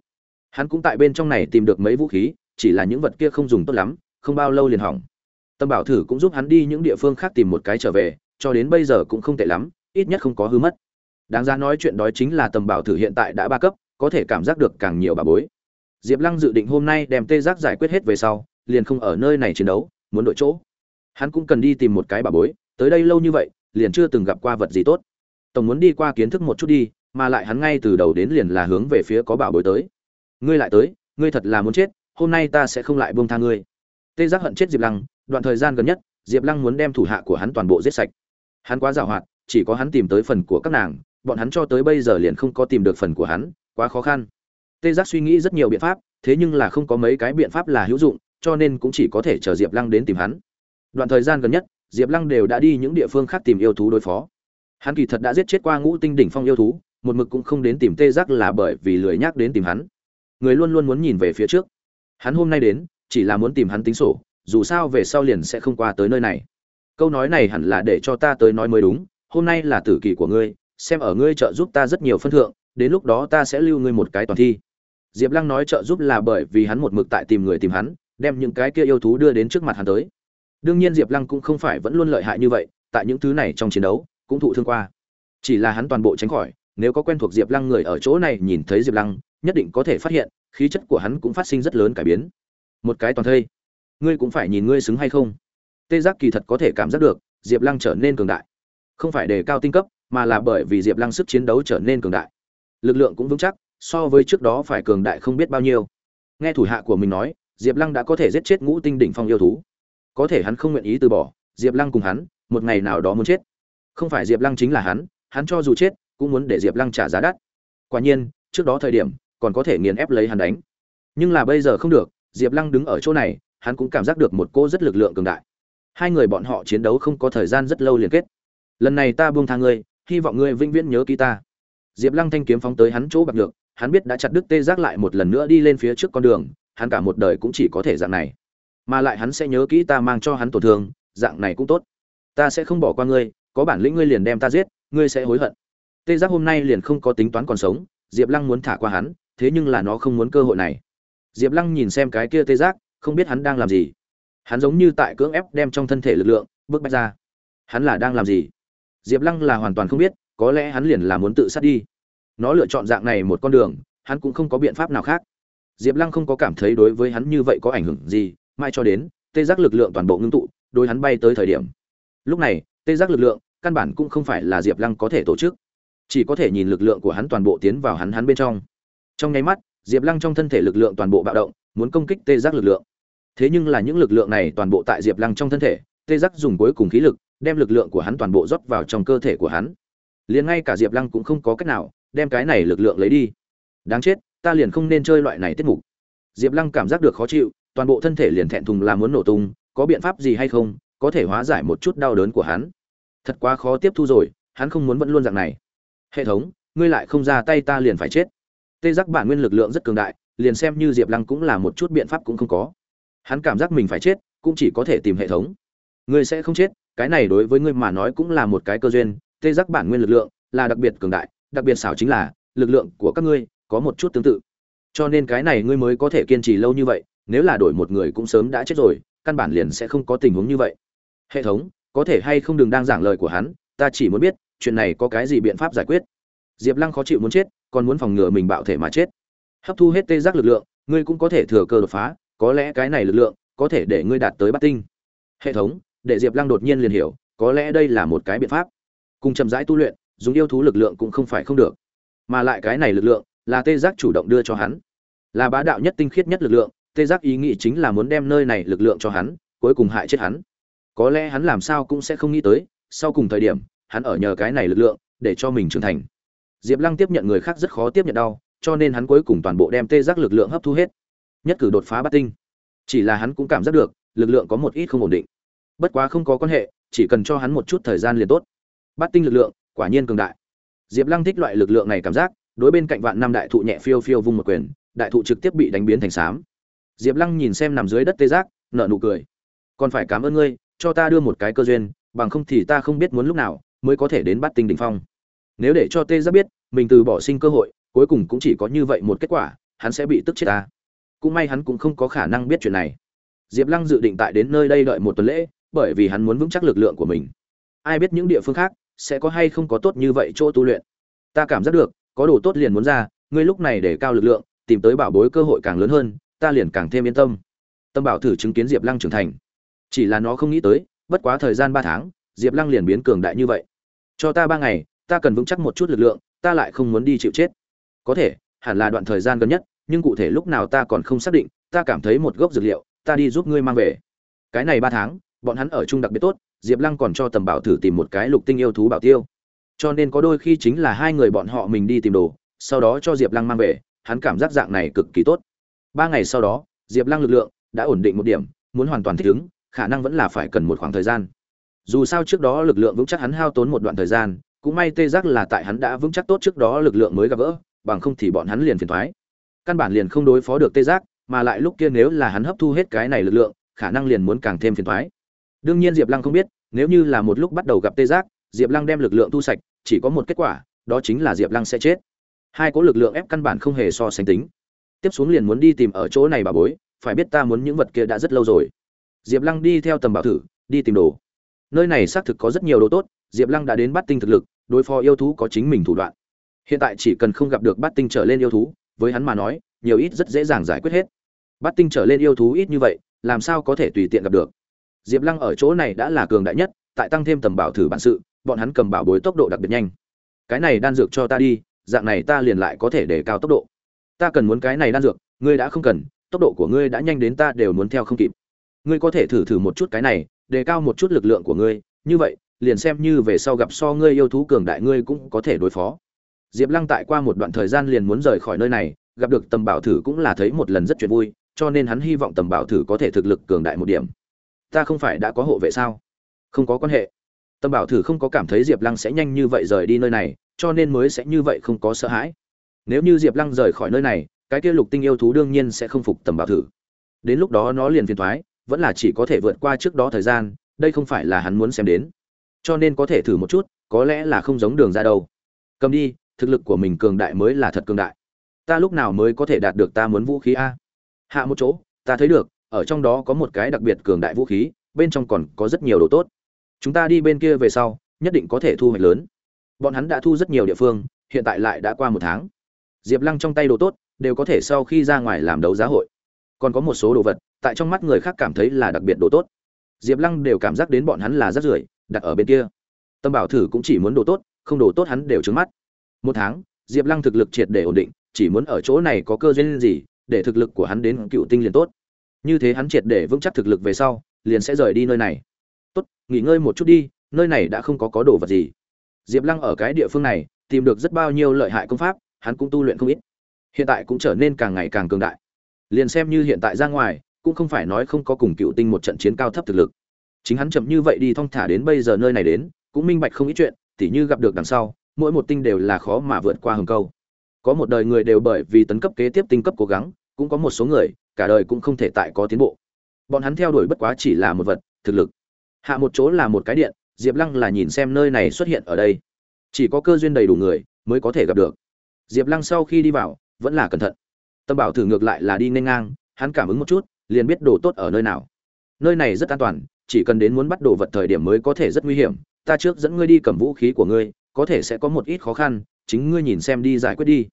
Hắn cũng tại bên trong này tìm được mấy vũ khí, chỉ là những vật kia không dùng tốt lắm, không bao lâu liền hỏng. Tâm bảo thử cũng giúp hắn đi những địa phương khác tìm một cái trở về, cho đến bây giờ cũng không tệ lắm, ít nhất không có hư mất. Đáng ra nói chuyện đó chính là tầm bảo thử hiện tại đã ba cấp, có thể cảm giác được càng nhiều bà bối. Diệp lăng dự định hôm nay đem tê giác giải quyết hết về sau, liền không ở nơi này chiến đấu, muốn đổi chỗ. Hắn cũng cần đi tìm một cái bà bối, tới đây lâu như vậy, liền chưa từng gặp qua vật gì tốt. Tổng muốn đi qua kiến thức một chút đi mà lại hắn ngay từ đầu đến liền là hướng về phía có bảo bối tới. Ngươi lại tới, ngươi thật là muốn chết, hôm nay ta sẽ không lại buông tha ngươi. Tê giác hận chết diệp lăng, đoạn thời gian gần nhất, diệp lăng muốn đem thủ hạ của hắn toàn bộ giết sạch. Hắn quá giàu hoạt, chỉ có hắn tìm tới phần của các nàng, bọn hắn cho tới bây giờ liền không có tìm được phần của hắn, quá khó khăn. Tê giác suy nghĩ rất nhiều biện pháp, thế nhưng là không có mấy cái biện pháp là hữu dụng, cho nên cũng chỉ có thể chờ diệp lăng đến tìm hắn. Đoạn thời gian gần nhất, diệp lăng đều đã đi những địa phương khác tìm yêu thú đối phó. Hắn kỳ thật đã giết chết qua ngũ tinh đỉnh phong yêu thú một mực cũng không đến tìm tê giác là bởi vì lười nhắc đến tìm hắn. Người luôn luôn muốn nhìn về phía trước. Hắn hôm nay đến, chỉ là muốn tìm hắn tính sổ, dù sao về sau liền sẽ không qua tới nơi này. Câu nói này hẳn là để cho ta tới nói mới đúng, hôm nay là tử kỳ của ngươi, xem ở ngươi trợ giúp ta rất nhiều phân thượng, đến lúc đó ta sẽ lưu ngươi một cái toàn thi. Diệp lăng nói trợ giúp là bởi vì hắn một mực tại tìm người tìm hắn, đem những cái kia yêu thú đưa đến trước mặt hắn tới. Đương nhiên diệp lăng cũng không phải vẫn luôn lợi hại như vậy, tại những thứ này trong chiến đấu, cũng thụ thương qua. Chỉ là hắn toàn bộ tránh khỏi nếu có quen thuộc diệp lăng người ở chỗ này nhìn thấy diệp lăng, nhất định có thể phát hiện, khí chất của hắn cũng phát sinh rất lớn cải biến. Một cái toàn thây, ngươi cũng phải nhìn ngươi xứng hay không? Tê giác kỳ thật có thể cảm giác được, diệp lăng trở nên cường đại. Không phải đề cao tinh cấp, mà là bởi vì diệp lăng sức chiến đấu trở nên cường đại. Lực lượng cũng vững chắc, so với trước đó phải cường đại không biết bao nhiêu. Nghe thủ hạ của mình nói, diệp lăng đã có thể giết chết ngũ tinh đỉnh phong yêu thú. Có thể hắn không nguyện ý từ bỏ, diệp lăng cùng hắn, một ngày nào đó muốn chết. Không phải diệp lăng chính là hắn hắn cho dù chết cũng muốn để diệp lăng trả giá đắt. Quả nhiên, trước đó thời điểm, còn có thể nghiền ép lấy hắn đánh. Nhưng là bây giờ không được, diệp lăng đứng ở chỗ này, hắn cũng cảm giác được một cô rất lực lượng cường đại. Hai người bọn họ chiến đấu không có thời gian rất lâu liên kết. Lần này ta buông tha ngươi, hy vọng ngươi vĩnh viễn nhớ ký ta. Diệp lăng thanh kiếm phóng tới hắn chỗ bạc được hắn biết đã chặt đứt tê giác lại một lần nữa đi lên phía trước con đường, hắn cả một đời cũng chỉ có thể dạng này. Mà lại hắn sẽ nhớ kỹ ta mang cho hắn tổn thương, dạng này cũng tốt. Ta sẽ không bỏ qua ngươi, có bản lĩnh ngươi liền đem ta giết, ngươi sẽ hối hận tê giác hôm nay liền không có tính toán còn sống, diệp lăng muốn thả qua hắn, thế nhưng là nó không muốn cơ hội này. Diệp lăng nhìn xem cái kia tê giác, không biết hắn đang làm gì. Hắn giống như tại cưỡng ép đem trong thân thể lực lượng bước bách ra. Hắn là đang làm gì? Diệp lăng là hoàn toàn không biết, có lẽ hắn liền là muốn tự sát đi. Nó lựa chọn dạng này một con đường, hắn cũng không có biện pháp nào khác. Diệp lăng không có cảm thấy đối với hắn như vậy có ảnh hưởng gì mai cho đến, tê giác lực lượng toàn bộ ngưng tụ, đối hắn bay tới thời điểm. Lúc này, tê giác lực lượng, căn bản cũng không phải là diệp lăng có thể tổ chức chỉ có thể nhìn lực lượng của hắn toàn bộ tiến vào hắn hắn bên trong. Trong nháy mắt, diệp lăng trong thân thể lực lượng toàn bộ bạo động, muốn công kích tê giác lực lượng. Thế nhưng là những lực lượng này toàn bộ tại diệp lăng trong thân thể, tê giác dùng cuối cùng khí lực, đem lực lượng của hắn toàn bộ rót vào trong cơ thể của hắn. Liền ngay cả diệp lăng cũng không có cách nào đem cái này lực lượng lấy đi. Đáng chết, ta liền không nên chơi loại này tiết mục. Diệp lăng cảm giác được khó chịu, toàn bộ thân thể liền thẹn thùng làm muốn nổ tung, có biện pháp gì hay không, có thể hóa giải một chút đau đớn của hắn. Thật quá khó tiếp thu rồi, hắn không muốn vẫn luôn dạng này hệ thống, ngươi lại không ra tay ta liền phải chết. Tê giác bản nguyên lực lượng rất cường đại, liền xem như diệp lăng cũng là một chút biện pháp cũng không có. Hắn cảm giác mình phải chết, cũng chỉ có thể tìm hệ thống. Ngươi sẽ không chết, cái này đối với ngươi mà nói cũng là một cái cơ duyên. Tê giác bản nguyên lực lượng là đặc biệt cường đại, đặc biệt xảo chính là, lực lượng của các ngươi có một chút tương tự. Cho nên cái này ngươi mới có thể kiên trì lâu như vậy, nếu là đổi một người cũng sớm đã chết rồi, căn bản liền sẽ không có tình huống như vậy. Hệ thống, có thể hay không đừng đang giảng lời của hắn, ta chỉ muốn biết chuyện này có cái gì biện pháp giải quyết? Diệp lăng khó chịu muốn chết, còn muốn phòng ngừa mình bạo thể mà chết. Hấp thu hết tê giác lực lượng, ngươi cũng có thể thừa cơ đột phá, có lẽ cái này lực lượng có thể để ngươi đạt tới bát tinh. Hệ thống, để diệp lăng đột nhiên liền hiểu, có lẽ đây là một cái biện pháp. Cùng chậm rãi tu luyện, dùng yêu thú lực lượng cũng không phải không được. Mà lại cái này lực lượng, là tê giác chủ động đưa cho hắn. Là bá đạo nhất tinh khiết nhất lực lượng, tê giác ý nghĩ chính là muốn đem nơi này lực lượng cho hắn, cuối cùng hại chết hắn. Có lẽ hắn làm sao cũng sẽ không nghĩ tới, sau cùng thời điểm hắn ở nhờ cái này lực lượng, để cho mình trưởng thành. Diệp lăng tiếp nhận người khác rất khó tiếp nhận đau, cho nên hắn cuối cùng toàn bộ đem tê giác lực lượng hấp thu hết. Nhất cử đột phá bát tinh. Chỉ là hắn cũng cảm giác được, lực lượng có một ít không ổn định. Bất quá không có quan hệ, chỉ cần cho hắn một chút thời gian liền tốt. Bát tinh lực lượng, quả nhiên cường đại. Diệp lăng thích loại lực lượng này cảm giác, đối bên cạnh vạn năm đại thụ nhẹ phiêu phiêu vung một quyền, đại thụ trực tiếp bị đánh biến thành xám. Diệp lăng nhìn xem nằm dưới đất tê giác nợ nụ cười. Còn phải cảm ơn ngươi, cho ta đưa một cái cơ duyên, bằng không thì ta không biết muốn lúc nào mới có thể đến bắt tinh đỉnh phong. Nếu để cho tê giác biết, mình từ bỏ sinh cơ hội, cuối cùng cũng chỉ có như vậy một kết quả, hắn sẽ bị tức chết ta. Cũng may hắn cũng không có khả năng biết chuyện này. Diệp lăng dự định tại đến nơi đây đợi một tuần lễ, bởi vì hắn muốn vững chắc lực lượng của mình. Ai biết những địa phương khác sẽ có hay không có tốt như vậy chỗ tu luyện. Ta cảm giác được, có đồ tốt liền muốn ra, ngươi lúc này để cao lực lượng, tìm tới bảo bối cơ hội càng lớn hơn, ta liền càng thêm yên tâm. Tâm bảo thử chứng kiến diệp lăng trưởng thành. Chỉ là nó không nghĩ tới, bất quá thời gian ba tháng, diệp lăng liền biến cường đại như vậy cho ta ba ngày, ta cần vững chắc một chút lực lượng, ta lại không muốn đi chịu chết. Có thể, hẳn là đoạn thời gian gần nhất, nhưng cụ thể lúc nào ta còn không xác định, ta cảm thấy một gốc dược liệu, ta đi giúp ngươi mang về. Cái này ba tháng, bọn hắn ở chung đặc biệt tốt, diệp lăng còn cho tầm bảo thử tìm một cái lục tinh yêu thú bảo tiêu. Cho nên có đôi khi chính là hai người bọn họ mình đi tìm đồ, sau đó cho diệp lăng mang về, hắn cảm giác dạng này cực kỳ tốt. Ba ngày sau đó, diệp lăng lực lượng đã ổn định một điểm, muốn hoàn toàn thích ứng, khả năng vẫn là phải cần một khoảng thời gian dù sao trước đó lực lượng vững chắc hắn hao tốn một đoạn thời gian, cũng may tê giác là tại hắn đã vững chắc tốt trước đó lực lượng mới gặp gỡ, bằng không thì bọn hắn liền phiền thoái. Căn bản liền không đối phó được tê giác, mà lại lúc kia nếu là hắn hấp thu hết cái này lực lượng, khả năng liền muốn càng thêm phiền thoái. Đương nhiên diệp lăng không biết, nếu như là một lúc bắt đầu gặp tê giác, diệp lăng đem lực lượng thu sạch, chỉ có một kết quả, đó chính là diệp lăng sẽ chết. Hai có lực lượng ép căn bản không hề so sánh tính. Tiếp xuống liền muốn đi tìm ở chỗ này bà bối, phải biết ta muốn những vật kia đã rất lâu rồi. Diệp lăng đi theo tầm bảo thử, đi tìm đồ nơi này xác thực có rất nhiều đồ tốt, diệp lăng đã đến bắt tinh thực lực, đối phó yêu thú có chính mình thủ đoạn. Hiện tại chỉ cần không gặp được bắt tinh trở lên yêu thú, với hắn mà nói, nhiều ít rất dễ dàng giải quyết hết. Bắt tinh trở lên yêu thú ít như vậy, làm sao có thể tùy tiện gặp được? Diệp lăng ở chỗ này đã là cường đại nhất, tại tăng thêm tầm bảo thử bản sự, bọn hắn cầm bảo bối tốc độ đặc biệt nhanh. Cái này đan dược cho ta đi, dạng này ta liền lại có thể để cao tốc độ. Ta cần muốn cái này đan dược, ngươi đã không cần, tốc độ của ngươi đã nhanh đến ta đều muốn theo không kịp. Ngươi có thể thử thử một chút cái này đề cao một chút lực lượng của ngươi, như vậy, liền xem như về sau gặp so ngươi yêu thú cường đại ngươi cũng có thể đối phó. Diệp lăng tại qua một đoạn thời gian liền muốn rời khỏi nơi này, gặp được tầm bảo thử cũng là thấy một lần rất chuyện vui, cho nên hắn hy vọng tầm bảo thử có thể thực lực cường đại một điểm. Ta không phải đã có hộ vệ sao? Không có quan hệ. Tầm bảo thử không có cảm thấy diệp lăng sẽ nhanh như vậy rời đi nơi này, cho nên mới sẽ như vậy không có sợ hãi. Nếu như diệp lăng rời khỏi nơi này, cái kia lục tinh yêu thú đương nhiên sẽ không phục tầm bảo thử. Đến lúc đó nó liền phiền thoái vẫn là chỉ có thể vượt qua trước đó thời gian, đây không phải là hắn muốn xem đến. Cho nên có thể thử một chút, có lẽ là không giống đường ra đâu. Cầm đi, thực lực của mình cường đại mới là thật cường đại. Ta lúc nào mới có thể đạt được ta muốn vũ khí a? Hạ một chỗ, ta thấy được, ở trong đó có một cái đặc biệt cường đại vũ khí, bên trong còn có rất nhiều đồ tốt. Chúng ta đi bên kia về sau, nhất định có thể thu hoạch lớn. Bọn hắn đã thu rất nhiều địa phương, hiện tại lại đã qua một tháng. Diệp lăng trong tay đồ tốt, đều có thể sau khi ra ngoài làm đấu giá hội. Còn có một số đồ vật tại trong mắt người khác cảm thấy là đặc biệt đồ tốt. Diệp lăng đều cảm giác đến bọn hắn là rất rưởi, đặt ở bên kia. Tâm bảo thử cũng chỉ muốn đồ tốt, không đồ tốt hắn đều trứng mắt. Một tháng, diệp lăng thực lực triệt để ổn định, chỉ muốn ở chỗ này có cơ duyên gì, để thực lực của hắn đến cựu tinh liền tốt. Như thế hắn triệt để vững chắc thực lực về sau, liền sẽ rời đi nơi này. Tốt, nghỉ ngơi một chút đi, nơi này đã không có có đồ vật gì. Diệp lăng ở cái địa phương này, tìm được rất bao nhiêu lợi hại công pháp, hắn cũng tu luyện không ít. Hiện tại cũng trở nên càng ngày càng cường đại. Liền xem như hiện tại ra ngoài cũng không phải nói không có cùng cựu tinh một trận chiến cao thấp thực lực. Chính hắn chậm như vậy đi thong thả đến bây giờ nơi này đến, cũng minh bạch không ít chuyện, tỉ như gặp được đằng sau, mỗi một tinh đều là khó mà vượt qua hầm câu. Có một đời người đều bởi vì tấn cấp kế tiếp tinh cấp cố gắng, cũng có một số người, cả đời cũng không thể tại có tiến bộ. Bọn hắn theo đuổi bất quá chỉ là một vật, thực lực. Hạ một chỗ là một cái điện, diệp lăng là nhìn xem nơi này xuất hiện ở đây. Chỉ có cơ duyên đầy đủ người, mới có thể gặp được. Diệp lăng sau khi đi vào, vẫn là cẩn thận. Tâm bảo thử ngược lại là đi nên ngang, hắn cảm ứng một chút liền biết đồ tốt ở nơi nào. Nơi này rất an toàn, chỉ cần đến muốn bắt đồ vật thời điểm mới có thể rất nguy hiểm. Ta trước dẫn ngươi đi cầm vũ khí của ngươi, có thể sẽ có một ít khó khăn, chính ngươi nhìn xem đi giải quyết đi.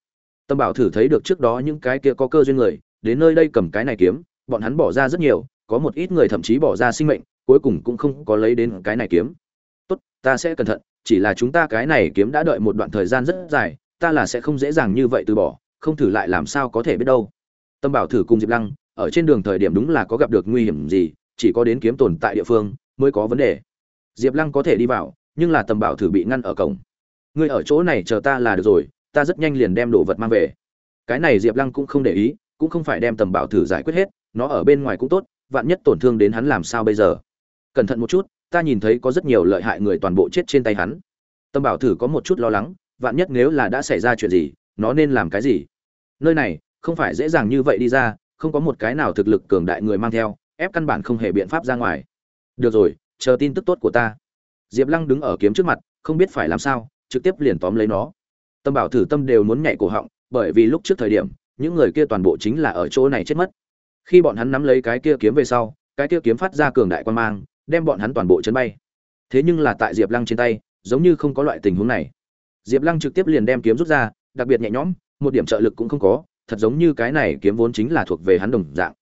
Tâm bảo thử thấy được trước đó những cái kia có cơ duyên người, đến nơi đây cầm cái này kiếm, bọn hắn bỏ ra rất nhiều, có một ít người thậm chí bỏ ra sinh mệnh, cuối cùng cũng không có lấy đến cái này kiếm. Tốt, ta sẽ cẩn thận, chỉ là chúng ta cái này kiếm đã đợi một đoạn thời gian rất dài, ta là sẽ không dễ dàng như vậy từ bỏ, không thử lại làm sao có thể biết đâu. Tâm bảo thử cùng diệp lăng ở trên đường thời điểm đúng là có gặp được nguy hiểm gì, chỉ có đến kiếm tồn tại địa phương mới có vấn đề. Diệp lăng có thể đi vào, nhưng là tầm bảo thử bị ngăn ở cổng. Ngươi ở chỗ này chờ ta là được rồi, ta rất nhanh liền đem đồ vật mang về. Cái này diệp lăng cũng không để ý, cũng không phải đem tầm bảo thử giải quyết hết, nó ở bên ngoài cũng tốt, vạn nhất tổn thương đến hắn làm sao bây giờ? Cẩn thận một chút, ta nhìn thấy có rất nhiều lợi hại người toàn bộ chết trên tay hắn. Tầm bảo thử có một chút lo lắng, vạn nhất nếu là đã xảy ra chuyện gì, nó nên làm cái gì? Nơi này, không phải dễ dàng như vậy đi ra không có một cái nào thực lực cường đại người mang theo, ép căn bản không hề biện pháp ra ngoài. Được rồi, chờ tin tức tốt của ta. Diệp lăng đứng ở kiếm trước mặt, không biết phải làm sao, trực tiếp liền tóm lấy nó. Tâm bảo thử tâm đều muốn nhảy cổ họng, bởi vì lúc trước thời điểm, những người kia toàn bộ chính là ở chỗ này chết mất. Khi bọn hắn nắm lấy cái kia kiếm về sau, cái kia kiếm phát ra cường đại quan mang, đem bọn hắn toàn bộ chấn bay. Thế nhưng là tại diệp lăng trên tay, giống như không có loại tình huống này. Diệp lăng trực tiếp liền đem kiếm rút ra, đặc biệt nhẹ nhõm, một điểm trợ lực cũng không có thật giống như cái này kiếm vốn chính là thuộc về hắn đồng dạng.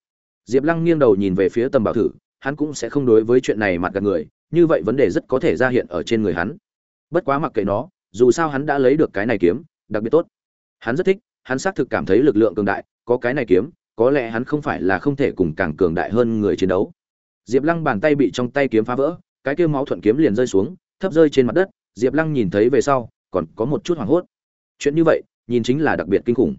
Diệp lăng nghiêng đầu nhìn về phía tầm bảo thử, hắn cũng sẽ không đối với chuyện này mặt gạt người, như vậy vấn đề rất có thể ra hiện ở trên người hắn. Bất quá mặc kệ nó, dù sao hắn đã lấy được cái này kiếm, đặc biệt tốt. Hắn rất thích, hắn xác thực cảm thấy lực lượng cường đại, có cái này kiếm, có lẽ hắn không phải là không thể cùng càng cường đại hơn người chiến đấu. Diệp lăng bàn tay bị trong tay kiếm phá vỡ, cái kia máu thuận kiếm liền rơi xuống, thấp rơi trên mặt đất, diệp lăng nhìn thấy về sau, còn có một chút hoảng hốt. Chuyện như vậy, nhìn chính là đặc biệt kinh khủng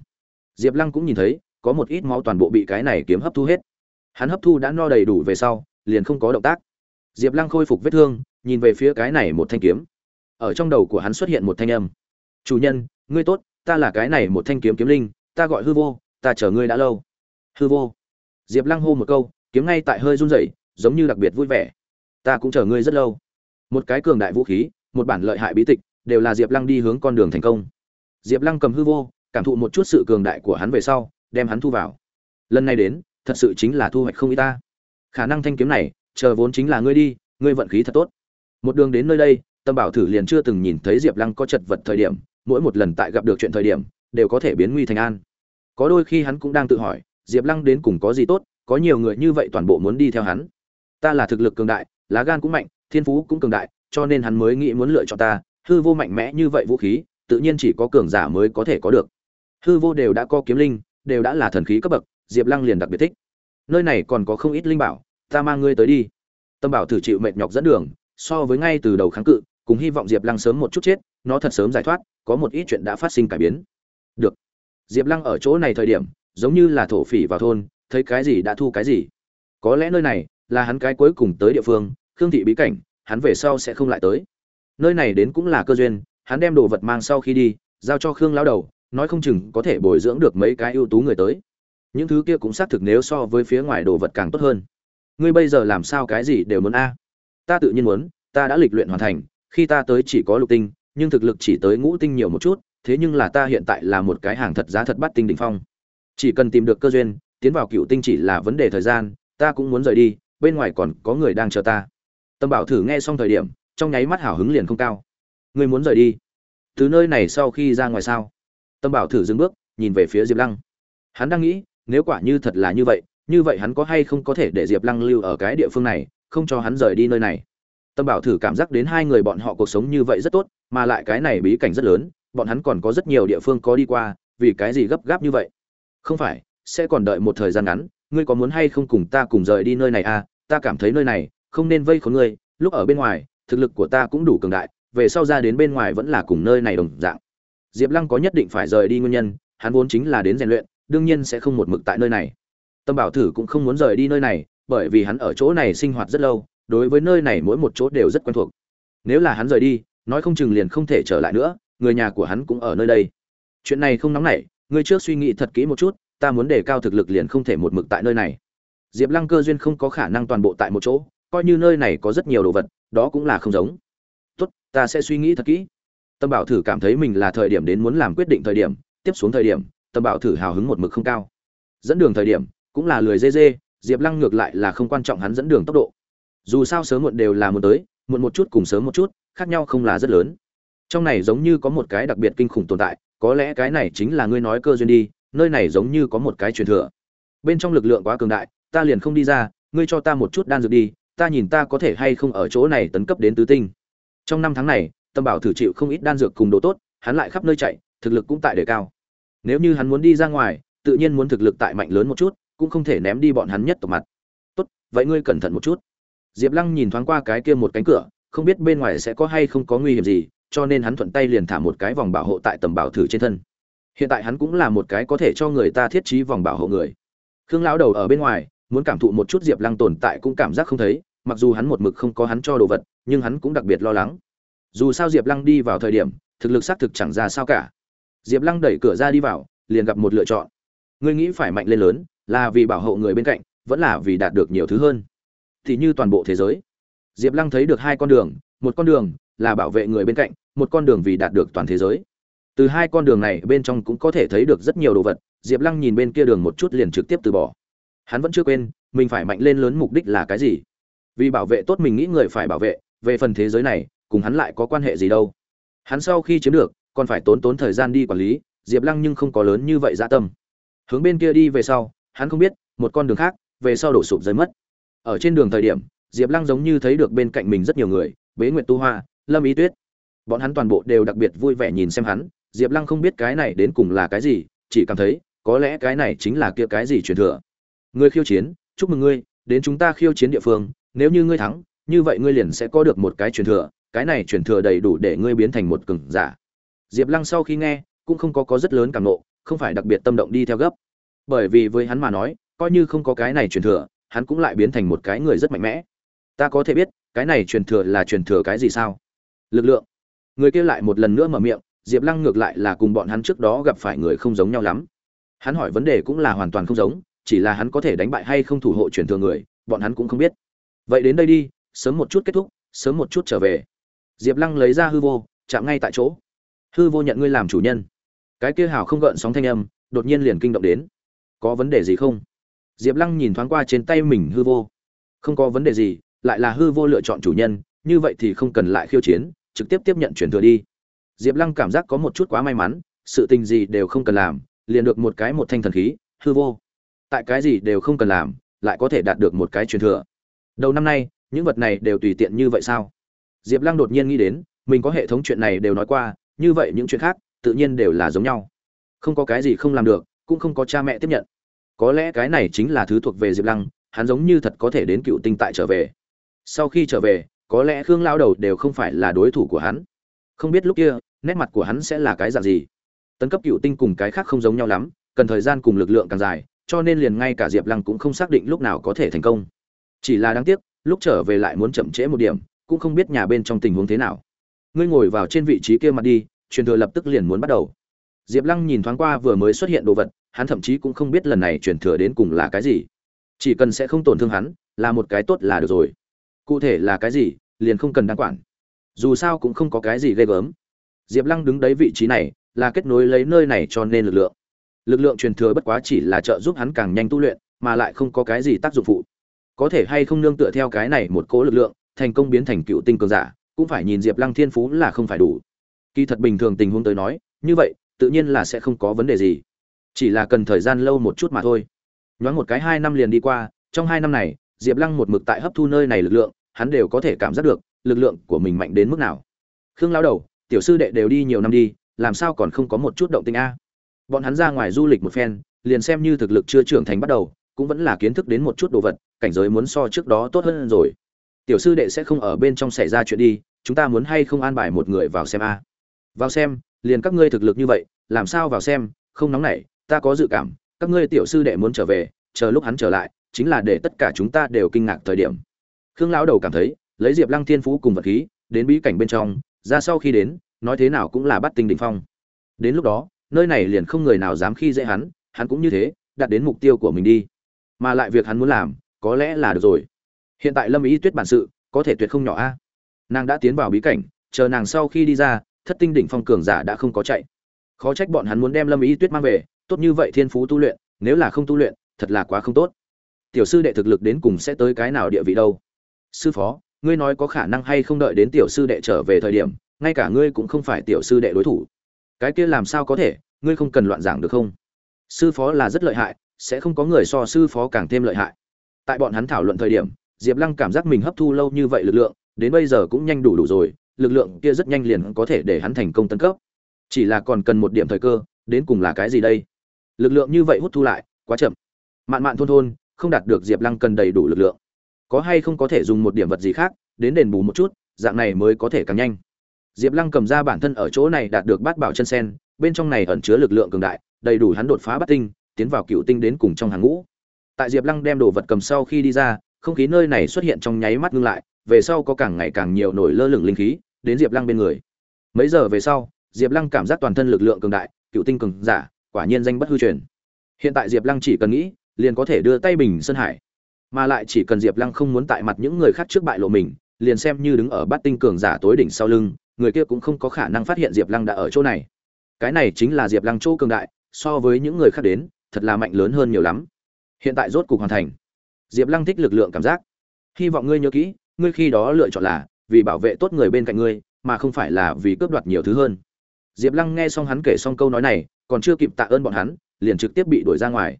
diệp lăng cũng nhìn thấy, có một ít máu toàn bộ bị cái này kiếm hấp thu hết. Hắn hấp thu đã no đầy đủ về sau, liền không có động tác. Diệp lăng khôi phục vết thương, nhìn về phía cái này một thanh kiếm. Ở trong đầu của hắn xuất hiện một thanh âm. Chủ nhân, ngươi tốt, ta là cái này một thanh kiếm kiếm linh, ta gọi hư vô, ta chờ ngươi đã lâu. Hư vô? Diệp lăng hô một câu, kiếm ngay tại hơi run rẩy, giống như đặc biệt vui vẻ. Ta cũng chờ ngươi rất lâu. Một cái cường đại vũ khí, một bản lợi hại bí tịch, đều là diệp lăng đi hướng con đường thành công. Diệp lăng cầm hư vô cảm thụ một chút sự cường đại của hắn về sau, đem hắn thu vào. Lần này đến, thật sự chính là thu hoạch không y ta. Khả năng thanh kiếm này, chờ vốn chính là ngươi đi, ngươi vận khí thật tốt. Một đường đến nơi đây, tâm bảo thử liền chưa từng nhìn thấy diệp lăng có chật vật thời điểm, mỗi một lần tại gặp được chuyện thời điểm, đều có thể biến nguy thành an. Có đôi khi hắn cũng đang tự hỏi, diệp lăng đến cùng có gì tốt, có nhiều người như vậy toàn bộ muốn đi theo hắn. Ta là thực lực cường đại, lá gan cũng mạnh, thiên phú cũng cường đại, cho nên hắn mới nghĩ muốn lựa chọn ta, hư vô mạnh mẽ như vậy vũ khí, tự nhiên chỉ có cường giả mới có thể có được hư vô đều đã có kiếm linh, đều đã là thần khí cấp bậc, diệp lăng liền đặc biệt thích. Nơi này còn có không ít linh bảo, ta mang ngươi tới đi. Tâm bảo thử chịu mệt nhọc dẫn đường, so với ngay từ đầu kháng cự, cùng hy vọng diệp lăng sớm một chút chết, nó thật sớm giải thoát, có một ít chuyện đã phát sinh cải biến. Được. Diệp lăng ở chỗ này thời điểm, giống như là thổ phỉ vào thôn, thấy cái gì đã thu cái gì. Có lẽ nơi này là hắn cái cuối cùng tới địa phương, khương thị bí cảnh, hắn về sau sẽ không lại tới. Nơi này đến cũng là cơ duyên, hắn đem đồ vật mang sau khi đi, giao cho khương lão đầu nói không chừng có thể bồi dưỡng được mấy cái ưu tú người tới. Những thứ kia cũng xác thực nếu so với phía ngoài đồ vật càng tốt hơn. Ngươi bây giờ làm sao cái gì đều muốn a? Ta tự nhiên muốn, ta đã lịch luyện hoàn thành, khi ta tới chỉ có lục tinh, nhưng thực lực chỉ tới ngũ tinh nhiều một chút, thế nhưng là ta hiện tại là một cái hàng thật giá thật bắt tinh đỉnh phong. Chỉ cần tìm được cơ duyên, tiến vào cựu tinh chỉ là vấn đề thời gian, ta cũng muốn rời đi, bên ngoài còn có người đang chờ ta. Tâm bảo thử nghe xong thời điểm, trong nháy mắt hào hứng liền không cao. Ngươi muốn rời đi? Từ nơi này sau khi ra ngoài sao? Tâm bảo thử dừng bước, nhìn về phía diệp lăng. Hắn đang nghĩ, nếu quả như thật là như vậy như vậy hắn có hay không có thể để diệp lăng lưu ở cái địa phương này, không cho hắn rời đi nơi này? Tâm bảo thử cảm giác đến hai người bọn họ cuộc sống như vậy rất tốt, mà lại cái này bí cảnh rất lớn, bọn hắn còn có rất nhiều địa phương có đi qua, vì cái gì gấp gáp như vậy? Không phải, sẽ còn đợi một thời gian ngắn, ngươi có muốn hay không cùng ta cùng rời đi nơi này à? Ta cảm thấy nơi này không nên vây khốn ngươi, lúc ở bên ngoài, thực lực của ta cũng đủ cường đại, về sau ra đến bên ngoài vẫn là cùng nơi này đồng dạng diệp lăng có nhất định phải rời đi nguyên nhân, hắn vốn chính là đến rèn luyện, đương nhiên sẽ không một mực tại nơi này. Tâm bảo thử cũng không muốn rời đi nơi này, bởi vì hắn ở chỗ này sinh hoạt rất lâu, đối với nơi này mỗi một chỗ đều rất quen thuộc. Nếu là hắn rời đi, nói không chừng liền không thể trở lại nữa, người nhà của hắn cũng ở nơi đây. Chuyện này không nóng nảy ngươi trước suy nghĩ thật kỹ một chút, ta muốn đề cao thực lực liền không thể một mực tại nơi này. Diệp lăng cơ duyên không có khả năng toàn bộ tại một chỗ, coi như nơi này có rất nhiều đồ vật, đó cũng là không giống. Tốt, ta sẽ suy nghĩ thật kỹ tâm bảo thử cảm thấy mình là thời điểm đến muốn làm quyết định thời điểm, tiếp xuống thời điểm, tâm bảo thử hào hứng một mực không cao. Dẫn đường thời điểm, cũng là lười dê dê, diệp lăng ngược lại là không quan trọng hắn dẫn đường tốc độ. Dù sao sớm muộn đều là muốn tới, muộn một chút cùng sớm một chút, khác nhau không là rất lớn. Trong này giống như có một cái đặc biệt kinh khủng tồn tại, có lẽ cái này chính là ngươi nói cơ duyên đi, nơi này giống như có một cái truyền thừa. Bên trong lực lượng quá cường đại, ta liền không đi ra, ngươi cho ta một chút đan dược đi, ta nhìn ta có thể hay không ở chỗ này tấn cấp đến tứ tinh. Trong năm tháng này tâm bảo thử chịu không ít đan dược cùng đồ tốt, hắn lại khắp nơi chạy, thực lực cũng tại đề cao. Nếu như hắn muốn đi ra ngoài, tự nhiên muốn thực lực tại mạnh lớn một chút, cũng không thể ném đi bọn hắn nhất tộc mặt. Tốt, vậy ngươi cẩn thận một chút. Diệp lăng nhìn thoáng qua cái kia một cánh cửa, không biết bên ngoài sẽ có hay không có nguy hiểm gì, cho nên hắn thuận tay liền thả một cái vòng bảo hộ tại tầm bảo thử trên thân. Hiện tại hắn cũng là một cái có thể cho người ta thiết trí vòng bảo hộ người. Khương lão đầu ở bên ngoài, muốn cảm thụ một chút diệp lăng tồn tại cũng cảm giác không thấy, mặc dù hắn một mực không có hắn cho đồ vật, nhưng hắn cũng đặc biệt lo lắng dù sao diệp lăng đi vào thời điểm, thực lực xác thực chẳng ra sao cả. Diệp lăng đẩy cửa ra đi vào, liền gặp một lựa chọn. Ngươi nghĩ phải mạnh lên lớn, là vì bảo hộ người bên cạnh, vẫn là vì đạt được nhiều thứ hơn? Thì như toàn bộ thế giới. Diệp lăng thấy được hai con đường, một con đường là bảo vệ người bên cạnh, một con đường vì đạt được toàn thế giới. Từ hai con đường này bên trong cũng có thể thấy được rất nhiều đồ vật, diệp lăng nhìn bên kia đường một chút liền trực tiếp từ bỏ. Hắn vẫn chưa quên, mình phải mạnh lên lớn mục đích là cái gì. Vì bảo vệ tốt mình nghĩ người phải bảo vệ, về phần thế giới này cùng hắn lại có quan hệ gì đâu. Hắn sau khi chiếm được, còn phải tốn tốn thời gian đi quản lý, diệp lăng nhưng không có lớn như vậy dã tâm. Hướng bên kia đi về sau, hắn không biết, một con đường khác, về sau đổ sụp rơi mất. Ở trên đường thời điểm, diệp lăng giống như thấy được bên cạnh mình rất nhiều người, bế nguyệt tu hoa, lâm ý tuyết. Bọn hắn toàn bộ đều đặc biệt vui vẻ nhìn xem hắn, diệp lăng không biết cái này đến cùng là cái gì, chỉ cảm thấy, có lẽ cái này chính là kia cái gì truyền thừa. Ngươi khiêu chiến, chúc mừng ngươi, đến chúng ta khiêu chiến địa phương, nếu như ngươi thắng, như vậy ngươi liền sẽ có được một cái truyền thừa cái này truyền thừa đầy đủ để ngươi biến thành một cường giả. Diệp lăng sau khi nghe, cũng không có có rất lớn cảm nộ, không phải đặc biệt tâm động đi theo gấp. Bởi vì với hắn mà nói, coi như không có cái này truyền thừa, hắn cũng lại biến thành một cái người rất mạnh mẽ. Ta có thể biết, cái này truyền thừa là truyền thừa cái gì sao? Lực lượng. Người kia lại một lần nữa mở miệng, diệp lăng ngược lại là cùng bọn hắn trước đó gặp phải người không giống nhau lắm. Hắn hỏi vấn đề cũng là hoàn toàn không giống, chỉ là hắn có thể đánh bại hay không thủ hộ truyền thừa người, bọn hắn cũng không biết. Vậy đến đây đi, sớm một chút kết thúc, sớm một chút trở về diệp lăng lấy ra hư vô, chạm ngay tại chỗ. Hư vô nhận ngươi làm chủ nhân. Cái kia hào không gợn sóng thanh âm, đột nhiên liền kinh động đến. Có vấn đề gì không? Diệp lăng nhìn thoáng qua trên tay mình hư vô. Không có vấn đề gì, lại là hư vô lựa chọn chủ nhân, như vậy thì không cần lại khiêu chiến, trực tiếp tiếp nhận chuyển thừa đi. Diệp lăng cảm giác có một chút quá may mắn, sự tình gì đều không cần làm, liền được một cái một thanh thần khí, hư vô. Tại cái gì đều không cần làm, lại có thể đạt được một cái truyền thừa. Đầu năm nay, những vật này đều tùy tiện như vậy sao? Diệp lăng đột nhiên nghĩ đến, mình có hệ thống chuyện này đều nói qua, như vậy những chuyện khác, tự nhiên đều là giống nhau. Không có cái gì không làm được, cũng không có cha mẹ tiếp nhận. Có lẽ cái này chính là thứ thuộc về diệp lăng, hắn giống như thật có thể đến cựu tinh tại trở về. Sau khi trở về, có lẽ khương lao đầu đều không phải là đối thủ của hắn. Không biết lúc kia, nét mặt của hắn sẽ là cái dạng gì. Tấn cấp cựu tinh cùng cái khác không giống nhau lắm, cần thời gian cùng lực lượng càng dài, cho nên liền ngay cả diệp lăng cũng không xác định lúc nào có thể thành công. Chỉ là đáng tiếc, lúc trở về lại muốn chậm trễ một điểm cũng không biết nhà bên trong tình huống thế nào. Ngươi ngồi vào trên vị trí kia mặt đi, truyền thừa lập tức liền muốn bắt đầu. Diệp lăng nhìn thoáng qua vừa mới xuất hiện đồ vật, hắn thậm chí cũng không biết lần này truyền thừa đến cùng là cái gì. Chỉ cần sẽ không tổn thương hắn, là một cái tốt là được rồi. Cụ thể là cái gì, liền không cần đáng quản. Dù sao cũng không có cái gì ghê gớm. Diệp lăng đứng đấy vị trí này, là kết nối lấy nơi này cho nên lực lượng. Lực lượng truyền thừa bất quá chỉ là trợ giúp hắn càng nhanh tu luyện, mà lại không có cái gì tác dụng phụ. Có thể hay không nương tựa theo cái này một cố lực lượng thành công biến thành cựu tinh cường giả, cũng phải nhìn diệp lăng thiên phú là không phải đủ. Kỳ thật bình thường tình huống tới nói, như vậy, tự nhiên là sẽ không có vấn đề gì. Chỉ là cần thời gian lâu một chút mà thôi. Nhoáng một cái hai năm liền đi qua, trong hai năm này, diệp lăng một mực tại hấp thu nơi này lực lượng, hắn đều có thể cảm giác được, lực lượng của mình mạnh đến mức nào. Khương lao đầu, tiểu sư đệ đều đi nhiều năm đi, làm sao còn không có một chút động tình a? Bọn hắn ra ngoài du lịch một phen, liền xem như thực lực chưa trưởng thành bắt đầu, cũng vẫn là kiến thức đến một chút đồ vật, cảnh giới muốn so trước đó tốt hơn rồi tiểu sư đệ sẽ không ở bên trong xảy ra chuyện đi, chúng ta muốn hay không an bài một người vào xem a? Vào xem, liền các ngươi thực lực như vậy, làm sao vào xem, không nóng nảy, ta có dự cảm, các ngươi tiểu sư đệ muốn trở về, chờ lúc hắn trở lại, chính là để tất cả chúng ta đều kinh ngạc thời điểm. Khương lão đầu cảm thấy, lấy diệp lăng thiên phú cùng vật khí, đến bí cảnh bên trong, ra sau khi đến, nói thế nào cũng là bắt tinh đỉnh phong. Đến lúc đó, nơi này liền không người nào dám khi dễ hắn hắn cũng như thế đạt đến mục tiêu của mình đi. Mà lại việc hắn muốn làm, có lẽ là được rồi hiện tại lâm ý tuyết bản sự, có thể tuyệt không nhỏ a. Nàng đã tiến vào bí cảnh, chờ nàng sau khi đi ra, thất tinh đỉnh phong cường giả đã không có chạy. Khó trách bọn hắn muốn đem lâm ý tuyết mang về, tốt như vậy thiên phú tu luyện, nếu là không tu luyện, thật là quá không tốt. Tiểu sư đệ thực lực đến cùng sẽ tới cái nào địa vị đâu? Sư phó, ngươi nói có khả năng hay không đợi đến tiểu sư đệ trở về thời điểm, ngay cả ngươi cũng không phải tiểu sư đệ đối thủ. Cái kia làm sao có thể, ngươi không cần loạn giảng được không? Sư phó là rất lợi hại, sẽ không có người so sư phó càng thêm lợi hại. Tại bọn hắn thảo luận thời điểm diệp lăng cảm giác mình hấp thu lâu như vậy lực lượng, đến bây giờ cũng nhanh đủ đủ rồi, lực lượng kia rất nhanh liền có thể để hắn thành công tấn cấp. Chỉ là còn cần một điểm thời cơ, đến cùng là cái gì đây? Lực lượng như vậy hút thu lại, quá chậm. Mạn mạn thôn thôn, không đạt được diệp lăng cần đầy đủ lực lượng. Có hay không có thể dùng một điểm vật gì khác, đến đền bù một chút, dạng này mới có thể càng nhanh. Diệp lăng cầm ra bản thân ở chỗ này đạt được bát bảo chân sen, bên trong này ẩn chứa lực lượng cường đại, đầy đủ hắn đột phá bát tinh, tiến vào cựu tinh đến cùng trong hàng ngũ. Tại diệp lăng đem đồ vật cầm sau khi đi ra không khí nơi này xuất hiện trong nháy mắt ngưng lại, về sau có càng ngày càng nhiều nổi lơ lửng linh khí đến diệp lăng bên người. Mấy giờ về sau, diệp lăng cảm giác toàn thân lực lượng cường đại, cựu tinh cường giả, quả nhiên danh bất hư truyền. Hiện tại diệp lăng chỉ cần nghĩ, liền có thể đưa tay bình sơn hải. Mà lại chỉ cần diệp lăng không muốn tại mặt những người khác trước bại lộ mình, liền xem như đứng ở bát tinh cường giả tối đỉnh sau lưng, người kia cũng không có khả năng phát hiện diệp lăng đã ở chỗ này. Cái này chính là diệp lăng chỗ cường đại, so với những người khác đến, thật là mạnh lớn hơn nhiều lắm. Hiện tại rốt cục hoàn thành diệp lăng thích lực lượng cảm giác. Hy vọng ngươi nhớ kỹ, ngươi khi đó lựa chọn là vì bảo vệ tốt người bên cạnh ngươi, mà không phải là vì cướp đoạt nhiều thứ hơn. Diệp lăng nghe xong hắn kể xong câu nói này, còn chưa kịp tạ ơn bọn hắn, liền trực tiếp bị đuổi ra ngoài.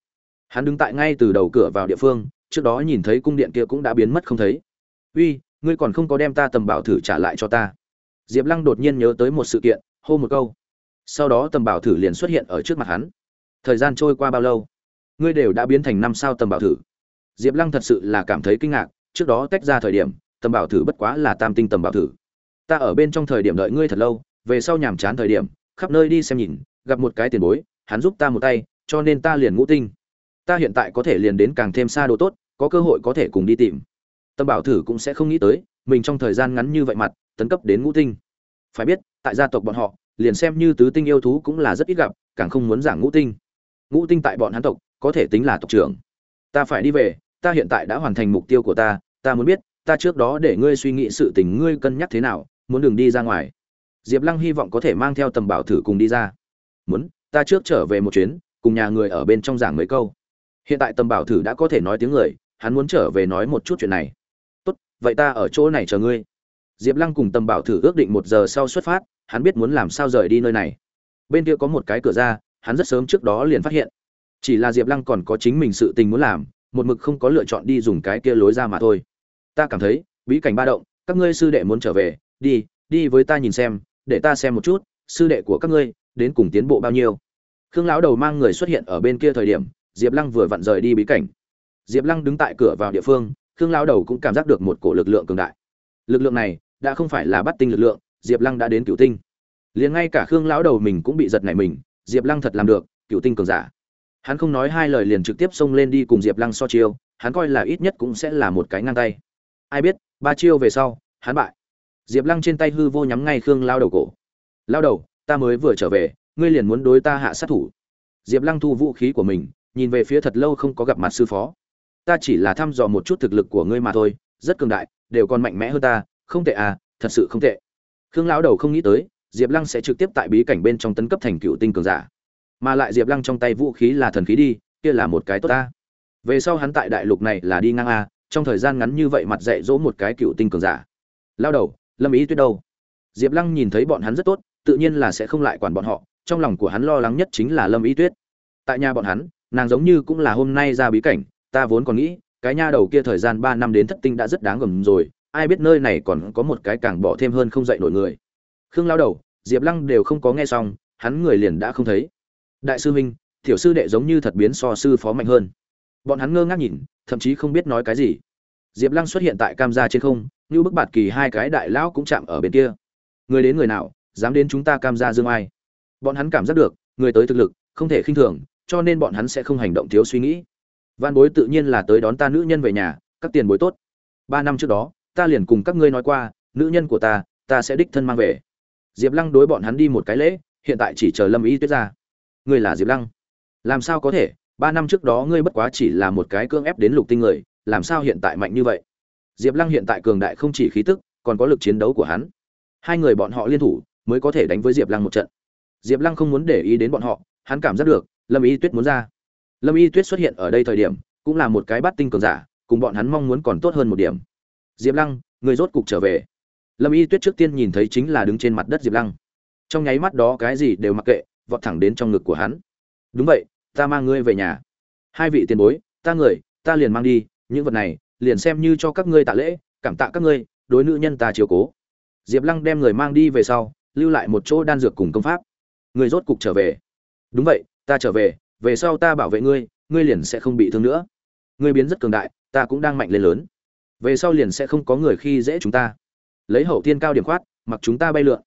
Hắn đứng tại ngay từ đầu cửa vào địa phương, trước đó nhìn thấy cung điện kia cũng đã biến mất không thấy. Uy, ngươi còn không có đem ta tầm bảo thử trả lại cho ta. Diệp lăng đột nhiên nhớ tới một sự kiện, hô một câu. Sau đó tầm bảo thử liền xuất hiện ở trước mặt hắn. Thời gian trôi qua bao lâu? Ngươi đều đã biến thành năm sao tầm bảo thử diệp lăng thật sự là cảm thấy kinh ngạc, trước đó tách ra thời điểm, tầm bảo thử bất quá là tam tinh tầm bảo thử. Ta ở bên trong thời điểm đợi ngươi thật lâu, về sau nhàm chán thời điểm, khắp nơi đi xem nhìn, gặp một cái tiền bối, hắn giúp ta một tay, cho nên ta liền ngũ tinh. Ta hiện tại có thể liền đến càng thêm xa đồ tốt, có cơ hội có thể cùng đi tìm. Tâm bảo thử cũng sẽ không nghĩ tới, mình trong thời gian ngắn như vậy mặt, tấn cấp đến ngũ tinh. Phải biết, tại gia tộc bọn họ, liền xem như tứ tinh yêu thú cũng là rất ít gặp, càng không muốn giảng ngũ tinh. Ngũ tinh tại bọn hắn tộc, có thể tính là tộc trưởng. Ta phải đi về ta hiện tại đã hoàn thành mục tiêu của ta ta muốn biết, ta trước đó để ngươi suy nghĩ sự tình ngươi cân nhắc thế nào, muốn đường đi ra ngoài. Diệp lăng hy vọng có thể mang theo tầm bảo thử cùng đi ra. Muốn, ta trước trở về một chuyến, cùng nhà người ở bên trong giảng mấy câu. Hiện tại tầm bảo thử đã có thể nói tiếng người, hắn muốn trở về nói một chút chuyện này. Tốt, vậy ta ở chỗ này chờ ngươi. Diệp lăng cùng tầm bảo thử ước định một giờ sau xuất phát, hắn biết muốn làm sao rời đi nơi này. Bên kia có một cái cửa ra, hắn rất sớm trước đó liền phát hiện. Chỉ là diệp lăng còn có chính mình sự tình muốn làm một mực không có lựa chọn đi dùng cái kia lối ra mà thôi. Ta cảm thấy, bí cảnh ba động, các ngươi sư đệ muốn trở về, đi đi với ta nhìn xem, để ta xem một chút, sư đệ của các ngươi, đến cùng tiến bộ bao nhiêu. Khương lão đầu mang người xuất hiện ở bên kia thời điểm, diệp lăng vừa vặn rời đi bí cảnh. Diệp lăng đứng tại cửa vào địa phương, khương lão đầu cũng cảm giác được một cổ lực lượng cường đại. Lực lượng này, đã không phải là bắt tinh lực lượng, diệp lăng đã đến cựu tinh. Liền ngay cả khương lão đầu mình cũng bị giật nảy mình, diệp lăng thật làm được cựu tinh cường giả hắn không nói hai lời liền trực tiếp xông lên đi cùng diệp lăng so chiêu, hắn coi là ít nhất cũng sẽ là một cái ngang tay. Ai biết, ba chiêu về sau, hắn bại. Diệp lăng trên tay hư vô nhắm ngay khương lao đầu cổ. Lao đầu, ta mới vừa trở về, ngươi liền muốn đối ta hạ sát thủ. Diệp lăng thu vũ khí của mình, nhìn về phía thật lâu không có gặp mặt sư phó. Ta chỉ là thăm dò một chút thực lực của ngươi mà thôi, rất cường đại, đều còn mạnh mẽ hơn ta, không tệ à thật sự không tệ. Khương lão đầu không nghĩ tới, diệp lăng sẽ trực tiếp tại bí cảnh bên trong tấn cấp thành cựu tinh cường giả mà lại diệp lăng trong tay vũ khí là thần khí đi, kia là một cái tốt ta. Về sau hắn tại đại lục này là đi ngang a, trong thời gian ngắn như vậy mặt dạy dỗ một cái cựu tinh cường giả. Lao đầu, lâm ý tuyết đâu? Diệp lăng nhìn thấy bọn hắn rất tốt, tự nhiên là sẽ không lại quản bọn họ, trong lòng của hắn lo lắng nhất chính là lâm ý tuyết. Tại nhà bọn hắn, nàng giống như cũng là hôm nay ra bí cảnh, ta vốn còn nghĩ, cái nha đầu kia thời gian ba năm đến thất tinh đã rất đáng gầm rồi, ai biết nơi này còn có một cái càng bỏ thêm hơn không dạy nổi người. Khương lao đầu, diệp lăng đều không có nghe xong, hắn người liền đã không thấy đại sư huynh, tiểu sư đệ giống như thật biến so sư phó mạnh hơn. Bọn hắn ngơ ngác nhìn, thậm chí không biết nói cái gì. Diệp lăng xuất hiện tại cam gia trên không, như bức bạt kỳ hai cái đại lão cũng chạm ở bên kia. Người đến người nào, dám đến chúng ta cam gia dương ai? Bọn hắn cảm giác được, người tới thực lực, không thể khinh thường, cho nên bọn hắn sẽ không hành động thiếu suy nghĩ. Văn bối tự nhiên là tới đón ta nữ nhân về nhà, các tiền bối tốt. Ba năm trước đó, ta liền cùng các ngươi nói qua, nữ nhân của ta ta sẽ đích thân mang về. Diệp lăng đối bọn hắn đi một cái lễ, hiện tại chỉ chờ lâm ý tuyết ra ngươi là diệp lăng. Làm sao có thể? Ba năm trước đó ngươi bất quá chỉ là một cái cưỡng ép đến lục tinh người, làm sao hiện tại mạnh như vậy? Diệp lăng hiện tại cường đại không chỉ khí tức, còn có lực chiến đấu của hắn. Hai người bọn họ liên thủ mới có thể đánh với diệp lăng một trận. Diệp lăng không muốn để ý đến bọn họ, hắn cảm giác được, lâm y tuyết muốn ra. Lâm y tuyết xuất hiện ở đây thời điểm, cũng là một cái bắt tinh cường giả, cùng bọn hắn mong muốn còn tốt hơn một điểm. Diệp lăng, người rốt cục trở về. Lâm y tuyết trước tiên nhìn thấy chính là đứng trên mặt đất diệp lăng. Trong nháy mắt đó cái gì đều mặc kệ vọt thẳng đến trong ngực của hắn. Đúng vậy, ta mang ngươi về nhà. Hai vị tiền bối, ta người, ta liền mang đi, những vật này, liền xem như cho các ngươi tạ lễ, cảm tạ các ngươi, đối nữ nhân ta chiều cố. Diệp lăng đem người mang đi về sau, lưu lại một chỗ đan dược cùng công pháp. Người rốt cục trở về. Đúng vậy, ta trở về về sau ta bảo vệ ngươi ngươi liền sẽ không bị thương nữa. Ngươi biến rất cường đại, ta cũng đang mạnh lên lớn. Về sau liền sẽ không có người khi dễ chúng ta. Lấy hậu thiên cao điểm khoát, mặc chúng ta bay lượn.